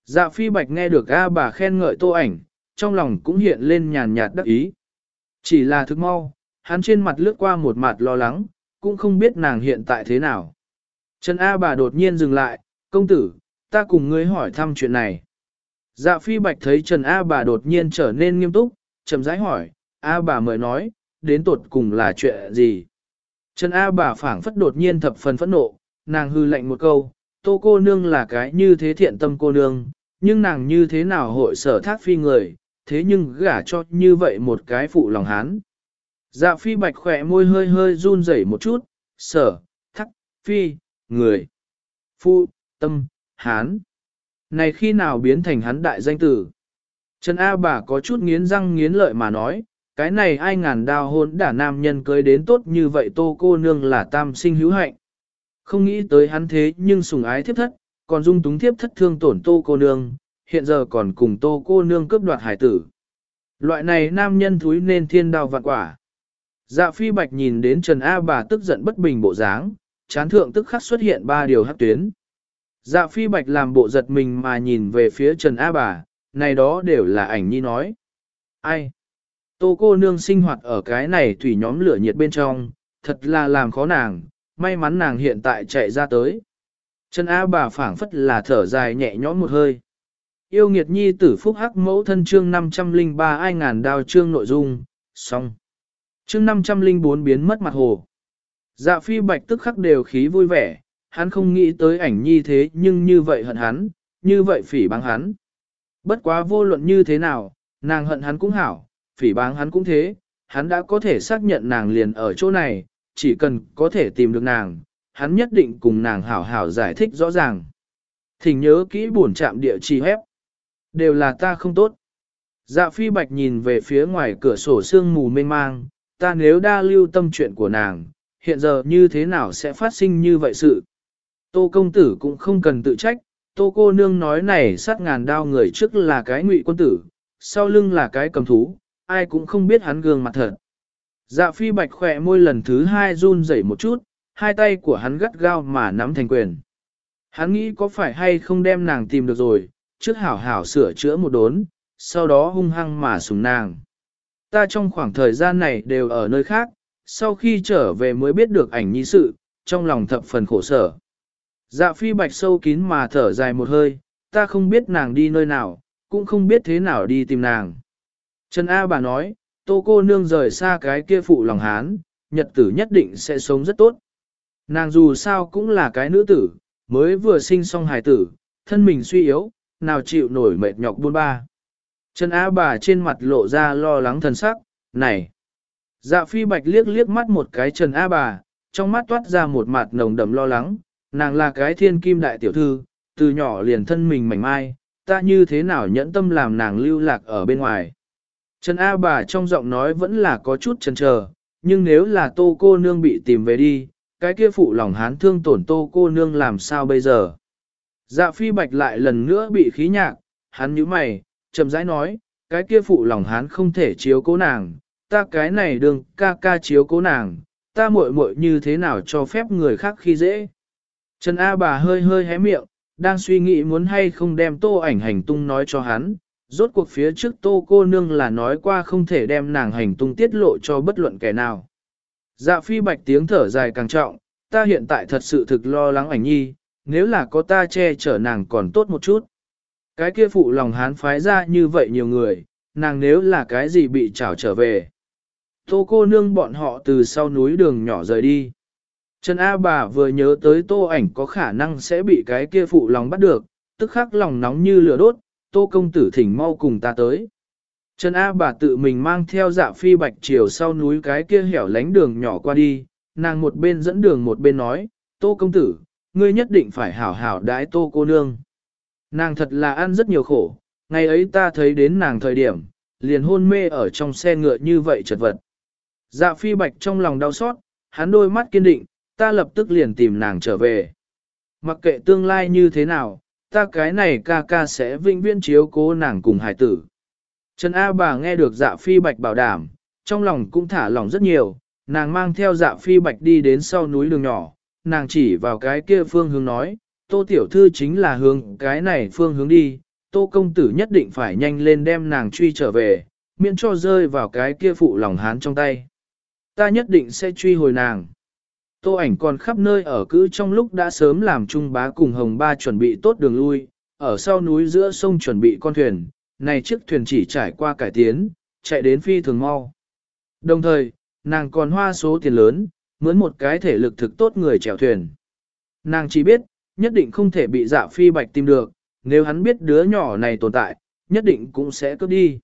Dạ phi bạch nghe được A bà khen ngợi tô ảnh, trong lòng cũng hiện lên nhàn nhạt đắc ý. Chỉ là thức mau, hắn trên mặt lướt qua một mặt lo lắng, cũng không biết nàng hiện tại thế nào. Trần A bà đột nhiên dừng lại, công tử, ta cùng ngươi hỏi thăm chuyện này. Dạ phi bạch thấy Trần A bà đột nhiên trở nên nghiêm túc, chậm rãi hỏi, A bà mời nói, đến tột cùng là chuyện gì? Trần A bà phảng phất đột nhiên thập phần phẫn nộ, nàng hư lạnh một câu, tô cô nương là cái như thế thiện tâm cô nương, nhưng nàng như thế nào hội sở thác phi người, thế nhưng gả cho như vậy một cái phụ lòng hán. Dạ phi bạch khỏe môi hơi hơi run rẩy một chút, sở, thắc, phi, người, phụ, tâm, hán. Này khi nào biến thành hắn đại danh tử? Trần A bà có chút nghiến răng nghiến lợi mà nói, cái này ai ngàn đao hôn đả nam nhân cưới đến tốt như vậy tô cô nương là tam sinh hữu hạnh. Không nghĩ tới hắn thế nhưng sùng ái thiếp thất, còn dung túng thiếp thất thương tổn tô cô nương, hiện giờ còn cùng tô cô nương cướp đoạt hải tử. Loại này nam nhân thúi nên thiên đao vạn quả. Dạ phi bạch nhìn đến Trần A bà tức giận bất bình bộ dáng, chán thượng tức khắc xuất hiện ba điều hắc tuyến. Dạ phi bạch làm bộ giật mình mà nhìn về phía Trần A bà, này đó đều là ảnh nhi nói. Ai? Tô cô nương sinh hoạt ở cái này thủy nhóm lửa nhiệt bên trong, thật là làm khó nàng, may mắn nàng hiện tại chạy ra tới. Trần A bà phảng phất là thở dài nhẹ nhõm một hơi. Yêu nghiệt nhi tử phúc hắc mẫu thân chương 503 ai ngàn đao chương nội dung, xong. Chương 504 biến mất mặt hồ. Dạ phi bạch tức khắc đều khí vui vẻ, hắn không nghĩ tới ảnh nhi thế nhưng như vậy hận hắn, như vậy phỉ báng hắn. Bất quá vô luận như thế nào, nàng hận hắn cũng hảo, phỉ báng hắn cũng thế, hắn đã có thể xác nhận nàng liền ở chỗ này, chỉ cần có thể tìm được nàng, hắn nhất định cùng nàng hảo hảo giải thích rõ ràng. Thỉnh nhớ kỹ buồn chạm địa chỉ hép. Đều là ta không tốt. Dạ phi bạch nhìn về phía ngoài cửa sổ sương mù mênh mang, ta nếu đa lưu tâm chuyện của nàng, hiện giờ như thế nào sẽ phát sinh như vậy sự. Tô công tử cũng không cần tự trách, tô cô nương nói này sát ngàn đao người trước là cái ngụy quân tử, sau lưng là cái cầm thú, ai cũng không biết hắn gương mặt thật. Dạ phi bạch khỏe môi lần thứ hai run rẩy một chút, hai tay của hắn gắt gao mà nắm thành quyền. Hắn nghĩ có phải hay không đem nàng tìm được rồi, trước hảo hảo sửa chữa một đốn, sau đó hung hăng mà sùng nàng. Ta trong khoảng thời gian này đều ở nơi khác, sau khi trở về mới biết được ảnh nhi sự, trong lòng thập phần khổ sở. Dạ phi bạch sâu kín mà thở dài một hơi, ta không biết nàng đi nơi nào, cũng không biết thế nào đi tìm nàng. Trần A bà nói, tô cô nương rời xa cái kia phụ lòng hán, nhật tử nhất định sẽ sống rất tốt. Nàng dù sao cũng là cái nữ tử, mới vừa sinh xong hài tử, thân mình suy yếu, nào chịu nổi mệt nhọc buôn ba. Trần Á bà trên mặt lộ ra lo lắng thần sắc, này. Dạ phi bạch liếc liếc mắt một cái Trần Á bà, trong mắt toát ra một mặt nồng đậm lo lắng, nàng là cái thiên kim đại tiểu thư, từ nhỏ liền thân mình mảnh mai, ta như thế nào nhẫn tâm làm nàng lưu lạc ở bên ngoài. Trần A bà trong giọng nói vẫn là có chút chần chờ, nhưng nếu là tô cô nương bị tìm về đi, cái kia phụ lòng hán thương tổn tô cô nương làm sao bây giờ? Dạ phi bạch lại lần nữa bị khí nhạc, hắn nhíu mày, chậm rãi nói, cái kia phụ lòng hán không thể chiếu cố nàng, ta cái này đừng ca ca chiếu cố nàng, ta muội muội như thế nào cho phép người khác khi dễ. Trần A bà hơi hơi hé miệng, đang suy nghĩ muốn hay không đem tô ảnh hành tung nói cho hắn, rốt cuộc phía trước tô cô nương là nói qua không thể đem nàng hành tung tiết lộ cho bất luận kẻ nào. Dạ phi bạch tiếng thở dài càng trọng, ta hiện tại thật sự thực lo lắng ảnh nhi, nếu là có ta che chở nàng còn tốt một chút. Cái kia phụ lòng hán phái ra như vậy nhiều người, nàng nếu là cái gì bị trảo trở về. Tô cô nương bọn họ từ sau núi đường nhỏ rời đi. Trần A bà vừa nhớ tới tô ảnh có khả năng sẽ bị cái kia phụ lòng bắt được, tức khắc lòng nóng như lửa đốt, tô công tử thỉnh mau cùng ta tới. Trần A bà tự mình mang theo dạ phi bạch chiều sau núi cái kia hẻo lánh đường nhỏ qua đi, nàng một bên dẫn đường một bên nói, tô công tử, ngươi nhất định phải hảo hảo đái tô cô nương. Nàng thật là ăn rất nhiều khổ, ngày ấy ta thấy đến nàng thời điểm, liền hôn mê ở trong xe ngựa như vậy chật vật. Dạ phi bạch trong lòng đau xót, hắn đôi mắt kiên định, ta lập tức liền tìm nàng trở về. Mặc kệ tương lai như thế nào, ta cái này ca ca sẽ vinh viễn chiếu cố nàng cùng hải tử. Trần A bà nghe được dạ phi bạch bảo đảm, trong lòng cũng thả lòng rất nhiều, nàng mang theo dạ phi bạch đi đến sau núi đường nhỏ, nàng chỉ vào cái kia phương hướng nói, tô tiểu thư chính là hướng cái này phương hướng đi, tô công tử nhất định phải nhanh lên đem nàng truy trở về, miễn cho rơi vào cái kia phụ lòng hán trong tay. Ta nhất định sẽ truy hồi nàng. Tô ảnh còn khắp nơi ở cữ trong lúc đã sớm làm trung bá cùng hồng ba chuẩn bị tốt đường lui, ở sau núi giữa sông chuẩn bị con thuyền, này chiếc thuyền chỉ trải qua cải tiến, chạy đến phi thường mau. Đồng thời, nàng còn hoa số tiền lớn, mướn một cái thể lực thực tốt người chèo thuyền. Nàng chỉ biết, nhất định không thể bị dạ phi bạch tìm được, nếu hắn biết đứa nhỏ này tồn tại, nhất định cũng sẽ cướp đi.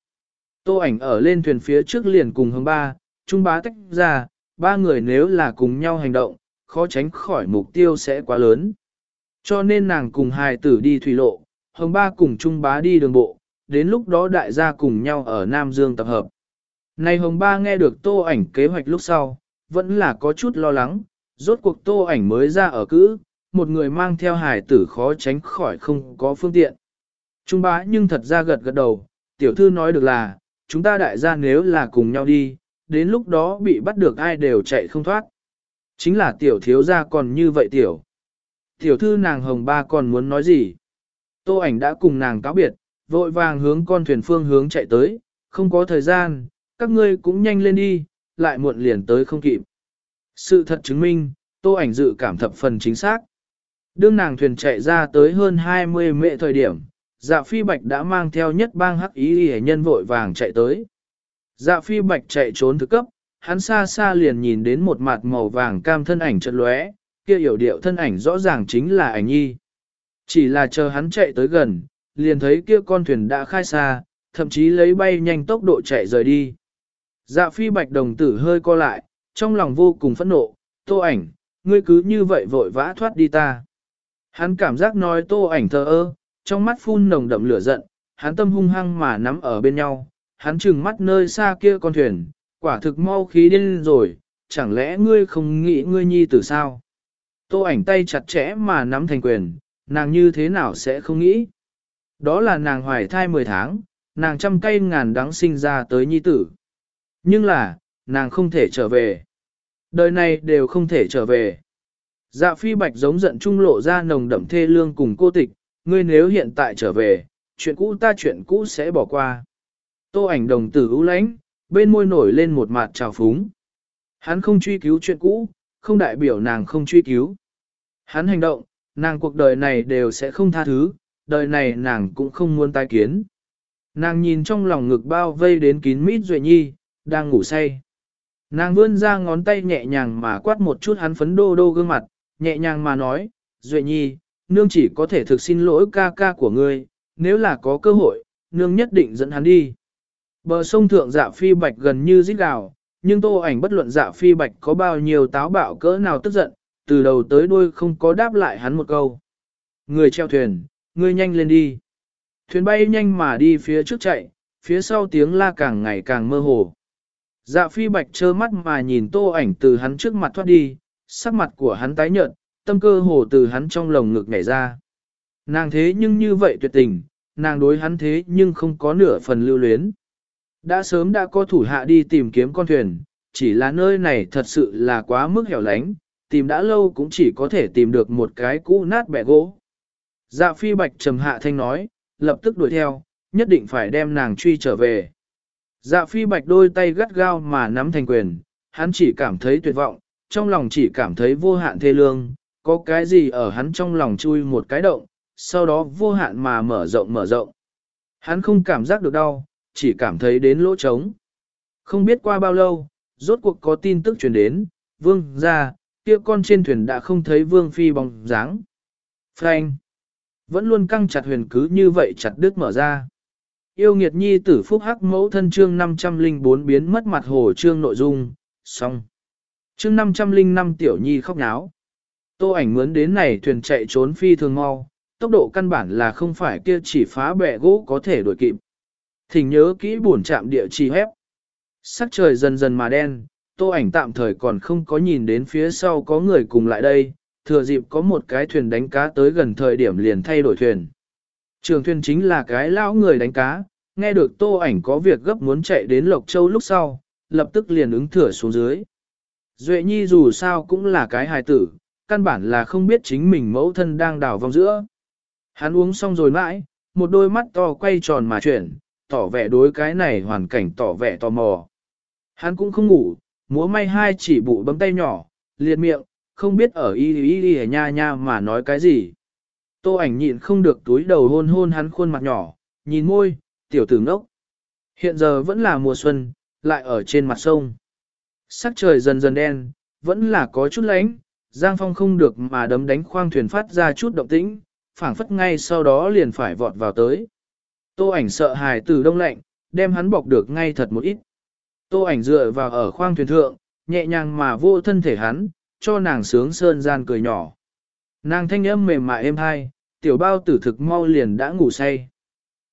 Tô ảnh ở lên thuyền phía trước liền cùng Hồng ba, trung bá tách ra, ba người nếu là cùng nhau hành động, khó tránh khỏi mục tiêu sẽ quá lớn. Cho nên nàng cùng hài tử đi thủy lộ, hồng ba cùng trung bá đi đường bộ, đến lúc đó đại gia cùng nhau ở Nam Dương tập hợp. Này hồng ba nghe được tô ảnh kế hoạch lúc sau, vẫn là có chút lo lắng, rốt cuộc tô ảnh mới ra ở cữ, một người mang theo hài tử khó tránh khỏi không có phương tiện. Trung bá nhưng thật ra gật gật đầu, tiểu thư nói được là, chúng ta đại gia nếu là cùng nhau đi, đến lúc đó bị bắt được ai đều chạy không thoát. Chính là tiểu thiếu gia còn như vậy tiểu. Tiểu thư nàng hồng ba còn muốn nói gì? Tô ảnh đã cùng nàng cáo biệt, vội vàng hướng con thuyền phương hướng chạy tới, không có thời gian, các ngươi cũng nhanh lên đi, lại muộn liền tới không kịp. Sự thật chứng minh, tô ảnh dự cảm thập phần chính xác. Đương nàng thuyền chạy ra tới hơn 20 mệ thời điểm, dạ phi bạch đã mang theo nhất bang hắc ý hề nhân vội vàng chạy tới. Dạ phi bạch chạy trốn thứ cấp, hắn xa xa liền nhìn đến một mặt màu vàng cam thân ảnh chật lóe, kia hiểu điệu thân ảnh rõ ràng chính là ảnh nhi. Chỉ là chờ hắn chạy tới gần, liền thấy kia con thuyền đã khai xa, thậm chí lấy bay nhanh tốc độ chạy rời đi. Dạ phi bạch đồng tử hơi co lại, trong lòng vô cùng phẫn nộ, tô ảnh, ngươi cứ như vậy vội vã thoát đi ta. Hắn cảm giác nói tô ảnh thờ ơ, trong mắt phun nồng đậm lửa giận, hắn tâm hung hăng mà nắm ở bên nhau, hắn chừng mắt nơi xa kia con thuyền, quả thực mau khí điên rồi, chẳng lẽ ngươi không nghĩ ngươi nhi tử sao? Tô ảnh tay chặt chẽ mà nắm thành quyền, nàng như thế nào sẽ không nghĩ? Đó là nàng hoài thai 10 tháng, nàng trăm cây ngàn đắng sinh ra tới nhi tử. Nhưng là, nàng không thể trở về. Đời này đều không thể trở về. Dạ phi bạch giống giận trung lộ ra nồng đậm thê lương cùng cô tịch, ngươi nếu hiện tại trở về, chuyện cũ ta chuyện cũ sẽ bỏ qua. Tô ảnh đồng tử ưu lãnh, bên môi nổi lên một mặt trào phúng. Hắn không truy cứu chuyện cũ, không đại biểu nàng không truy cứu. Hắn hành động, nàng cuộc đời này đều sẽ không tha thứ, đời này nàng cũng không muốn tái kiến. Nàng nhìn trong lòng ngực bao vây đến kín mít Duệ Nhi, đang ngủ say. Nàng vươn ra ngón tay nhẹ nhàng mà quát một chút hắn phấn đô đô gương mặt, nhẹ nhàng mà nói, Duệ Nhi, nương chỉ có thể thực xin lỗi ca ca của ngươi, nếu là có cơ hội, nương nhất định dẫn hắn đi. Bờ sông thượng dạ phi bạch gần như rít gào, nhưng tô ảnh bất luận dạ phi bạch có bao nhiêu táo bạo cỡ nào tức giận, từ đầu tới đuôi không có đáp lại hắn một câu. Người treo thuyền, ngươi nhanh lên đi. Thuyền bay nhanh mà đi phía trước chạy, phía sau tiếng la càng ngày càng mơ hồ. Dạ phi bạch trơ mắt mà nhìn tô ảnh từ hắn trước mặt thoát đi, sắc mặt của hắn tái nhợt, tâm cơ hồ từ hắn trong lồng ngực nhảy ra. Nàng thế nhưng như vậy tuyệt tình, nàng đối hắn thế nhưng không có nửa phần lưu luyến. Đã sớm đã có thủ hạ đi tìm kiếm con thuyền, chỉ là nơi này thật sự là quá mức hẻo lánh, tìm đã lâu cũng chỉ có thể tìm được một cái cũ nát bẻ gỗ. Dạ phi bạch trầm hạ thanh nói, lập tức đuổi theo, nhất định phải đem nàng truy trở về. Dạ phi bạch đôi tay gắt gao mà nắm thành quyền, hắn chỉ cảm thấy tuyệt vọng, trong lòng chỉ cảm thấy vô hạn thê lương, có cái gì ở hắn trong lòng chui một cái động, sau đó vô hạn mà mở rộng mở rộng. Hắn không cảm giác được đau, chỉ cảm thấy đến lỗ trống. Không biết qua bao lâu, rốt cuộc có tin tức truyền đến, vương ra, kia con trên thuyền đã không thấy vương phi bóng dáng. Frank vẫn luôn căng chặt huyền cứ như vậy chặt đứt mở ra. Yêu nghiệt nhi tử phúc hắc mẫu thân chương 504 biến mất mặt hồ chương nội dung, xong. Chương 505 tiểu nhi khóc náo. Tô ảnh muốn đến này thuyền chạy trốn phi thường mau, tốc độ căn bản là không phải kia chỉ phá bẻ gỗ có thể đuổi kịp. Thỉnh nhớ kỹ buồn chạm địa chỉ hép. Sắc trời dần dần mà đen, tô ảnh tạm thời còn không có nhìn đến phía sau có người cùng lại đây, thừa dịp có một cái thuyền đánh cá tới gần thời điểm liền thay đổi thuyền. Trường thuyền chính là cái lão người đánh cá, nghe được tô ảnh có việc gấp muốn chạy đến Lộc Châu lúc sau, lập tức liền ứng thừa xuống dưới. Duệ Nhi dù sao cũng là cái hài tử, căn bản là không biết chính mình mẫu thân đang đảo vòng giữa. Hắn uống xong rồi mãi, một đôi mắt to quay tròn mà chuyển, tỏ vẻ đối cái này hoàn cảnh tỏ vẻ tò mò. Hắn cũng không ngủ, múa may hai chỉ bụ bấm tay nhỏ, liệt miệng, không biết ở y y y nha nha mà nói cái gì. Tô ảnh nhịn không được túi đầu hôn hôn hắn khuôn mặt nhỏ, nhìn môi, tiểu tử ngốc. Hiện giờ vẫn là mùa xuân, lại ở trên mặt sông. Sắc trời dần dần đen, vẫn là có chút lánh, Giang Phong không được mà đấm đánh khoang thuyền phát ra chút động tĩnh, phảng phất ngay sau đó liền phải vọt vào tới. Tô ảnh sợ hài từ đông lạnh, đem hắn bọc được ngay thật một ít. Tô ảnh dựa vào ở khoang thuyền thượng, nhẹ nhàng mà vô thân thể hắn, cho nàng sướng sơn gian cười nhỏ. Nàng thanh âm mềm mại êm hai, tiểu bao tử thực mau liền đã ngủ say.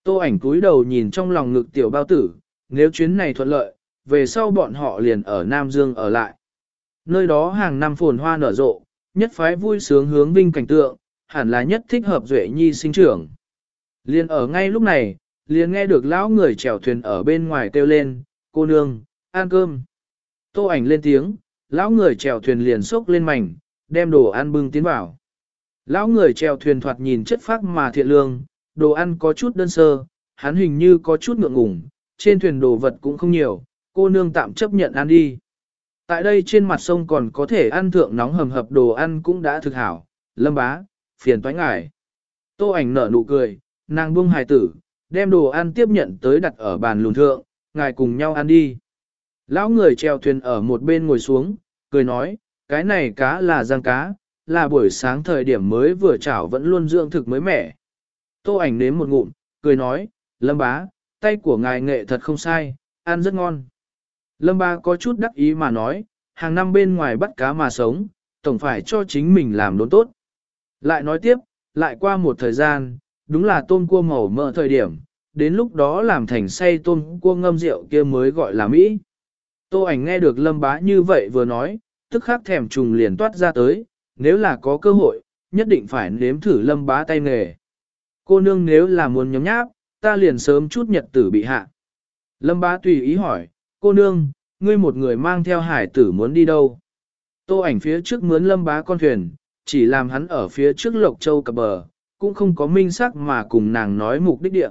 Tô ảnh cúi đầu nhìn trong lòng ngực tiểu bao tử, nếu chuyến này thuận lợi, về sau bọn họ liền ở Nam Dương ở lại. Nơi đó hàng năm phồn hoa nở rộ, nhất phái vui sướng hướng vinh cảnh tượng, hẳn là nhất thích hợp duệ nhi sinh trưởng. Liền ở ngay lúc này, liền nghe được lão người chèo thuyền ở bên ngoài kêu lên, cô nương, ăn cơm. Tô ảnh lên tiếng, lão người chèo thuyền liền xốc lên mảnh, đem đồ ăn bưng tiến vào. Lão người chèo thuyền thoạt nhìn chất phác mà thiện lương, đồ ăn có chút đơn sơ, hắn hình như có chút ngượng ngùng, trên thuyền đồ vật cũng không nhiều, cô nương tạm chấp nhận ăn đi. Tại đây trên mặt sông còn có thể ăn thượng nóng hầm hập đồ ăn cũng đã thực hảo, lâm bá, phiền toái ngại. Tô ảnh nở nụ cười, nàng buông hài tử, đem đồ ăn tiếp nhận tới đặt ở bàn lùn thượng, ngài cùng nhau ăn đi. Lão người treo thuyền ở một bên ngồi xuống, cười nói, cái này cá là giang cá, là buổi sáng thời điểm mới vừa chảo vẫn luôn dưỡng thực mới mẻ. Tô ảnh nếm một ngụm, cười nói, lâm bá, tay của ngài nghệ thật không sai, ăn rất ngon. Lâm bá có chút đắc ý mà nói, hàng năm bên ngoài bắt cá mà sống, tổng phải cho chính mình làm đốn tốt. Lại nói tiếp, lại qua một thời gian, đúng là tôm cua màu mỡ thời điểm, đến lúc đó làm thành say tôm cua ngâm rượu kia mới gọi là Mỹ. Tô ảnh nghe được lâm bá như vậy vừa nói, tức khắc thèm trùng liền toát ra tới, nếu là có cơ hội, nhất định phải nếm thử lâm bá tay nghề. Cô nương nếu là muốn nhóm nháp, ta liền sớm chút nhật tử bị hạ. Lâm bá tùy ý hỏi, cô nương, ngươi một người mang theo hải tử muốn đi đâu? Tô ảnh phía trước mướn lâm bá con thuyền, chỉ làm hắn ở phía trước Lộc Châu cập bờ, cũng không có minh xác mà cùng nàng nói mục đích địa.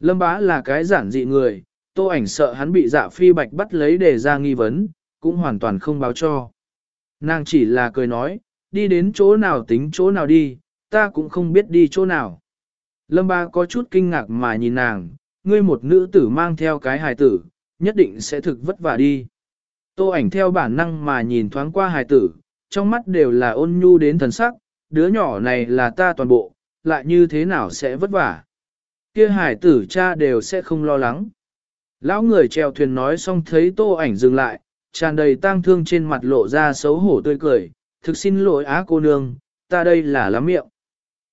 Lâm bá là cái giản dị người, tô ảnh sợ hắn bị dạ phi bạch bắt lấy để ra nghi vấn, cũng hoàn toàn không báo cho. Nàng chỉ là cười nói, đi đến chỗ nào tính chỗ nào đi, ta cũng không biết đi chỗ nào. Lâm bá có chút kinh ngạc mà nhìn nàng, ngươi một nữ tử mang theo cái hài tử, nhất định sẽ thực vất vả đi. Tô ảnh theo bản năng mà nhìn thoáng qua hài tử, trong mắt đều là ôn nhu đến thần sắc, đứa nhỏ này là ta toàn bộ, lại như thế nào sẽ vất vả. Kia hải tử cha đều sẽ không lo lắng. Lão người chèo thuyền nói xong thấy tô ảnh dừng lại, tràn đầy tang thương trên mặt lộ ra xấu hổ tươi cười, thực xin lỗi á cô nương, ta đây là lắm miệng.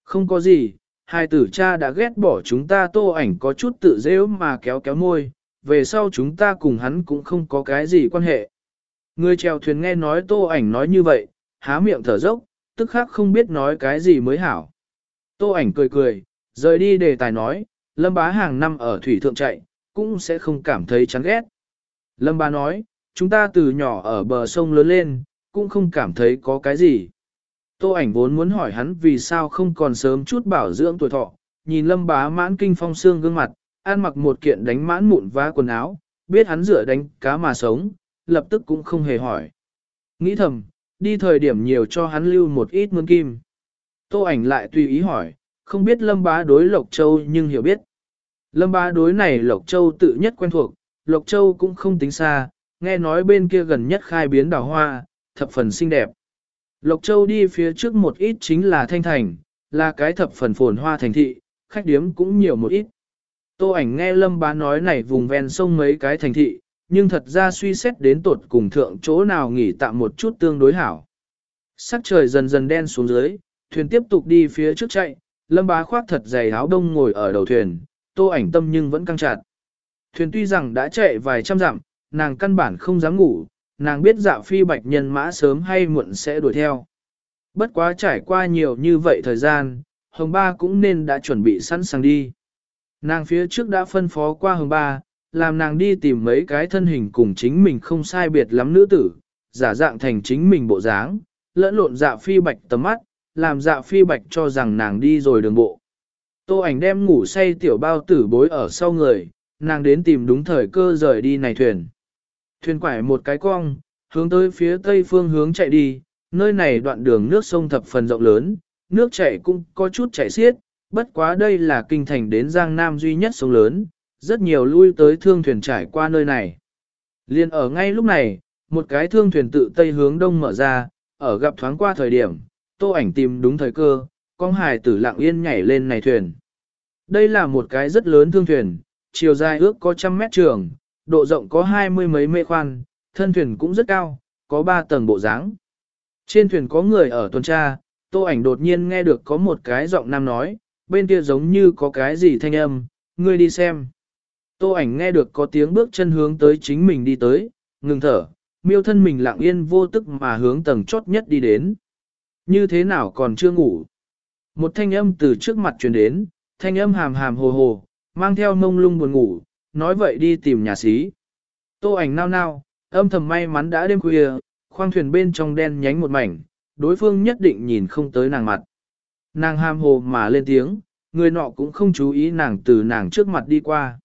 Không có gì, hai tử cha đã ghét bỏ chúng ta tô ảnh có chút tự dễ mà kéo kéo môi, về sau chúng ta cùng hắn cũng không có cái gì quan hệ. Người chèo thuyền nghe nói tô ảnh nói như vậy, há miệng thở dốc, tức khắc không biết nói cái gì mới hảo. Tô ảnh cười cười, rời đi đề tài nói, lâm bá hàng năm ở thủy thượng chạy, cũng sẽ không cảm thấy chán ghét. Lâm bá nói, chúng ta từ nhỏ ở bờ sông lớn lên, cũng không cảm thấy có cái gì. Tô ảnh vốn muốn hỏi hắn vì sao không còn sớm chút bảo dưỡng tuổi thọ, nhìn lâm bá mãn kinh phong xương gương mặt, ăn mặc một kiện đánh mãn mụn vá quần áo, biết hắn rửa đánh cá mà sống, lập tức cũng không hề hỏi. Nghĩ thầm, đi thời điểm nhiều cho hắn lưu một ít mươn kim. Tô ảnh lại tùy ý hỏi, không biết Lâm Bá đối Lộc Châu nhưng hiểu biết. Lâm Bá đối này Lộc Châu tự nhất quen thuộc, Lộc Châu cũng không tính xa, nghe nói bên kia gần nhất khai biến đào hoa, thập phần xinh đẹp. Lộc Châu đi phía trước một ít chính là Thanh Thành, là cái thập phần phồn hoa thành thị, khách điếm cũng nhiều một ít. Tô ảnh nghe Lâm Bá nói này vùng ven sông mấy cái thành thị, nhưng thật ra suy xét đến tột cùng thượng chỗ nào nghỉ tạm một chút tương đối hảo. Sắc trời dần dần đen xuống dưới, thuyền tiếp tục đi phía trước chạy, lâm bá khoác thật dày áo đông ngồi ở đầu thuyền, tô ảnh tâm nhưng vẫn căng chặt. Thuyền tuy rằng đã chạy vài trăm dặm, nàng căn bản không dám ngủ, nàng biết dạ phi bạch nhân mã sớm hay muộn sẽ đuổi theo. Bất quá trải qua nhiều như vậy thời gian, Hồng Ba cũng nên đã chuẩn bị sẵn sàng đi. Nàng phía trước đã phân phó qua Hồng Ba, làm nàng đi tìm mấy cái thân hình cùng chính mình không sai biệt lắm nữ tử, giả dạng thành chính mình bộ dáng, lẫn lộn dạ phi bạch tầm mắt, làm dạ phi bạch cho rằng nàng đi rồi đường bộ. Tô ảnh đem ngủ say tiểu bao tử bối ở sau người, nàng đến tìm đúng thời cơ rời đi này thuyền. Thuyền quải một cái cong, hướng tới phía tây phương hướng chạy đi, nơi này đoạn đường nước sông thập phần rộng lớn, nước chảy cũng có chút chảy xiết, bất quá đây là kinh thành đến Giang Nam duy nhất sông lớn, rất nhiều lui tới thương thuyền trải qua nơi này. Liên ở ngay lúc này, một cái thương thuyền tự tây hướng đông mở ra, ở gặp thoáng qua thời điểm, tô ảnh tìm đúng thời cơ, con hài tử lặng yên nhảy lên này thuyền. Đây là một cái rất lớn thương thuyền, chiều dài ước có trăm mét trường, độ rộng có hai mươi mấy mê khoan, thân thuyền cũng rất cao, có ba tầng bộ dáng. Trên thuyền có người ở tuần tra, tô ảnh đột nhiên nghe được có một cái giọng nam nói, bên kia giống như có cái gì thanh âm, ngươi đi xem. Tô ảnh nghe được có tiếng bước chân hướng tới chính mình đi tới, ngừng thở, miêu thân mình lặng yên vô tức mà hướng tầng chốt nhất đi đến. Như thế nào còn chưa ngủ? Một thanh âm từ trước mặt truyền đến, thanh âm hàm hàm hồ hồ, mang theo mông lung buồn ngủ, nói vậy đi tìm nhà sĩ. Tô ảnh nao nao, âm thầm may mắn đã đêm khuya, khoang thuyền bên trong đen nhánh một mảnh, đối phương nhất định nhìn không tới nàng mặt. Nàng hàm hồ mà lên tiếng, người nọ cũng không chú ý nàng từ nàng trước mặt đi qua.